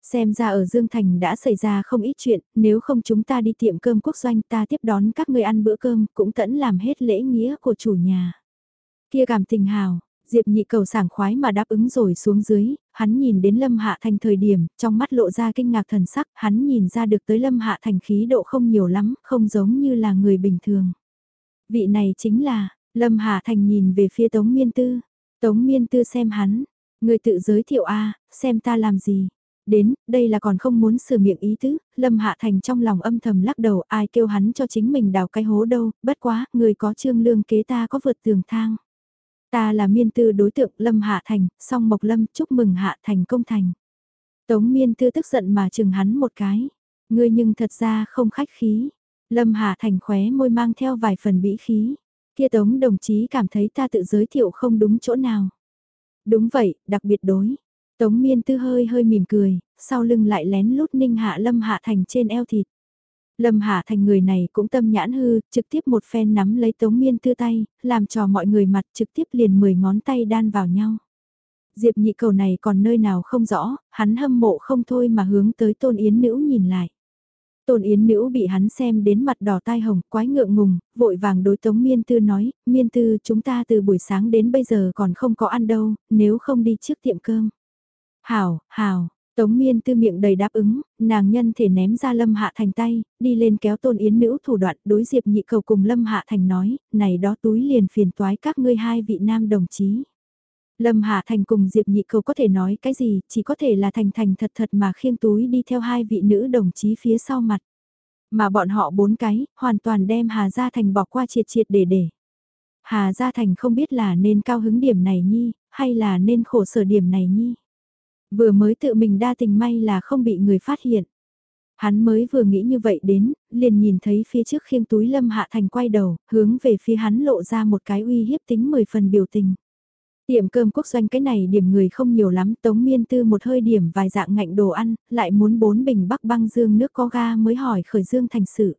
Speaker 1: Xem ra ở Dương Thành đã xảy ra không ít chuyện, nếu không chúng ta đi tiệm cơm quốc doanh ta tiếp đón các người ăn bữa cơm cũng tẫn làm hết lễ nghĩa của chủ nhà. Kia cảm tình hào, Diệp nhị cầu sảng khoái mà đáp ứng rồi xuống dưới, hắn nhìn đến Lâm Hạ Thành thời điểm, trong mắt lộ ra kinh ngạc thần sắc, hắn nhìn ra được tới Lâm Hạ Thành khí độ không nhiều lắm, không giống như là người bình thường. Vị này chính là, Lâm Hạ Thành nhìn về phía Tống Miên Tư, Tống Miên Tư xem hắn, người tự giới thiệu a xem ta làm gì. Đến, đây là còn không muốn sửa miệng ý tứ, Lâm Hạ Thành trong lòng âm thầm lắc đầu ai kêu hắn cho chính mình đào cái hố đâu, bất quá, người có trương lương kế ta có vượt tường thang. Ta là miên tư đối tượng Lâm Hạ Thành, song Mộc Lâm chúc mừng Hạ Thành công thành. Tống miên tư tức giận mà chừng hắn một cái. Ngươi nhưng thật ra không khách khí. Lâm Hạ Thành khóe môi mang theo vài phần bĩ khí. Kia Tống đồng chí cảm thấy ta tự giới thiệu không đúng chỗ nào. Đúng vậy, đặc biệt đối. Tống miên tư hơi hơi mỉm cười, sau lưng lại lén lút ninh hạ Lâm Hạ Thành trên eo thịt. Lâm Hạ Thành người này cũng tâm nhãn hư, trực tiếp một phen nắm lấy Tống Miên Tư tay, làm cho mọi người mặt trực tiếp liền 10 ngón tay đan vào nhau. Diệp nhị cầu này còn nơi nào không rõ, hắn hâm mộ không thôi mà hướng tới Tôn Yến Nữ nhìn lại. Tôn Yến Nữ bị hắn xem đến mặt đỏ tai hồng, quái ngượng ngùng, vội vàng đối Tống Miên Tư nói, Miên Tư chúng ta từ buổi sáng đến bây giờ còn không có ăn đâu, nếu không đi trước tiệm cơm. Hảo, hảo, Tống miên tư miệng đầy đáp ứng, nàng nhân thể ném ra Lâm Hạ Thành tay, đi lên kéo tôn yến nữ thủ đoạn đối diệp nhị cầu cùng Lâm Hạ Thành nói, này đó túi liền phiền toái các ngươi hai vị nam đồng chí. Lâm Hạ Thành cùng Diệp Nhị Cầu có thể nói cái gì, chỉ có thể là thành thành thật thật mà khiêng túi đi theo hai vị nữ đồng chí phía sau mặt. Mà bọn họ bốn cái, hoàn toàn đem Hà Gia Thành bỏ qua triệt triệt để để. Hà Gia Thành không biết là nên cao hứng điểm này nhi, hay là nên khổ sở điểm này nhi. Vừa mới tự mình đa tình may là không bị người phát hiện. Hắn mới vừa nghĩ như vậy đến, liền nhìn thấy phía trước khiêng túi Lâm Hạ Thành quay đầu, hướng về phía hắn lộ ra một cái uy hiếp tính 10 phần biểu tình. Tiệm cơm quốc doanh cái này điểm người không nhiều lắm, Tống Miên Tư một hơi điểm vài dạng ngạnh đồ ăn, lại muốn bốn bình bắc băng dương nước có ga mới hỏi khởi dương thành sự.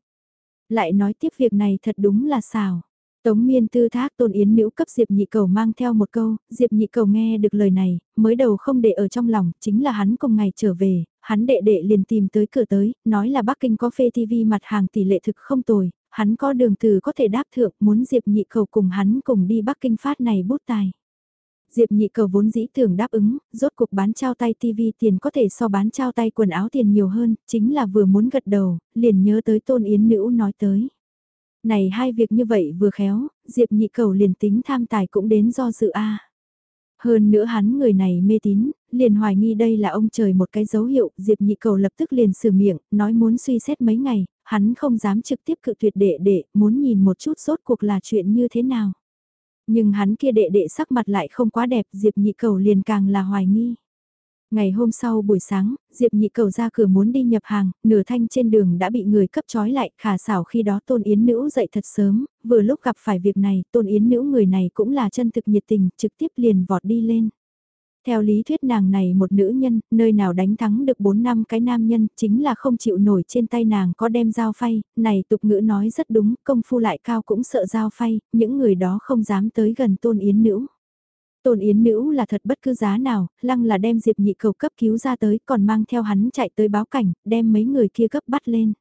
Speaker 1: Lại nói tiếp việc này thật đúng là xào. Tống miên tư thác tôn yến nữ cấp Diệp nhị cầu mang theo một câu, Diệp nhị cầu nghe được lời này, mới đầu không để ở trong lòng, chính là hắn cùng ngày trở về, hắn đệ đệ liền tìm tới cửa tới, nói là Bắc Kinh có phê TV mặt hàng tỷ lệ thực không tồi, hắn có đường từ có thể đáp thượng muốn Diệp nhị cầu cùng hắn cùng đi Bắc Kinh phát này bút tài. Diệp nhị cầu vốn dĩ tưởng đáp ứng, rốt cuộc bán trao tay TV tiền có thể so bán trao tay quần áo tiền nhiều hơn, chính là vừa muốn gật đầu, liền nhớ tới tôn yến nữ nói tới. Này hai việc như vậy vừa khéo, Diệp nhị cầu liền tính tham tài cũng đến do dự A. Hơn nữa hắn người này mê tín, liền hoài nghi đây là ông trời một cái dấu hiệu, Diệp nhị cầu lập tức liền sửa miệng, nói muốn suy xét mấy ngày, hắn không dám trực tiếp cự tuyệt đệ đệ, muốn nhìn một chút rốt cuộc là chuyện như thế nào. Nhưng hắn kia đệ đệ sắc mặt lại không quá đẹp, Diệp nhị cầu liền càng là hoài nghi. Ngày hôm sau buổi sáng, Diệp nhị cầu ra cửa muốn đi nhập hàng, nửa thanh trên đường đã bị người cấp trói lại, khả xảo khi đó tôn yến nữ dậy thật sớm, vừa lúc gặp phải việc này, tôn yến nữ người này cũng là chân thực nhiệt tình, trực tiếp liền vọt đi lên. Theo lý thuyết nàng này một nữ nhân, nơi nào đánh thắng được 4 năm cái nam nhân, chính là không chịu nổi trên tay nàng có đem dao phay, này tục ngữ nói rất đúng, công phu lại cao cũng sợ dao phay, những người đó không dám tới gần tôn yến nữ. Tôn Yến Nữ là thật bất cứ giá nào, lăng là đem Diệp Nhị cầu cấp cứu ra tới còn mang theo hắn chạy tới báo cảnh, đem mấy người kia cấp bắt lên.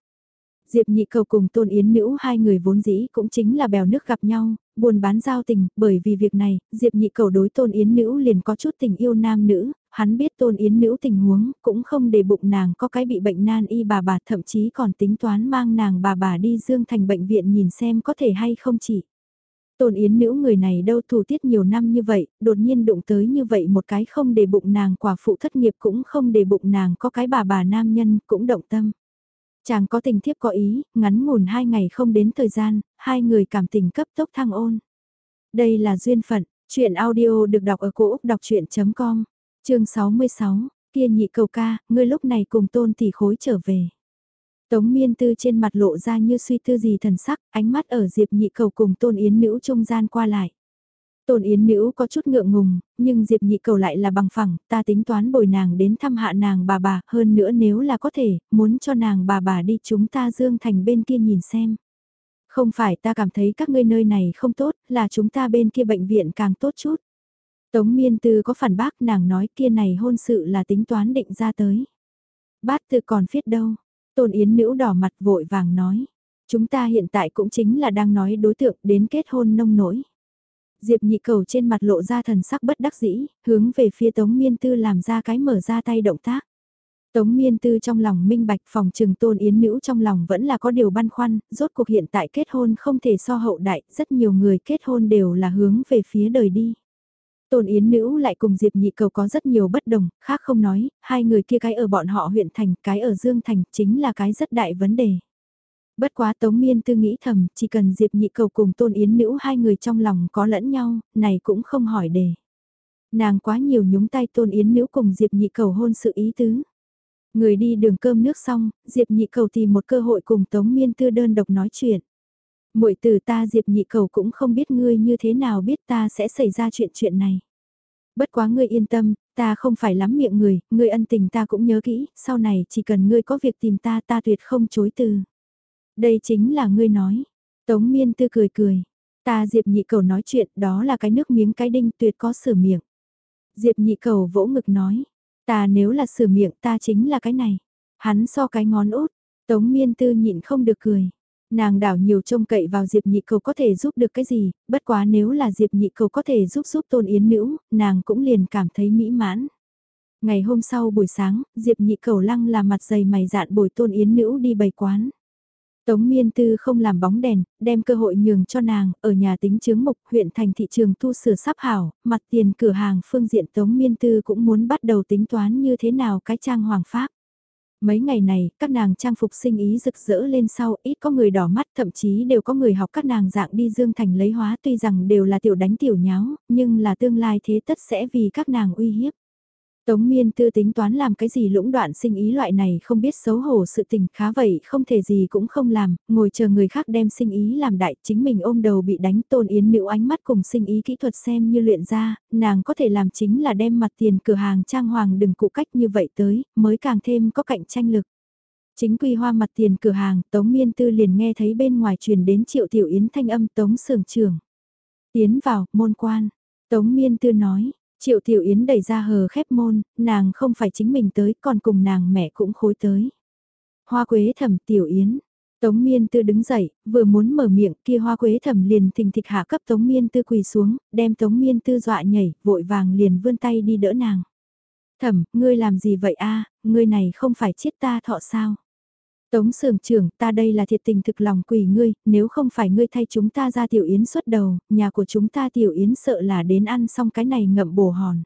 Speaker 1: Diệp nhị cầu cùng Tôn Yến Nữ hai người vốn dĩ cũng chính là bèo nước gặp nhau, buồn bán giao tình, bởi vì việc này, Diệp nhị cầu đối Tôn Yến Nữ liền có chút tình yêu nam nữ, hắn biết Tôn Yến Nữ tình huống, cũng không để bụng nàng có cái bị bệnh nan y bà bà thậm chí còn tính toán mang nàng bà bà đi Dương Thành bệnh viện nhìn xem có thể hay không chỉ. Tôn Yến Nữ người này đâu thủ tiết nhiều năm như vậy, đột nhiên đụng tới như vậy một cái không để bụng nàng quả phụ thất nghiệp cũng không để bụng nàng có cái bà bà nam nhân cũng động tâm. Chàng có tình thiếp có ý, ngắn ngủn hai ngày không đến thời gian, hai người cảm tình cấp tốc thăng ôn. Đây là duyên phận, chuyện audio được đọc ở cổ Úc đọc chuyện.com, chương 66, kia nhị cầu ca, ngươi lúc này cùng tôn tỷ khối trở về. Tống miên tư trên mặt lộ ra như suy tư gì thần sắc, ánh mắt ở diệp nhị cầu cùng tôn yến nữ trung gian qua lại. Tôn Yến Nữ có chút ngượng ngùng, nhưng Diệp Nhị Cầu lại là bằng phẳng, ta tính toán bồi nàng đến thăm hạ nàng bà bà, hơn nữa nếu là có thể, muốn cho nàng bà bà đi chúng ta Dương Thành bên kia nhìn xem. Không phải ta cảm thấy các ngươi nơi này không tốt, là chúng ta bên kia bệnh viện càng tốt chút. Tống Miên Tư có phản bác nàng nói kia này hôn sự là tính toán định ra tới. Bát tự còn viết đâu, Tôn Yến Nữ đỏ mặt vội vàng nói. Chúng ta hiện tại cũng chính là đang nói đối tượng đến kết hôn nông nổi. Diệp nhị cầu trên mặt lộ ra thần sắc bất đắc dĩ, hướng về phía Tống Miên Tư làm ra cái mở ra tay động tác. Tống Miên Tư trong lòng minh bạch phòng trừng tôn yến nữ trong lòng vẫn là có điều băn khoăn, rốt cuộc hiện tại kết hôn không thể so hậu đại, rất nhiều người kết hôn đều là hướng về phía đời đi. Tôn Yến Nữ lại cùng Diệp Nhị Cầu có rất nhiều bất đồng, khác không nói, hai người kia cái ở bọn họ huyện thành, cái ở Dương Thành, chính là cái rất đại vấn đề. Bất quá Tống Miên Tư nghĩ thầm, chỉ cần Diệp Nhị Cầu cùng Tôn Yến Nữ hai người trong lòng có lẫn nhau, này cũng không hỏi đề. Nàng quá nhiều nhúng tay Tôn Yến Nữ cùng Diệp Nhị Cầu hôn sự ý tứ. Người đi đường cơm nước xong, Diệp Nhị Cầu tìm một cơ hội cùng Tống Miên Tư đơn độc nói chuyện. Muội từ ta Diệp Nhị Cầu cũng không biết ngươi như thế nào biết ta sẽ xảy ra chuyện chuyện này. Bất quá ngươi yên tâm, ta không phải lắm miệng người, ngươi ân tình ta cũng nhớ kỹ, sau này chỉ cần ngươi có việc tìm ta ta tuyệt không chối từ. Đây chính là ngươi nói. Tống miên tư cười cười. Ta Diệp nhị cầu nói chuyện đó là cái nước miếng cái đinh tuyệt có sửa miệng. Diệp nhị cầu vỗ ngực nói. Ta nếu là sửa miệng ta chính là cái này. Hắn so cái ngón út. Tống miên tư nhịn không được cười. Nàng đảo nhiều trông cậy vào Diệp nhị cầu có thể giúp được cái gì, bất quá nếu là Diệp nhị cầu có thể giúp giúp tôn yến nữ, nàng cũng liền cảm thấy mỹ mãn. Ngày hôm sau buổi sáng, Diệp nhị cầu lăng là mặt dày mày dạn bồi tôn yến nữ đi bày quán. Tống Miên Tư không làm bóng đèn, đem cơ hội nhường cho nàng, ở nhà tính chứng mục huyện thành thị trường tu sửa sắp hảo, mặt tiền cửa hàng phương diện Tống Miên Tư cũng muốn bắt đầu tính toán như thế nào cái trang hoàng pháp. Mấy ngày này, các nàng trang phục sinh ý rực rỡ lên sau, ít có người đỏ mắt, thậm chí đều có người học các nàng dạng đi dương thành lấy hóa tuy rằng đều là tiểu đánh tiểu nháo, nhưng là tương lai thế tất sẽ vì các nàng uy hiếp. Tống miên tư tính toán làm cái gì lũng đoạn sinh ý loại này không biết xấu hổ sự tình khá vậy không thể gì cũng không làm, ngồi chờ người khác đem sinh ý làm đại chính mình ôm đầu bị đánh tôn yến nữ ánh mắt cùng sinh ý kỹ thuật xem như luyện ra, nàng có thể làm chính là đem mặt tiền cửa hàng trang hoàng đừng cụ cách như vậy tới, mới càng thêm có cạnh tranh lực. Chính quy hoa mặt tiền cửa hàng, Tống Miên Tư liền nghe thấy bên ngoài truyền đến triệu tiểu yến thanh âm Tống sưởng trưởng. Tiến vào, môn quan. Tống Miên Tư nói, Triệu Tiểu Yến đẩy ra hờ khép môn, nàng không phải chính mình tới, còn cùng nàng mẹ cũng khối tới. Hoa quế thẩm Tiểu Yến, Tống Miên Tư đứng dậy, vừa muốn mở miệng kia hoa quế thẩm liền thình thịch hạ cấp Tống Miên Tư quỳ xuống, đem Tống Miên Tư dọa nhảy, vội vàng liền vươn tay đi đỡ nàng. Thẩm, ngươi làm gì vậy a? ngươi này không phải chết ta thọ sao? Tống sưởng trưởng, ta đây là thiệt tình thực lòng quỳ ngươi, nếu không phải ngươi thay chúng ta ra tiểu yến xuất đầu, nhà của chúng ta tiểu yến sợ là đến ăn xong cái này ngậm bổ hòn.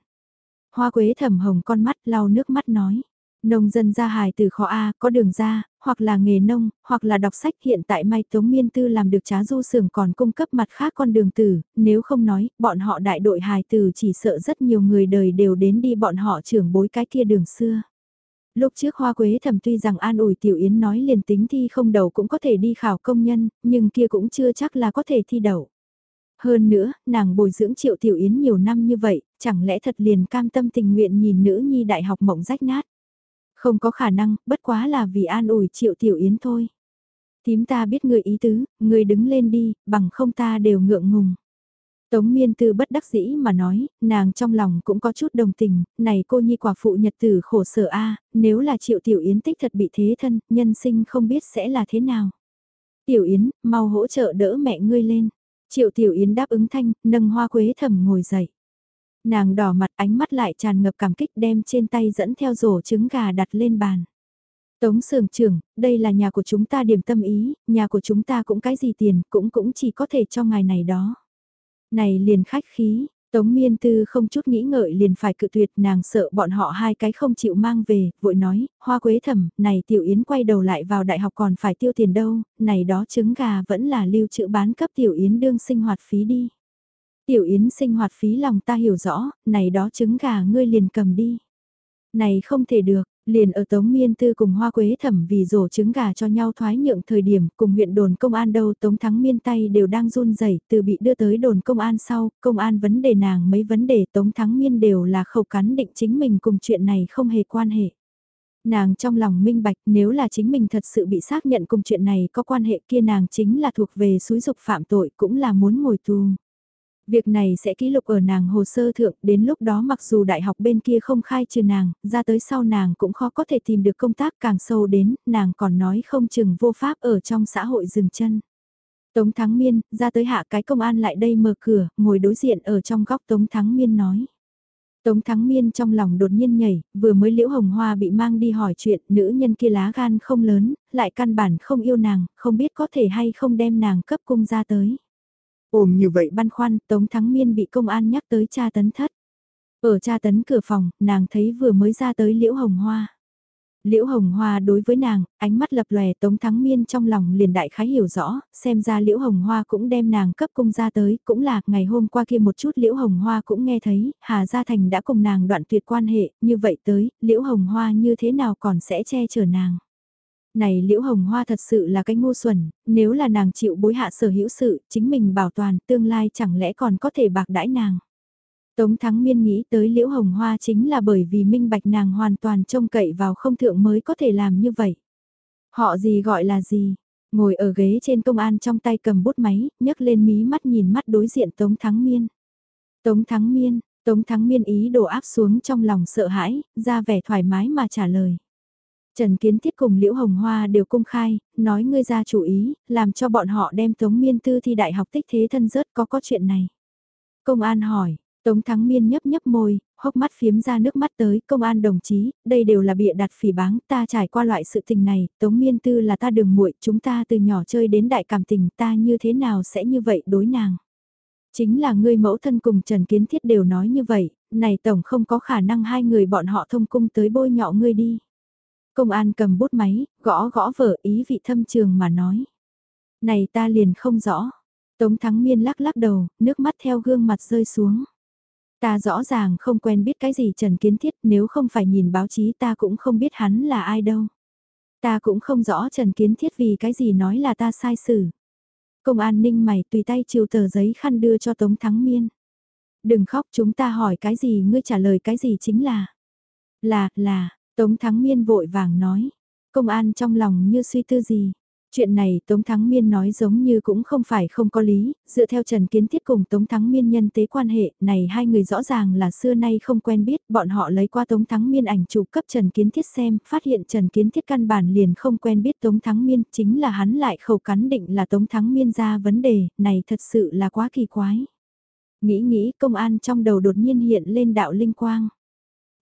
Speaker 1: Hoa quế thầm hồng con mắt lau nước mắt nói. Nông dân ra hài từ khó A, có đường ra, hoặc là nghề nông, hoặc là đọc sách hiện tại may Tống Miên Tư làm được trá du sưởng còn cung cấp mặt khác con đường tử, nếu không nói, bọn họ đại đội hài từ chỉ sợ rất nhiều người đời đều đến đi bọn họ trưởng bối cái kia đường xưa. Lúc trước Hoa Quế thầm tuy rằng an ủi Tiểu Yến nói liền tính thi không đầu cũng có thể đi khảo công nhân, nhưng kia cũng chưa chắc là có thể thi đậu. Hơn nữa, nàng bồi dưỡng Triệu Tiểu Yến nhiều năm như vậy, chẳng lẽ thật liền cam tâm tình nguyện nhìn nữ nhi đại học mộng rách nát. Không có khả năng, bất quá là vì an ủi Triệu Tiểu Yến thôi. Tím ta biết người ý tứ, người đứng lên đi, bằng không ta đều ngượng ngùng. Tống miên tư bất đắc dĩ mà nói, nàng trong lòng cũng có chút đồng tình, này cô nhi quả phụ nhật tử khổ sở a nếu là triệu tiểu yến tích thật bị thế thân, nhân sinh không biết sẽ là thế nào. Tiểu yến, mau hỗ trợ đỡ mẹ ngươi lên. Triệu tiểu yến đáp ứng thanh, nâng hoa quế thầm ngồi dậy. Nàng đỏ mặt ánh mắt lại tràn ngập cảm kích đem trên tay dẫn theo rổ trứng gà đặt lên bàn. Tống sường trưởng, đây là nhà của chúng ta điểm tâm ý, nhà của chúng ta cũng cái gì tiền, cũng cũng chỉ có thể cho ngài này đó. Này liền khách khí, Tống miên tư không chút nghĩ ngợi liền phải cự tuyệt nàng sợ bọn họ hai cái không chịu mang về, vội nói, hoa quế thẩm, này tiểu yến quay đầu lại vào đại học còn phải tiêu tiền đâu, này đó trứng gà vẫn là lưu trữ bán cấp tiểu yến đương sinh hoạt phí đi. Tiểu yến sinh hoạt phí lòng ta hiểu rõ, này đó trứng gà ngươi liền cầm đi. Này không thể được, Liền ở Tống Miên Tư cùng Hoa Quế Thẩm vì rổ trứng gà cho nhau thoái nhượng thời điểm cùng huyện đồn công an đâu Tống Thắng Miên tay đều đang run rẩy từ bị đưa tới đồn công an sau, công an vấn đề nàng mấy vấn đề Tống Thắng Miên đều là khẩu cắn định chính mình cùng chuyện này không hề quan hệ. Nàng trong lòng minh bạch nếu là chính mình thật sự bị xác nhận cùng chuyện này có quan hệ kia nàng chính là thuộc về suối dục phạm tội cũng là muốn ngồi tù. Việc này sẽ ký lục ở nàng hồ sơ thượng, đến lúc đó mặc dù đại học bên kia không khai trừ nàng, ra tới sau nàng cũng khó có thể tìm được công tác càng sâu đến, nàng còn nói không chừng vô pháp ở trong xã hội dừng chân. Tống Thắng Miên, ra tới hạ cái công an lại đây mở cửa, ngồi đối diện ở trong góc Tống Thắng Miên nói. Tống Thắng Miên trong lòng đột nhiên nhảy, vừa mới Liễu Hồng Hoa bị mang đi hỏi chuyện, nữ nhân kia lá gan không lớn, lại căn bản không yêu nàng, không biết có thể hay không đem nàng cấp cung ra tới. Ôm như vậy băn khoăn, Tống Thắng Miên bị công an nhắc tới cha tấn thất. Ở cha tấn cửa phòng, nàng thấy vừa mới ra tới Liễu Hồng Hoa. Liễu Hồng Hoa đối với nàng, ánh mắt lập lòe Tống Thắng Miên trong lòng liền đại khái hiểu rõ, xem ra Liễu Hồng Hoa cũng đem nàng cấp cung ra tới, cũng là ngày hôm qua kia một chút Liễu Hồng Hoa cũng nghe thấy, Hà Gia Thành đã cùng nàng đoạn tuyệt quan hệ, như vậy tới, Liễu Hồng Hoa như thế nào còn sẽ che chở nàng này liễu hồng hoa thật sự là cái ngu xuẩn, nếu là nàng chịu bối hạ sở hữu sự, chính mình bảo toàn, tương lai chẳng lẽ còn có thể bạc đãi nàng. Tống Thắng Miên nghĩ tới liễu hồng hoa chính là bởi vì minh bạch nàng hoàn toàn trông cậy vào không thượng mới có thể làm như vậy. Họ gì gọi là gì? Ngồi ở ghế trên công an trong tay cầm bút máy, nhấc lên mí mắt nhìn mắt đối diện Tống Thắng Miên. Tống Thắng Miên, Tống Thắng Miên ý đổ áp xuống trong lòng sợ hãi, ra vẻ thoải mái mà trả lời. Trần Kiến Thiết cùng Liễu Hồng Hoa đều công khai, nói ngươi ra chủ ý, làm cho bọn họ đem Tống Miên Tư thi đại học tích thế thân rớt có có chuyện này. Công an hỏi, Tống Thắng Miên nhấp nhấp môi, hốc mắt phiếm ra nước mắt tới, công an đồng chí, đây đều là bịa đặt phỉ báng, ta trải qua loại sự tình này, Tống Miên Tư là ta đường muội, chúng ta từ nhỏ chơi đến đại cảm tình, ta như thế nào sẽ như vậy đối nàng. Chính là ngươi mẫu thân cùng Trần Kiến Thiết đều nói như vậy, này tổng không có khả năng hai người bọn họ thông cung tới bôi nhọ ngươi đi. Công an cầm bút máy, gõ gõ vở ý vị thâm trường mà nói. Này ta liền không rõ. Tống Thắng Miên lắc lắc đầu, nước mắt theo gương mặt rơi xuống. Ta rõ ràng không quen biết cái gì Trần Kiến Thiết nếu không phải nhìn báo chí ta cũng không biết hắn là ai đâu. Ta cũng không rõ Trần Kiến Thiết vì cái gì nói là ta sai xử. Công an ninh mày tùy tay chiều tờ giấy khăn đưa cho Tống Thắng Miên. Đừng khóc chúng ta hỏi cái gì ngươi trả lời cái gì chính là. Là, là, Tống Thắng Miên vội vàng nói, công an trong lòng như suy tư gì. Chuyện này Tống Thắng Miên nói giống như cũng không phải không có lý, dựa theo Trần Kiến Thiết cùng Tống Thắng Miên nhân tế quan hệ, này hai người rõ ràng là xưa nay không quen biết, bọn họ lấy qua Tống Thắng Miên ảnh chụp cấp Trần Kiến Thiết xem, phát hiện Trần Kiến Thiết căn bản liền không quen biết Tống Thắng Miên, chính là hắn lại khẩu cắn định là Tống Thắng Miên ra vấn đề, này thật sự là quá kỳ quái. Nghĩ nghĩ công an trong đầu đột nhiên hiện lên đạo linh quang.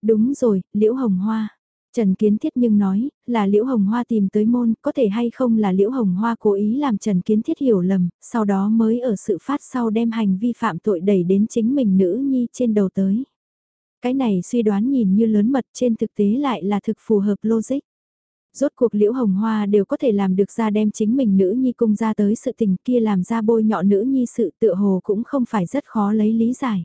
Speaker 1: Đúng rồi, Liễu Hồng Hoa Trần Kiến Thiết nhưng nói, là Liễu Hồng Hoa tìm tới môn, có thể hay không là Liễu Hồng Hoa cố ý làm Trần Kiến Thiết hiểu lầm, sau đó mới ở sự phát sau đem hành vi phạm tội đẩy đến chính mình nữ nhi trên đầu tới. Cái này suy đoán nhìn như lớn mật trên thực tế lại là thực phù hợp logic. Rốt cuộc Liễu Hồng Hoa đều có thể làm được ra đem chính mình nữ nhi cung ra tới sự tình kia làm ra bôi nhọ nữ nhi sự tựa hồ cũng không phải rất khó lấy lý giải.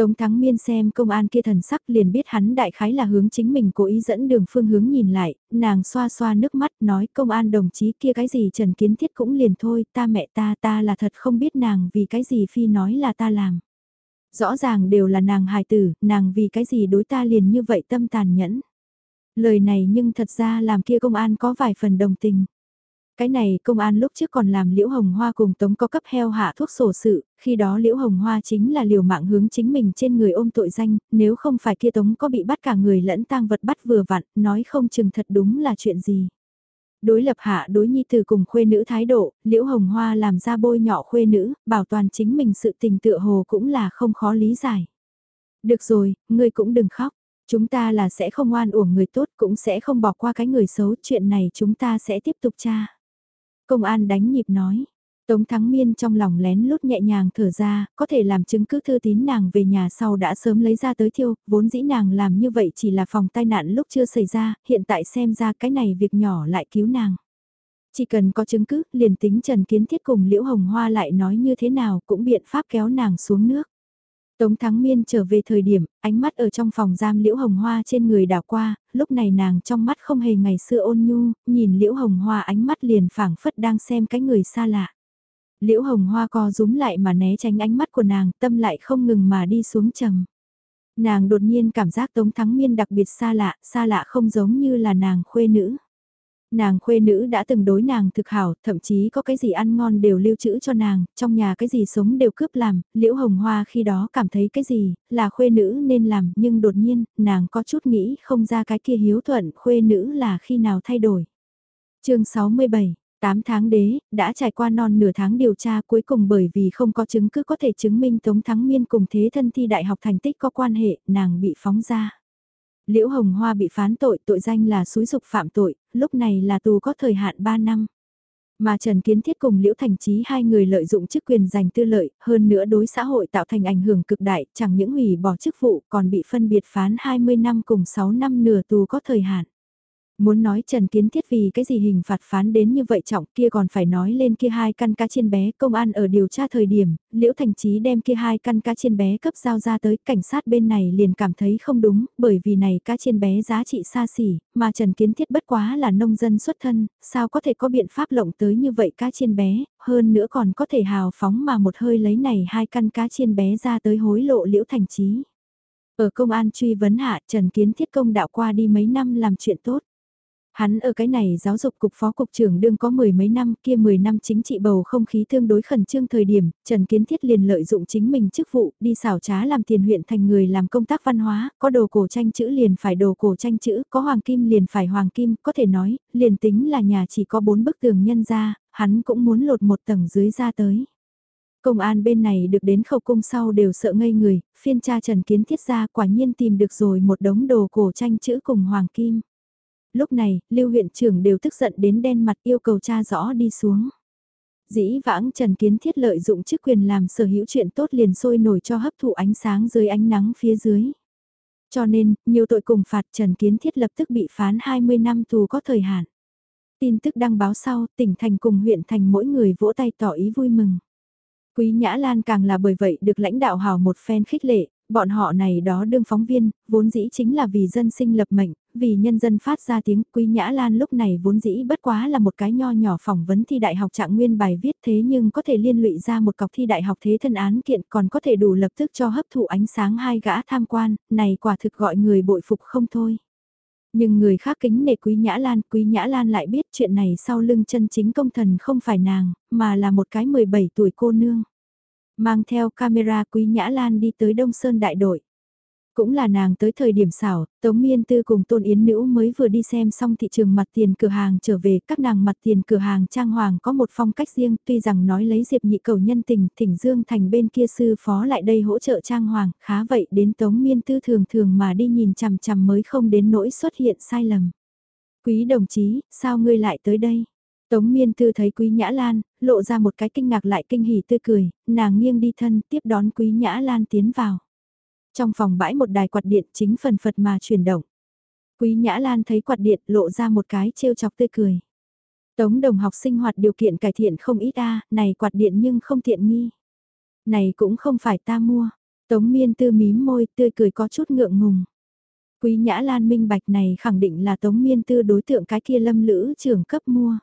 Speaker 1: Tống Thắng Miên xem công an kia thần sắc liền biết hắn đại khái là hướng chính mình cố ý dẫn đường phương hướng nhìn lại, nàng xoa xoa nước mắt nói công an đồng chí kia cái gì Trần Kiến Thiết cũng liền thôi, ta mẹ ta ta là thật không biết nàng vì cái gì phi nói là ta làm. Rõ ràng đều là nàng hài tử, nàng vì cái gì đối ta liền như vậy tâm tàn nhẫn. Lời này nhưng thật ra làm kia công an có vài phần đồng tình. Cái này công an lúc trước còn làm Liễu Hồng Hoa cùng Tống có cấp heo hạ thuốc sổ sự, khi đó Liễu Hồng Hoa chính là liều mạng hướng chính mình trên người ôm tội danh, nếu không phải kia Tống có bị bắt cả người lẫn tang vật bắt vừa vặn, nói không chừng thật đúng là chuyện gì. Đối lập hạ đối nhi từ cùng khuê nữ thái độ, Liễu Hồng Hoa làm ra bôi nhọ khuê nữ, bảo toàn chính mình sự tình tựa hồ cũng là không khó lý giải. Được rồi, ngươi cũng đừng khóc. Chúng ta là sẽ không oan uổng người tốt cũng sẽ không bỏ qua cái người xấu. Chuyện này chúng ta sẽ tiếp tục tra. Công an đánh nhịp nói. Tống Thắng Miên trong lòng lén lút nhẹ nhàng thở ra, có thể làm chứng cứ thư tín nàng về nhà sau đã sớm lấy ra tới thiêu, vốn dĩ nàng làm như vậy chỉ là phòng tai nạn lúc chưa xảy ra, hiện tại xem ra cái này việc nhỏ lại cứu nàng. Chỉ cần có chứng cứ, liền tính Trần Kiến Thiết cùng Liễu Hồng Hoa lại nói như thế nào cũng biện pháp kéo nàng xuống nước. Tống Thắng Miên trở về thời điểm, ánh mắt ở trong phòng giam Liễu Hồng Hoa trên người đảo qua, lúc này nàng trong mắt không hề ngày xưa ôn nhu, nhìn Liễu Hồng Hoa ánh mắt liền phảng phất đang xem cái người xa lạ. Liễu Hồng Hoa co rúm lại mà né tránh ánh mắt của nàng, tâm lại không ngừng mà đi xuống trầm. Nàng đột nhiên cảm giác Tống Thắng Miên đặc biệt xa lạ, xa lạ không giống như là nàng khuê nữ. Nàng khuê nữ đã từng đối nàng thực hảo, thậm chí có cái gì ăn ngon đều lưu trữ cho nàng, trong nhà cái gì sống đều cướp làm, liễu hồng hoa khi đó cảm thấy cái gì, là khuê nữ nên làm, nhưng đột nhiên, nàng có chút nghĩ không ra cái kia hiếu thuận khuê nữ là khi nào thay đổi. chương 67 8 tháng đế, đã trải qua non nửa tháng điều tra cuối cùng bởi vì không có chứng cứ có thể chứng minh Tống Thắng Miên cùng thế thân thi đại học thành tích có quan hệ, nàng bị phóng ra. Liễu Hồng Hoa bị phán tội, tội danh là xúi dục phạm tội, lúc này là tù có thời hạn 3 năm. Mà Trần Kiến Thiết cùng Liễu Thành Chí hai người lợi dụng chức quyền giành tư lợi, hơn nữa đối xã hội tạo thành ảnh hưởng cực đại, chẳng những hủy bỏ chức vụ còn bị phân biệt phán 20 năm cùng 6 năm nửa tù có thời hạn. Muốn nói Trần Kiến Thiết vì cái gì hình phạt phán đến như vậy trọng kia còn phải nói lên kia hai căn cá chiên bé công an ở điều tra thời điểm, Liễu Thành Chí đem kia hai căn cá chiên bé cấp giao ra tới cảnh sát bên này liền cảm thấy không đúng bởi vì này cá chiên bé giá trị xa xỉ, mà Trần Kiến Thiết bất quá là nông dân xuất thân, sao có thể có biện pháp lộng tới như vậy cá chiên bé, hơn nữa còn có thể hào phóng mà một hơi lấy này hai căn cá chiên bé ra tới hối lộ Liễu Thành Chí. Ở công an truy vấn hạ Trần Kiến Thiết công đạo qua đi mấy năm làm chuyện tốt. Hắn ở cái này giáo dục cục phó cục trưởng đương có mười mấy năm kia mười năm chính trị bầu không khí tương đối khẩn trương thời điểm, Trần Kiến Thiết liền lợi dụng chính mình chức vụ đi xảo trá làm tiền huyện thành người làm công tác văn hóa, có đồ cổ tranh chữ liền phải đồ cổ tranh chữ, có hoàng kim liền phải hoàng kim, có thể nói, liền tính là nhà chỉ có bốn bức tường nhân ra, hắn cũng muốn lột một tầng dưới ra tới. Công an bên này được đến khẩu cung sau đều sợ ngây người, phiên tra Trần Kiến Thiết ra quả nhiên tìm được rồi một đống đồ cổ tranh chữ cùng hoàng kim. Lúc này, Lưu huyện trưởng đều tức giận đến đen mặt yêu cầu cha rõ đi xuống. Dĩ vãng Trần Kiến Thiết lợi dụng chức quyền làm sở hữu chuyện tốt liền sôi nổi cho hấp thụ ánh sáng dưới ánh nắng phía dưới. Cho nên, nhiều tội cùng phạt Trần Kiến Thiết lập tức bị phán 20 năm tù có thời hạn. Tin tức đăng báo sau, tỉnh thành cùng huyện thành mỗi người vỗ tay tỏ ý vui mừng. Quý Nhã Lan càng là bởi vậy được lãnh đạo hào một phen khích lệ, bọn họ này đó đương phóng viên, vốn dĩ chính là vì dân sinh lập mệnh, vì nhân dân phát ra tiếng Quý Nhã Lan lúc này vốn dĩ bất quá là một cái nho nhỏ phỏng vấn thi đại học trạng nguyên bài viết thế nhưng có thể liên lụy ra một cọc thi đại học thế thân án kiện còn có thể đủ lập tức cho hấp thụ ánh sáng hai gã tham quan, này quả thực gọi người bội phục không thôi. Nhưng người khác kính nể Quý Nhã Lan, Quý Nhã Lan lại biết chuyện này sau lưng chân chính công thần không phải nàng, mà là một cái 17 tuổi cô nương. Mang theo camera Quý Nhã Lan đi tới Đông Sơn đại đội. Cũng là nàng tới thời điểm xảo, Tống Miên Tư cùng Tôn Yến Nữ mới vừa đi xem xong thị trường mặt tiền cửa hàng trở về, các nàng mặt tiền cửa hàng trang hoàng có một phong cách riêng, tuy rằng nói lấy Diệp Nhị cầu nhân tình, thỉnh Dương Thành bên kia sư phó lại đây hỗ trợ trang hoàng, khá vậy đến Tống Miên Tư thường thường mà đi nhìn chằm chằm mới không đến nỗi xuất hiện sai lầm. Quý đồng chí, sao ngươi lại tới đây? Tống miên tư thấy quý nhã lan, lộ ra một cái kinh ngạc lại kinh hỉ tươi cười, nàng nghiêng đi thân tiếp đón quý nhã lan tiến vào. Trong phòng bãi một đài quạt điện chính phần phật mà chuyển động. Quý nhã lan thấy quạt điện lộ ra một cái trêu chọc tươi cười. Tống đồng học sinh hoạt điều kiện cải thiện không ít a này quạt điện nhưng không tiện nghi. Này cũng không phải ta mua. Tống miên tư mím môi tươi cười có chút ngượng ngùng. Quý nhã lan minh bạch này khẳng định là tống miên tư đối tượng cái kia lâm lữ trưởng cấp mua.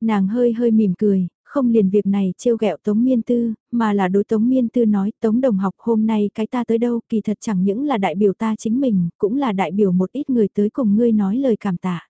Speaker 1: Nàng hơi hơi mỉm cười, không liền việc này trêu ghẹo Tống Miên Tư, mà là đối Tống Miên Tư nói Tống đồng học hôm nay cái ta tới đâu kỳ thật chẳng những là đại biểu ta chính mình, cũng là đại biểu một ít người tới cùng ngươi nói lời cảm tạ.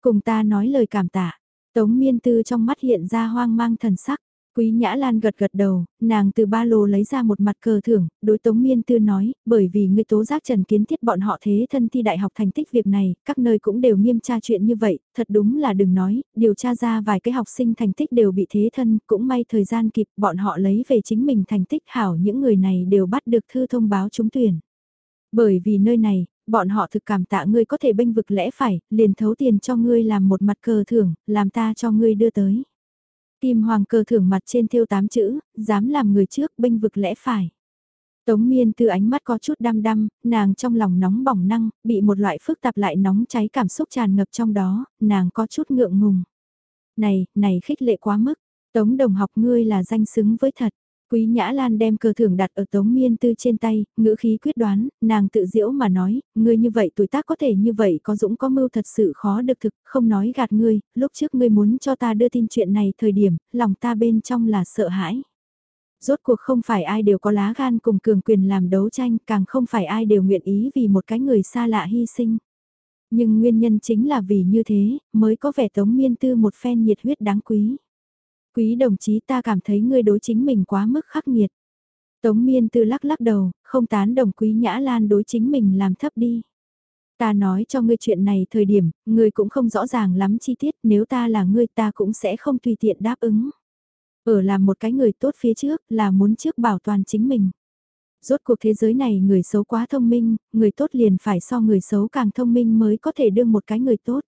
Speaker 1: Cùng ta nói lời cảm tạ. Tống miên tư trong mắt hiện ra hoang mang thần sắc. Quý Nhã Lan gật gật đầu, nàng từ ba lô lấy ra một mặt cờ thưởng, đối Tống Miên Tư nói, bởi vì ngươi tố giác Trần Kiến Thiết bọn họ thế thân thi đại học thành tích việc này, các nơi cũng đều nghiêm tra chuyện như vậy, thật đúng là đừng nói, điều tra ra vài cái học sinh thành tích đều bị thế thân, cũng may thời gian kịp bọn họ lấy về chính mình thành tích hảo những người này đều bắt được thư thông báo trúng tuyển. Bởi vì nơi này, bọn họ thực cảm tạ ngươi có thể bênh vực lẽ phải, liền thấu tiền cho ngươi làm một mặt cờ thưởng, làm ta cho ngươi đưa tới. Kim hoàng cơ thưởng mặt trên thêu tám chữ, dám làm người trước bênh vực lẽ phải. Tống miên từ ánh mắt có chút đăm đăm, nàng trong lòng nóng bỏng năng, bị một loại phức tạp lại nóng cháy cảm xúc tràn ngập trong đó, nàng có chút ngượng ngùng. Này, này khích lệ quá mức, tống đồng học ngươi là danh xứng với thật. Quý Nhã Lan đem cờ thưởng đặt ở Tống Miên Tư trên tay, ngữ khí quyết đoán, nàng tự diễu mà nói, ngươi như vậy tuổi tác có thể như vậy có dũng có mưu thật sự khó được thực, không nói gạt ngươi, lúc trước ngươi muốn cho ta đưa tin chuyện này thời điểm, lòng ta bên trong là sợ hãi. Rốt cuộc không phải ai đều có lá gan cùng cường quyền làm đấu tranh, càng không phải ai đều nguyện ý vì một cái người xa lạ hy sinh. Nhưng nguyên nhân chính là vì như thế, mới có vẻ Tống Miên Tư một phen nhiệt huyết đáng quý. Quý đồng chí ta cảm thấy ngươi đối chính mình quá mức khắc nghiệt. Tống miên tư lắc lắc đầu, không tán đồng quý nhã lan đối chính mình làm thấp đi. Ta nói cho ngươi chuyện này thời điểm, ngươi cũng không rõ ràng lắm chi tiết, nếu ta là ngươi ta cũng sẽ không tùy tiện đáp ứng. Ở làm một cái người tốt phía trước là muốn trước bảo toàn chính mình. Rốt cuộc thế giới này người xấu quá thông minh, người tốt liền phải so người xấu càng thông minh mới có thể đương một cái người tốt.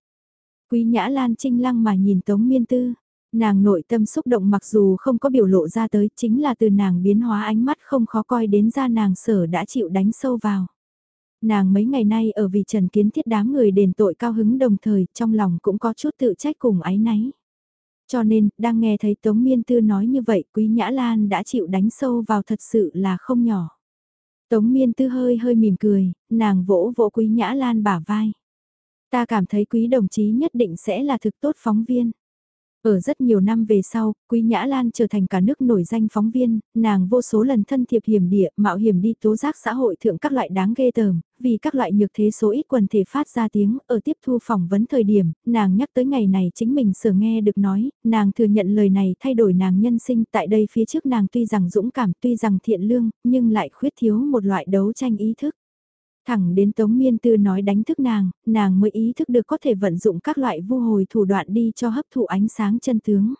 Speaker 1: Quý Nhã Lan trinh lăng mà nhìn Tống Miên Tư, Nàng nội tâm xúc động mặc dù không có biểu lộ ra tới chính là từ nàng biến hóa ánh mắt không khó coi đến ra nàng sở đã chịu đánh sâu vào. Nàng mấy ngày nay ở vì Trần Kiến Thiết đám người đền tội cao hứng đồng thời trong lòng cũng có chút tự trách cùng ái náy. Cho nên, đang nghe thấy Tống Miên Tư nói như vậy, Quý Nhã Lan đã chịu đánh sâu vào thật sự là không nhỏ. Tống Miên Tư hơi hơi mỉm cười, nàng vỗ vỗ Quý Nhã Lan bả vai. Ta cảm thấy Quý đồng chí nhất định sẽ là thực tốt phóng viên. Ở rất nhiều năm về sau, Quý Nhã Lan trở thành cả nước nổi danh phóng viên, nàng vô số lần thân thiệp hiểm địa, mạo hiểm đi tố giác xã hội thượng các loại đáng ghê tởm, vì các loại nhược thế số ít quần thể phát ra tiếng, ở tiếp thu phỏng vấn thời điểm, nàng nhắc tới ngày này chính mình sở nghe được nói, nàng thừa nhận lời này thay đổi nàng nhân sinh tại đây phía trước nàng tuy rằng dũng cảm tuy rằng thiện lương, nhưng lại khuyết thiếu một loại đấu tranh ý thức. Thẳng đến Tống Miên Tư nói đánh thức nàng, nàng mới ý thức được có thể vận dụng các loại vu hồi thủ đoạn đi cho hấp thụ ánh sáng chân tướng.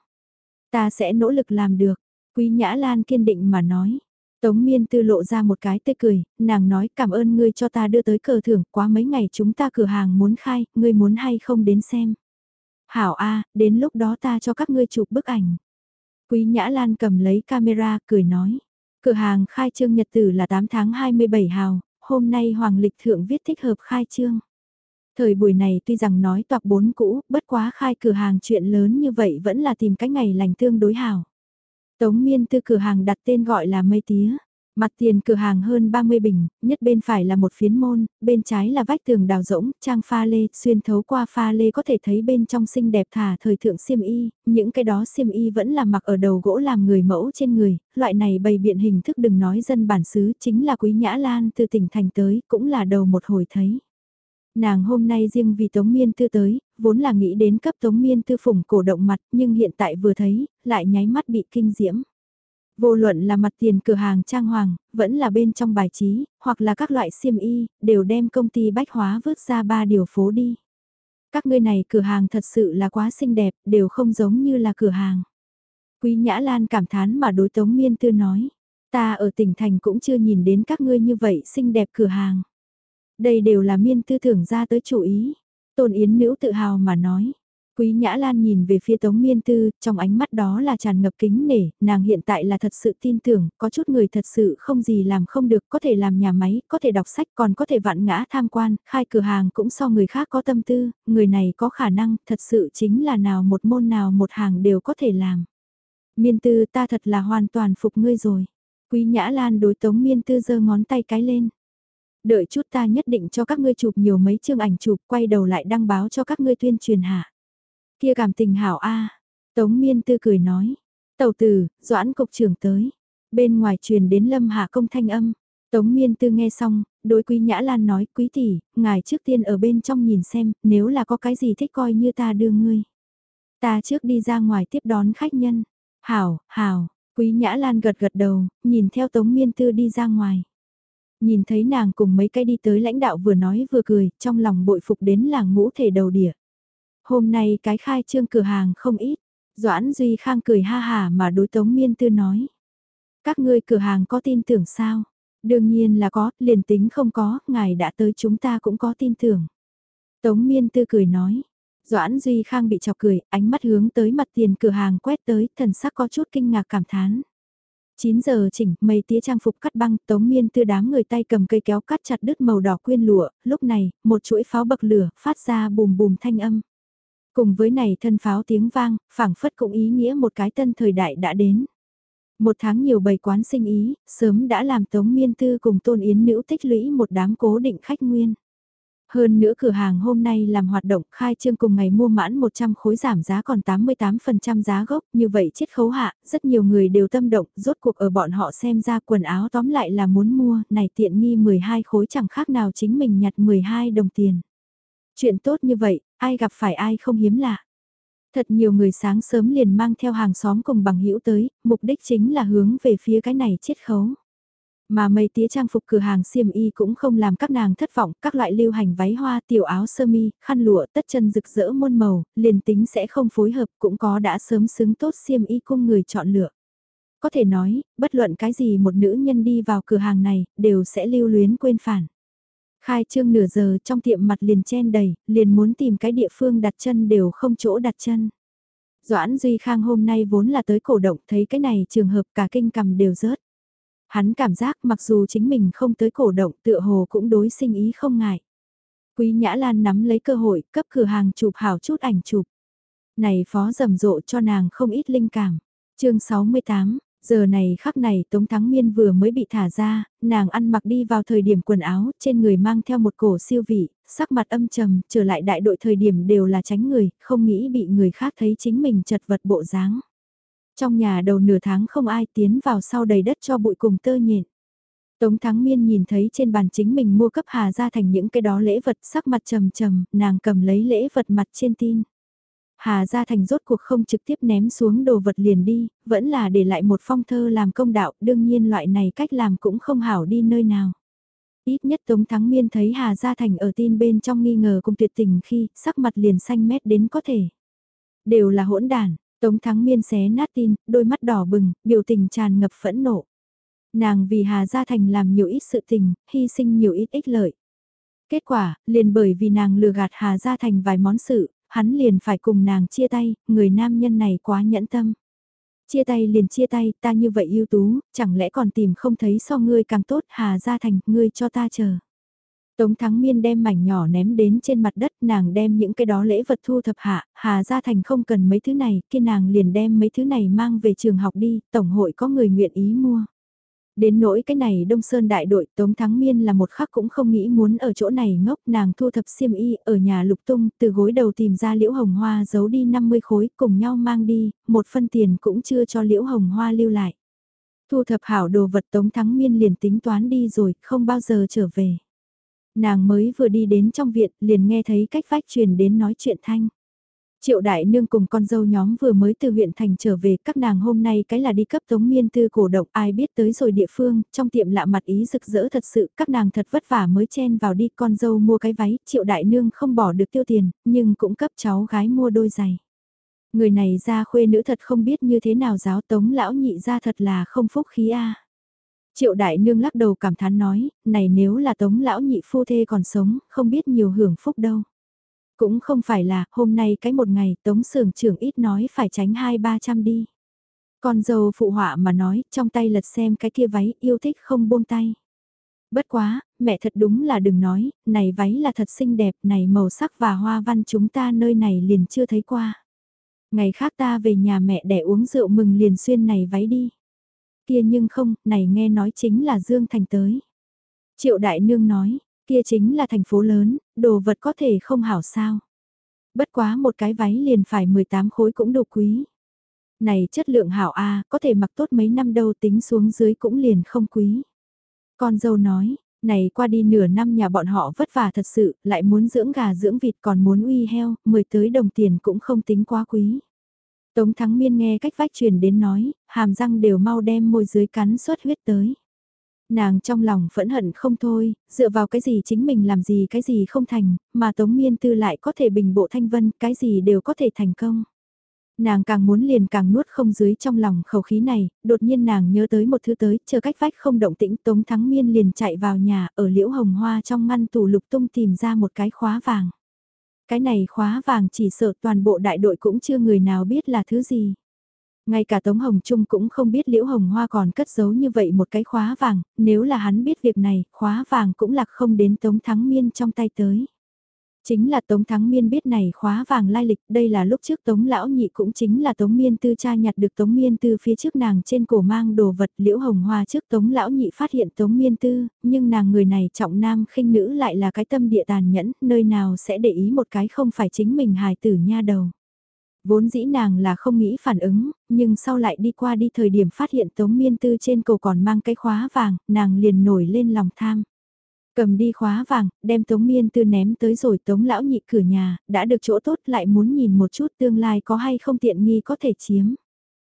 Speaker 1: Ta sẽ nỗ lực làm được, Quý Nhã Lan kiên định mà nói. Tống Miên Tư lộ ra một cái tê cười, nàng nói cảm ơn ngươi cho ta đưa tới cờ thưởng, quá mấy ngày chúng ta cửa hàng muốn khai, ngươi muốn hay không đến xem. Hảo A, đến lúc đó ta cho các ngươi chụp bức ảnh. Quý Nhã Lan cầm lấy camera, cười nói. Cửa hàng khai trương nhật tử là 8 tháng 27 hào, hôm nay Hoàng Lịch Thượng viết thích hợp khai trương. Thời buổi này tuy rằng nói toạc bốn cũ, bất quá khai cửa hàng chuyện lớn như vậy vẫn là tìm cái ngày lành tương đối hảo. Tống miên tư cửa hàng đặt tên gọi là mây tía. Mặt tiền cửa hàng hơn 30 bình, nhất bên phải là một phiến môn, bên trái là vách tường đào rỗng, trang pha lê, xuyên thấu qua pha lê có thể thấy bên trong xinh đẹp thả thời thượng xiêm y, những cái đó xiêm y vẫn là mặc ở đầu gỗ làm người mẫu trên người, loại này bày biện hình thức đừng nói dân bản xứ chính là quý nhã lan từ tỉnh thành tới, cũng là đầu một hồi thấy. Nàng hôm nay riêng vì Tống Miên Tư tới, vốn là nghĩ đến cấp Tống Miên Tư phủng cổ động mặt nhưng hiện tại vừa thấy, lại nháy mắt bị kinh diễm. Vô luận là mặt tiền cửa hàng trang hoàng, vẫn là bên trong bài trí, hoặc là các loại xiêm y, đều đem công ty bách hóa vứt ra ba điều phố đi. Các ngươi này cửa hàng thật sự là quá xinh đẹp, đều không giống như là cửa hàng. Quý Nhã Lan cảm thán mà đối Tống Miên Tư nói, ta ở tỉnh thành cũng chưa nhìn đến các ngươi như vậy xinh đẹp cửa hàng. Đây đều là Miên Tư thưởng ra tới chủ ý. Tôn Yến Nữ tự hào mà nói, Quý Nhã Lan nhìn về phía Tống Miên Tư, trong ánh mắt đó là tràn ngập kính nể, nàng hiện tại là thật sự tin tưởng, có chút người thật sự không gì làm không được, có thể làm nhà máy, có thể đọc sách, còn có thể vạn ngã tham quan, khai cửa hàng cũng so người khác có tâm tư, người này có khả năng, thật sự chính là nào một môn nào một hàng đều có thể làm. Miên Tư ta thật là hoàn toàn phục ngươi rồi. Quý Nhã Lan đối Tống Miên Tư giơ ngón tay cái lên. Đợi chút ta nhất định cho các ngươi chụp nhiều mấy chương ảnh chụp quay đầu lại đăng báo cho các ngươi tuyên truyền hạ. Kia cảm tình hảo a Tống miên tư cười nói. Tàu tử, doãn cục trưởng tới. Bên ngoài truyền đến lâm hạ công thanh âm. Tống miên tư nghe xong, đối quý nhã lan nói quý tỷ, ngài trước tiên ở bên trong nhìn xem, nếu là có cái gì thích coi như ta đưa ngươi. Ta trước đi ra ngoài tiếp đón khách nhân. Hảo, hảo, Quý Nhã Lan gật gật đầu, nhìn theo Tống Miên Tư đi ra ngoài. Nhìn thấy nàng cùng mấy cái đi tới lãnh đạo vừa nói vừa cười, trong lòng bội phục đến là ngũ thể đầu đỉa. Hôm nay cái khai trương cửa hàng không ít, Doãn Duy Khang cười ha hà mà đối Tống Miên Tư nói. Các ngươi cửa hàng có tin tưởng sao? Đương nhiên là có, liền tính không có, ngài đã tới chúng ta cũng có tin tưởng. Tống Miên Tư cười nói. Doãn Duy Khang bị chọc cười, ánh mắt hướng tới mặt tiền cửa hàng quét tới, thần sắc có chút kinh ngạc cảm thán. 9 giờ chỉnh, mây tía trang phục cắt băng, tống miên tư đám người tay cầm cây kéo cắt chặt đứt màu đỏ quyên lụa, lúc này, một chuỗi pháo bậc lửa, phát ra bùm bùm thanh âm. Cùng với này thân pháo tiếng vang, phảng phất cũng ý nghĩa một cái tân thời đại đã đến. Một tháng nhiều bày quán sinh ý, sớm đã làm tống miên tư cùng tôn yến nữ tích lũy một đám cố định khách nguyên. Hơn nữa cửa hàng hôm nay làm hoạt động khai trương cùng ngày mua mãn 100 khối giảm giá còn 88% giá gốc, như vậy chiết khấu hạ, rất nhiều người đều tâm động, rốt cuộc ở bọn họ xem ra quần áo tóm lại là muốn mua, này tiện nghi 12 khối chẳng khác nào chính mình nhặt 12 đồng tiền. Chuyện tốt như vậy, ai gặp phải ai không hiếm lạ. Thật nhiều người sáng sớm liền mang theo hàng xóm cùng bằng hữu tới, mục đích chính là hướng về phía cái này chiết khấu. Mà mấy tía trang phục cửa hàng xiêm y cũng không làm các nàng thất vọng, các loại lưu hành váy hoa, tiểu áo sơ mi, khăn lụa, tất chân rực rỡ muôn màu, liền tính sẽ không phối hợp cũng có đã sớm xứng tốt xiêm y cung người chọn lựa. Có thể nói, bất luận cái gì một nữ nhân đi vào cửa hàng này, đều sẽ lưu luyến quên phản. Khai trương nửa giờ trong tiệm mặt liền chen đầy, liền muốn tìm cái địa phương đặt chân đều không chỗ đặt chân. Doãn Duy Khang hôm nay vốn là tới cổ động thấy cái này trường hợp cả kinh cầm đều rớt. Hắn cảm giác mặc dù chính mình không tới cổ động tựa hồ cũng đối sinh ý không ngại. Quý Nhã Lan nắm lấy cơ hội cấp cửa hàng chụp hảo chút ảnh chụp. Này phó rầm rộ cho nàng không ít linh cảm. chương 68, Giờ này khắc này Tống Thắng Miên vừa mới bị thả ra, nàng ăn mặc đi vào thời điểm quần áo, trên người mang theo một cổ siêu vị, sắc mặt âm trầm, trở lại đại đội thời điểm đều là tránh người, không nghĩ bị người khác thấy chính mình chật vật bộ dáng. Trong nhà đầu nửa tháng không ai tiến vào sau đầy đất cho bụi cùng tơ nhện. Tống Thắng Miên nhìn thấy trên bàn chính mình mua cấp Hà ra thành những cái đó lễ vật sắc mặt trầm trầm, nàng cầm lấy lễ vật mặt trên tin. Hà Gia Thành rốt cuộc không trực tiếp ném xuống đồ vật liền đi, vẫn là để lại một phong thơ làm công đạo, đương nhiên loại này cách làm cũng không hảo đi nơi nào. Ít nhất Tống Thắng Miên thấy Hà Gia Thành ở tin bên trong nghi ngờ cùng tuyệt tình khi sắc mặt liền xanh mét đến có thể. Đều là hỗn đản. Tống Thắng Miên xé nát tin, đôi mắt đỏ bừng, biểu tình tràn ngập phẫn nộ. Nàng vì Hà Gia Thành làm nhiều ít sự tình, hy sinh nhiều ít ích lợi. Kết quả, liền bởi vì nàng lừa gạt Hà Gia Thành vài món sự, hắn liền phải cùng nàng chia tay, người nam nhân này quá nhẫn tâm. Chia tay liền chia tay, ta như vậy ưu tú, chẳng lẽ còn tìm không thấy so ngươi càng tốt, Hà Gia Thành, ngươi cho ta chờ. Tống Thắng Miên đem mảnh nhỏ ném đến trên mặt đất, nàng đem những cái đó lễ vật thu thập hạ, Hà Gia Thành không cần mấy thứ này, kia nàng liền đem mấy thứ này mang về trường học đi, tổng hội có người nguyện ý mua. Đến nỗi cái này Đông Sơn đại đội Tống Thắng Miên là một khắc cũng không nghĩ muốn ở chỗ này ngốc nàng thu thập xiêm y ở nhà lục tung từ gối đầu tìm ra liễu hồng hoa giấu đi 50 khối cùng nhau mang đi, một phân tiền cũng chưa cho liễu hồng hoa lưu lại. Thu thập hảo đồ vật Tống Thắng Miên liền tính toán đi rồi, không bao giờ trở về. Nàng mới vừa đi đến trong viện liền nghe thấy cách vách truyền đến nói chuyện thanh. Triệu đại nương cùng con dâu nhóm vừa mới từ huyện thành trở về, các nàng hôm nay cái là đi cấp tống miên tư cổ động, ai biết tới rồi địa phương, trong tiệm lạ mặt ý rực rỡ thật sự, các nàng thật vất vả mới chen vào đi, con dâu mua cái váy, triệu đại nương không bỏ được tiêu tiền, nhưng cũng cấp cháu gái mua đôi giày. Người này ra khuê nữ thật không biết như thế nào giáo tống lão nhị ra thật là không phúc khí a. Triệu đại nương lắc đầu cảm thán nói, này nếu là tống lão nhị phu thê còn sống, không biết nhiều hưởng phúc đâu. Cũng không phải là, hôm nay cái một ngày tống sưởng trưởng ít nói phải tránh hai ba trăm đi. Con dâu phụ họa mà nói, trong tay lật xem cái kia váy, yêu thích không buông tay. Bất quá, mẹ thật đúng là đừng nói, này váy là thật xinh đẹp, này màu sắc và hoa văn chúng ta nơi này liền chưa thấy qua. Ngày khác ta về nhà mẹ để uống rượu mừng liền xuyên này váy đi. Kia nhưng không, này nghe nói chính là Dương Thành tới. Triệu Đại Nương nói, Kia chính là thành phố lớn, đồ vật có thể không hảo sao. Bất quá một cái váy liền phải 18 khối cũng đủ quý. Này chất lượng hảo A, có thể mặc tốt mấy năm đâu tính xuống dưới cũng liền không quý. Con dâu nói, này qua đi nửa năm nhà bọn họ vất vả thật sự, lại muốn dưỡng gà dưỡng vịt còn muốn uy heo, mười tới đồng tiền cũng không tính quá quý. Tống Thắng Miên nghe cách vách truyền đến nói, hàm răng đều mau đem môi dưới cắn suốt huyết tới. Nàng trong lòng phẫn hận không thôi, dựa vào cái gì chính mình làm gì cái gì không thành, mà Tống Miên Tư lại có thể bình bộ thanh vân, cái gì đều có thể thành công. Nàng càng muốn liền càng nuốt không dưới trong lòng khẩu khí này, đột nhiên nàng nhớ tới một thứ tới, chờ cách vách không động tĩnh Tống Thắng Miên liền chạy vào nhà, ở liễu hồng hoa trong ngăn tủ lục tung tìm ra một cái khóa vàng. Cái này khóa vàng chỉ sợ toàn bộ đại đội cũng chưa người nào biết là thứ gì. Ngay cả Tống Hồng Trung cũng không biết Liễu Hồng Hoa còn cất giấu như vậy một cái khóa vàng, nếu là hắn biết việc này, khóa vàng cũng lạc không đến Tống Thắng Miên trong tay tới. Chính là Tống Thắng Miên biết này khóa vàng lai lịch, đây là lúc trước Tống Lão Nhị cũng chính là Tống Miên Tư cha nhặt được Tống Miên Tư phía trước nàng trên cổ mang đồ vật Liễu Hồng Hoa trước Tống Lão Nhị phát hiện Tống Miên Tư, nhưng nàng người này trọng nam khinh nữ lại là cái tâm địa tàn nhẫn, nơi nào sẽ để ý một cái không phải chính mình hài tử nha đầu. Vốn dĩ nàng là không nghĩ phản ứng, nhưng sau lại đi qua đi thời điểm phát hiện Tống Miên Tư trên cổ còn mang cái khóa vàng, nàng liền nổi lên lòng tham. Cầm đi khóa vàng, đem Tống Miên Tư ném tới rồi Tống Lão Nhị cửa nhà, đã được chỗ tốt lại muốn nhìn một chút tương lai có hay không tiện nghi có thể chiếm.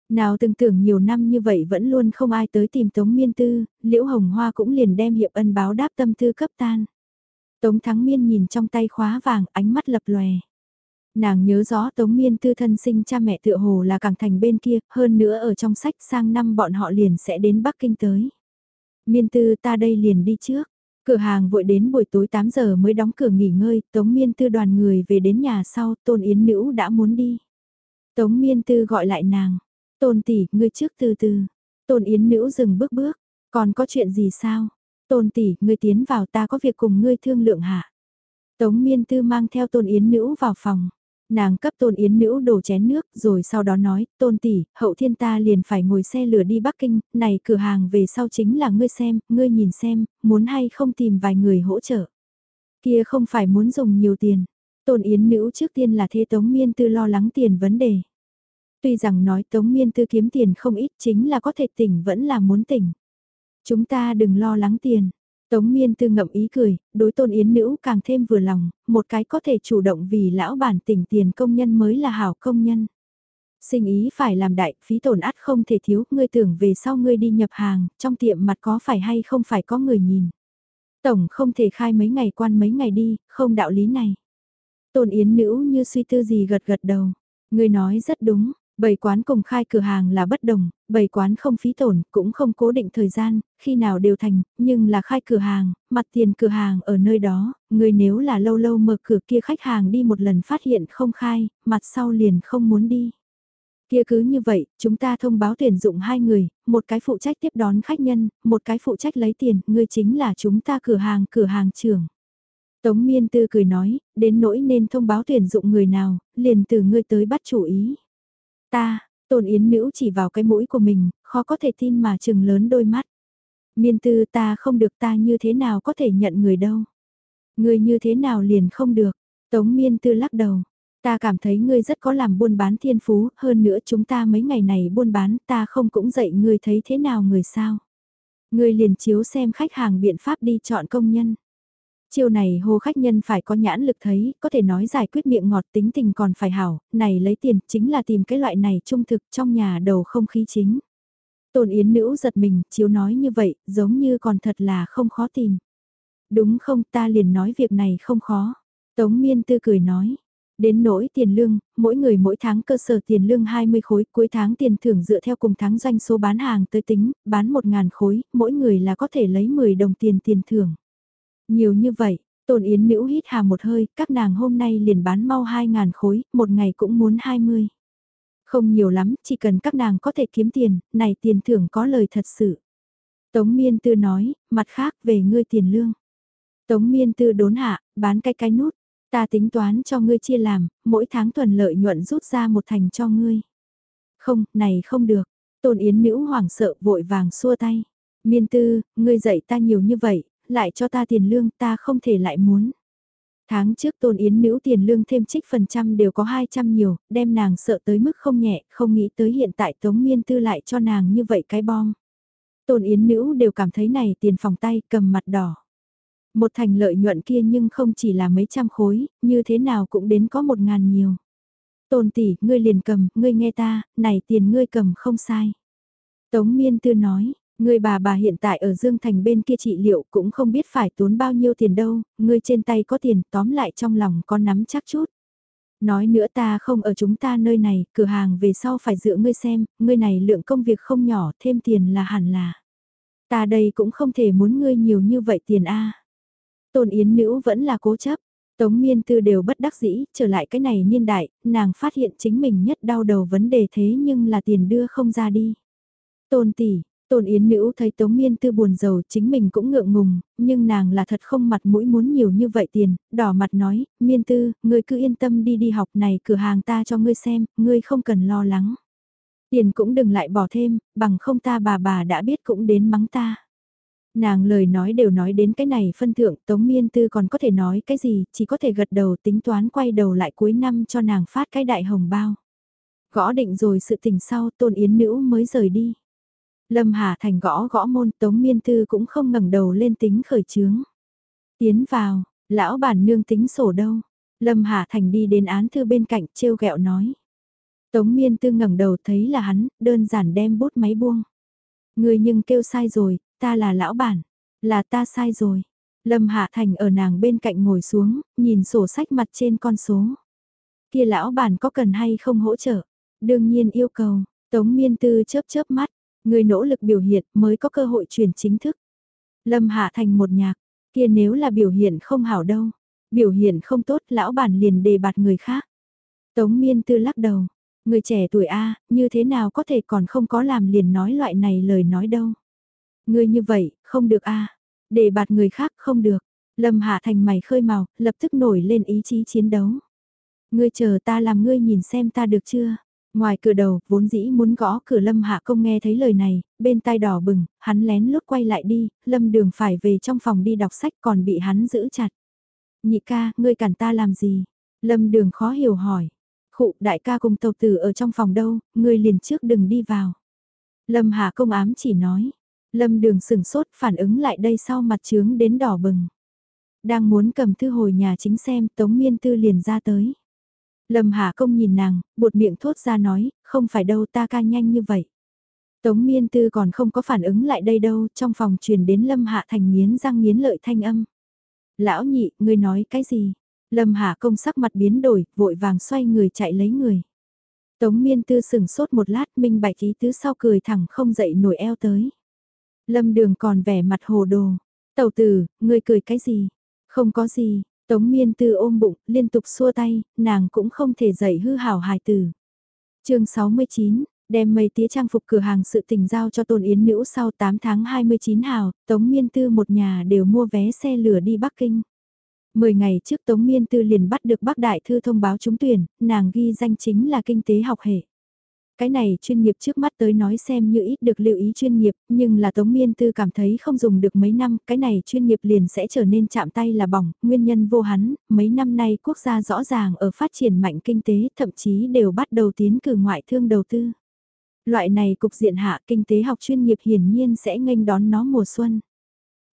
Speaker 1: Nào từng tưởng nhiều năm như vậy vẫn luôn không ai tới tìm Tống Miên Tư, Liễu Hồng Hoa cũng liền đem hiệp ân báo đáp tâm tư cấp tan. Tống Thắng Miên nhìn trong tay khóa vàng ánh mắt lập lòe. Nàng nhớ rõ Tống Miên Tư thân sinh cha mẹ tựa hồ là càng thành bên kia, hơn nữa ở trong sách sang năm bọn họ liền sẽ đến Bắc Kinh tới. Miên Tư ta đây liền đi trước. Cửa hàng vội đến buổi tối 8 giờ mới đóng cửa nghỉ ngơi, Tống Miên Tư đoàn người về đến nhà sau, Tôn Yến Nữ đã muốn đi. Tống Miên Tư gọi lại nàng, Tôn tỷ, ngươi trước từ từ. Tôn Yến Nữ dừng bước bước, còn có chuyện gì sao? Tôn tỷ, ngươi tiến vào ta có việc cùng ngươi thương lượng hả? Tống Miên Tư mang theo Tôn Yến Nữ vào phòng nàng cấp tôn yến nữ đổ chén nước rồi sau đó nói, tôn tỷ, hậu thiên ta liền phải ngồi xe lửa đi Bắc Kinh, này cửa hàng về sau chính là ngươi xem, ngươi nhìn xem, muốn hay không tìm vài người hỗ trợ. Kia không phải muốn dùng nhiều tiền, tôn yến nữ trước tiên là thế tống miên tư lo lắng tiền vấn đề. Tuy rằng nói tống miên tư kiếm tiền không ít chính là có thể tỉnh vẫn là muốn tỉnh. Chúng ta đừng lo lắng tiền, Tống miên tư ngậm ý cười, đối tôn yến nữ càng thêm vừa lòng, một cái có thể chủ động vì lão bản tỉnh tiền công nhân mới là hảo công nhân. Sinh ý phải làm đại, phí tổn át không thể thiếu, ngươi tưởng về sau ngươi đi nhập hàng, trong tiệm mặt có phải hay không phải có người nhìn. Tổng không thể khai mấy ngày quan mấy ngày đi, không đạo lý này. Tôn yến nữ như suy tư gì gật gật đầu. Ngươi nói rất đúng, Bày quán cùng khai cửa hàng là bất đồng, bày quán không phí tổn, cũng không cố định thời gian, khi nào đều thành, nhưng là khai cửa hàng, mặt tiền cửa hàng ở nơi đó, người nếu là lâu lâu mở cửa kia khách hàng đi một lần phát hiện không khai, mặt sau liền không muốn đi. Kia cứ như vậy, chúng ta thông báo tuyển dụng hai người, một cái phụ trách tiếp đón khách nhân, một cái phụ trách lấy tiền, người chính là chúng ta cửa hàng cửa hàng trưởng. Tống Miên Tư cười nói, đến nỗi nên thông báo tuyển dụng người nào, liền từ ngươi tới bắt chủ ý. Ta, Tôn Yến Nữ chỉ vào cái mũi của mình, khó có thể tin mà chừng lớn đôi mắt. Miên tư ta không được ta như thế nào có thể nhận người đâu. Người như thế nào liền không được. Tống miên tư lắc đầu. Ta cảm thấy ngươi rất có làm buôn bán thiên phú, hơn nữa chúng ta mấy ngày này buôn bán ta không cũng dạy ngươi thấy thế nào người sao. Ngươi liền chiếu xem khách hàng biện pháp đi chọn công nhân. Chiêu này hô khách nhân phải có nhãn lực thấy, có thể nói giải quyết miệng ngọt tính tình còn phải hảo, này lấy tiền chính là tìm cái loại này trung thực trong nhà đầu không khí chính. Tôn Yến Nữ giật mình, chiếu nói như vậy, giống như còn thật là không khó tìm. Đúng không ta liền nói việc này không khó. Tống Miên Tư cười nói. Đến nỗi tiền lương, mỗi người mỗi tháng cơ sở tiền lương 20 khối, cuối tháng tiền thưởng dựa theo cùng tháng doanh số bán hàng tới tính, bán 1.000 khối, mỗi người là có thể lấy 10 đồng tiền tiền thưởng. Nhiều như vậy, Tôn Yến Nữ hít hà một hơi, các nàng hôm nay liền bán mau 2.000 khối, một ngày cũng muốn 20. Không nhiều lắm, chỉ cần các nàng có thể kiếm tiền, này tiền thưởng có lời thật sự. Tống Miên Tư nói, mặt khác về ngươi tiền lương. Tống Miên Tư đốn hạ, bán cái cái nút, ta tính toán cho ngươi chia làm, mỗi tháng tuần lợi nhuận rút ra một thành cho ngươi. Không, này không được. Tôn Yến Nữ hoảng sợ vội vàng xua tay. Miên Tư, ngươi dạy ta nhiều như vậy, lại cho ta tiền lương ta không thể lại muốn. Tháng trước tôn yến nữ tiền lương thêm trích phần trăm đều có 200 nhiều, đem nàng sợ tới mức không nhẹ, không nghĩ tới hiện tại tống miên tư lại cho nàng như vậy cái bom. Tôn yến nữ đều cảm thấy này tiền phòng tay cầm mặt đỏ. Một thành lợi nhuận kia nhưng không chỉ là mấy trăm khối, như thế nào cũng đến có một ngàn nhiều. Tôn tỷ, ngươi liền cầm, ngươi nghe ta, này tiền ngươi cầm không sai. Tống miên tư nói, Người bà bà hiện tại ở Dương Thành bên kia trị liệu cũng không biết phải tốn bao nhiêu tiền đâu, ngươi trên tay có tiền tóm lại trong lòng có nắm chắc chút. Nói nữa ta không ở chúng ta nơi này, cửa hàng về sau phải dựa ngươi xem, ngươi này lượng công việc không nhỏ, thêm tiền là hẳn là. Ta đây cũng không thể muốn ngươi nhiều như vậy tiền a. Tôn Yến Nữ vẫn là cố chấp, Tống Miên Tư đều bất đắc dĩ, trở lại cái này niên đại, nàng phát hiện chính mình nhất đau đầu vấn đề thế nhưng là tiền đưa không ra đi. Tôn tỷ, Tôn Yến Nữ thấy Tống Miên Tư buồn giàu chính mình cũng ngượng ngùng, nhưng nàng là thật không mặt mũi muốn nhiều như vậy tiền, đỏ mặt nói, Miên Tư, ngươi cứ yên tâm đi đi học này cửa hàng ta cho ngươi xem, ngươi không cần lo lắng. Tiền cũng đừng lại bỏ thêm, bằng không ta bà bà đã biết cũng đến mắng ta. Nàng lời nói đều nói đến cái này phân thượng, Tống Miên Tư còn có thể nói cái gì, chỉ có thể gật đầu tính toán quay đầu lại cuối năm cho nàng phát cái đại hồng bao. Gõ định rồi sự tình sau Tôn Yến Nữ mới rời đi. Lâm Hà Thành gõ gõ môn Tống Miên Tư cũng không ngẩng đầu lên tính khởi trướng. Tiến vào, lão bản nương tính sổ đâu. Lâm Hà Thành đi đến án thư bên cạnh trêu ghẹo nói. Tống Miên Tư ngẩng đầu thấy là hắn, đơn giản đem bút máy buông. Người nhưng kêu sai rồi, ta là lão bản, là ta sai rồi. Lâm Hạ Thành ở nàng bên cạnh ngồi xuống, nhìn sổ sách mặt trên con số. Kia lão bản có cần hay không hỗ trợ? Đương nhiên yêu cầu, Tống Miên Tư chớp chớp mắt, Người nỗ lực biểu hiện mới có cơ hội chuyển chính thức. Lâm Hạ thành một nhạc, kia nếu là biểu hiện không hảo đâu. Biểu hiện không tốt lão bản liền đề bạt người khác. Tống miên tư lắc đầu. Người trẻ tuổi A, như thế nào có thể còn không có làm liền nói loại này lời nói đâu. Người như vậy, không được A. Đề bạt người khác không được. Lâm Hạ Thành mày khơi màu, lập tức nổi lên ý chí chiến đấu. Ngươi chờ ta làm ngươi nhìn xem ta được chưa? Ngoài cửa đầu, vốn dĩ muốn gõ cửa Lâm Hạ Công nghe thấy lời này, bên tai đỏ bừng, hắn lén lút quay lại đi, Lâm Đường phải về trong phòng đi đọc sách còn bị hắn giữ chặt. Nhị ca, ngươi cản ta làm gì? Lâm Đường khó hiểu hỏi. Khụ, đại ca cùng tàu tử ở trong phòng đâu, ngươi liền trước đừng đi vào. Lâm Hạ Công ám chỉ nói. Lâm Đường sừng sốt phản ứng lại đây sau mặt trướng đến đỏ bừng. Đang muốn cầm thư hồi nhà chính xem, Tống Miên Tư liền ra tới. Lâm Hà Công nhìn nàng, buột miệng thốt ra nói, không phải đâu ta ca nhanh như vậy. Tống miên tư còn không có phản ứng lại đây đâu, trong phòng truyền đến Lâm Hạ Thành nghiến răng nghiến lợi thanh âm. Lão nhị, ngươi nói cái gì? Lâm Hạ Công sắc mặt biến đổi, vội vàng xoay người chạy lấy người. Tống miên tư sừng sốt một lát minh bạch ý tứ sau cười thẳng không dậy nổi eo tới. Lâm đường còn vẻ mặt hồ đồ. Tàu tử, ngươi cười cái gì? Không có gì, Tống miên tư ôm bụng, liên tục xua tay, nàng cũng không thể dậy hư hảo hài tử. chương 69, đem mây tía trang phục cửa hàng sự tình giao cho Tôn Yến Nữ sau 8 tháng 29 hào, Tống Miên Tư một nhà đều mua vé xe lửa đi Bắc Kinh. Mười ngày trước Tống Miên Tư liền bắt được Bắc đại thư thông báo trúng tuyển, nàng ghi danh chính là kinh tế học hệ. Cái này chuyên nghiệp trước mắt tới nói xem như ít được lưu ý chuyên nghiệp, nhưng là Tống Miên Tư cảm thấy không dùng được mấy năm, cái này chuyên nghiệp liền sẽ trở nên chạm tay là bỏng, nguyên nhân vô hắn, mấy năm nay quốc gia rõ ràng ở phát triển mạnh kinh tế, thậm chí đều bắt đầu tiến cử ngoại thương đầu tư. Loại này cục diện hạ kinh tế học chuyên nghiệp hiển nhiên sẽ nghênh đón nó mùa xuân.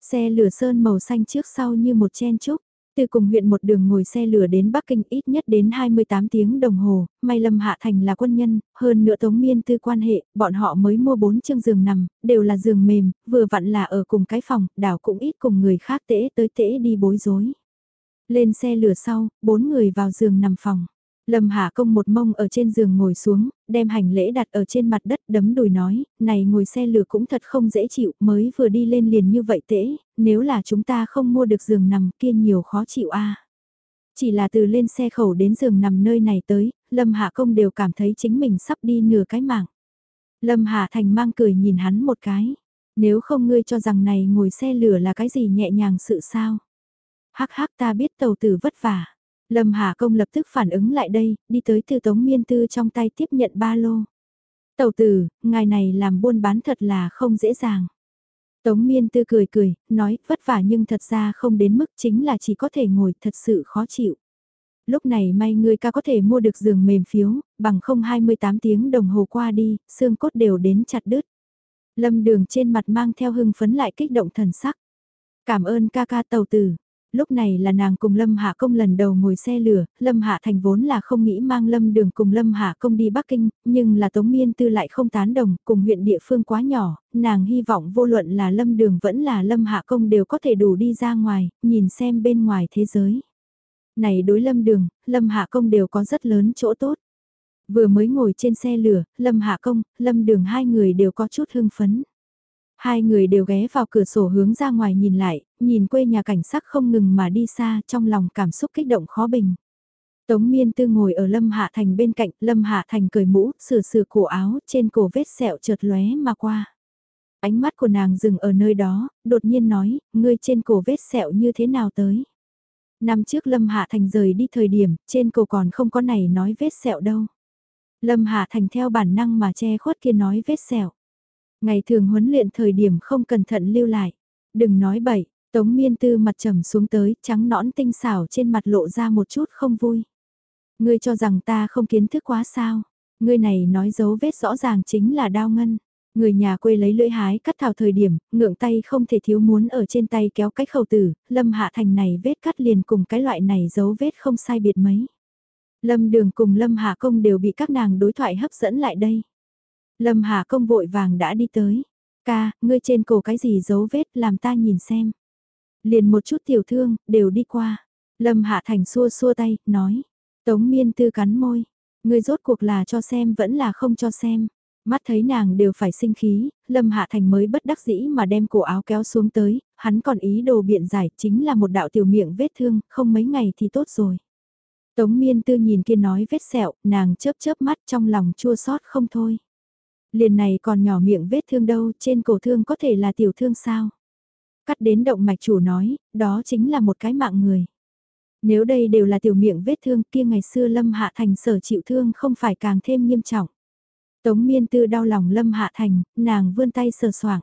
Speaker 1: Xe lửa sơn màu xanh trước sau như một chen trúc. Từ cùng huyện một đường ngồi xe lửa đến Bắc Kinh ít nhất đến 28 tiếng đồng hồ, may Lâm Hạ Thành là quân nhân, hơn nữa Tống Miên tư quan hệ, bọn họ mới mua 4 chương giường nằm, đều là giường mềm, vừa vặn là ở cùng cái phòng, đảo cũng ít cùng người khác tễ tới tễ đi bối rối. Lên xe lửa sau, bốn người vào giường nằm phòng. Lâm Hạ Công một mông ở trên giường ngồi xuống, đem hành lễ đặt ở trên mặt đất đấm đùi nói, này ngồi xe lửa cũng thật không dễ chịu, mới vừa đi lên liền như vậy tễ, nếu là chúng ta không mua được giường nằm kia nhiều khó chịu a. Chỉ là từ lên xe khẩu đến giường nằm nơi này tới, Lâm Hạ Công đều cảm thấy chính mình sắp đi nửa cái mạng. Lâm Hạ Thành mang cười nhìn hắn một cái, nếu không ngươi cho rằng này ngồi xe lửa là cái gì nhẹ nhàng sự sao. Hắc hắc ta biết tàu tử vất vả. Lâm Hà Công lập tức phản ứng lại đây, đi tới từ Tống Miên Tư trong tay tiếp nhận ba lô. Tẩu tử, ngài này làm buôn bán thật là không dễ dàng. Tống Miên Tư cười cười, nói vất vả nhưng thật ra không đến mức chính là chỉ có thể ngồi thật sự khó chịu. Lúc này may người ca có thể mua được giường mềm phiếu, bằng không 28 tiếng đồng hồ qua đi, xương cốt đều đến chặt đứt. Lâm đường trên mặt mang theo hưng phấn lại kích động thần sắc. Cảm ơn ca ca tàu tử, Lúc này là nàng cùng Lâm Hạ Công lần đầu ngồi xe lửa, Lâm Hạ Thành vốn là không nghĩ mang Lâm Đường cùng Lâm Hạ Công đi Bắc Kinh, nhưng là Tống Miên Tư lại không tán đồng, cùng huyện địa phương quá nhỏ, nàng hy vọng vô luận là Lâm Đường vẫn là Lâm Hạ Công đều có thể đủ đi ra ngoài, nhìn xem bên ngoài thế giới. Này đối Lâm Đường, Lâm Hạ Công đều có rất lớn chỗ tốt. Vừa mới ngồi trên xe lửa, Lâm Hạ Công, Lâm Đường hai người đều có chút hưng phấn. Hai người đều ghé vào cửa sổ hướng ra ngoài nhìn lại, nhìn quê nhà cảnh sắc không ngừng mà đi xa trong lòng cảm xúc kích động khó bình. Tống miên tư ngồi ở Lâm Hạ Thành bên cạnh, Lâm Hạ Thành cười mũ, sửa sửa cổ áo, trên cổ vết sẹo trượt lóe mà qua. Ánh mắt của nàng dừng ở nơi đó, đột nhiên nói, ngươi trên cổ vết sẹo như thế nào tới. Năm trước Lâm Hạ Thành rời đi thời điểm, trên cổ còn không có này nói vết sẹo đâu. Lâm Hạ Thành theo bản năng mà che khuất kia nói vết sẹo. Ngày thường huấn luyện thời điểm không cẩn thận lưu lại. Đừng nói bậy, Tống miên tư mặt trầm xuống tới, trắng nõn tinh xảo trên mặt lộ ra một chút không vui. Ngươi cho rằng ta không kiến thức quá sao. Ngươi này nói dấu vết rõ ràng chính là đao ngân. Người nhà quê lấy lưỡi hái cắt thảo thời điểm, ngượng tay không thể thiếu muốn ở trên tay kéo cách khẩu tử, lâm hạ thành này vết cắt liền cùng cái loại này dấu vết không sai biệt mấy. Lâm đường cùng lâm hạ công đều bị các nàng đối thoại hấp dẫn lại đây. Lâm Hà công vội vàng đã đi tới. Ca, ngươi trên cổ cái gì dấu vết làm ta nhìn xem. Liền một chút tiểu thương, đều đi qua. Lâm Hạ Thành xua xua tay, nói. Tống miên tư cắn môi. Ngươi rốt cuộc là cho xem vẫn là không cho xem. Mắt thấy nàng đều phải sinh khí, Lâm Hạ Thành mới bất đắc dĩ mà đem cổ áo kéo xuống tới, hắn còn ý đồ biện giải chính là một đạo tiểu miệng vết thương, không mấy ngày thì tốt rồi. Tống miên tư nhìn kia nói vết sẹo, nàng chớp chớp mắt trong lòng chua xót không thôi. Liền này còn nhỏ miệng vết thương đâu, trên cổ thương có thể là tiểu thương sao? Cắt đến động mạch chủ nói, đó chính là một cái mạng người. Nếu đây đều là tiểu miệng vết thương kia ngày xưa Lâm Hạ Thành sở chịu thương không phải càng thêm nghiêm trọng. Tống miên tư đau lòng Lâm Hạ Thành, nàng vươn tay sờ soạng.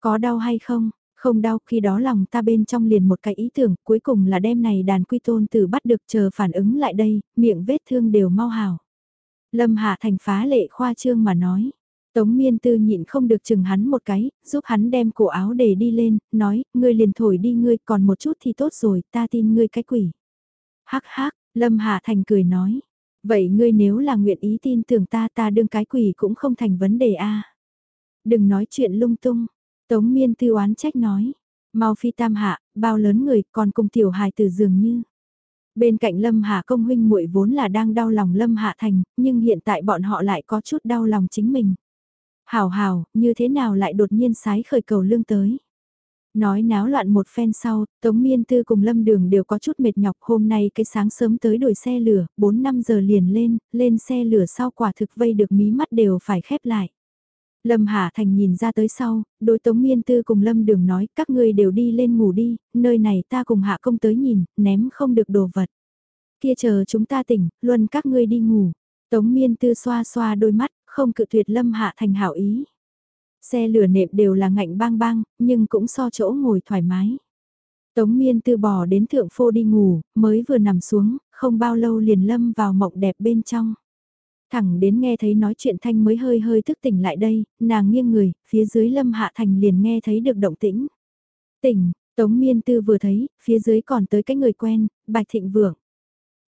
Speaker 1: Có đau hay không? Không đau khi đó lòng ta bên trong liền một cái ý tưởng cuối cùng là đêm này đàn quy tôn tử bắt được chờ phản ứng lại đây, miệng vết thương đều mau hào. Lâm Hạ Thành phá lệ khoa trương mà nói. Tống miên tư nhịn không được chừng hắn một cái, giúp hắn đem cổ áo để đi lên, nói, ngươi liền thổi đi ngươi còn một chút thì tốt rồi, ta tin ngươi cái quỷ. Hắc hắc, Lâm Hạ Thành cười nói, vậy ngươi nếu là nguyện ý tin tưởng ta ta đương cái quỷ cũng không thành vấn đề a. Đừng nói chuyện lung tung, Tống miên tư oán trách nói, mau phi tam hạ, bao lớn người còn cùng tiểu hài từ dường như. Bên cạnh Lâm Hà công huynh muội vốn là đang đau lòng Lâm Hạ Thành, nhưng hiện tại bọn họ lại có chút đau lòng chính mình. Hảo hảo, như thế nào lại đột nhiên sái khởi cầu lương tới. Nói náo loạn một phen sau, Tống Miên Tư cùng Lâm Đường đều có chút mệt nhọc hôm nay cái sáng sớm tới đuổi xe lửa, 4-5 giờ liền lên, lên xe lửa sau quả thực vây được mí mắt đều phải khép lại. Lâm Hà Thành nhìn ra tới sau, đối Tống Miên Tư cùng Lâm Đường nói các ngươi đều đi lên ngủ đi, nơi này ta cùng Hạ Công tới nhìn, ném không được đồ vật. Kia chờ chúng ta tỉnh, luân các ngươi đi ngủ. Tống Miên Tư xoa xoa đôi mắt, không cự tuyệt Lâm Hạ Thành hảo ý. Xe lửa nệm đều là ngạnh bang bang, nhưng cũng so chỗ ngồi thoải mái. Tống miên tư bò đến thượng phô đi ngủ, mới vừa nằm xuống, không bao lâu liền lâm vào mộng đẹp bên trong. Thẳng đến nghe thấy nói chuyện thanh mới hơi hơi thức tỉnh lại đây, nàng nghiêng người, phía dưới lâm hạ thành liền nghe thấy được động tĩnh. Tỉnh, Tống miên tư vừa thấy, phía dưới còn tới cái người quen, Bạch Thịnh Vượng.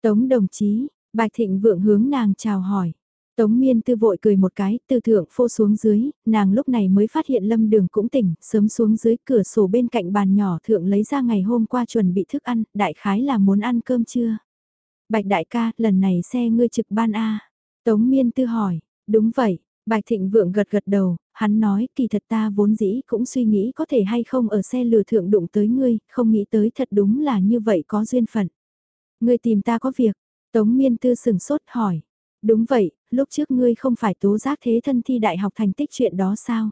Speaker 1: Tống đồng chí, Bạch Thịnh Vượng hướng nàng chào hỏi. Tống miên tư vội cười một cái, từ thượng phô xuống dưới, nàng lúc này mới phát hiện lâm đường cũng tỉnh, sớm xuống dưới cửa sổ bên cạnh bàn nhỏ thượng lấy ra ngày hôm qua chuẩn bị thức ăn, đại khái là muốn ăn cơm trưa. Bạch đại ca, lần này xe ngươi trực ban A. Tống miên tư hỏi, đúng vậy, Bạch thịnh vượng gật gật đầu, hắn nói kỳ thật ta vốn dĩ cũng suy nghĩ có thể hay không ở xe lừa thượng đụng tới ngươi, không nghĩ tới thật đúng là như vậy có duyên phận. Ngươi tìm ta có việc, Tống miên tư sừng sốt hỏi. Đúng vậy, lúc trước ngươi không phải tố giác thế thân thi đại học thành tích chuyện đó sao?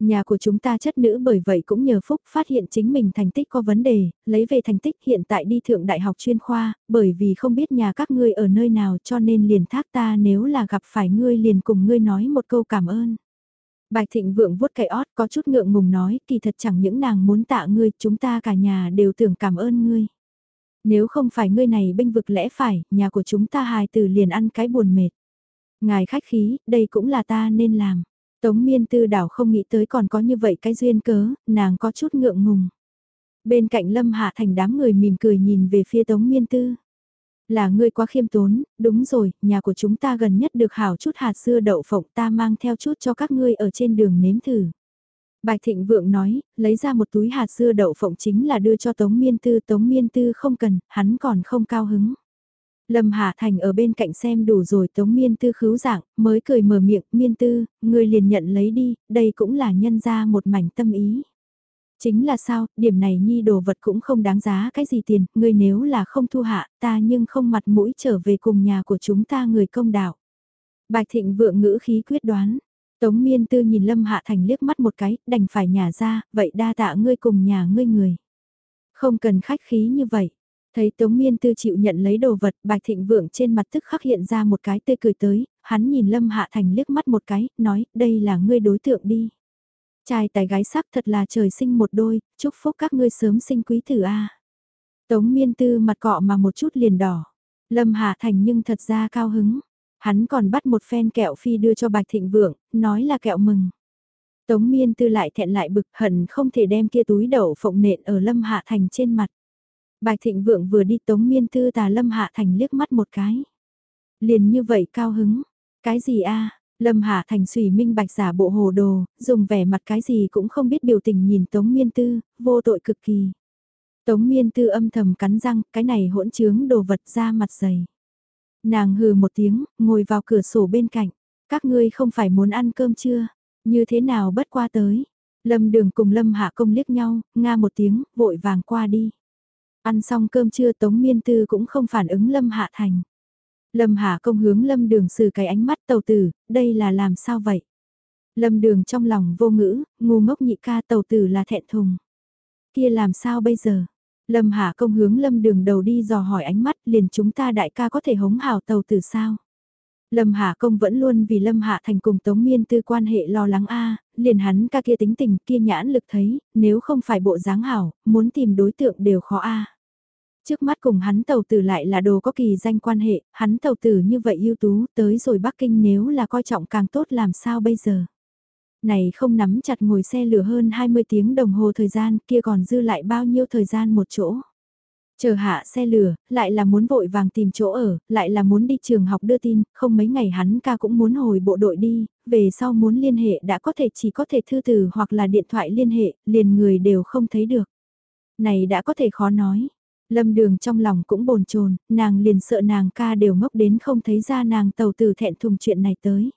Speaker 1: Nhà của chúng ta chất nữ bởi vậy cũng nhờ phúc phát hiện chính mình thành tích có vấn đề, lấy về thành tích hiện tại đi thượng đại học chuyên khoa, bởi vì không biết nhà các ngươi ở nơi nào cho nên liền thác ta nếu là gặp phải ngươi liền cùng ngươi nói một câu cảm ơn. Bạch thịnh vượng vuốt cái ót có chút ngượng ngùng nói kỳ thật chẳng những nàng muốn tạ ngươi chúng ta cả nhà đều tưởng cảm ơn ngươi. Nếu không phải ngươi này bênh vực lẽ phải, nhà của chúng ta hài từ liền ăn cái buồn mệt. Ngài khách khí, đây cũng là ta nên làm. Tống miên tư đảo không nghĩ tới còn có như vậy cái duyên cớ, nàng có chút ngượng ngùng. Bên cạnh Lâm Hạ Thành đám người mỉm cười nhìn về phía Tống Miên Tư. Là ngươi quá khiêm tốn, đúng rồi, nhà của chúng ta gần nhất được hảo chút hạt dưa đậu phộng ta mang theo chút cho các ngươi ở trên đường nếm thử. Bạch Thịnh Vượng nói, lấy ra một túi hạt dưa đậu phộng chính là đưa cho Tống Miên Tư, Tống Miên Tư không cần, hắn còn không cao hứng. Lâm Hạ Thành ở bên cạnh xem đủ rồi Tống Miên Tư khứu dạng, mới cười mở miệng, Miên Tư, ngươi liền nhận lấy đi, đây cũng là nhân ra một mảnh tâm ý. Chính là sao, điểm này nhi đồ vật cũng không đáng giá cái gì tiền, ngươi nếu là không thu hạ, ta nhưng không mặt mũi trở về cùng nhà của chúng ta người công đạo. Bạch Thịnh vượng ngữ khí quyết đoán. Tống Miên Tư nhìn Lâm Hạ Thành liếc mắt một cái, đành phải nhả ra, vậy đa tạ ngươi cùng nhà ngươi người. Không cần khách khí như vậy. Thấy Tống Miên Tư chịu nhận lấy đồ vật, Bạch Thịnh Vượng trên mặt tức khắc hiện ra một cái tươi cười tới, hắn nhìn Lâm Hạ Thành liếc mắt một cái, nói, đây là ngươi đối tượng đi. Trai tài gái sắc thật là trời sinh một đôi, chúc phúc các ngươi sớm sinh quý tử A. Tống Miên Tư mặt cọ mà một chút liền đỏ. Lâm Hạ Thành nhưng thật ra cao hứng. Hắn còn bắt một phen kẹo phi đưa cho Bạch Thịnh Vượng, nói là kẹo mừng. Tống Miên Tư lại thẹn lại bực hận không thể đem kia túi đậu phộng nện ở Lâm Hạ Thành trên mặt. Bạch Thịnh Vượng vừa đi Tống Miên Tư tà Lâm Hạ Thành liếc mắt một cái. Liền như vậy cao hứng. Cái gì a Lâm Hạ Thành sủy minh bạch giả bộ hồ đồ, dùng vẻ mặt cái gì cũng không biết biểu tình nhìn Tống Miên Tư, vô tội cực kỳ. Tống Miên Tư âm thầm cắn răng, cái này hỗn trướng đồ vật ra mặt dày. Nàng hừ một tiếng, ngồi vào cửa sổ bên cạnh. Các ngươi không phải muốn ăn cơm chưa? Như thế nào bất qua tới? Lâm đường cùng Lâm Hạ công liếc nhau, nga một tiếng, vội vàng qua đi. Ăn xong cơm trưa Tống Miên Tư cũng không phản ứng Lâm Hạ Thành. Lâm Hạ công hướng Lâm đường xử cái ánh mắt tàu tử, đây là làm sao vậy? Lâm đường trong lòng vô ngữ, ngu ngốc nhị ca tàu tử là thẹn thùng. Kia làm sao bây giờ? Lâm Hạ công hướng Lâm đường đầu đi dò hỏi ánh mắt liền chúng ta đại ca có thể hống hào tàu từ sao? Lâm Hạ Công vẫn luôn vì Lâm Hạ Thành cùng Tống Miên Tư quan hệ lo lắng a, liền hắn ca kia tính tình kia nhãn lực thấy, nếu không phải bộ dáng hảo, muốn tìm đối tượng đều khó a. Trước mắt cùng hắn tàu tử lại là đồ có kỳ danh quan hệ, hắn tàu tử như vậy ưu tú, tới rồi Bắc Kinh nếu là coi trọng càng tốt làm sao bây giờ. Này không nắm chặt ngồi xe lửa hơn 20 tiếng đồng hồ thời gian kia còn dư lại bao nhiêu thời gian một chỗ. Chờ hạ xe lửa, lại là muốn vội vàng tìm chỗ ở, lại là muốn đi trường học đưa tin, không mấy ngày hắn ca cũng muốn hồi bộ đội đi, về sau muốn liên hệ đã có thể chỉ có thể thư từ hoặc là điện thoại liên hệ, liền người đều không thấy được. Này đã có thể khó nói. Lâm đường trong lòng cũng bồn chồn nàng liền sợ nàng ca đều ngốc đến không thấy ra nàng tàu từ thẹn thùng chuyện này tới.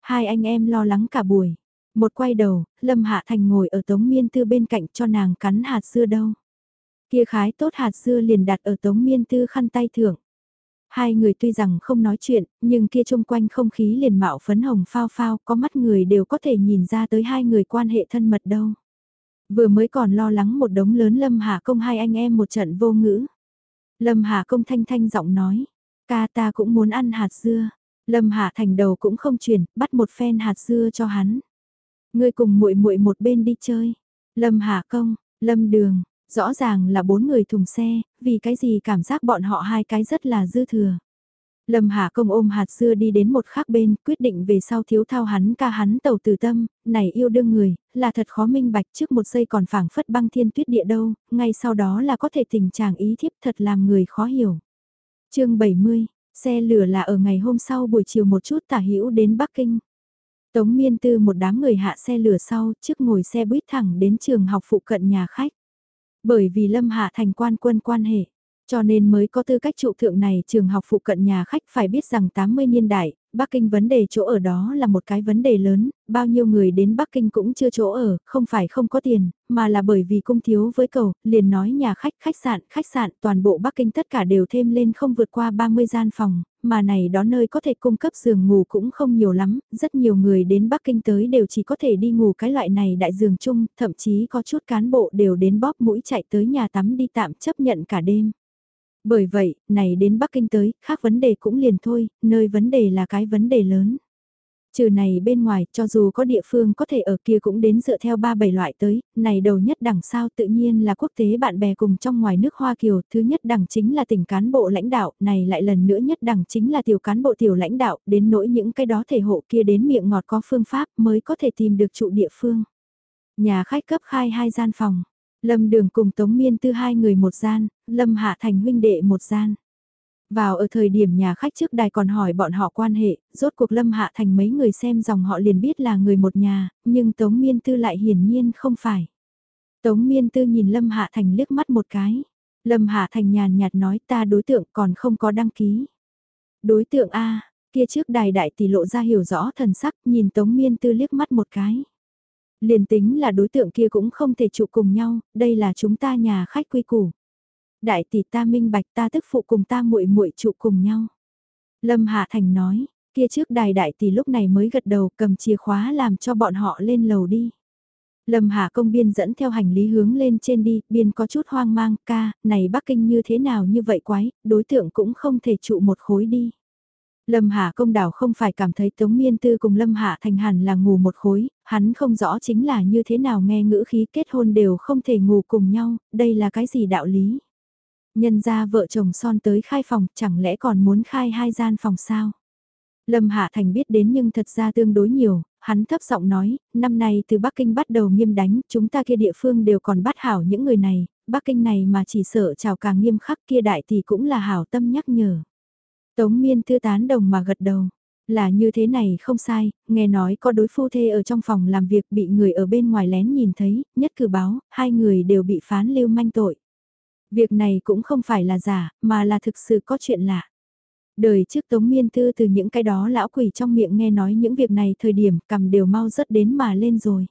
Speaker 1: Hai anh em lo lắng cả buổi. Một quay đầu, Lâm Hạ Thành ngồi ở tống miên tư bên cạnh cho nàng cắn hạt dưa đâu. Kia khái tốt hạt dưa liền đặt ở tống miên tư khăn tay thưởng. Hai người tuy rằng không nói chuyện, nhưng kia chung quanh không khí liền mạo phấn hồng phao phao, có mắt người đều có thể nhìn ra tới hai người quan hệ thân mật đâu. Vừa mới còn lo lắng một đống lớn Lâm Hà Công hai anh em một trận vô ngữ. Lâm Hà Công thanh thanh giọng nói, ca ta cũng muốn ăn hạt dưa. Lâm Hà Thành đầu cũng không chuyển, bắt một phen hạt dưa cho hắn. Ngươi cùng muội muội một bên đi chơi. Lâm Hà Công, Lâm Đường, rõ ràng là bốn người thùng xe, vì cái gì cảm giác bọn họ hai cái rất là dư thừa. Lâm Hà Công ôm hạt dưa đi đến một khác bên, quyết định về sau thiếu thao hắn ca hắn tàu từ tâm, này yêu đương người, là thật khó minh bạch trước một giây còn phảng phất băng thiên tuyết địa đâu, ngay sau đó là có thể tình trạng ý thiếp thật làm người khó hiểu. chương 70, xe lửa là ở ngày hôm sau buổi chiều một chút tả hữu đến Bắc Kinh. Tống miên tư một đám người hạ xe lửa sau trước ngồi xe buýt thẳng đến trường học phụ cận nhà khách. Bởi vì Lâm Hạ thành quan quân quan hệ, cho nên mới có tư cách trụ thượng này trường học phụ cận nhà khách phải biết rằng 80 niên đại, Bắc Kinh vấn đề chỗ ở đó là một cái vấn đề lớn, bao nhiêu người đến Bắc Kinh cũng chưa chỗ ở, không phải không có tiền, mà là bởi vì cung thiếu với cầu, liền nói nhà khách, khách sạn, khách sạn, toàn bộ Bắc Kinh tất cả đều thêm lên không vượt qua 30 gian phòng, mà này đó nơi có thể cung cấp giường ngủ cũng không nhiều lắm, rất nhiều người đến Bắc Kinh tới đều chỉ có thể đi ngủ cái loại này đại giường chung, thậm chí có chút cán bộ đều đến bóp mũi chạy tới nhà tắm đi tạm chấp nhận cả đêm. Bởi vậy, này đến Bắc Kinh tới, khác vấn đề cũng liền thôi, nơi vấn đề là cái vấn đề lớn. Trừ này bên ngoài, cho dù có địa phương có thể ở kia cũng đến dựa theo ba bảy loại tới, này đầu nhất đẳng sao tự nhiên là quốc tế bạn bè cùng trong ngoài nước Hoa Kiều, thứ nhất đẳng chính là tỉnh cán bộ lãnh đạo, này lại lần nữa nhất đẳng chính là tiểu cán bộ tiểu lãnh đạo, đến nỗi những cái đó thể hộ kia đến miệng ngọt có phương pháp mới có thể tìm được trụ địa phương. Nhà khách cấp khai hai gian phòng, Lâm Đường cùng Tống Miên Tư hai người một gian, Lâm Hạ Thành huynh đệ một gian. Vào ở thời điểm nhà khách trước đài còn hỏi bọn họ quan hệ, rốt cuộc Lâm Hạ Thành mấy người xem dòng họ liền biết là người một nhà, nhưng Tống Miên Tư lại hiển nhiên không phải. Tống Miên Tư nhìn Lâm Hạ Thành liếc mắt một cái. Lâm Hạ Thành nhàn nhạt nói ta đối tượng còn không có đăng ký. Đối tượng A, kia trước đài đại tỷ lộ ra hiểu rõ thần sắc nhìn Tống Miên Tư liếc mắt một cái. Liền tính là đối tượng kia cũng không thể trụ cùng nhau, đây là chúng ta nhà khách quy củ. Đại tỷ ta minh bạch ta tức phụ cùng ta muội muội trụ cùng nhau. Lâm Hạ Thành nói, kia trước đài đại tỷ lúc này mới gật đầu cầm chìa khóa làm cho bọn họ lên lầu đi. Lâm Hạ công biên dẫn theo hành lý hướng lên trên đi, biên có chút hoang mang, ca, này Bắc Kinh như thế nào như vậy quái, đối tượng cũng không thể trụ một khối đi. Lâm Hạ công đảo không phải cảm thấy Tống Miên Tư cùng Lâm Hạ thành hẳn là ngủ một khối, hắn không rõ chính là như thế nào nghe ngữ khí kết hôn đều không thể ngủ cùng nhau, đây là cái gì đạo lý. Nhân ra vợ chồng son tới khai phòng chẳng lẽ còn muốn khai hai gian phòng sao? Lâm Hạ Thành biết đến nhưng thật ra tương đối nhiều, hắn thấp giọng nói, năm nay từ Bắc Kinh bắt đầu nghiêm đánh, chúng ta kia địa phương đều còn bắt hảo những người này, Bắc Kinh này mà chỉ sợ chào càng nghiêm khắc kia đại thì cũng là hảo tâm nhắc nhở. Tống miên thư tán đồng mà gật đầu. Là như thế này không sai, nghe nói có đối phu thê ở trong phòng làm việc bị người ở bên ngoài lén nhìn thấy, nhất cử báo, hai người đều bị phán lưu manh tội. Việc này cũng không phải là giả, mà là thực sự có chuyện lạ. Đời trước Tống Miên Tư từ những cái đó lão quỷ trong miệng nghe nói những việc này thời điểm cầm đều mau rớt đến mà lên rồi.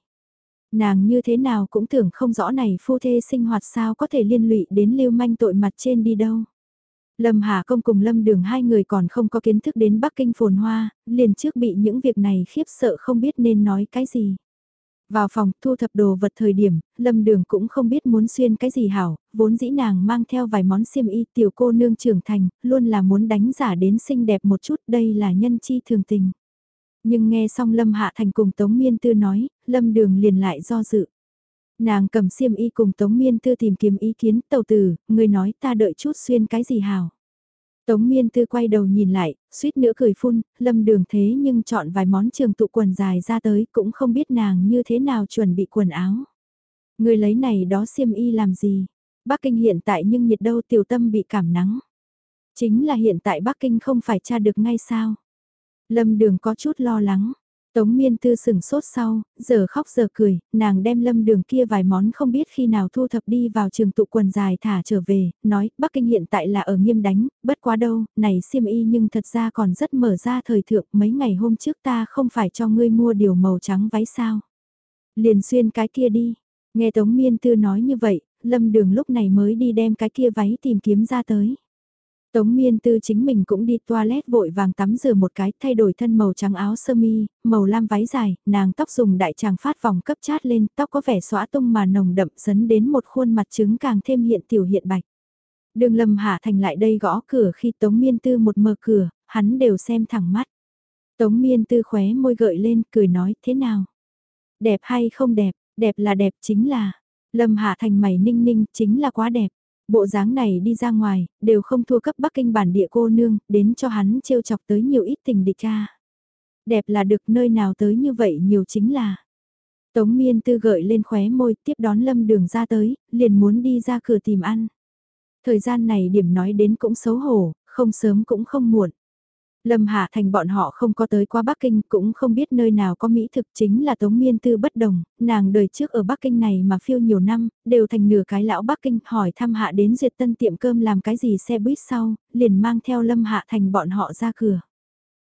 Speaker 1: Nàng như thế nào cũng tưởng không rõ này phu thê sinh hoạt sao có thể liên lụy đến lưu manh tội mặt trên đi đâu. Lâm Hà Công cùng Lâm Đường hai người còn không có kiến thức đến Bắc Kinh phồn hoa, liền trước bị những việc này khiếp sợ không biết nên nói cái gì. Vào phòng thu thập đồ vật thời điểm, Lâm Đường cũng không biết muốn xuyên cái gì hảo, vốn dĩ nàng mang theo vài món xiêm y tiểu cô nương trưởng thành, luôn là muốn đánh giả đến xinh đẹp một chút đây là nhân chi thường tình. Nhưng nghe xong Lâm Hạ Thành cùng Tống Miên Tư nói, Lâm Đường liền lại do dự. Nàng cầm xiêm y cùng Tống Miên Tư tìm kiếm ý kiến tàu tử, người nói ta đợi chút xuyên cái gì hảo. Tống miên tư quay đầu nhìn lại, suýt nữa cười phun, lâm đường thế nhưng chọn vài món trường tụ quần dài ra tới cũng không biết nàng như thế nào chuẩn bị quần áo. Người lấy này đó xiêm y làm gì? Bắc Kinh hiện tại nhưng nhiệt đâu tiểu tâm bị cảm nắng. Chính là hiện tại Bắc Kinh không phải tra được ngay sao? Lâm đường có chút lo lắng. Tống miên tư sừng sốt sau, giờ khóc giờ cười, nàng đem lâm đường kia vài món không biết khi nào thu thập đi vào trường tụ quần dài thả trở về, nói Bắc Kinh hiện tại là ở nghiêm đánh, bất quá đâu, này xiêm y nhưng thật ra còn rất mở ra thời thượng, mấy ngày hôm trước ta không phải cho ngươi mua điều màu trắng váy sao. Liền xuyên cái kia đi, nghe Tống miên tư nói như vậy, lâm đường lúc này mới đi đem cái kia váy tìm kiếm ra tới. Tống miên tư chính mình cũng đi toilet vội vàng tắm rửa một cái, thay đổi thân màu trắng áo sơ mi, màu lam váy dài, nàng tóc dùng đại tràng phát vòng cấp chát lên, tóc có vẻ xóa tung mà nồng đậm dấn đến một khuôn mặt trứng càng thêm hiện tiểu hiện bạch. Đường lâm hạ thành lại đây gõ cửa khi tống miên tư một mở cửa, hắn đều xem thẳng mắt. Tống miên tư khóe môi gợi lên, cười nói, thế nào? Đẹp hay không đẹp, đẹp là đẹp chính là, lâm hạ thành mày ninh ninh, chính là quá đẹp. Bộ dáng này đi ra ngoài, đều không thua cấp Bắc Kinh bản địa cô nương, đến cho hắn trêu chọc tới nhiều ít tình địch cha. Đẹp là được nơi nào tới như vậy nhiều chính là. Tống miên tư gợi lên khóe môi tiếp đón lâm đường ra tới, liền muốn đi ra cửa tìm ăn. Thời gian này điểm nói đến cũng xấu hổ, không sớm cũng không muộn. Lâm Hạ Thành bọn họ không có tới qua Bắc Kinh cũng không biết nơi nào có mỹ thực chính là Tống Miên Tư bất đồng, nàng đời trước ở Bắc Kinh này mà phiêu nhiều năm, đều thành nửa cái lão Bắc Kinh hỏi thăm Hạ đến duyệt tân tiệm cơm làm cái gì xe buýt sau, liền mang theo Lâm Hạ Thành bọn họ ra cửa.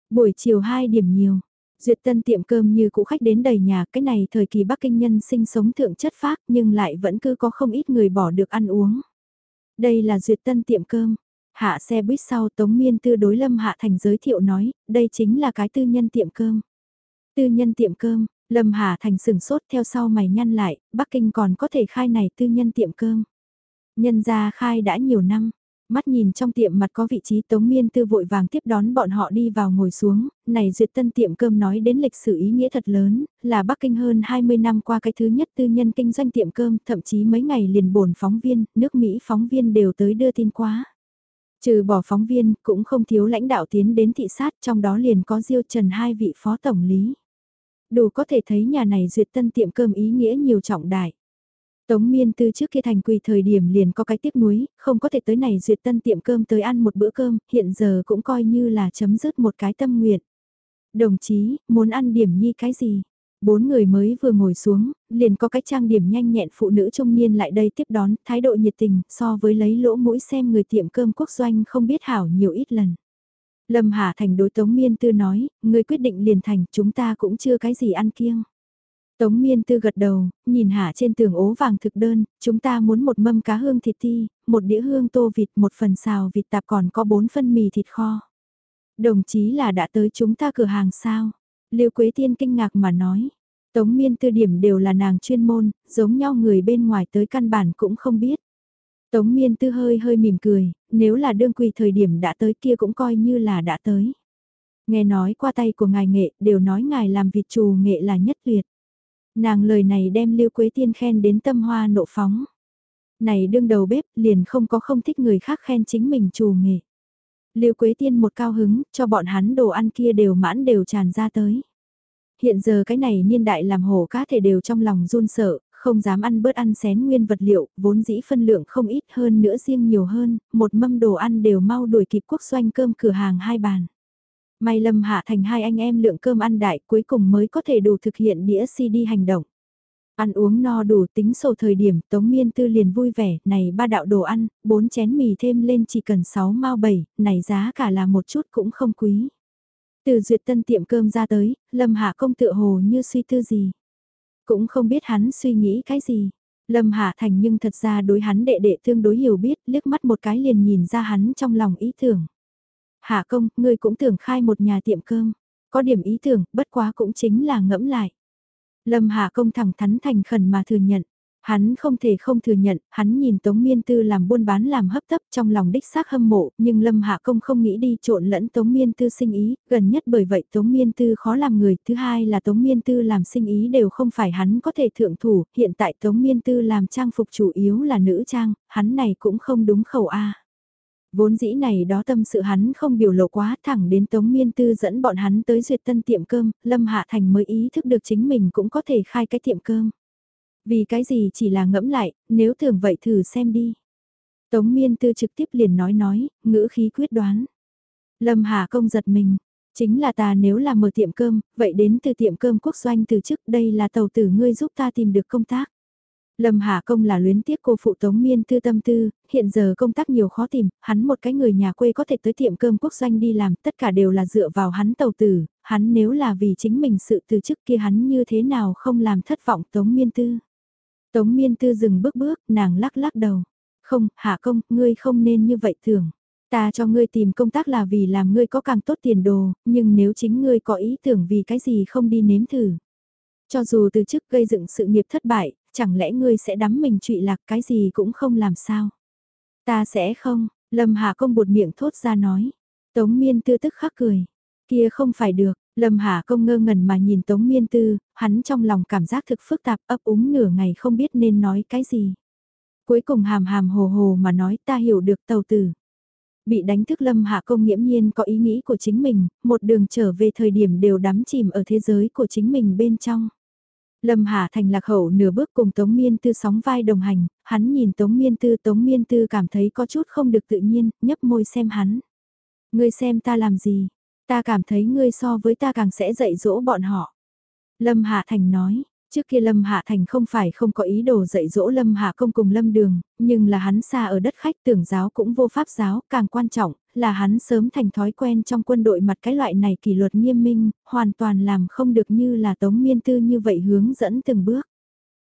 Speaker 1: Buổi chiều 2 điểm nhiều, duyệt tân tiệm cơm như cũ khách đến đầy nhà, cái này thời kỳ Bắc Kinh nhân sinh sống thượng chất phác nhưng lại vẫn cứ có không ít người bỏ được ăn uống. Đây là duyệt tân tiệm cơm Hạ xe buýt sau Tống Miên Tư đối Lâm Hạ Thành giới thiệu nói, đây chính là cái tư nhân tiệm cơm. Tư nhân tiệm cơm, Lâm Hạ Thành sừng sốt theo sau mày nhăn lại, Bắc Kinh còn có thể khai này tư nhân tiệm cơm. Nhân gia khai đã nhiều năm, mắt nhìn trong tiệm mặt có vị trí Tống Miên Tư vội vàng tiếp đón bọn họ đi vào ngồi xuống, này duyệt tân tiệm cơm nói đến lịch sử ý nghĩa thật lớn, là Bắc Kinh hơn 20 năm qua cái thứ nhất tư nhân kinh doanh tiệm cơm, thậm chí mấy ngày liền bổn phóng viên, nước Mỹ phóng viên đều tới đưa tin quá. Trừ bỏ phóng viên, cũng không thiếu lãnh đạo tiến đến thị sát, trong đó liền có Diêu Trần hai vị phó tổng lý. Đủ có thể thấy nhà này duyệt tân tiệm cơm ý nghĩa nhiều trọng đại. Tống miên từ trước kia thành quỳ thời điểm liền có cái tiếp núi không có thể tới này duyệt tân tiệm cơm tới ăn một bữa cơm, hiện giờ cũng coi như là chấm dứt một cái tâm nguyện. Đồng chí, muốn ăn điểm nhi cái gì? Bốn người mới vừa ngồi xuống, liền có cái trang điểm nhanh nhẹn phụ nữ trung niên lại đây tiếp đón, thái độ nhiệt tình, so với lấy lỗ mũi xem người tiệm cơm quốc doanh không biết hảo nhiều ít lần. Lâm Hà Thành đối Tống Miên Tư nói, người quyết định liền thành, chúng ta cũng chưa cái gì ăn kiêng. Tống Miên Tư gật đầu, nhìn hạ trên tường ố vàng thực đơn, chúng ta muốn một mâm cá hương thịt ti, một đĩa hương tô vịt, một phần xào vịt tạp còn có bốn phân mì thịt kho. Đồng chí là đã tới chúng ta cửa hàng sao? Lưu Quế Tiên kinh ngạc mà nói. Tống Miên Tư điểm đều là nàng chuyên môn, giống nhau người bên ngoài tới căn bản cũng không biết. Tống Miên Tư hơi hơi mỉm cười, nếu là đương quỳ thời điểm đã tới kia cũng coi như là đã tới. Nghe nói qua tay của ngài nghệ, đều nói ngài làm vịt trù nghệ là nhất tuyệt. Nàng lời này đem Lưu Quế Tiên khen đến tâm hoa nộ phóng. Này đương đầu bếp liền không có không thích người khác khen chính mình trù nghệ. Lưu Quế Tiên một cao hứng, cho bọn hắn đồ ăn kia đều mãn đều tràn ra tới. Hiện giờ cái này niên đại làm hổ cá thể đều trong lòng run sợ, không dám ăn bớt ăn xén nguyên vật liệu, vốn dĩ phân lượng không ít hơn nữa riêng nhiều hơn, một mâm đồ ăn đều mau đuổi kịp quốc doanh cơm cửa hàng hai bàn. May lâm hạ thành hai anh em lượng cơm ăn đại cuối cùng mới có thể đủ thực hiện đĩa CD hành động. Ăn uống no đủ tính sổ thời điểm Tống Miên Tư liền vui vẻ, này ba đạo đồ ăn, bốn chén mì thêm lên chỉ cần 6 mao 7, này giá cả là một chút cũng không quý. Từ duyệt tân tiệm cơm ra tới, Lâm Hạ công tựa hồ như suy tư gì. Cũng không biết hắn suy nghĩ cái gì. Lâm Hạ Thành nhưng thật ra đối hắn đệ đệ thương đối hiểu biết, liếc mắt một cái liền nhìn ra hắn trong lòng ý tưởng. Hạ công, ngươi cũng tưởng khai một nhà tiệm cơm. Có điểm ý tưởng, bất quá cũng chính là ngẫm lại. Lâm Hạ công thẳng thắn thành khẩn mà thừa nhận. Hắn không thể không thừa nhận, hắn nhìn Tống Miên Tư làm buôn bán làm hấp tấp trong lòng đích xác hâm mộ, nhưng Lâm Hạ Công không nghĩ đi trộn lẫn Tống Miên Tư sinh ý, gần nhất bởi vậy Tống Miên Tư khó làm người, thứ hai là Tống Miên Tư làm sinh ý đều không phải hắn có thể thượng thủ, hiện tại Tống Miên Tư làm trang phục chủ yếu là nữ trang, hắn này cũng không đúng khẩu A. Vốn dĩ này đó tâm sự hắn không biểu lộ quá thẳng đến Tống Miên Tư dẫn bọn hắn tới duyệt tân tiệm cơm, Lâm Hạ Thành mới ý thức được chính mình cũng có thể khai cái tiệm cơm. Vì cái gì chỉ là ngẫm lại, nếu thường vậy thử xem đi. Tống miên tư trực tiếp liền nói nói, ngữ khí quyết đoán. Lâm hạ công giật mình, chính là ta nếu là mở tiệm cơm, vậy đến từ tiệm cơm quốc doanh từ trước đây là tàu tử ngươi giúp ta tìm được công tác. Lâm Hà Công là luyến tiếc cô phụ Tống Miên tư tâm tư, hiện giờ công tác nhiều khó tìm, hắn một cái người nhà quê có thể tới tiệm cơm quốc doanh đi làm, tất cả đều là dựa vào hắn tàu tử, hắn nếu là vì chính mình sự từ chức kia hắn như thế nào không làm thất vọng Tống Miên tư. Tống miên tư dừng bước bước, nàng lắc lắc đầu. Không, hạ công, ngươi không nên như vậy thường. Ta cho ngươi tìm công tác là vì làm ngươi có càng tốt tiền đồ, nhưng nếu chính ngươi có ý tưởng vì cái gì không đi nếm thử. Cho dù từ chức gây dựng sự nghiệp thất bại, chẳng lẽ ngươi sẽ đắm mình trụy lạc cái gì cũng không làm sao. Ta sẽ không, Lâm Hà công buột miệng thốt ra nói. Tống miên tư tức khắc cười. Kia không phải được, Lâm Hà công ngơ ngẩn mà nhìn Tống Miên Tư, hắn trong lòng cảm giác thực phức tạp ấp úng nửa ngày không biết nên nói cái gì. Cuối cùng hàm hàm hồ hồ mà nói ta hiểu được tàu tử. Bị đánh thức Lâm Hạ công nghiễm nhiên có ý nghĩ của chính mình, một đường trở về thời điểm đều đắm chìm ở thế giới của chính mình bên trong. Lâm Hà Thành lạc hậu nửa bước cùng Tống Miên Tư sóng vai đồng hành, hắn nhìn Tống Miên Tư Tống Miên Tư cảm thấy có chút không được tự nhiên, nhấp môi xem hắn. Ngươi xem ta làm gì, Ta cảm thấy ngươi so với ta càng sẽ dạy dỗ bọn họ. Lâm Hạ Thành nói, trước kia Lâm Hạ Thành không phải không có ý đồ dạy dỗ Lâm Hạ công cùng Lâm Đường, nhưng là hắn xa ở đất khách tưởng giáo cũng vô pháp giáo, càng quan trọng là hắn sớm thành thói quen trong quân đội mặt cái loại này kỷ luật nghiêm minh, hoàn toàn làm không được như là Tống Miên Tư như vậy hướng dẫn từng bước.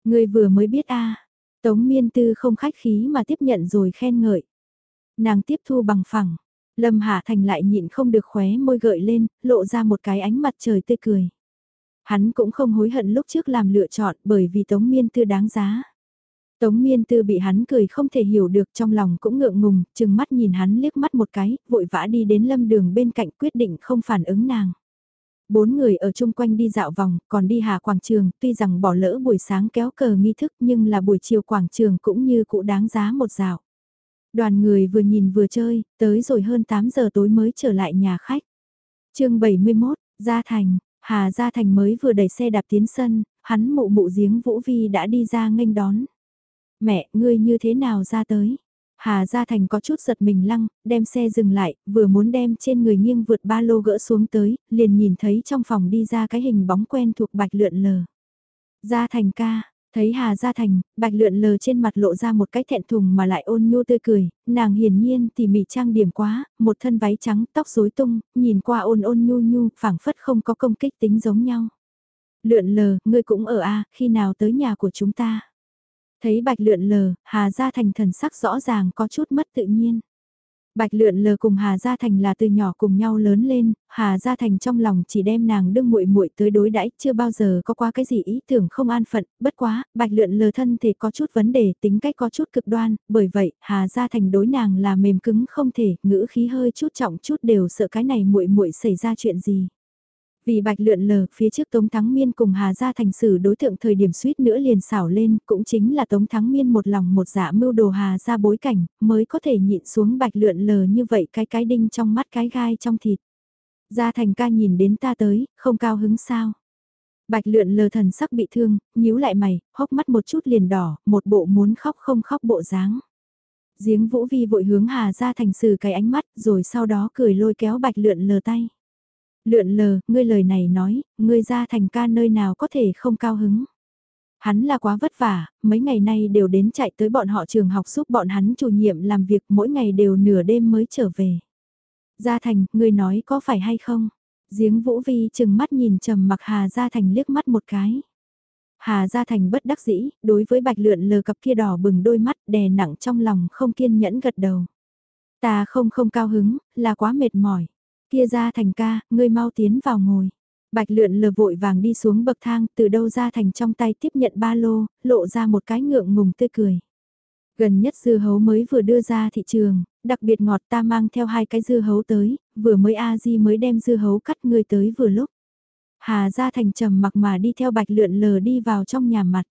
Speaker 1: Người vừa mới biết a Tống Miên Tư không khách khí mà tiếp nhận rồi khen ngợi. Nàng tiếp thu bằng phẳng, Lâm Hạ Thành lại nhịn không được khóe môi gợi lên, lộ ra một cái ánh mặt trời tươi cười. Hắn cũng không hối hận lúc trước làm lựa chọn bởi vì Tống Miên Tư đáng giá. Tống Miên Tư bị hắn cười không thể hiểu được trong lòng cũng ngượng ngùng, chừng mắt nhìn hắn liếc mắt một cái, vội vã đi đến lâm đường bên cạnh quyết định không phản ứng nàng. Bốn người ở chung quanh đi dạo vòng, còn đi hà quảng trường, tuy rằng bỏ lỡ buổi sáng kéo cờ nghi thức nhưng là buổi chiều quảng trường cũng như cũ đáng giá một dạo. Đoàn người vừa nhìn vừa chơi, tới rồi hơn 8 giờ tối mới trở lại nhà khách. chương 71, Gia Thành, Hà Gia Thành mới vừa đẩy xe đạp tiến sân, hắn mụ mụ giếng Vũ Vi đã đi ra nghênh đón. mẹ, ngươi như thế nào ra tới? Hà Gia Thành có chút giật mình lăng, đem xe dừng lại, vừa muốn đem trên người nghiêng vượt ba lô gỡ xuống tới, liền nhìn thấy trong phòng đi ra cái hình bóng quen thuộc bạch lượn lờ. Gia Thành ca, thấy Hà Gia Thành, bạch lượn lờ trên mặt lộ ra một cái thẹn thùng mà lại ôn nhu tươi cười, nàng hiển nhiên tỉ mỉ trang điểm quá, một thân váy trắng, tóc rối tung, nhìn qua ôn ôn nhu nhu, phảng phất không có công kích tính giống nhau. Lượn lờ, ngươi cũng ở a khi nào tới nhà của chúng ta? Thấy bạch lượn lờ, Hà Gia Thành thần sắc rõ ràng có chút mất tự nhiên. Bạch lượn lờ cùng Hà Gia Thành là từ nhỏ cùng nhau lớn lên, Hà Gia Thành trong lòng chỉ đem nàng đương muội muội tới đối đãi, chưa bao giờ có qua cái gì ý tưởng không an phận, bất quá, Bạch lượn lờ thân thể có chút vấn đề, tính cách có chút cực đoan, bởi vậy, Hà Gia Thành đối nàng là mềm cứng không thể, ngữ khí hơi chút trọng chút đều sợ cái này muội muội xảy ra chuyện gì. Vì bạch lượn lờ, phía trước Tống Thắng Miên cùng Hà Gia thành xử đối tượng thời điểm suýt nữa liền xảo lên, cũng chính là Tống Thắng Miên một lòng một dạ mưu đồ Hà Gia bối cảnh, mới có thể nhịn xuống bạch lượn lờ như vậy cái cái đinh trong mắt cái gai trong thịt. Gia thành ca nhìn đến ta tới, không cao hứng sao. Bạch lượn lờ thần sắc bị thương, nhíu lại mày, hốc mắt một chút liền đỏ, một bộ muốn khóc không khóc bộ dáng. Giếng Vũ Vi vội hướng Hà Gia thành xử cái ánh mắt, rồi sau đó cười lôi kéo bạch lượn lờ tay. Lượn lờ, ngươi lời này nói, ngươi ra thành ca nơi nào có thể không cao hứng. Hắn là quá vất vả, mấy ngày nay đều đến chạy tới bọn họ trường học giúp bọn hắn chủ nhiệm làm việc mỗi ngày đều nửa đêm mới trở về. Gia Thành, ngươi nói có phải hay không? Giếng Vũ Vi chừng mắt nhìn trầm mặc Hà Gia Thành liếc mắt một cái. Hà Gia Thành bất đắc dĩ, đối với bạch lượn lờ cặp kia đỏ bừng đôi mắt đè nặng trong lòng không kiên nhẫn gật đầu. Ta không không cao hứng, là quá mệt mỏi. Kia ra thành ca, ngươi mau tiến vào ngồi. Bạch lượn lờ vội vàng đi xuống bậc thang, từ đâu ra thành trong tay tiếp nhận ba lô, lộ ra một cái ngượng ngùng tươi cười. Gần nhất dưa hấu mới vừa đưa ra thị trường, đặc biệt ngọt ta mang theo hai cái dưa hấu tới, vừa mới A-di mới đem dưa hấu cắt ngươi tới vừa lúc. Hà ra thành trầm mặc mà đi theo bạch lượn lờ đi vào trong nhà mặt.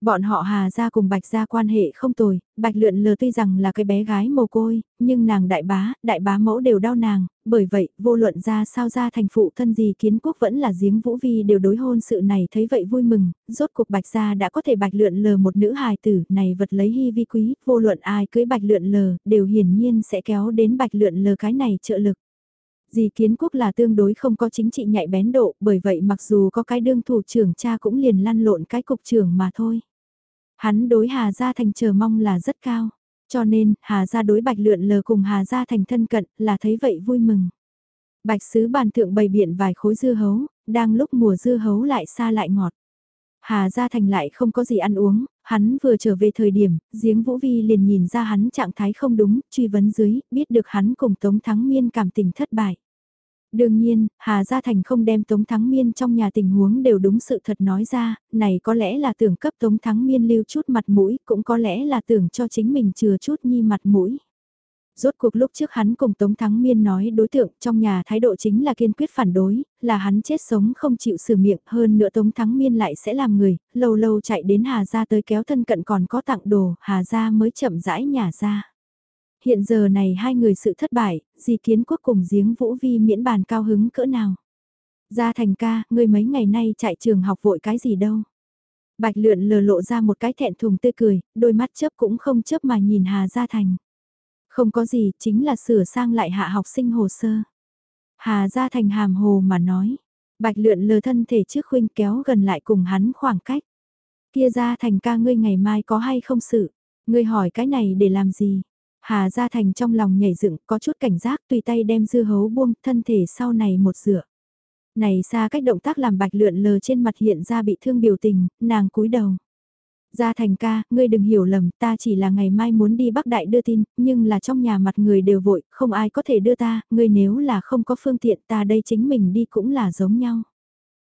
Speaker 1: Bọn họ Hà gia cùng Bạch gia quan hệ không tồi, Bạch lượn lờ tuy rằng là cái bé gái mồ côi, nhưng nàng đại bá, đại bá mẫu đều đau nàng, bởi vậy, vô luận ra sao ra thành phụ thân gì kiến quốc vẫn là giếng vũ vi đều đối hôn sự này thấy vậy vui mừng, rốt cuộc Bạch gia đã có thể Bạch lượn lờ một nữ hài tử này vật lấy hy vi quý, vô luận ai cưới Bạch lượn lờ, đều hiển nhiên sẽ kéo đến Bạch lượn lờ cái này trợ lực. Dì kiến quốc là tương đối không có chính trị nhạy bén độ, bởi vậy mặc dù có cái đương thủ trưởng cha cũng liền lăn lộn cái cục trưởng mà thôi. Hắn đối Hà Gia Thành chờ mong là rất cao, cho nên Hà Gia đối Bạch Lượn lờ cùng Hà Gia Thành thân cận là thấy vậy vui mừng. Bạch sứ bàn thượng bày biện vài khối dưa hấu, đang lúc mùa dưa hấu lại xa lại ngọt. Hà Gia Thành lại không có gì ăn uống, hắn vừa trở về thời điểm, giếng Vũ Vi liền nhìn ra hắn trạng thái không đúng, truy vấn dưới, biết được hắn cùng Tống Thắng Miên cảm tình thất bại. Đương nhiên, Hà Gia Thành không đem Tống Thắng Miên trong nhà tình huống đều đúng sự thật nói ra, này có lẽ là tưởng cấp Tống Thắng Miên lưu chút mặt mũi, cũng có lẽ là tưởng cho chính mình chừa chút nhi mặt mũi. Rốt cuộc lúc trước hắn cùng Tống Thắng Miên nói đối tượng trong nhà thái độ chính là kiên quyết phản đối, là hắn chết sống không chịu sửa miệng hơn nữa Tống Thắng Miên lại sẽ làm người, lâu lâu chạy đến Hà Gia tới kéo thân cận còn có tặng đồ, Hà Gia mới chậm rãi nhả ra. Hiện giờ này hai người sự thất bại, di kiến quốc cùng giếng vũ vi miễn bàn cao hứng cỡ nào. Gia thành ca, ngươi mấy ngày nay chạy trường học vội cái gì đâu. Bạch lượn lờ lộ ra một cái thẹn thùng tươi cười, đôi mắt chớp cũng không chớp mà nhìn Hà Gia Thành. Không có gì, chính là sửa sang lại hạ học sinh hồ sơ. Hà Gia Thành hàm hồ mà nói. Bạch lượn lờ thân thể trước khuynh kéo gần lại cùng hắn khoảng cách. Kia Gia Thành ca ngươi ngày mai có hay không sự? Ngươi hỏi cái này để làm gì? Hà Gia Thành trong lòng nhảy dựng có chút cảnh giác tùy tay đem dư hấu buông thân thể sau này một dựa. Này xa cách động tác làm bạch lượn lờ trên mặt hiện ra bị thương biểu tình, nàng cúi đầu. Gia Thành ca, ngươi đừng hiểu lầm, ta chỉ là ngày mai muốn đi Bắc Đại đưa tin, nhưng là trong nhà mặt người đều vội, không ai có thể đưa ta, ngươi nếu là không có phương tiện ta đây chính mình đi cũng là giống nhau.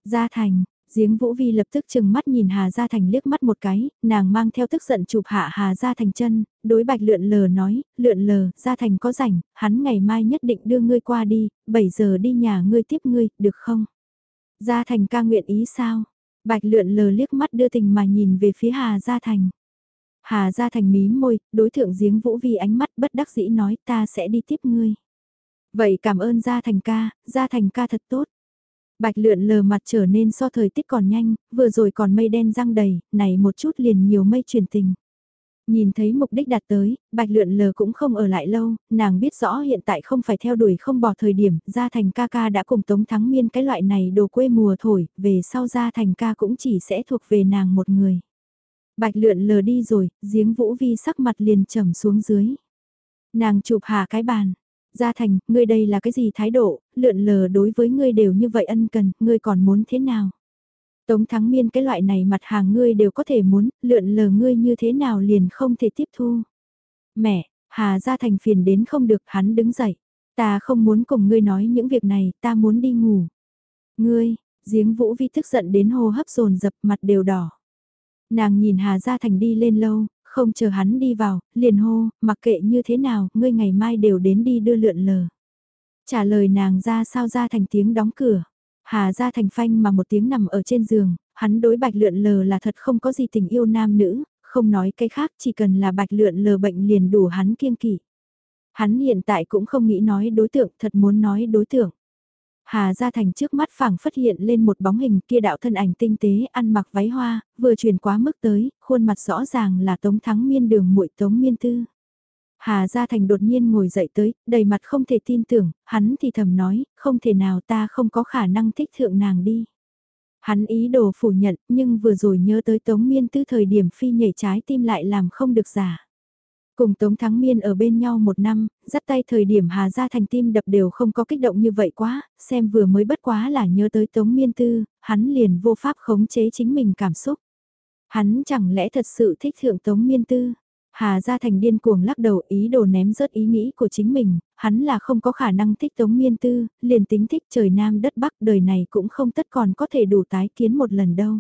Speaker 1: Gia Thành, Giếng Vũ Vi lập tức chừng mắt nhìn Hà Gia Thành liếc mắt một cái, nàng mang theo tức giận chụp hạ Hà Gia Thành chân, đối bạch lượn lờ nói, lượn lờ, Gia Thành có rảnh, hắn ngày mai nhất định đưa ngươi qua đi, 7 giờ đi nhà ngươi tiếp ngươi, được không? Gia Thành ca nguyện ý sao? Bạch lượn lờ liếc mắt đưa tình mà nhìn về phía Hà Gia Thành. Hà Gia Thành mí môi, đối thượng giếng Vũ Vi ánh mắt bất đắc dĩ nói ta sẽ đi tiếp ngươi. Vậy cảm ơn Gia Thành ca, Gia Thành ca thật tốt. Bạch lượn lờ mặt trở nên so thời tiết còn nhanh, vừa rồi còn mây đen răng đầy, này một chút liền nhiều mây truyền tình. Nhìn thấy mục đích đạt tới, bạch lượn lờ cũng không ở lại lâu, nàng biết rõ hiện tại không phải theo đuổi không bỏ thời điểm, gia thành ca ca đã cùng tống thắng miên cái loại này đồ quê mùa thổi, về sau gia thành ca cũng chỉ sẽ thuộc về nàng một người. Bạch lượn lờ đi rồi, giếng vũ vi sắc mặt liền trầm xuống dưới. Nàng chụp hạ cái bàn. Gia thành, ngươi đây là cái gì thái độ, lượn lờ đối với ngươi đều như vậy ân cần, ngươi còn muốn thế nào? Tống thắng miên cái loại này mặt hàng ngươi đều có thể muốn, lượn lờ ngươi như thế nào liền không thể tiếp thu. Mẹ, Hà Gia Thành phiền đến không được hắn đứng dậy. Ta không muốn cùng ngươi nói những việc này, ta muốn đi ngủ. Ngươi, giếng vũ vi tức giận đến hô hấp dồn dập mặt đều đỏ. Nàng nhìn Hà Gia Thành đi lên lâu, không chờ hắn đi vào, liền hô, mặc kệ như thế nào, ngươi ngày mai đều đến đi đưa lượn lờ. Trả lời nàng ra sao ra thành tiếng đóng cửa. Hà ra thành phanh mà một tiếng nằm ở trên giường, hắn đối bạch lượn lờ là thật không có gì tình yêu nam nữ, không nói cái khác chỉ cần là bạch lượn lờ bệnh liền đủ hắn kiêng kỵ. Hắn hiện tại cũng không nghĩ nói đối tượng, thật muốn nói đối tượng. Hà Gia Thành trước mắt phảng phát hiện lên một bóng hình kia đạo thân ảnh tinh tế ăn mặc váy hoa, vừa truyền quá mức tới, khuôn mặt rõ ràng là Tống Thắng Miên đường muội Tống Miên Tư. Hà Gia Thành đột nhiên ngồi dậy tới, đầy mặt không thể tin tưởng, hắn thì thầm nói, không thể nào ta không có khả năng thích thượng nàng đi. Hắn ý đồ phủ nhận, nhưng vừa rồi nhớ tới Tống Miên Tư thời điểm phi nhảy trái tim lại làm không được giả. Cùng Tống Thắng Miên ở bên nhau một năm, dắt tay thời điểm Hà Gia Thành tim đập đều không có kích động như vậy quá, xem vừa mới bất quá là nhớ tới Tống Miên Tư, hắn liền vô pháp khống chế chính mình cảm xúc. Hắn chẳng lẽ thật sự thích thượng Tống Miên Tư? Hà Gia Thành điên cuồng lắc đầu ý đồ ném rớt ý nghĩ của chính mình, hắn là không có khả năng thích Tống Miên Tư, liền tính thích trời Nam đất Bắc đời này cũng không tất còn có thể đủ tái kiến một lần đâu.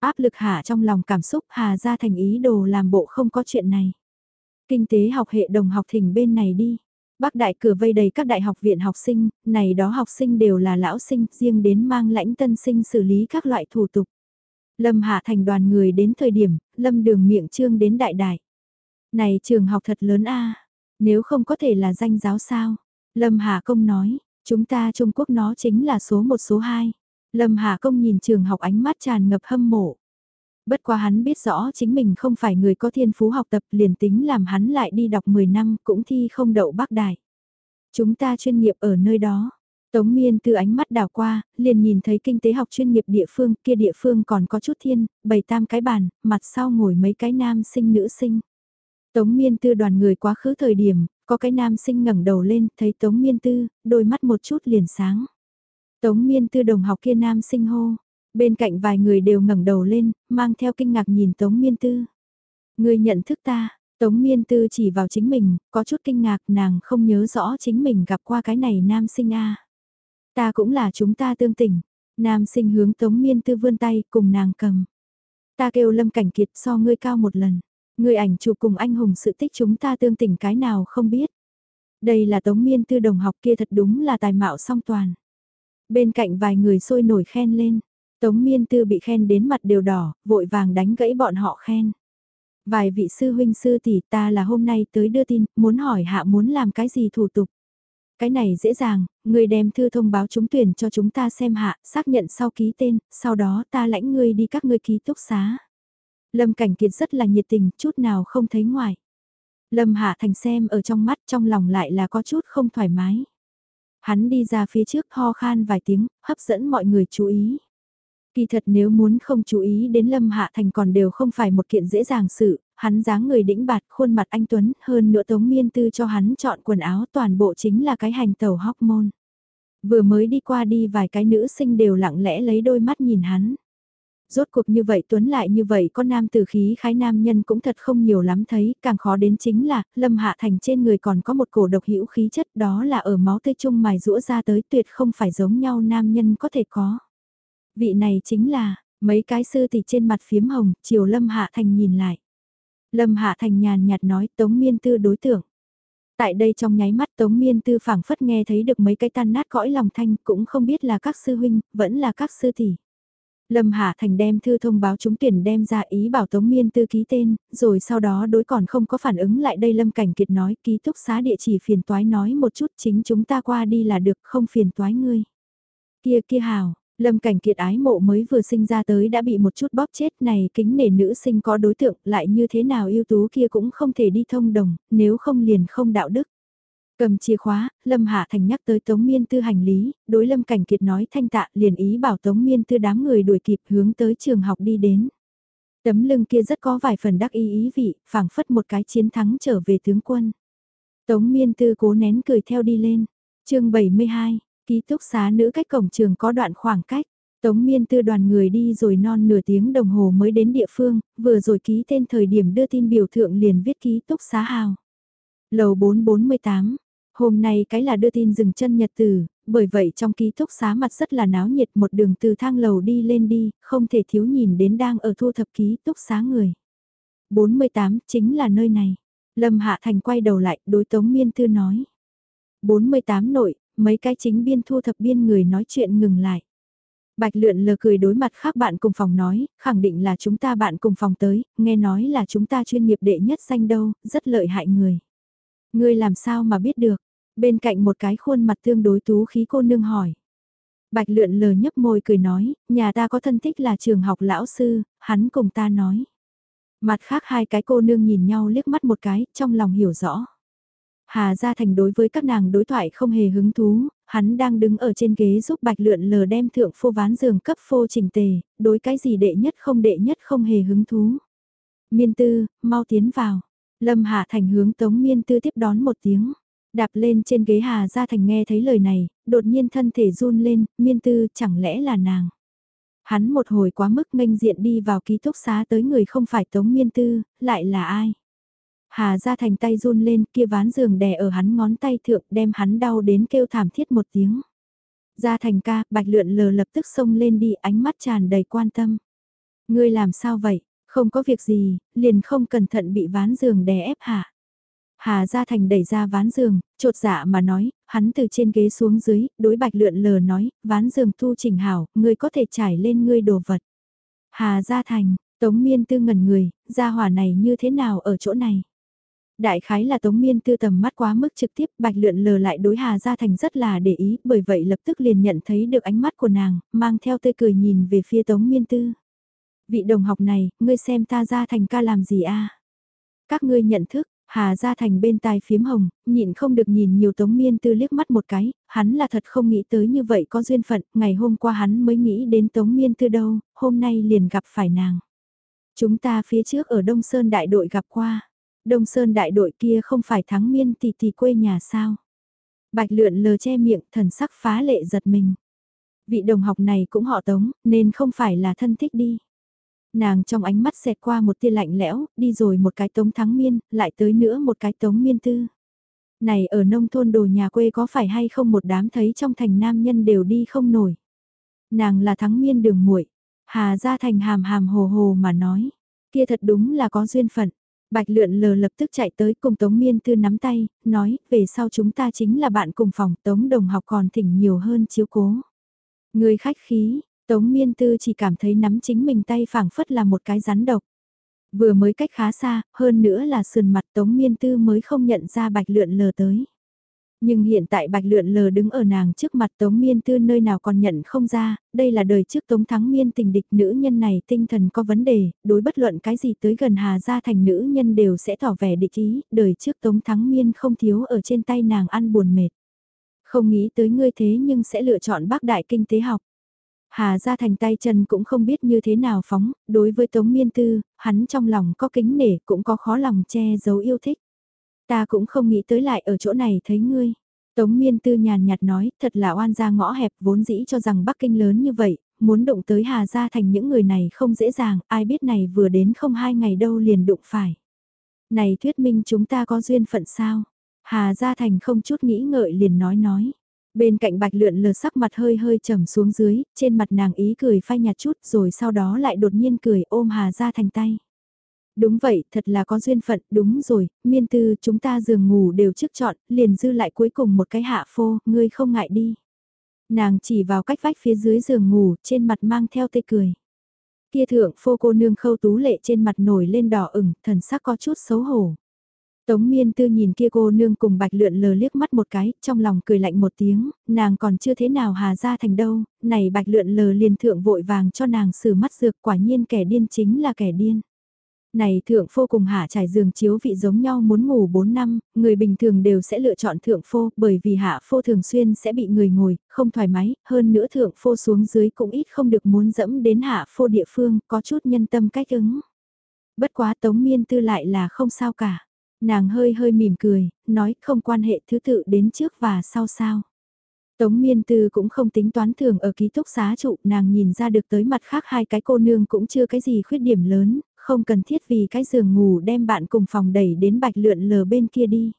Speaker 1: Áp lực hạ trong lòng cảm xúc Hà Gia Thành ý đồ làm bộ không có chuyện này. Kinh tế học hệ đồng học thỉnh bên này đi. Bác đại cửa vây đầy các đại học viện học sinh, này đó học sinh đều là lão sinh, riêng đến mang lãnh tân sinh xử lý các loại thủ tục. Lâm Hạ Thành đoàn người đến thời điểm, Lâm đường miệng trương đến đại đại. Này trường học thật lớn a nếu không có thể là danh giáo sao? Lâm hà Công nói, chúng ta Trung Quốc nó chính là số một số hai. Lâm hà Công nhìn trường học ánh mắt tràn ngập hâm mộ. Bất quá hắn biết rõ chính mình không phải người có thiên phú học tập liền tính làm hắn lại đi đọc 10 năm cũng thi không đậu bác đại. Chúng ta chuyên nghiệp ở nơi đó. Tống miên từ ánh mắt đảo qua, liền nhìn thấy kinh tế học chuyên nghiệp địa phương, kia địa phương còn có chút thiên, bày tam cái bàn, mặt sau ngồi mấy cái nam sinh nữ sinh. Tống miên tư đoàn người quá khứ thời điểm, có cái nam sinh ngẩng đầu lên, thấy tống miên tư, đôi mắt một chút liền sáng. Tống miên tư đồng học kia nam sinh hô, Bên cạnh vài người đều ngẩng đầu lên, mang theo kinh ngạc nhìn Tống Miên Tư. Người nhận thức ta, Tống Miên Tư chỉ vào chính mình, có chút kinh ngạc nàng không nhớ rõ chính mình gặp qua cái này nam sinh a Ta cũng là chúng ta tương tình. Nam sinh hướng Tống Miên Tư vươn tay cùng nàng cầm. Ta kêu Lâm Cảnh Kiệt so ngươi cao một lần. Người ảnh chụp cùng anh hùng sự tích chúng ta tương tình cái nào không biết. Đây là Tống Miên Tư đồng học kia thật đúng là tài mạo song toàn. Bên cạnh vài người sôi nổi khen lên. Tống miên tư bị khen đến mặt đều đỏ, vội vàng đánh gãy bọn họ khen. Vài vị sư huynh sư tỷ ta là hôm nay tới đưa tin, muốn hỏi hạ muốn làm cái gì thủ tục. Cái này dễ dàng, người đem thư thông báo trúng tuyển cho chúng ta xem hạ, xác nhận sau ký tên, sau đó ta lãnh ngươi đi các ngươi ký túc xá. Lâm Cảnh Kiệt rất là nhiệt tình, chút nào không thấy ngoài. Lâm Hạ Thành xem ở trong mắt trong lòng lại là có chút không thoải mái. Hắn đi ra phía trước ho khan vài tiếng, hấp dẫn mọi người chú ý. Kỳ thật nếu muốn không chú ý đến Lâm Hạ Thành còn đều không phải một kiện dễ dàng sự, hắn dáng người đĩnh bạt khuôn mặt anh Tuấn hơn nữa Tống Miên Tư cho hắn chọn quần áo toàn bộ chính là cái hành tàu hóc môn. Vừa mới đi qua đi vài cái nữ sinh đều lặng lẽ lấy đôi mắt nhìn hắn. Rốt cuộc như vậy Tuấn lại như vậy có nam tử khí khái nam nhân cũng thật không nhiều lắm thấy, càng khó đến chính là, Lâm Hạ Thành trên người còn có một cổ độc hữu khí chất đó là ở máu tươi chung mài rũa ra tới tuyệt không phải giống nhau nam nhân có thể có. Vị này chính là, mấy cái sư tỷ trên mặt phiếm hồng, chiều Lâm Hạ Thành nhìn lại. Lâm Hạ Thành nhàn nhạt nói Tống Miên Tư đối tượng. Tại đây trong nháy mắt Tống Miên Tư phảng phất nghe thấy được mấy cái tan nát cõi lòng thanh cũng không biết là các sư huynh, vẫn là các sư tỷ. Lâm Hạ Thành đem thư thông báo chúng tuyển đem ra ý bảo Tống Miên Tư ký tên, rồi sau đó đối còn không có phản ứng lại đây Lâm Cảnh Kiệt nói ký túc xá địa chỉ phiền toái nói một chút chính chúng ta qua đi là được không phiền toái ngươi. Kia kia hào, Lâm cảnh kiệt ái mộ mới vừa sinh ra tới đã bị một chút bóp chết này kính nể nữ sinh có đối tượng lại như thế nào yêu tú kia cũng không thể đi thông đồng, nếu không liền không đạo đức. Cầm chìa khóa, Lâm Hạ Thành nhắc tới Tống Miên Tư hành lý, đối Lâm Cảnh Kiệt nói thanh tạ liền ý bảo Tống Miên Tư đám người đuổi kịp hướng tới trường học đi đến. Tấm lưng kia rất có vài phần đắc ý ý vị, phảng phất một cái chiến thắng trở về tướng quân. Tống Miên Tư cố nén cười theo đi lên. chương 72, ký túc xá nữ cách cổng trường có đoạn khoảng cách. Tống Miên Tư đoàn người đi rồi non nửa tiếng đồng hồ mới đến địa phương, vừa rồi ký tên thời điểm đưa tin biểu thượng liền viết ký túc xá hào. Lầu 448, Hôm nay cái là đưa tin dừng chân nhật từ bởi vậy trong ký túc xá mặt rất là náo nhiệt một đường từ thang lầu đi lên đi, không thể thiếu nhìn đến đang ở thu thập ký túc xá người. 48 chính là nơi này. Lâm Hạ Thành quay đầu lại đối Tống Miên Tư nói. 48 nội, mấy cái chính biên thu thập biên người nói chuyện ngừng lại. Bạch lượn lờ cười đối mặt khác bạn cùng phòng nói, khẳng định là chúng ta bạn cùng phòng tới, nghe nói là chúng ta chuyên nghiệp đệ nhất danh đâu, rất lợi hại người. Ngươi làm sao mà biết được? Bên cạnh một cái khuôn mặt tương đối tú khí cô nương hỏi. Bạch lượn lờ nhấp môi cười nói, nhà ta có thân thích là trường học lão sư, hắn cùng ta nói. Mặt khác hai cái cô nương nhìn nhau liếc mắt một cái, trong lòng hiểu rõ. Hà Gia Thành đối với các nàng đối thoại không hề hứng thú, hắn đang đứng ở trên ghế giúp bạch lượn lờ đem thượng phô ván giường cấp phô trình tề, đối cái gì đệ nhất không đệ nhất không hề hứng thú. Miên tư, mau tiến vào. Lâm Hạ Thành hướng Tống Miên Tư tiếp đón một tiếng. Đạp lên trên ghế Hà Gia Thành nghe thấy lời này, đột nhiên thân thể run lên, Miên Tư chẳng lẽ là nàng. Hắn một hồi quá mức nghênh diện đi vào ký túc xá tới người không phải Tống Miên Tư, lại là ai. Hà Gia Thành tay run lên kia ván giường đè ở hắn ngón tay thượng đem hắn đau đến kêu thảm thiết một tiếng. Gia Thành ca, bạch lượn lờ lập tức xông lên đi ánh mắt tràn đầy quan tâm. Ngươi làm sao vậy? Không có việc gì, liền không cẩn thận bị ván giường đè ép hạ. Hà Gia Thành đẩy ra ván giường, trột dạ mà nói, hắn từ trên ghế xuống dưới, đối bạch lượn lờ nói, ván giường thu chỉnh hảo, ngươi có thể trải lên ngươi đồ vật. Hà Gia Thành, Tống Miên Tư ngẩn người, gia hỏa này như thế nào ở chỗ này? Đại khái là Tống Miên Tư tầm mắt quá mức trực tiếp, bạch lượn lờ lại đối Hà Gia Thành rất là để ý, bởi vậy lập tức liền nhận thấy được ánh mắt của nàng, mang theo tươi cười nhìn về phía Tống Miên Tư. Vị đồng học này, ngươi xem ta ra thành ca làm gì a? Các ngươi nhận thức, Hà Gia Thành bên tai phiếm hồng, nhịn không được nhìn nhiều tống miên tư liếc mắt một cái, hắn là thật không nghĩ tới như vậy có duyên phận, ngày hôm qua hắn mới nghĩ đến tống miên tư đâu, hôm nay liền gặp phải nàng. Chúng ta phía trước ở Đông Sơn đại đội gặp qua, Đông Sơn đại đội kia không phải thắng miên tỷ tỷ quê nhà sao. Bạch lượn lờ che miệng thần sắc phá lệ giật mình. Vị đồng học này cũng họ tống, nên không phải là thân thích đi. Nàng trong ánh mắt xẹt qua một tia lạnh lẽo, đi rồi một cái tống thắng miên, lại tới nữa một cái tống miên tư. Này ở nông thôn đồ nhà quê có phải hay không một đám thấy trong thành nam nhân đều đi không nổi. Nàng là thắng miên đường muội Hà ra thành hàm hàm hồ hồ mà nói. Kia thật đúng là có duyên phận. Bạch lượn lờ lập tức chạy tới cùng Tống Miên Tư nắm tay, nói, về sau chúng ta chính là bạn cùng phòng, Tống đồng học còn thỉnh nhiều hơn chiếu cố. Người khách khí, Tống miên tư chỉ cảm thấy nắm chính mình tay phảng phất là một cái rắn độc. Vừa mới cách khá xa, hơn nữa là sườn mặt tống miên tư mới không nhận ra bạch lượn lờ tới. Nhưng hiện tại bạch lượn lờ đứng ở nàng trước mặt tống miên tư nơi nào còn nhận không ra, đây là đời trước tống thắng miên tình địch nữ nhân này tinh thần có vấn đề, đối bất luận cái gì tới gần hà gia thành nữ nhân đều sẽ tỏ vẻ địch ý, đời trước tống thắng miên không thiếu ở trên tay nàng ăn buồn mệt. Không nghĩ tới ngươi thế nhưng sẽ lựa chọn bác đại kinh tế học. Hà ra thành tay chân cũng không biết như thế nào phóng, đối với Tống Miên Tư, hắn trong lòng có kính nể cũng có khó lòng che giấu yêu thích. Ta cũng không nghĩ tới lại ở chỗ này thấy ngươi. Tống Miên Tư nhàn nhạt nói, thật là oan ra ngõ hẹp vốn dĩ cho rằng Bắc Kinh lớn như vậy, muốn đụng tới Hà Gia Thành những người này không dễ dàng, ai biết này vừa đến không hai ngày đâu liền đụng phải. Này thuyết minh chúng ta có duyên phận sao? Hà Gia Thành không chút nghĩ ngợi liền nói nói. Bên cạnh bạch lượn lờ sắc mặt hơi hơi trầm xuống dưới, trên mặt nàng ý cười phai nhạt chút rồi sau đó lại đột nhiên cười ôm Hà ra thành tay. Đúng vậy, thật là có duyên phận, đúng rồi, miên tư chúng ta giường ngủ đều trước chọn, liền dư lại cuối cùng một cái hạ phô, ngươi không ngại đi. Nàng chỉ vào cách vách phía dưới giường ngủ, trên mặt mang theo tê cười. Kia thượng phô cô nương khâu tú lệ trên mặt nổi lên đỏ ửng, thần sắc có chút xấu hổ. Tống miên tư nhìn kia cô nương cùng bạch lượn lờ liếc mắt một cái, trong lòng cười lạnh một tiếng, nàng còn chưa thế nào hà ra thành đâu, này bạch lượn lờ liền thượng vội vàng cho nàng xử mắt dược quả nhiên kẻ điên chính là kẻ điên. Này thượng phô cùng hạ trải giường chiếu vị giống nhau muốn ngủ 4 năm, người bình thường đều sẽ lựa chọn thượng phô bởi vì hạ phô thường xuyên sẽ bị người ngồi, không thoải mái, hơn nữa thượng phô xuống dưới cũng ít không được muốn dẫm đến hạ phô địa phương, có chút nhân tâm cách ứng. Bất quá tống miên tư lại là không sao cả. Nàng hơi hơi mỉm cười, nói không quan hệ thứ tự đến trước và sau sao. Tống miên tư cũng không tính toán thường ở ký túc xá trụ, nàng nhìn ra được tới mặt khác hai cái cô nương cũng chưa cái gì khuyết điểm lớn, không cần thiết vì cái giường ngủ đem bạn cùng phòng đẩy đến bạch lượn lờ bên kia đi.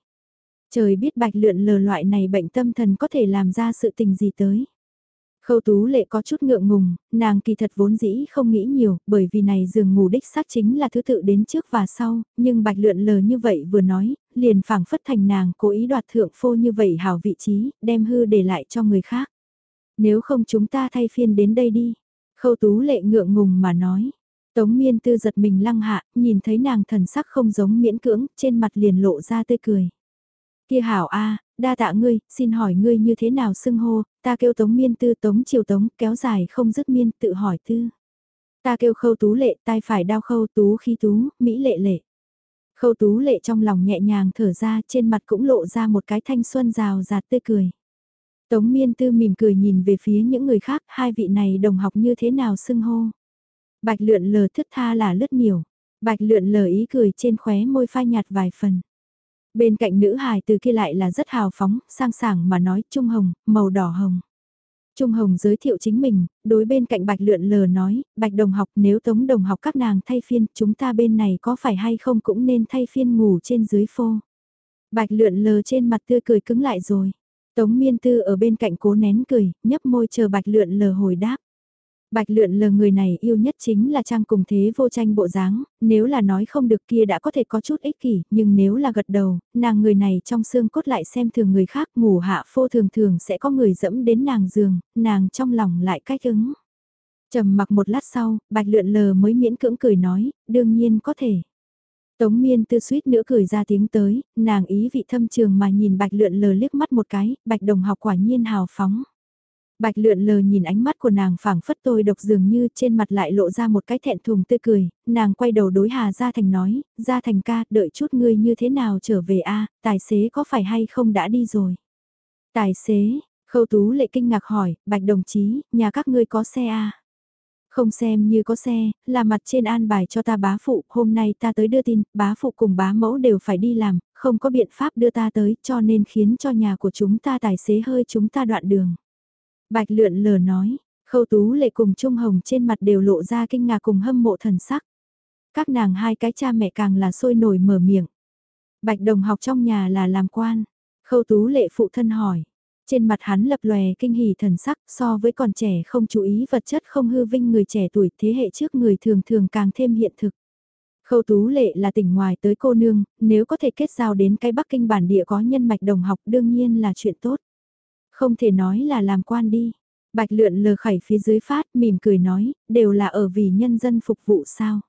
Speaker 1: Trời biết bạch lượn lờ loại này bệnh tâm thần có thể làm ra sự tình gì tới. Khâu tú lệ có chút ngượng ngùng, nàng kỳ thật vốn dĩ không nghĩ nhiều, bởi vì này giường ngủ đích xác chính là thứ tự đến trước và sau, nhưng bạch lượn lờ như vậy vừa nói, liền phảng phất thành nàng cố ý đoạt thượng phô như vậy hảo vị trí, đem hư để lại cho người khác. Nếu không chúng ta thay phiên đến đây đi. Khâu tú lệ ngượng ngùng mà nói. Tống miên tư giật mình lăng hạ, nhìn thấy nàng thần sắc không giống miễn cưỡng, trên mặt liền lộ ra tươi cười. Kia hảo a đa tạ ngươi, xin hỏi ngươi như thế nào xưng hô, ta kêu tống miên tư tống chiều tống, kéo dài không dứt miên, tự hỏi tư. Ta kêu khâu tú lệ, tai phải đau khâu tú khi tú, mỹ lệ lệ. Khâu tú lệ trong lòng nhẹ nhàng thở ra, trên mặt cũng lộ ra một cái thanh xuân rào rạt tươi cười. Tống miên tư mỉm cười nhìn về phía những người khác, hai vị này đồng học như thế nào xưng hô. Bạch lượn lờ thức tha là lướt nhiều. Bạch lượn lờ ý cười trên khóe môi phai nhạt vài phần. Bên cạnh nữ hài từ kia lại là rất hào phóng, sang sảng mà nói trung hồng, màu đỏ hồng. Trung Hồng giới thiệu chính mình, đối bên cạnh Bạch Lượn lờ nói, Bạch Đồng học nếu Tống Đồng học các nàng thay phiên, chúng ta bên này có phải hay không cũng nên thay phiên ngủ trên dưới phô. Bạch Lượn lờ trên mặt tươi cười cứng lại rồi. Tống Miên Tư ở bên cạnh cố nén cười, nhấp môi chờ Bạch Lượn lờ hồi đáp. Bạch lượn lờ người này yêu nhất chính là trang cùng thế vô tranh bộ dáng, nếu là nói không được kia đã có thể có chút ích kỷ, nhưng nếu là gật đầu, nàng người này trong xương cốt lại xem thường người khác ngủ hạ phô thường thường sẽ có người dẫm đến nàng giường, nàng trong lòng lại cách ứng. trầm mặc một lát sau, bạch lượn lờ mới miễn cưỡng cười nói, đương nhiên có thể. Tống miên tư suýt nữa cười ra tiếng tới, nàng ý vị thâm trường mà nhìn bạch lượn lờ liếc mắt một cái, bạch đồng học quả nhiên hào phóng. Bạch lượn lờ nhìn ánh mắt của nàng phảng phất tôi độc dường như trên mặt lại lộ ra một cái thẹn thùng tươi cười, nàng quay đầu đối Hà Gia Thành nói, Gia Thành ca, đợi chút ngươi như thế nào trở về a tài xế có phải hay không đã đi rồi? Tài xế, khâu tú lệ kinh ngạc hỏi, Bạch đồng chí, nhà các ngươi có xe a Không xem như có xe, là mặt trên an bài cho ta bá phụ, hôm nay ta tới đưa tin, bá phụ cùng bá mẫu đều phải đi làm, không có biện pháp đưa ta tới, cho nên khiến cho nhà của chúng ta tài xế hơi chúng ta đoạn đường. Bạch lượn lờ nói, khâu tú lệ cùng Trung Hồng trên mặt đều lộ ra kinh ngạc cùng hâm mộ thần sắc. Các nàng hai cái cha mẹ càng là sôi nổi mở miệng. Bạch đồng học trong nhà là làm quan. Khâu tú lệ phụ thân hỏi. Trên mặt hắn lập lòe kinh hỉ thần sắc so với còn trẻ không chú ý vật chất không hư vinh người trẻ tuổi thế hệ trước người thường thường càng thêm hiện thực. Khâu Tú Lệ là tỉnh ngoài tới cô nương, nếu có thể kết giao đến cái Bắc Kinh bản địa có nhân mạch đồng học đương nhiên là chuyện tốt. Không thể nói là làm quan đi. Bạch lượn lờ khẩy phía dưới phát mỉm cười nói, đều là ở vì nhân dân phục vụ sao.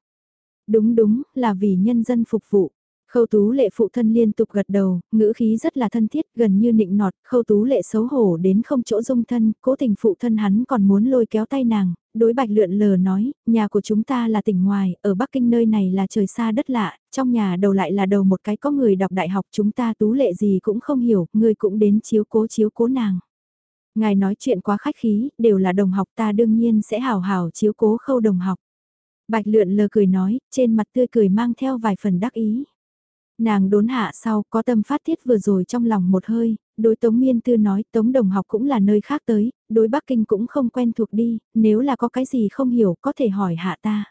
Speaker 1: Đúng đúng, là vì nhân dân phục vụ. Khâu tú lệ phụ thân liên tục gật đầu, ngữ khí rất là thân thiết, gần như nịnh nọt, khâu tú lệ xấu hổ đến không chỗ dung thân, cố tình phụ thân hắn còn muốn lôi kéo tay nàng, đối bạch lượn lờ nói, nhà của chúng ta là tỉnh ngoài, ở Bắc Kinh nơi này là trời xa đất lạ, trong nhà đầu lại là đầu một cái có người đọc đại học chúng ta tú lệ gì cũng không hiểu, người cũng đến chiếu cố chiếu cố nàng. Ngài nói chuyện quá khách khí, đều là đồng học ta đương nhiên sẽ hào hào chiếu cố khâu đồng học. Bạch lượn lờ cười nói, trên mặt tươi cười mang theo vài phần đắc ý. Nàng đốn hạ sau có tâm phát thiết vừa rồi trong lòng một hơi, đối Tống Miên Tư nói Tống Đồng học cũng là nơi khác tới, đối Bắc Kinh cũng không quen thuộc đi, nếu là có cái gì không hiểu có thể hỏi hạ ta.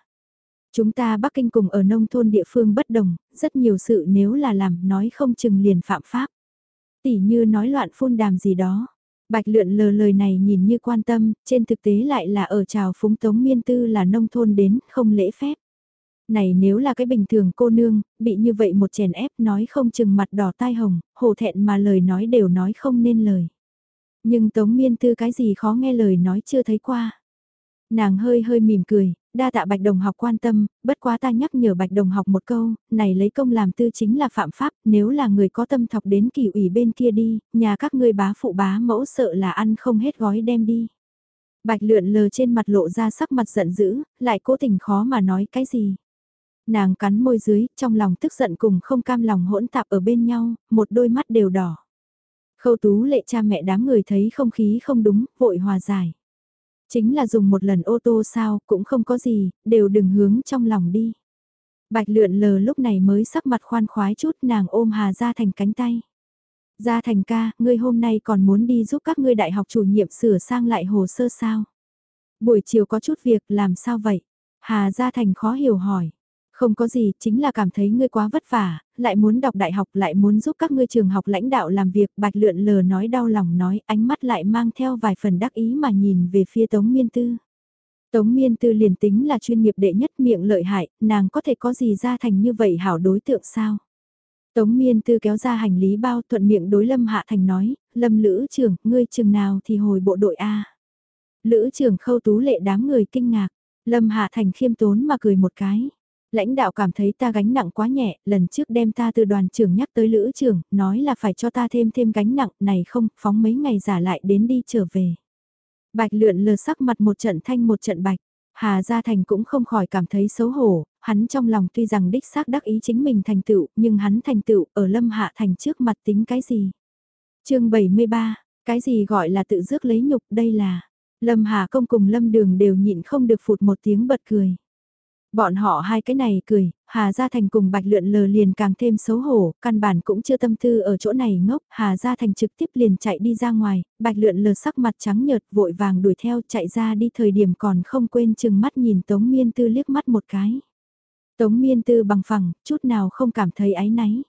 Speaker 1: Chúng ta Bắc Kinh cùng ở nông thôn địa phương bất đồng, rất nhiều sự nếu là làm nói không chừng liền phạm pháp. Tỉ như nói loạn phun đàm gì đó. Bạch lượn lờ lời này nhìn như quan tâm, trên thực tế lại là ở trào phúng Tống Miên Tư là nông thôn đến, không lễ phép. Này nếu là cái bình thường cô nương, bị như vậy một chèn ép nói không chừng mặt đỏ tai hồng, hổ thẹn mà lời nói đều nói không nên lời. Nhưng Tống Miên Tư cái gì khó nghe lời nói chưa thấy qua. Nàng hơi hơi mỉm cười, đa tạ Bạch Đồng học quan tâm, bất quá ta nhắc nhở Bạch Đồng học một câu, này lấy công làm tư chính là phạm pháp, nếu là người có tâm thọc đến kỳ ủy bên kia đi, nhà các ngươi bá phụ bá mẫu sợ là ăn không hết gói đem đi. Bạch lượn lờ trên mặt lộ ra sắc mặt giận dữ, lại cố tình khó mà nói cái gì. Nàng cắn môi dưới, trong lòng tức giận cùng không cam lòng hỗn tạp ở bên nhau, một đôi mắt đều đỏ. Khâu tú lệ cha mẹ đám người thấy không khí không đúng, vội hòa giải. Chính là dùng một lần ô tô sao, cũng không có gì, đều đừng hướng trong lòng đi. Bạch lượn lờ lúc này mới sắc mặt khoan khoái chút nàng ôm Hà ra thành cánh tay. Gia thành ca, ngươi hôm nay còn muốn đi giúp các ngươi đại học chủ nhiệm sửa sang lại hồ sơ sao? Buổi chiều có chút việc, làm sao vậy? Hà Gia Thành khó hiểu hỏi. Không có gì, chính là cảm thấy ngươi quá vất vả, lại muốn đọc đại học lại muốn giúp các ngươi trường học lãnh đạo làm việc. Bạch lượn lờ nói đau lòng nói, ánh mắt lại mang theo vài phần đắc ý mà nhìn về phía Tống Miên Tư. Tống Miên Tư liền tính là chuyên nghiệp đệ nhất miệng lợi hại, nàng có thể có gì ra thành như vậy hảo đối tượng sao? Tống Miên Tư kéo ra hành lý bao thuận miệng đối Lâm Hạ Thành nói, Lâm Lữ trưởng, ngươi trường nào thì hồi bộ đội A. Lữ trưởng khâu tú lệ đám người kinh ngạc, Lâm Hạ Thành khiêm tốn mà cười một cái. Lãnh đạo cảm thấy ta gánh nặng quá nhẹ, lần trước đem ta từ đoàn trưởng nhắc tới lữ trưởng, nói là phải cho ta thêm thêm gánh nặng, này không, phóng mấy ngày giả lại đến đi trở về. Bạch lượn lờ sắc mặt một trận thanh một trận bạch, Hà Gia Thành cũng không khỏi cảm thấy xấu hổ, hắn trong lòng tuy rằng đích xác đắc ý chính mình thành tựu, nhưng hắn thành tựu ở Lâm Hạ Thành trước mặt tính cái gì? chương 73, cái gì gọi là tự dước lấy nhục đây là... Lâm hạ Công cùng Lâm Đường đều nhịn không được phụt một tiếng bật cười. Bọn họ hai cái này cười, Hà Gia Thành cùng Bạch Lượn lờ liền càng thêm xấu hổ, căn bản cũng chưa tâm tư ở chỗ này ngốc, Hà Gia Thành trực tiếp liền chạy đi ra ngoài, Bạch Lượn lờ sắc mặt trắng nhợt vội vàng đuổi theo chạy ra đi thời điểm còn không quên chừng mắt nhìn Tống Miên Tư liếc mắt một cái. Tống Miên Tư bằng phẳng, chút nào không cảm thấy áy náy.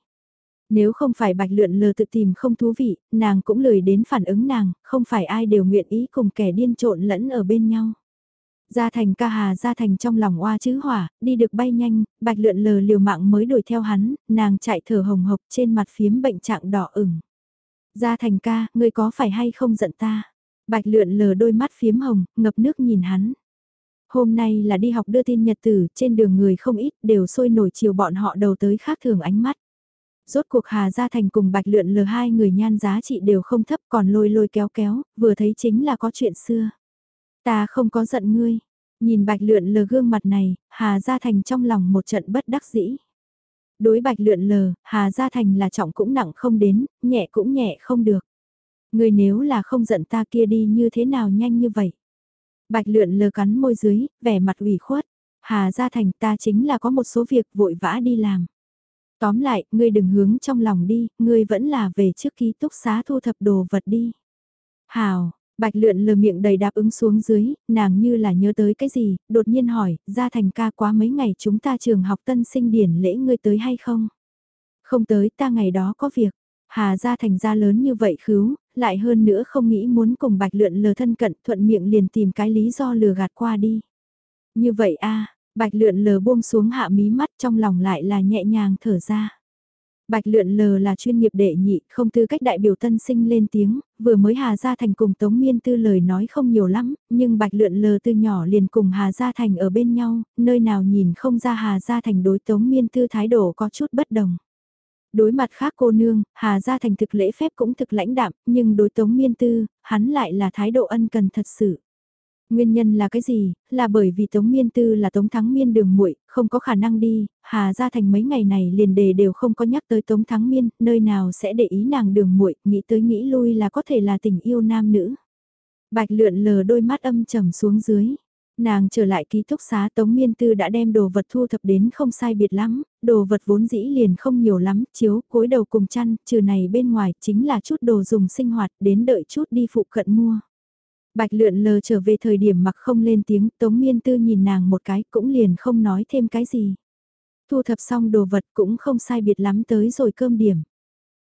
Speaker 1: Nếu không phải Bạch Lượn lờ tự tìm không thú vị, nàng cũng lười đến phản ứng nàng, không phải ai đều nguyện ý cùng kẻ điên trộn lẫn ở bên nhau. Gia Thành ca hà Gia Thành trong lòng oa chữ hỏa, đi được bay nhanh, bạch lượn lờ liều mạng mới đuổi theo hắn, nàng chạy thở hồng hộc trên mặt phiếm bệnh trạng đỏ ửng. Gia Thành ca, ngươi có phải hay không giận ta? Bạch lượn lờ đôi mắt phiếm hồng, ngập nước nhìn hắn. Hôm nay là đi học đưa tin nhật tử, trên đường người không ít đều sôi nổi chiều bọn họ đầu tới khác thường ánh mắt. Rốt cuộc Hà Gia Thành cùng Bạch Lượn lờ hai người nhan giá trị đều không thấp còn lôi lôi kéo kéo, vừa thấy chính là có chuyện xưa. Ta không có giận ngươi. Nhìn bạch lượn lờ gương mặt này, Hà Gia Thành trong lòng một trận bất đắc dĩ. Đối bạch lượn lờ, Hà Gia Thành là trọng cũng nặng không đến, nhẹ cũng nhẹ không được. Ngươi nếu là không giận ta kia đi như thế nào nhanh như vậy. Bạch lượn lờ cắn môi dưới, vẻ mặt ủy khuất. Hà Gia Thành ta chính là có một số việc vội vã đi làm. Tóm lại, ngươi đừng hướng trong lòng đi, ngươi vẫn là về trước ký túc xá thu thập đồ vật đi. Hào, Bạch lượn lờ miệng đầy đáp ứng xuống dưới, nàng như là nhớ tới cái gì, đột nhiên hỏi, ra thành ca quá mấy ngày chúng ta trường học tân sinh điển lễ ngươi tới hay không? Không tới ta ngày đó có việc, Hà ra thành ra lớn như vậy khứu, lại hơn nữa không nghĩ muốn cùng bạch lượn lờ thân cận thuận miệng liền tìm cái lý do lừa gạt qua đi. Như vậy a bạch lượn lờ buông xuống hạ mí mắt trong lòng lại là nhẹ nhàng thở ra. Bạch lượn lờ là chuyên nghiệp đệ nhị, không tư cách đại biểu tân sinh lên tiếng, vừa mới Hà Gia Thành cùng Tống Miên Tư lời nói không nhiều lắm, nhưng Bạch lượn lờ từ nhỏ liền cùng Hà Gia Thành ở bên nhau, nơi nào nhìn không ra Hà Gia Thành đối Tống Miên Tư thái độ có chút bất đồng. Đối mặt khác cô nương, Hà Gia Thành thực lễ phép cũng thực lãnh đạm, nhưng đối Tống Miên Tư, hắn lại là thái độ ân cần thật sự. Nguyên nhân là cái gì? Là bởi vì Tống Miên Tư là Tống Thắng Miên đường muội, không có khả năng đi, Hà Gia Thành mấy ngày này liền đề đều không có nhắc tới Tống Thắng Miên, nơi nào sẽ để ý nàng đường muội, nghĩ tới nghĩ lui là có thể là tình yêu nam nữ. Bạch lượn lờ đôi mắt âm trầm xuống dưới. Nàng trở lại ký túc xá Tống Miên Tư đã đem đồ vật thu thập đến không sai biệt lắm, đồ vật vốn dĩ liền không nhiều lắm, chiếu, cối đầu cùng chăn, trừ này bên ngoài chính là chút đồ dùng sinh hoạt đến đợi chút đi phụ cận mua. Bạch lượn lờ trở về thời điểm mặc không lên tiếng, Tống Miên Tư nhìn nàng một cái cũng liền không nói thêm cái gì. Thu thập xong đồ vật cũng không sai biệt lắm tới rồi cơm điểm.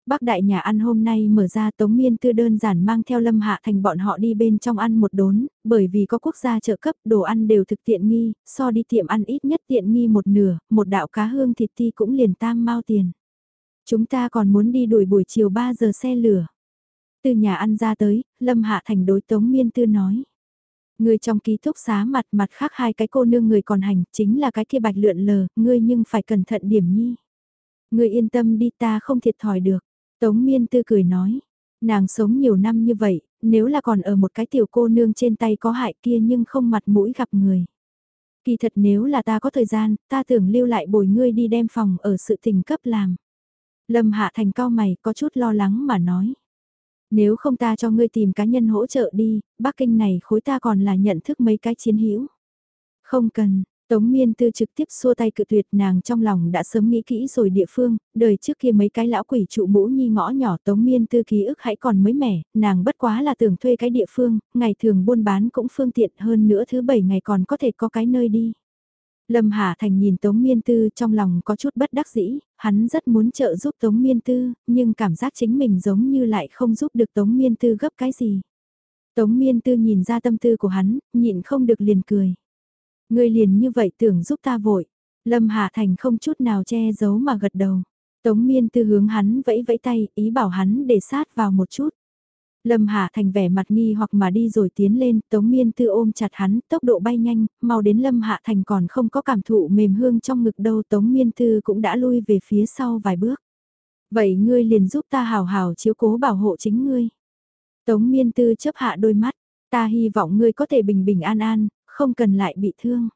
Speaker 1: Bác đại nhà ăn hôm nay mở ra Tống Miên Tư đơn giản mang theo Lâm Hạ Thành bọn họ đi bên trong ăn một đốn, bởi vì có quốc gia trợ cấp đồ ăn đều thực tiện nghi, so đi tiệm ăn ít nhất tiện nghi một nửa, một đạo cá hương thịt ti cũng liền tam mau tiền. Chúng ta còn muốn đi đuổi buổi chiều 3 giờ xe lửa từ nhà ăn ra tới, Lâm Hạ Thành đối Tống Miên Tư nói. Người trong ký túc xá mặt mặt khác hai cái cô nương người còn hành, chính là cái kia bạch lượn lờ, ngươi nhưng phải cẩn thận điểm nhi. Ngươi yên tâm đi ta không thiệt thòi được. Tống miên tư cười nói, nàng sống nhiều năm như vậy, nếu là còn ở một cái tiểu cô nương trên tay có hại kia nhưng không mặt mũi gặp người. Kỳ thật nếu là ta có thời gian, ta tưởng lưu lại bồi ngươi đi đem phòng ở sự tình cấp làm. Lâm Hạ Thành cao mày có chút lo lắng mà nói. Nếu không ta cho ngươi tìm cá nhân hỗ trợ đi, Bắc Kinh này khối ta còn là nhận thức mấy cái chiến hữu. Không cần, Tống miên tư trực tiếp xua tay cự tuyệt nàng trong lòng đã sớm nghĩ kỹ rồi địa phương, đời trước kia mấy cái lão quỷ trụ mũ nhi ngõ nhỏ tống miên tư ký ức hãy còn mới mẻ, nàng bất quá là tưởng thuê cái địa phương, ngày thường buôn bán cũng phương tiện hơn nữa thứ bảy ngày còn có thể có cái nơi đi. Lâm Hà Thành nhìn Tống Miên Tư trong lòng có chút bất đắc dĩ, hắn rất muốn trợ giúp Tống Miên Tư, nhưng cảm giác chính mình giống như lại không giúp được Tống Miên Tư gấp cái gì. Tống Miên Tư nhìn ra tâm tư của hắn, nhịn không được liền cười. người liền như vậy tưởng giúp ta vội. Lâm Hà Thành không chút nào che giấu mà gật đầu. Tống Miên Tư hướng hắn vẫy vẫy tay, ý bảo hắn để sát vào một chút. Lâm Hà Thành vẻ mặt nghi hoặc mà đi rồi tiến lên, Tống Miên Tư ôm chặt hắn, tốc độ bay nhanh, mau đến Lâm Hạ Thành còn không có cảm thụ mềm hương trong ngực đâu, Tống Miên Tư cũng đã lui về phía sau vài bước. Vậy ngươi liền giúp ta hào hào chiếu cố bảo hộ chính ngươi. Tống Miên Tư chấp hạ đôi mắt, ta hy vọng ngươi có thể bình bình an an, không cần lại bị thương.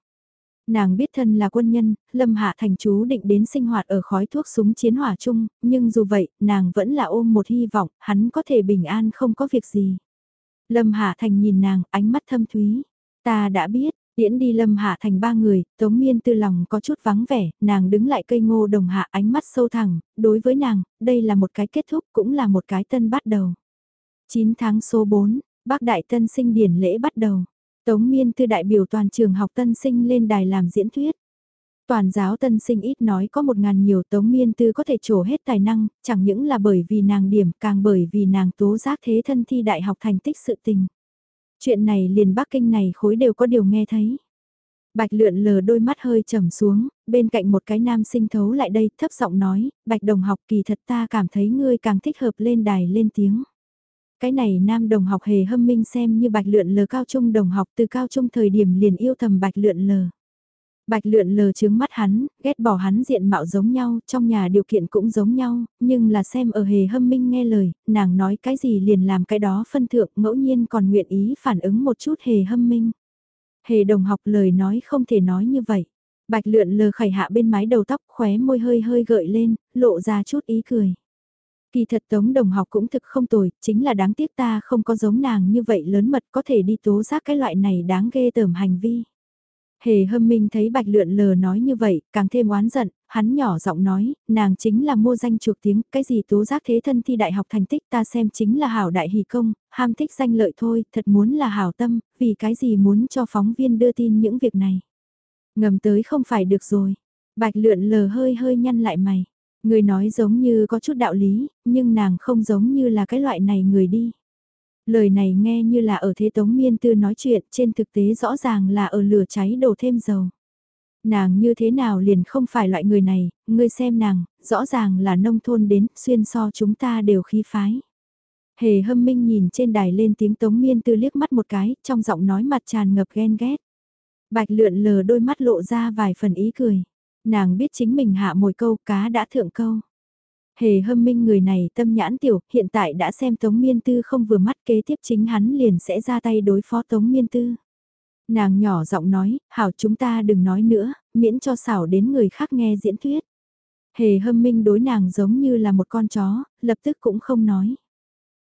Speaker 1: Nàng biết thân là quân nhân, Lâm Hạ Thành chú định đến sinh hoạt ở khói thuốc súng chiến hỏa chung, nhưng dù vậy, nàng vẫn là ôm một hy vọng, hắn có thể bình an không có việc gì. Lâm Hạ Thành nhìn nàng, ánh mắt thâm thúy. Ta đã biết, tiễn đi Lâm Hạ Thành ba người, Tống Miên tư lòng có chút vắng vẻ, nàng đứng lại cây ngô đồng hạ ánh mắt sâu thẳng, đối với nàng, đây là một cái kết thúc cũng là một cái tân bắt đầu. 9 tháng số 4, bác đại tân sinh điển lễ bắt đầu. Tống Miên Tư đại biểu toàn trường học tân sinh lên đài làm diễn thuyết. Toàn giáo tân sinh ít nói có một ngàn nhiều Tống Miên Tư có thể trổ hết tài năng, chẳng những là bởi vì nàng điểm càng bởi vì nàng tố giác thế thân thi đại học thành tích sự tình. Chuyện này liền Bắc Kinh này khối đều có điều nghe thấy. Bạch lượn lờ đôi mắt hơi trầm xuống, bên cạnh một cái nam sinh thấu lại đây thấp giọng nói, Bạch đồng học kỳ thật ta cảm thấy ngươi càng thích hợp lên đài lên tiếng. Cái này nam đồng học hề hâm minh xem như bạch lượn lờ cao trung đồng học từ cao trung thời điểm liền yêu thầm bạch lượn lờ. Bạch lượn lờ chướng mắt hắn, ghét bỏ hắn diện mạo giống nhau, trong nhà điều kiện cũng giống nhau, nhưng là xem ở hề hâm minh nghe lời, nàng nói cái gì liền làm cái đó phân thượng, ngẫu nhiên còn nguyện ý phản ứng một chút hề hâm minh. Hề đồng học lời nói không thể nói như vậy. Bạch lượn lờ khải hạ bên mái đầu tóc khóe môi hơi hơi gợi lên, lộ ra chút ý cười. Kỳ thật tống đồng học cũng thực không tồi, chính là đáng tiếc ta không có giống nàng như vậy lớn mật có thể đi tố giác cái loại này đáng ghê tởm hành vi. Hề hâm minh thấy bạch lượn lờ nói như vậy, càng thêm oán giận, hắn nhỏ giọng nói, nàng chính là mua danh chuộc tiếng, cái gì tố giác thế thân thi đại học thành tích ta xem chính là hảo đại hỷ công, ham thích danh lợi thôi, thật muốn là hảo tâm, vì cái gì muốn cho phóng viên đưa tin những việc này. Ngầm tới không phải được rồi, bạch lượn lờ hơi hơi nhăn lại mày, Người nói giống như có chút đạo lý, nhưng nàng không giống như là cái loại này người đi. Lời này nghe như là ở thế tống miên tư nói chuyện, trên thực tế rõ ràng là ở lửa cháy đổ thêm dầu. Nàng như thế nào liền không phải loại người này, ngươi xem nàng, rõ ràng là nông thôn đến, xuyên so chúng ta đều khí phái. Hề hâm minh nhìn trên đài lên tiếng tống miên tư liếc mắt một cái, trong giọng nói mặt tràn ngập ghen ghét. Bạch lượn lờ đôi mắt lộ ra vài phần ý cười. Nàng biết chính mình hạ mồi câu cá đã thượng câu. Hề hâm minh người này tâm nhãn tiểu, hiện tại đã xem Tống Miên Tư không vừa mắt kế tiếp chính hắn liền sẽ ra tay đối phó Tống Miên Tư. Nàng nhỏ giọng nói, hảo chúng ta đừng nói nữa, miễn cho xảo đến người khác nghe diễn thuyết. Hề hâm minh đối nàng giống như là một con chó, lập tức cũng không nói.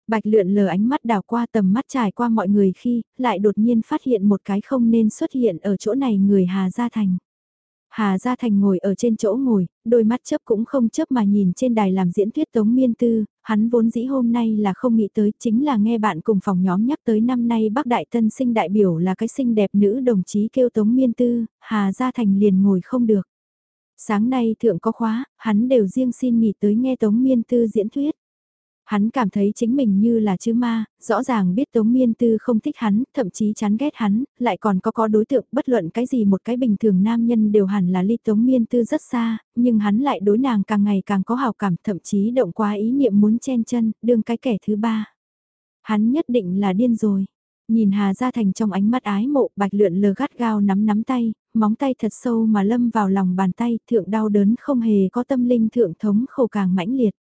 Speaker 1: Bạch lượn lờ ánh mắt đào qua tầm mắt trải qua mọi người khi, lại đột nhiên phát hiện một cái không nên xuất hiện ở chỗ này người Hà Gia Thành. Hà Gia Thành ngồi ở trên chỗ ngồi, đôi mắt chớp cũng không chớp mà nhìn trên đài làm diễn thuyết Tống Miên Tư, hắn vốn dĩ hôm nay là không nghĩ tới chính là nghe bạn cùng phòng nhóm nhắc tới năm nay bác đại tân sinh đại biểu là cái xinh đẹp nữ đồng chí kêu Tống Miên Tư, Hà Gia Thành liền ngồi không được. Sáng nay thượng có khóa, hắn đều riêng xin nghỉ tới nghe Tống Miên Tư diễn thuyết. Hắn cảm thấy chính mình như là chư ma, rõ ràng biết Tống Miên Tư không thích hắn, thậm chí chán ghét hắn, lại còn có có đối tượng bất luận cái gì một cái bình thường nam nhân đều hẳn là ly Tống Miên Tư rất xa, nhưng hắn lại đối nàng càng ngày càng có hào cảm, thậm chí động quá ý niệm muốn chen chân, đương cái kẻ thứ ba. Hắn nhất định là điên rồi. Nhìn Hà Gia Thành trong ánh mắt ái mộ, bạch lượn lờ gắt gao nắm nắm tay, móng tay thật sâu mà lâm vào lòng bàn tay, thượng đau đớn không hề có tâm linh thượng thống khổ càng mãnh liệt.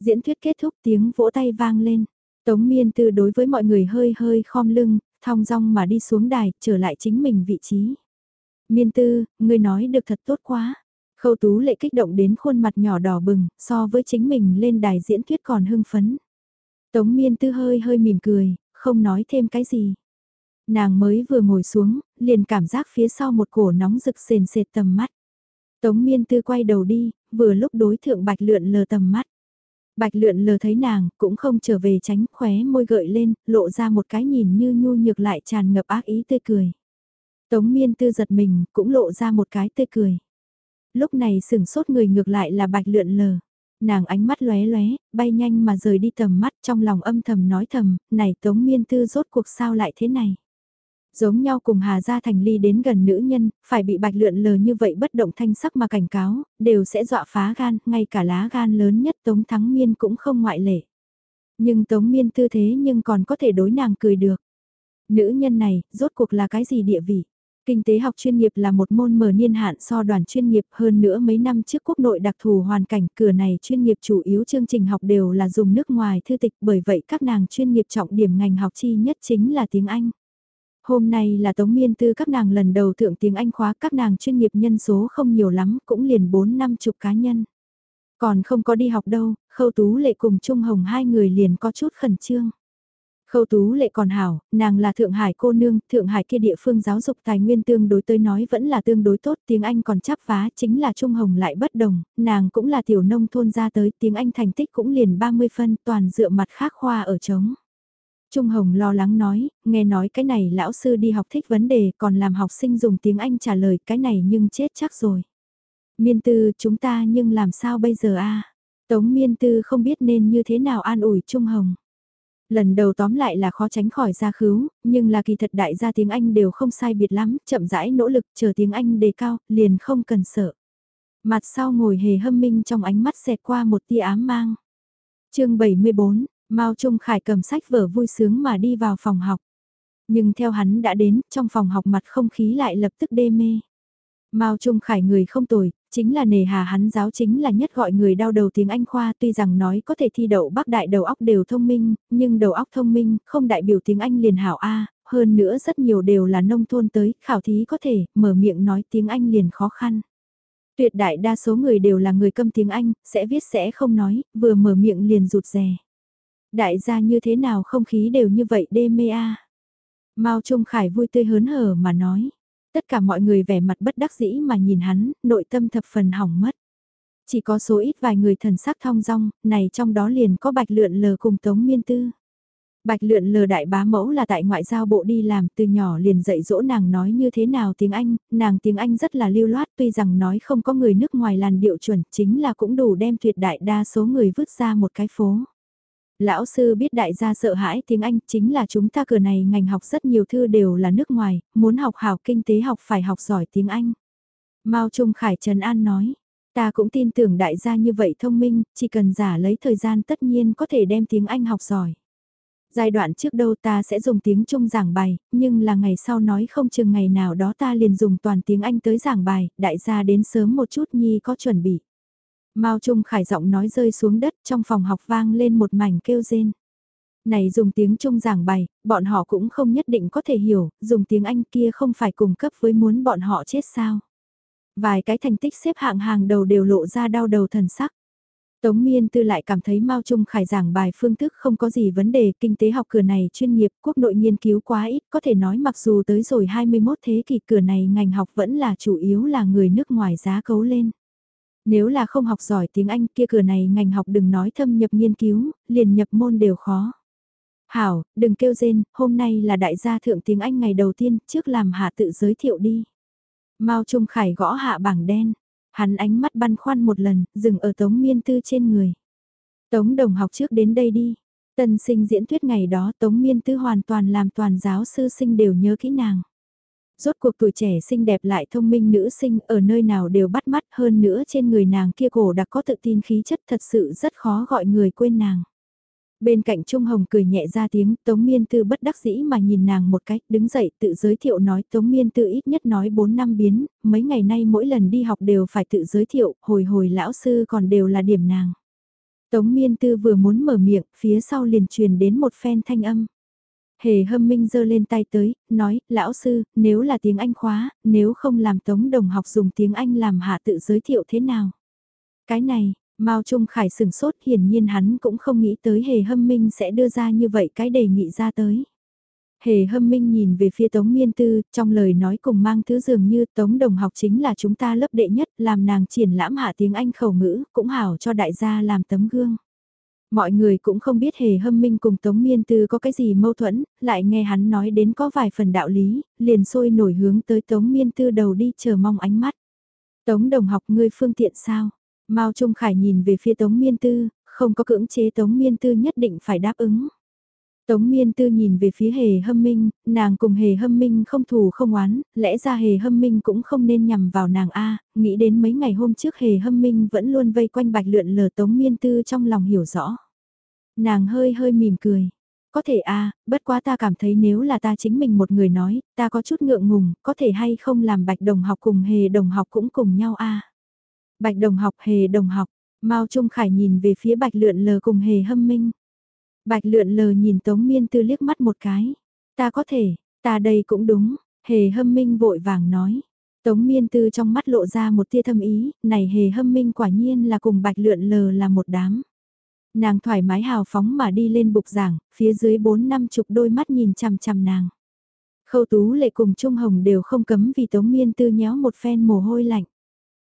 Speaker 1: Diễn thuyết kết thúc tiếng vỗ tay vang lên. Tống miên tư đối với mọi người hơi hơi khom lưng, thong dong mà đi xuống đài, trở lại chính mình vị trí. Miên tư, người nói được thật tốt quá. Khâu tú lệ kích động đến khuôn mặt nhỏ đỏ bừng, so với chính mình lên đài diễn thuyết còn hưng phấn. Tống miên tư hơi hơi mỉm cười, không nói thêm cái gì. Nàng mới vừa ngồi xuống, liền cảm giác phía sau một cổ nóng rực sền sệt tầm mắt. Tống miên tư quay đầu đi, vừa lúc đối thượng bạch lượn lờ tầm mắt. Bạch lượn lờ thấy nàng, cũng không trở về tránh khóe môi gợi lên, lộ ra một cái nhìn như nhu nhược lại tràn ngập ác ý tươi cười. Tống miên tư giật mình, cũng lộ ra một cái tươi cười. Lúc này sừng sốt người ngược lại là bạch lượn lờ. Nàng ánh mắt lóe lóe, bay nhanh mà rời đi tầm mắt trong lòng âm thầm nói thầm, này tống miên tư rốt cuộc sao lại thế này. Giống nhau cùng Hà Gia Thành ly đến gần nữ nhân, phải bị bạch lượn lờ như vậy bất động thanh sắc mà cảnh cáo, đều sẽ dọa phá gan, ngay cả lá gan lớn nhất Tống Thắng Miên cũng không ngoại lệ. Nhưng Tống Miên tư thế nhưng còn có thể đối nàng cười được. Nữ nhân này, rốt cuộc là cái gì địa vị? Kinh tế học chuyên nghiệp là một môn mở niên hạn so đoàn chuyên nghiệp hơn nữa mấy năm trước quốc nội đặc thù hoàn cảnh cửa này chuyên nghiệp chủ yếu chương trình học đều là dùng nước ngoài thư tịch bởi vậy các nàng chuyên nghiệp trọng điểm ngành học chi nhất chính là tiếng Anh. Hôm nay là Tống Miên Tư các nàng lần đầu thượng tiếng Anh khóa các nàng chuyên nghiệp nhân số không nhiều lắm cũng liền 4 năm chục cá nhân. Còn không có đi học đâu, Khâu Tú Lệ cùng Trung Hồng hai người liền có chút khẩn trương. Khâu Tú Lệ còn hảo, nàng là Thượng Hải cô nương, Thượng Hải kia địa phương giáo dục tài nguyên tương đối tới nói vẫn là tương đối tốt, tiếng Anh còn chắp vá, chính là Trung Hồng lại bất đồng, nàng cũng là tiểu nông thôn ra tới, tiếng Anh thành tích cũng liền 30 phân, toàn dựa mặt khác khoa ở trống. Trung Hồng lo lắng nói, nghe nói cái này lão sư đi học thích vấn đề còn làm học sinh dùng tiếng Anh trả lời cái này nhưng chết chắc rồi. Miên tư chúng ta nhưng làm sao bây giờ a Tống miên tư không biết nên như thế nào an ủi Trung Hồng. Lần đầu tóm lại là khó tránh khỏi ra khứu, nhưng là kỳ thật đại gia tiếng Anh đều không sai biệt lắm, chậm rãi nỗ lực chờ tiếng Anh đề cao, liền không cần sợ. Mặt sau ngồi hề hâm minh trong ánh mắt xẹt qua một tia ám mang. chương 74, Mao Trung Khải cầm sách vở vui sướng mà đi vào phòng học. Nhưng theo hắn đã đến, trong phòng học mặt không khí lại lập tức đê mê. Mao Trung Khải người không tồi, chính là nề hà hắn giáo chính là nhất gọi người đau đầu tiếng Anh khoa tuy rằng nói có thể thi đậu bác đại đầu óc đều thông minh, nhưng đầu óc thông minh không đại biểu tiếng Anh liền hảo A, hơn nữa rất nhiều đều là nông thôn tới, khảo thí có thể, mở miệng nói tiếng Anh liền khó khăn. Tuyệt đại đa số người đều là người câm tiếng Anh, sẽ viết sẽ không nói, vừa mở miệng liền rụt rè. Đại gia như thế nào không khí đều như vậy đê mê a. Mao Trung Khải vui tươi hớn hở mà nói. Tất cả mọi người vẻ mặt bất đắc dĩ mà nhìn hắn, nội tâm thập phần hỏng mất. Chỉ có số ít vài người thần sắc thong dong, này trong đó liền có bạch lượn lờ cùng tống miên tư. Bạch lượn lờ đại bá mẫu là tại ngoại giao bộ đi làm từ nhỏ liền dạy dỗ nàng nói như thế nào tiếng Anh, nàng tiếng Anh rất là lưu loát tuy rằng nói không có người nước ngoài làn điệu chuẩn chính là cũng đủ đem tuyệt đại đa số người vứt ra một cái phố. Lão sư biết đại gia sợ hãi tiếng Anh chính là chúng ta cửa này ngành học rất nhiều thư đều là nước ngoài, muốn học hảo kinh tế học phải học giỏi tiếng Anh. Mao Trung Khải Trần An nói, ta cũng tin tưởng đại gia như vậy thông minh, chỉ cần giả lấy thời gian tất nhiên có thể đem tiếng Anh học giỏi. Giai đoạn trước đâu ta sẽ dùng tiếng Trung giảng bài, nhưng là ngày sau nói không chừng ngày nào đó ta liền dùng toàn tiếng Anh tới giảng bài, đại gia đến sớm một chút nhi có chuẩn bị. Mao Trung Khải giọng nói rơi xuống đất trong phòng học vang lên một mảnh kêu rên. Này dùng tiếng Trung giảng bài, bọn họ cũng không nhất định có thể hiểu, dùng tiếng Anh kia không phải cùng cấp với muốn bọn họ chết sao. Vài cái thành tích xếp hạng hàng đầu đều lộ ra đau đầu thần sắc. Tống Miên Tư lại cảm thấy Mao Trung Khải giảng bài phương thức không có gì vấn đề, kinh tế học cửa này chuyên nghiệp, quốc nội nghiên cứu quá ít, có thể nói mặc dù tới rồi 21 thế kỷ cửa này ngành học vẫn là chủ yếu là người nước ngoài giá cấu lên. Nếu là không học giỏi tiếng Anh kia cửa này ngành học đừng nói thâm nhập nghiên cứu, liền nhập môn đều khó. Hảo, đừng kêu rên, hôm nay là đại gia thượng tiếng Anh ngày đầu tiên, trước làm hạ tự giới thiệu đi. Mao Trung Khải gõ hạ bảng đen, hắn ánh mắt băn khoăn một lần, dừng ở Tống Miên Tư trên người. Tống đồng học trước đến đây đi. Tân sinh diễn thuyết ngày đó Tống Miên Tư hoàn toàn làm toàn giáo sư sinh đều nhớ kỹ nàng. Rốt cuộc tuổi trẻ xinh đẹp lại thông minh nữ sinh ở nơi nào đều bắt mắt hơn nữa trên người nàng kia cổ đặc có tự tin khí chất thật sự rất khó gọi người quên nàng. Bên cạnh Trung Hồng cười nhẹ ra tiếng, Tống Miên Tư bất đắc dĩ mà nhìn nàng một cách, đứng dậy tự giới thiệu nói Tống Miên Tư ít nhất nói 4 năm biến, mấy ngày nay mỗi lần đi học đều phải tự giới thiệu, hồi hồi lão sư còn đều là điểm nàng. Tống Miên Tư vừa muốn mở miệng, phía sau liền truyền đến một phen thanh âm. Hề hâm minh giơ lên tay tới, nói, lão sư, nếu là tiếng Anh khóa, nếu không làm Tống đồng học dùng tiếng Anh làm hạ tự giới thiệu thế nào? Cái này, Mao Trung Khải sửng sốt hiển nhiên hắn cũng không nghĩ tới hề hâm minh sẽ đưa ra như vậy cái đề nghị ra tới. Hề hâm minh nhìn về phía Tống Miên Tư, trong lời nói cùng mang thứ dường như Tống đồng học chính là chúng ta lớp đệ nhất, làm nàng triển lãm hạ tiếng Anh khẩu ngữ, cũng hảo cho đại gia làm tấm gương. Mọi người cũng không biết hề hâm minh cùng Tống Miên Tư có cái gì mâu thuẫn, lại nghe hắn nói đến có vài phần đạo lý, liền sôi nổi hướng tới Tống Miên Tư đầu đi chờ mong ánh mắt. Tống đồng học ngươi phương tiện sao? Mao Trung Khải nhìn về phía Tống Miên Tư, không có cưỡng chế Tống Miên Tư nhất định phải đáp ứng. Tống Miên Tư nhìn về phía Hề Hâm Minh, nàng cùng Hề Hâm Minh không thù không oán, lẽ ra Hề Hâm Minh cũng không nên nhằm vào nàng A, nghĩ đến mấy ngày hôm trước Hề Hâm Minh vẫn luôn vây quanh bạch lượn lờ Tống Miên Tư trong lòng hiểu rõ. Nàng hơi hơi mỉm cười. Có thể a bất quá ta cảm thấy nếu là ta chính mình một người nói, ta có chút ngượng ngùng, có thể hay không làm bạch đồng học cùng hề đồng học cũng cùng nhau a Bạch đồng học hề đồng học, Mao Trung Khải nhìn về phía bạch lượn lờ cùng hề hâm minh. Bạch lượn lờ nhìn Tống Miên Tư liếc mắt một cái. Ta có thể, ta đây cũng đúng, hề hâm minh vội vàng nói. Tống Miên Tư trong mắt lộ ra một tia thâm ý, này hề hâm minh quả nhiên là cùng bạch lượn lờ là một đám. Nàng thoải mái hào phóng mà đi lên bục giảng, phía dưới bốn năm chục đôi mắt nhìn chằm chằm nàng. Khâu Tú lệ cùng Trung Hồng đều không cấm vì Tống Miên Tư nhéo một phen mồ hôi lạnh.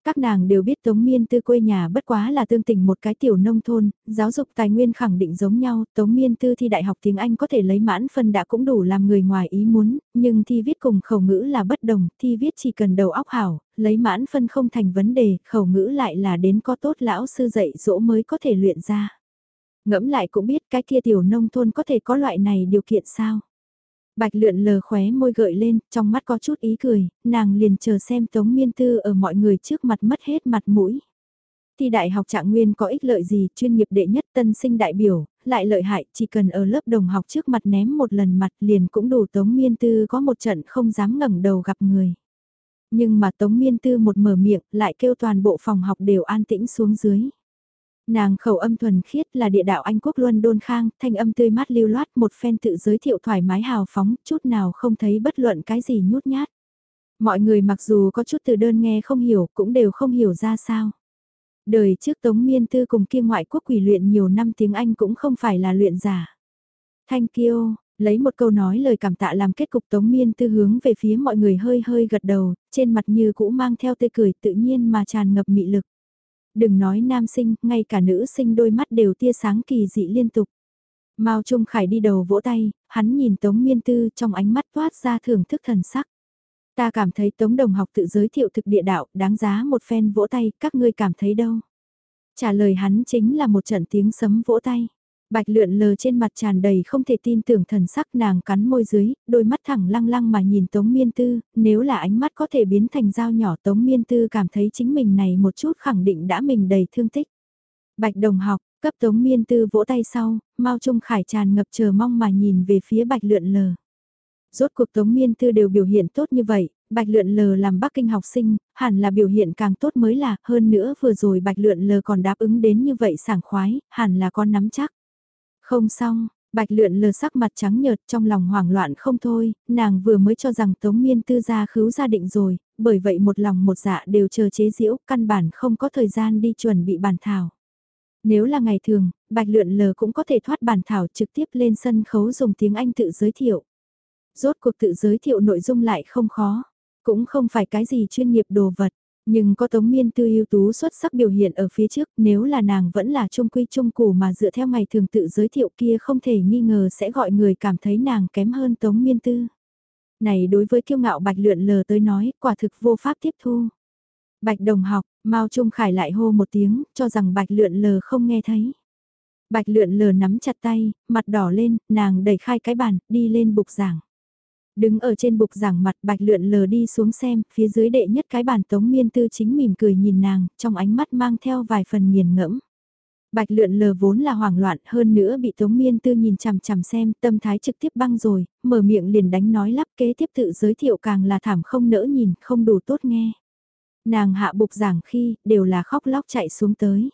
Speaker 1: Các nàng đều biết Tống Miên Tư quê nhà bất quá là tương tình một cái tiểu nông thôn, giáo dục tài nguyên khẳng định giống nhau, Tống Miên Tư thi đại học tiếng Anh có thể lấy mãn phân đã cũng đủ làm người ngoài ý muốn, nhưng thi viết cùng khẩu ngữ là bất đồng, thi viết chỉ cần đầu óc hảo, lấy mãn phân không thành vấn đề, khẩu ngữ lại là đến có tốt lão sư dạy dỗ mới có thể luyện ra. Ngẫm lại cũng biết cái kia tiểu nông thôn có thể có loại này điều kiện sao. Bạch lượn lờ khóe môi gợi lên, trong mắt có chút ý cười, nàng liền chờ xem Tống Miên Tư ở mọi người trước mặt mất hết mặt mũi. Thì đại học trạng nguyên có ích lợi gì, chuyên nghiệp đệ nhất tân sinh đại biểu, lại lợi hại, chỉ cần ở lớp đồng học trước mặt ném một lần mặt liền cũng đủ Tống Miên Tư có một trận không dám ngẩng đầu gặp người. Nhưng mà Tống Miên Tư một mở miệng lại kêu toàn bộ phòng học đều an tĩnh xuống dưới. Nàng khẩu âm thuần khiết là địa đạo Anh quốc luân đôn khang, thanh âm tươi mát lưu loát một phen tự giới thiệu thoải mái hào phóng, chút nào không thấy bất luận cái gì nhút nhát. Mọi người mặc dù có chút từ đơn nghe không hiểu, cũng đều không hiểu ra sao. Đời trước Tống Miên Tư cùng kia ngoại quốc quỷ luyện nhiều năm tiếng Anh cũng không phải là luyện giả. Thanh kiêu, lấy một câu nói lời cảm tạ làm kết cục Tống Miên Tư hướng về phía mọi người hơi hơi gật đầu, trên mặt như cũ mang theo tươi cười tự nhiên mà tràn ngập mị lực. Đừng nói nam sinh, ngay cả nữ sinh đôi mắt đều tia sáng kỳ dị liên tục. Mao Trung Khải đi đầu vỗ tay, hắn nhìn Tống Miên Tư trong ánh mắt toát ra thưởng thức thần sắc. Ta cảm thấy Tống Đồng học tự giới thiệu thực địa đạo, đáng giá một phen vỗ tay, các ngươi cảm thấy đâu? Trả lời hắn chính là một trận tiếng sấm vỗ tay. Bạch lượn lờ trên mặt tràn đầy không thể tin tưởng thần sắc nàng cắn môi dưới, đôi mắt thẳng lăng lăng mà nhìn Tống Miên Tư, nếu là ánh mắt có thể biến thành dao nhỏ Tống Miên Tư cảm thấy chính mình này một chút khẳng định đã mình đầy thương tích. Bạch đồng học, cấp Tống Miên Tư vỗ tay sau, Mao Trung Khải tràn ngập chờ mong mà nhìn về phía Bạch lượn lờ. Rốt cuộc Tống Miên Tư đều biểu hiện tốt như vậy, Bạch Lượn Lờ làm Bắc Kinh học sinh, hẳn là biểu hiện càng tốt mới là, hơn nữa vừa rồi Bạch Lượn Lờ còn đáp ứng đến như vậy sảng khoái, hẳn là con nắm chắc. Không xong, bạch lượn lờ sắc mặt trắng nhợt trong lòng hoảng loạn không thôi, nàng vừa mới cho rằng Tống Miên Tư gia khứu gia định rồi, bởi vậy một lòng một dạ đều chờ chế diễu, căn bản không có thời gian đi chuẩn bị bản thảo. Nếu là ngày thường, bạch lượn lờ cũng có thể thoát bản thảo trực tiếp lên sân khấu dùng tiếng Anh tự giới thiệu. Rốt cuộc tự giới thiệu nội dung lại không khó, cũng không phải cái gì chuyên nghiệp đồ vật. Nhưng có Tống Miên Tư ưu tú xuất sắc biểu hiện ở phía trước, nếu là nàng vẫn là trung quy trung củ mà dựa theo ngày thường tự giới thiệu kia không thể nghi ngờ sẽ gọi người cảm thấy nàng kém hơn Tống Miên Tư. Này đối với kiêu ngạo Bạch Lượn lờ tới nói, quả thực vô pháp tiếp thu. Bạch Đồng học, Mao Trung Khải lại hô một tiếng, cho rằng Bạch Lượn lờ không nghe thấy. Bạch Lượn lờ nắm chặt tay, mặt đỏ lên, nàng đẩy khai cái bàn, đi lên bục giảng. Đứng ở trên bục giảng mặt bạch lượn lờ đi xuống xem, phía dưới đệ nhất cái bàn tống miên tư chính mỉm cười nhìn nàng, trong ánh mắt mang theo vài phần nghiền ngẫm. Bạch lượn lờ vốn là hoảng loạn hơn nữa bị Tống Miên Tư nhìn chằm chằm xem tâm thái trực tiếp băng rồi, mở miệng liền đánh nói lắp kế tiếp tự giới thiệu càng là thảm không nỡ nhìn, không đủ tốt nghe. Nàng hạ bục giảng khi, đều là khóc lóc chạy xuống tới.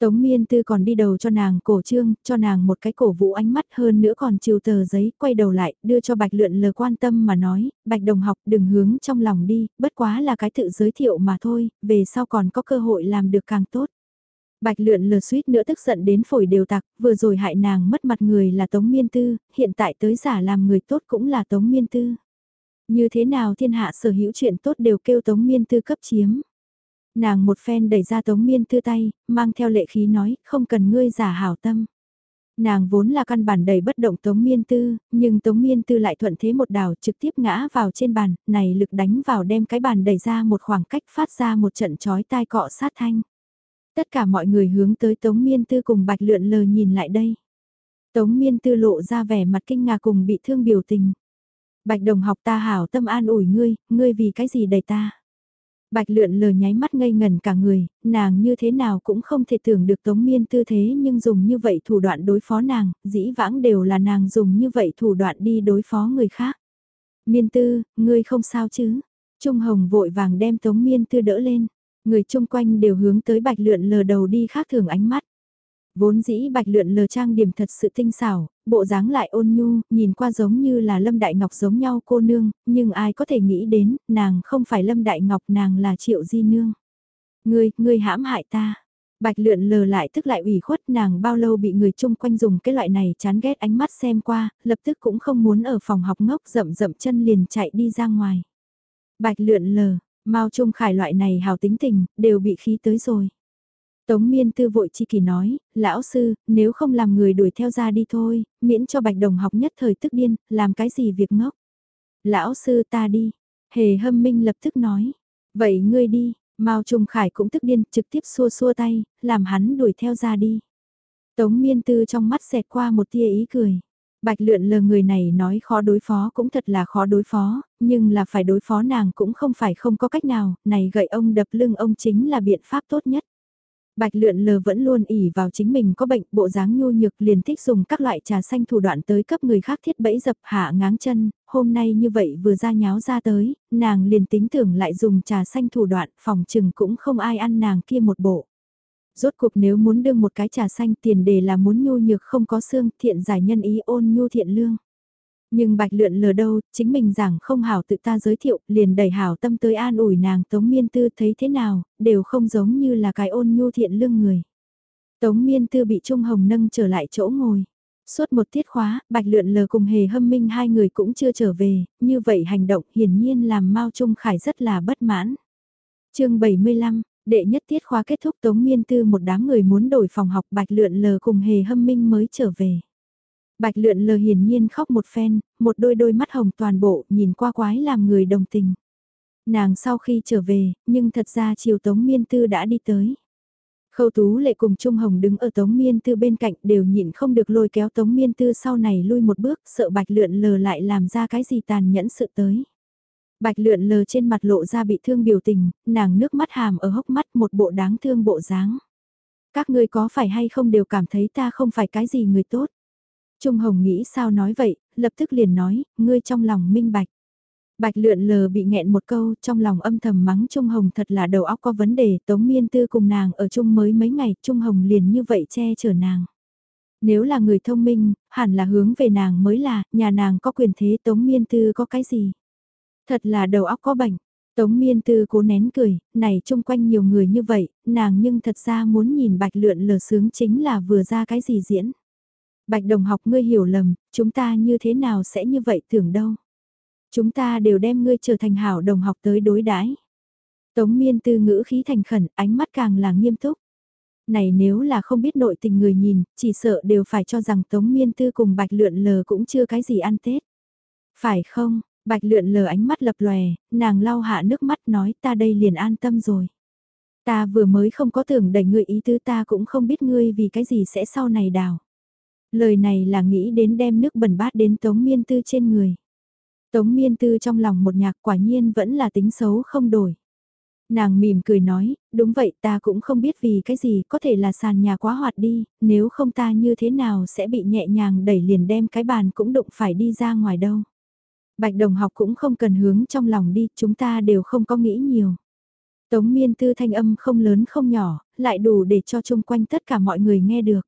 Speaker 1: Tống miên tư còn đi đầu cho nàng cổ trương, cho nàng một cái cổ vũ ánh mắt hơn nữa còn chiều tờ giấy, quay đầu lại, đưa cho bạch lượn lờ quan tâm mà nói, bạch đồng học đừng hướng trong lòng đi, bất quá là cái tự giới thiệu mà thôi, về sau còn có cơ hội làm được càng tốt. Bạch lượn lờ suýt nữa tức giận đến phổi đều tặc, vừa rồi hại nàng mất mặt người là Tống Miên Tư, hiện tại tới giả làm người tốt cũng là Tống Miên Tư. Như thế nào thiên hạ sở hữu chuyện tốt đều kêu Tống Miên Tư cấp chiếm. Nàng một phen đẩy ra Tống Miên Tư tay, mang theo lệ khí nói, không cần ngươi giả hảo tâm. Nàng vốn là căn bản đầy bất động Tống Miên Tư, nhưng Tống Miên Tư lại thuận thế một đảo trực tiếp ngã vào trên bàn, này lực đánh vào đem cái bàn đẩy ra một khoảng cách phát ra một trận chói tai cọ sát thanh. Tất cả mọi người hướng tới Tống Miên Tư cùng Bạch Lượn lờ nhìn lại đây. Tống Miên Tư lộ ra vẻ mặt kinh ngạc cùng bị thương biểu tình. Bạch đồng học ta hảo tâm an ủi ngươi, ngươi vì cái gì đầy ta. Bạch lượn lờ nháy mắt ngây ngần cả người, nàng như thế nào cũng không thể tưởng được tống miên tư thế nhưng dùng như vậy thủ đoạn đối phó nàng, dĩ vãng đều là nàng dùng như vậy thủ đoạn đi đối phó người khác. Miên tư, ngươi không sao chứ? Trung Hồng vội vàng đem tống miên tư đỡ lên, người chung quanh đều hướng tới bạch lượn lờ đầu đi khác thường ánh mắt. Vốn dĩ bạch lượn lờ trang điểm thật sự tinh xảo, bộ dáng lại ôn nhu, nhìn qua giống như là Lâm Đại Ngọc giống nhau cô nương, nhưng ai có thể nghĩ đến, nàng không phải Lâm Đại Ngọc nàng là Triệu Di Nương. Ngươi, ngươi hãm hại ta. Bạch lượn lờ lại tức lại ủy khuất nàng bao lâu bị người chung quanh dùng cái loại này chán ghét ánh mắt xem qua, lập tức cũng không muốn ở phòng học ngốc rậm rậm chân liền chạy đi ra ngoài. Bạch lượn lờ, Mao Trung Khải loại này hào tính tình, đều bị khí tới rồi. Tống miên tư vội chi kỳ nói, lão sư, nếu không làm người đuổi theo ra đi thôi, miễn cho bạch đồng học nhất thời tức điên, làm cái gì việc ngốc. Lão sư ta đi, hề hâm minh lập tức nói, vậy ngươi đi, Mao Trung Khải cũng tức điên, trực tiếp xua xua tay, làm hắn đuổi theo ra đi. Tống miên tư trong mắt xẹt qua một tia ý cười. Bạch lượn lờ người này nói khó đối phó cũng thật là khó đối phó, nhưng là phải đối phó nàng cũng không phải không có cách nào, này gậy ông đập lưng ông chính là biện pháp tốt nhất. Bạch lượn lờ vẫn luôn ỉ vào chính mình có bệnh bộ dáng nhu nhược liền thích dùng các loại trà xanh thủ đoạn tới cấp người khác thiết bẫy dập hạ ngáng chân, hôm nay như vậy vừa ra nháo ra tới, nàng liền tính tưởng lại dùng trà xanh thủ đoạn phòng trừng cũng không ai ăn nàng kia một bộ. Rốt cuộc nếu muốn đương một cái trà xanh tiền đề là muốn nhu nhược không có xương thiện giải nhân ý ôn nhu thiện lương. Nhưng bạch lượn lờ đâu, chính mình giảng không hảo tự ta giới thiệu, liền đẩy hảo tâm tới an ủi nàng Tống Miên Tư thấy thế nào, đều không giống như là cái ôn nhu thiện lương người. Tống Miên Tư bị Trung Hồng nâng trở lại chỗ ngồi. Suốt một tiết khóa, Bạch Lượn Lờ cùng Hề Hâm Minh hai người cũng chưa trở về, như vậy hành động hiển nhiên làm Mao Trung Khải rất là bất mãn. chương 75, đệ nhất tiết khóa kết thúc Tống Miên Tư một đám người muốn đổi phòng học Bạch Lượn Lờ cùng Hề Hâm Minh mới trở về. Bạch lượn lờ hiển nhiên khóc một phen, một đôi đôi mắt hồng toàn bộ, nhìn qua quái làm người đồng tình. Nàng sau khi trở về, nhưng thật ra chiều Tống Miên Tư đã đi tới. Khâu Tú lệ cùng Trung Hồng đứng ở Tống Miên Tư bên cạnh đều nhịn không được lôi kéo Tống Miên Tư sau này lui một bước, sợ Bạch lượn lờ lại làm ra cái gì tàn nhẫn sự tới. Bạch lượn lờ trên mặt lộ ra bị thương biểu tình, nàng nước mắt hàm ở hốc mắt một bộ đáng thương bộ dáng. Các ngươi có phải hay không đều cảm thấy ta không phải cái gì người tốt. Trung Hồng nghĩ sao nói vậy, lập tức liền nói, ngươi trong lòng minh bạch. Bạch lượn lờ bị nghẹn một câu, trong lòng âm thầm mắng Trung Hồng thật là đầu óc có vấn đề, Tống Miên Tư cùng nàng ở chung mới mấy ngày, Trung Hồng liền như vậy che chở nàng. Nếu là người thông minh, hẳn là hướng về nàng mới là, nhà nàng có quyền thế Tống Miên Tư có cái gì. Thật là đầu óc có bệnh. Tống Miên Tư cố nén cười, này chung quanh nhiều người như vậy, nàng nhưng thật ra muốn nhìn bạch lượn lờ sướng chính là vừa ra cái gì diễn. Bạch đồng học ngươi hiểu lầm, chúng ta như thế nào sẽ như vậy tưởng đâu. Chúng ta đều đem ngươi trở thành hảo đồng học tới đối đãi. Tống miên tư ngữ khí thành khẩn, ánh mắt càng là nghiêm túc. Này nếu là không biết nội tình người nhìn, chỉ sợ đều phải cho rằng Tống miên tư cùng bạch lượn lờ cũng chưa cái gì ăn Tết. Phải không, bạch lượn lờ ánh mắt lập lòe, nàng lau hạ nước mắt nói ta đây liền an tâm rồi. Ta vừa mới không có tưởng đẩy ngươi ý tứ ta cũng không biết ngươi vì cái gì sẽ sau này đào. Lời này là nghĩ đến đem nước bẩn bát đến Tống Miên Tư trên người. Tống Miên Tư trong lòng một nhạc quả nhiên vẫn là tính xấu không đổi. Nàng mỉm cười nói, đúng vậy ta cũng không biết vì cái gì, có thể là sàn nhà quá hoạt đi, nếu không ta như thế nào sẽ bị nhẹ nhàng đẩy liền đem cái bàn cũng đụng phải đi ra ngoài đâu. Bạch đồng học cũng không cần hướng trong lòng đi, chúng ta đều không có nghĩ nhiều. Tống miên tư thanh âm không lớn không nhỏ, lại đủ để cho chung quanh tất cả mọi người nghe được.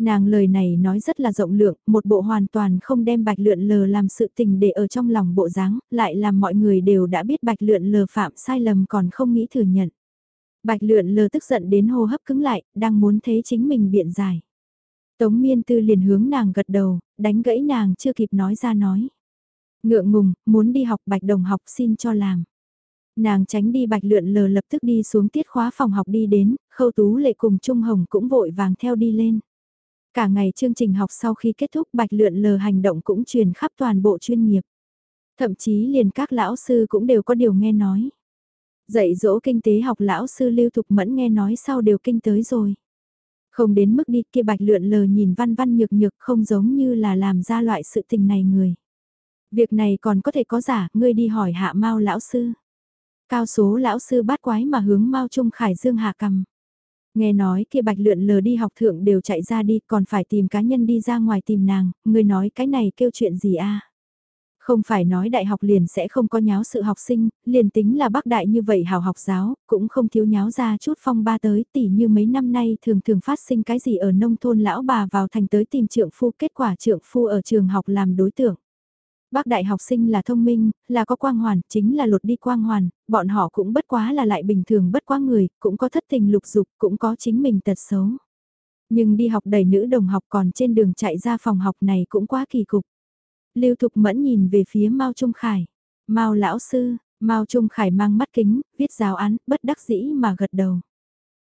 Speaker 1: Nàng lời này nói rất là rộng lượng, một bộ hoàn toàn không đem bạch lượn lờ làm sự tình để ở trong lòng bộ dáng, lại làm mọi người đều đã biết bạch lượn lờ phạm sai lầm còn không nghĩ thừa nhận. Bạch lượn lờ tức giận đến hô hấp cứng lại, đang muốn thế chính mình biện giải. Tống miên tư liền hướng nàng gật đầu, đánh gãy nàng chưa kịp nói ra nói. Ngượng ngùng, muốn đi học bạch đồng học xin cho làm. Nàng tránh đi bạch lượn lờ lập tức đi xuống tiết khóa phòng học đi đến, khâu tú lệ cùng Trung Hồng cũng vội vàng theo đi lên. Cả ngày chương trình học sau khi kết thúc bạch lượn lờ hành động cũng truyền khắp toàn bộ chuyên nghiệp. Thậm chí liền các lão sư cũng đều có điều nghe nói. Dạy dỗ kinh tế học lão sư lưu thục mẫn nghe nói sau đều kinh tới rồi. Không đến mức đi kia bạch lượn lờ nhìn văn văn nhược nhược không giống như là làm ra loại sự tình này người. Việc này còn có thể có giả, ngươi đi hỏi hạ mau lão sư. Cao số lão sư bát quái mà hướng mau trung khải dương hạ cầm. Nghe nói kia bạch lượn lờ đi học thượng đều chạy ra đi còn phải tìm cá nhân đi ra ngoài tìm nàng, người nói cái này kêu chuyện gì a Không phải nói đại học liền sẽ không có nháo sự học sinh, liền tính là bác đại như vậy hào học giáo, cũng không thiếu nháo ra chút phong ba tới tỉ như mấy năm nay thường thường phát sinh cái gì ở nông thôn lão bà vào thành tới tìm trượng phu kết quả trượng phu ở trường học làm đối tượng. Bác đại học sinh là thông minh, là có quang hoàn, chính là lột đi quang hoàn, bọn họ cũng bất quá là lại bình thường bất quá người, cũng có thất tình lục dục, cũng có chính mình tật xấu. Nhưng đi học đầy nữ đồng học còn trên đường chạy ra phòng học này cũng quá kỳ cục. Lưu Thục Mẫn nhìn về phía Mao Trung Khải. Mao lão sư, Mao Trung Khải mang mắt kính, viết giáo án, bất đắc dĩ mà gật đầu.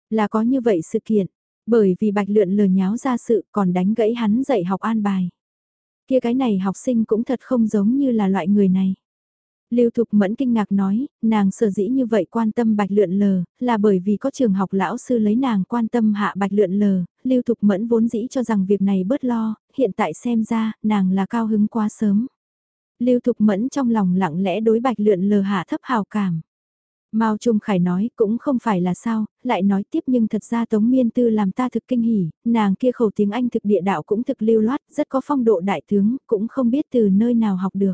Speaker 1: Là có như vậy sự kiện, bởi vì bạch lượn lờ nháo ra sự còn đánh gãy hắn dạy học an bài. Kia cái này học sinh cũng thật không giống như là loại người này. Lưu Thục Mẫn kinh ngạc nói, nàng sở dĩ như vậy quan tâm bạch lượn lờ, là bởi vì có trường học lão sư lấy nàng quan tâm hạ bạch lượn lờ, Lưu Thục Mẫn vốn dĩ cho rằng việc này bớt lo, hiện tại xem ra, nàng là cao hứng quá sớm. Lưu Thục Mẫn trong lòng lặng lẽ đối bạch lượn lờ hạ thấp hào cảm. Mao Trung Khải nói cũng không phải là sao, lại nói tiếp nhưng thật ra Tống Miên Tư làm ta thực kinh hỉ, nàng kia khẩu tiếng Anh thực địa đạo cũng thực lưu loát, rất có phong độ đại tướng, cũng không biết từ nơi nào học được.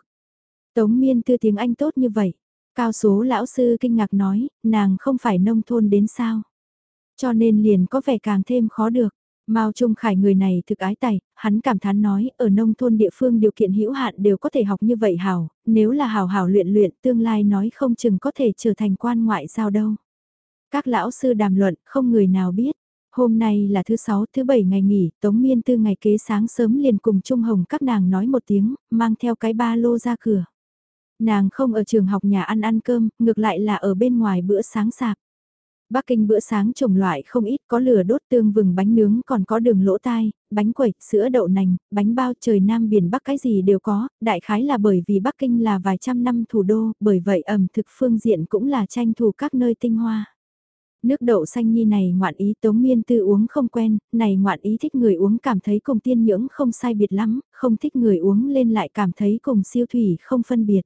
Speaker 1: Tống Miên Tư tiếng Anh tốt như vậy, cao số lão sư kinh ngạc nói, nàng không phải nông thôn đến sao. Cho nên liền có vẻ càng thêm khó được. Mao Trung Khải người này thực ái tài, hắn cảm thán nói, ở nông thôn địa phương điều kiện hữu hạn đều có thể học như vậy hảo, nếu là hảo hảo luyện luyện tương lai nói không chừng có thể trở thành quan ngoại giao đâu. Các lão sư đàm luận, không người nào biết. Hôm nay là thứ sáu, thứ bảy ngày nghỉ, Tống Miên Tư ngày kế sáng sớm liền cùng Trung Hồng các nàng nói một tiếng, mang theo cái ba lô ra cửa. Nàng không ở trường học nhà ăn ăn cơm, ngược lại là ở bên ngoài bữa sáng sạp. Bắc Kinh bữa sáng trồng loại không ít có lửa đốt tương vừng bánh nướng còn có đường lỗ tai, bánh quẩy, sữa đậu nành, bánh bao trời Nam biển Bắc cái gì đều có, đại khái là bởi vì Bắc Kinh là vài trăm năm thủ đô, bởi vậy ẩm thực phương diện cũng là tranh thủ các nơi tinh hoa. Nước đậu xanh nhi này ngoạn ý tống miên tư uống không quen, này ngoạn ý thích người uống cảm thấy cùng tiên nhưỡng không sai biệt lắm, không thích người uống lên lại cảm thấy cùng siêu thủy không phân biệt.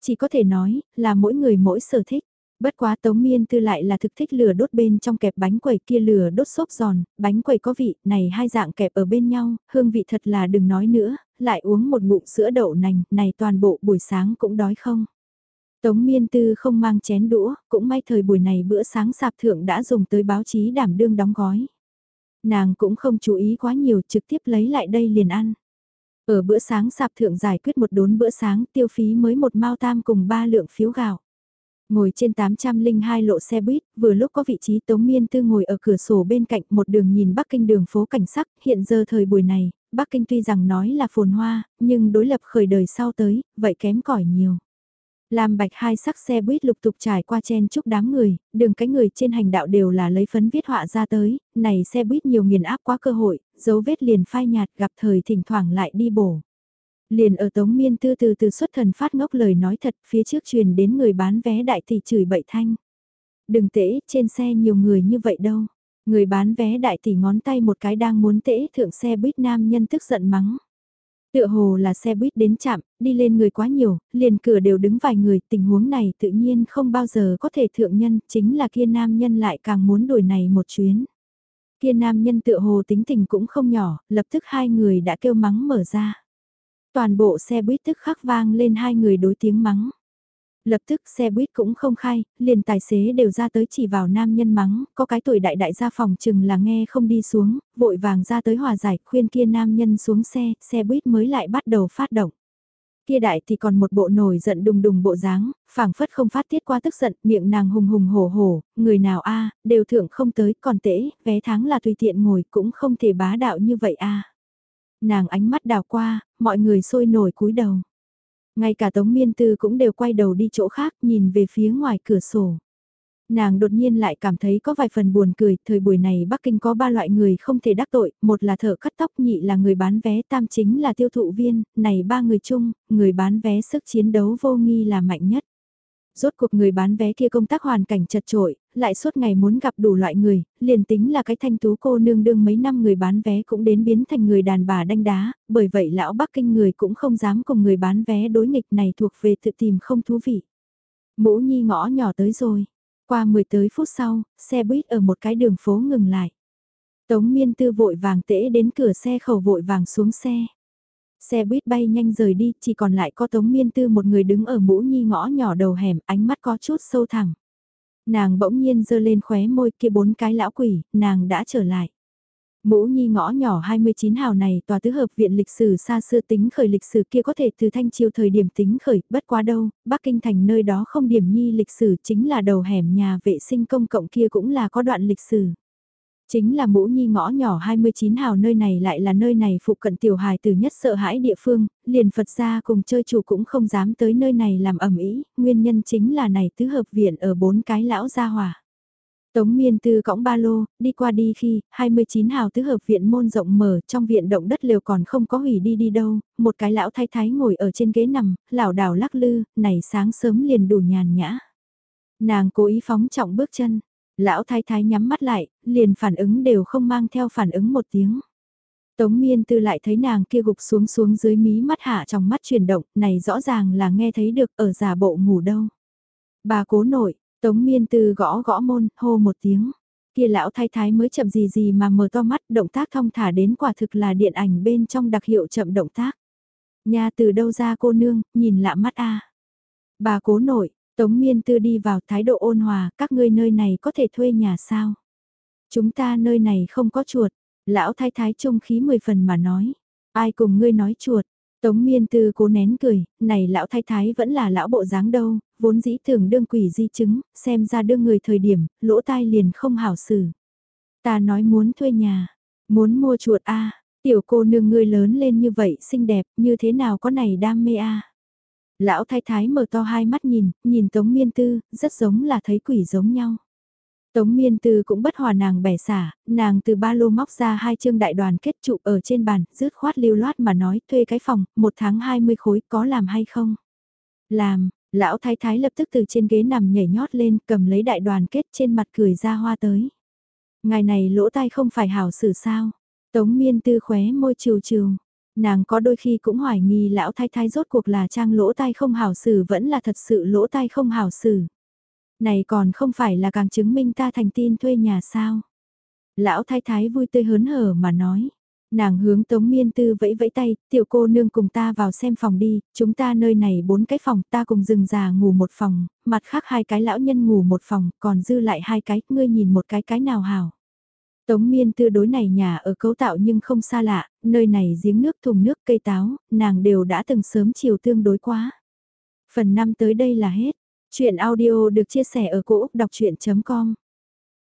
Speaker 1: Chỉ có thể nói là mỗi người mỗi sở thích. Bất quá Tống Miên Tư lại là thực thích lửa đốt bên trong kẹp bánh quẩy kia lửa đốt xốp giòn, bánh quẩy có vị, này hai dạng kẹp ở bên nhau, hương vị thật là đừng nói nữa, lại uống một ngụm sữa đậu nành, này toàn bộ buổi sáng cũng đói không. Tống Miên Tư không mang chén đũa, cũng may thời buổi này bữa sáng sạp thượng đã dùng tới báo chí đảm đương đóng gói. Nàng cũng không chú ý quá nhiều trực tiếp lấy lại đây liền ăn. Ở bữa sáng sạp thượng giải quyết một đốn bữa sáng tiêu phí mới một mao tam cùng ba lượng phiếu gạo. Ngồi trên 802 lộ xe buýt, vừa lúc có vị trí Tống Miên Tư ngồi ở cửa sổ bên cạnh một đường nhìn Bắc Kinh đường phố cảnh sắc, hiện giờ thời buổi này, Bắc Kinh tuy rằng nói là phồn hoa, nhưng đối lập khởi đời sau tới, vậy kém cỏi nhiều. Làm bạch hai sắc xe buýt lục tục trải qua chen chúc đám người, đường cái người trên hành đạo đều là lấy phấn viết họa ra tới, này xe buýt nhiều nghiền áp quá cơ hội, dấu vết liền phai nhạt gặp thời thỉnh thoảng lại đi bổ. Liền ở Tống Miên Tư từ từ xuất thần phát ngốc lời nói thật phía trước truyền đến người bán vé đại tỷ chửi bậy thanh. Đừng tễ, trên xe nhiều người như vậy đâu. Người bán vé đại tỷ ngón tay một cái đang muốn tễ thượng xe buýt nam nhân tức giận mắng. Tựa hồ là xe buýt đến chạm, đi lên người quá nhiều, liền cửa đều đứng vài người, tình huống này tự nhiên không bao giờ có thể thượng nhân, chính là kia nam nhân lại càng muốn đổi này một chuyến. Kia nam nhân tựa hồ tính tình cũng không nhỏ, lập tức hai người đã kêu mắng mở ra. Toàn bộ xe buýt tức khắc vang lên hai người đối tiếng mắng. Lập tức xe buýt cũng không khai, liền tài xế đều ra tới chỉ vào nam nhân mắng, có cái tuổi đại đại ra phòng chừng là nghe không đi xuống, vội vàng ra tới hòa giải khuyên kia nam nhân xuống xe, xe buýt mới lại bắt đầu phát động. Kia đại thì còn một bộ nổi giận đùng đùng bộ dáng, phảng phất không phát tiết qua tức giận, miệng nàng hùng hùng hổ hổ, người nào a đều thưởng không tới, còn tễ, vé tháng là tùy tiện ngồi cũng không thể bá đạo như vậy a Nàng ánh mắt đào qua, mọi người sôi nổi cúi đầu. Ngay cả Tống Miên Tư cũng đều quay đầu đi chỗ khác nhìn về phía ngoài cửa sổ. Nàng đột nhiên lại cảm thấy có vài phần buồn cười, thời buổi này Bắc Kinh có ba loại người không thể đắc tội, một là thợ cắt tóc, nhị là người bán vé, tam chính là tiêu thụ viên, này ba người chung, người bán vé sức chiến đấu vô nghi là mạnh nhất. Rốt cuộc người bán vé kia công tác hoàn cảnh chật trội, lại suốt ngày muốn gặp đủ loại người, liền tính là cái thanh tú cô nương đương mấy năm người bán vé cũng đến biến thành người đàn bà đanh đá, bởi vậy lão Bắc Kinh người cũng không dám cùng người bán vé đối nghịch này thuộc về tự tìm không thú vị. Mũ nhi ngõ nhỏ tới rồi, qua 10 tới phút sau, xe buýt ở một cái đường phố ngừng lại. Tống miên tư vội vàng tễ đến cửa xe khẩu vội vàng xuống xe. Xe buýt bay nhanh rời đi, chỉ còn lại có Tống Miên Tư một người đứng ở mũ nhi ngõ nhỏ đầu hẻm, ánh mắt có chút sâu thẳng. Nàng bỗng nhiên giơ lên khóe môi kia bốn cái lão quỷ, nàng đã trở lại. Mũ nhi ngõ nhỏ 29 hào này tòa tứ hợp viện lịch sử xa xưa tính khởi lịch sử kia có thể từ thanh chiêu thời điểm tính khởi, bất quá đâu, Bắc Kinh thành nơi đó không điểm nhi lịch sử chính là đầu hẻm nhà vệ sinh công cộng kia cũng là có đoạn lịch sử. Chính là mũ nhi ngõ nhỏ 29 hào nơi này lại là nơi này phụ cận tiểu hài từ nhất sợ hãi địa phương, liền Phật gia cùng chơi chủ cũng không dám tới nơi này làm ẩm ý, nguyên nhân chính là này tứ hợp viện ở bốn cái lão gia hòa. Tống miên tư cõng ba lô, đi qua đi khi, 29 hào tứ hợp viện môn rộng mở, trong viện động đất liều còn không có hủy đi đi đâu, một cái lão thái thái ngồi ở trên ghế nằm, lảo đảo lắc lư, này sáng sớm liền đủ nhàn nhã. Nàng cố ý phóng trọng bước chân, Lão thái thái nhắm mắt lại, liền phản ứng đều không mang theo phản ứng một tiếng. Tống miên tư lại thấy nàng kia gục xuống xuống dưới mí mắt hạ trong mắt chuyển động, này rõ ràng là nghe thấy được ở giả bộ ngủ đâu. Bà cố nội, tống miên tư gõ gõ môn, hô một tiếng. Kia lão thái thái mới chậm gì gì mà mở to mắt, động tác thong thả đến quả thực là điện ảnh bên trong đặc hiệu chậm động tác. Nhà từ đâu ra cô nương, nhìn lạ mắt a Bà cố nội, Tống miên tư đi vào thái độ ôn hòa, các ngươi nơi này có thể thuê nhà sao? Chúng ta nơi này không có chuột, lão thái thái trông khí mười phần mà nói. Ai cùng ngươi nói chuột? Tống miên tư cố nén cười, này lão thái thái vẫn là lão bộ dáng đâu, vốn dĩ thường đương quỷ di chứng, xem ra đương người thời điểm, lỗ tai liền không hảo xử. Ta nói muốn thuê nhà, muốn mua chuột a tiểu cô nương ngươi lớn lên như vậy xinh đẹp, như thế nào có này đam mê a Lão thái thái mở to hai mắt nhìn, nhìn Tống Miên Tư, rất giống là thấy quỷ giống nhau. Tống Miên Tư cũng bất hòa nàng bẻ xả, nàng từ ba lô móc ra hai chương đại đoàn kết trụ ở trên bàn, rứt khoát lưu loát mà nói thuê cái phòng, một tháng 20 khối có làm hay không? Làm, lão thái thái lập tức từ trên ghế nằm nhảy nhót lên cầm lấy đại đoàn kết trên mặt cười ra hoa tới. Ngày này lỗ tai không phải hảo xử sao? Tống Miên Tư khóe môi trừ trừ. Nàng có đôi khi cũng hoài nghi lão thái thái rốt cuộc là trang lỗ tai không hảo xử vẫn là thật sự lỗ tai không hảo xử. Này còn không phải là càng chứng minh ta thành tin thuê nhà sao. Lão thái thái vui tươi hớn hở mà nói. Nàng hướng Tống Miên Tư vẫy vẫy tay, tiểu cô nương cùng ta vào xem phòng đi, chúng ta nơi này bốn cái phòng, ta cùng rừng già ngủ một phòng, mặt khác hai cái lão nhân ngủ một phòng, còn dư lại hai cái, ngươi nhìn một cái cái nào hảo. Tống miên tư đối này nhà ở cấu tạo nhưng không xa lạ, nơi này giếng nước thùng nước cây táo, nàng đều đã từng sớm chiều tương đối quá. Phần 5 tới đây là hết. Chuyện audio được chia sẻ ở cỗ đọc chuyện.com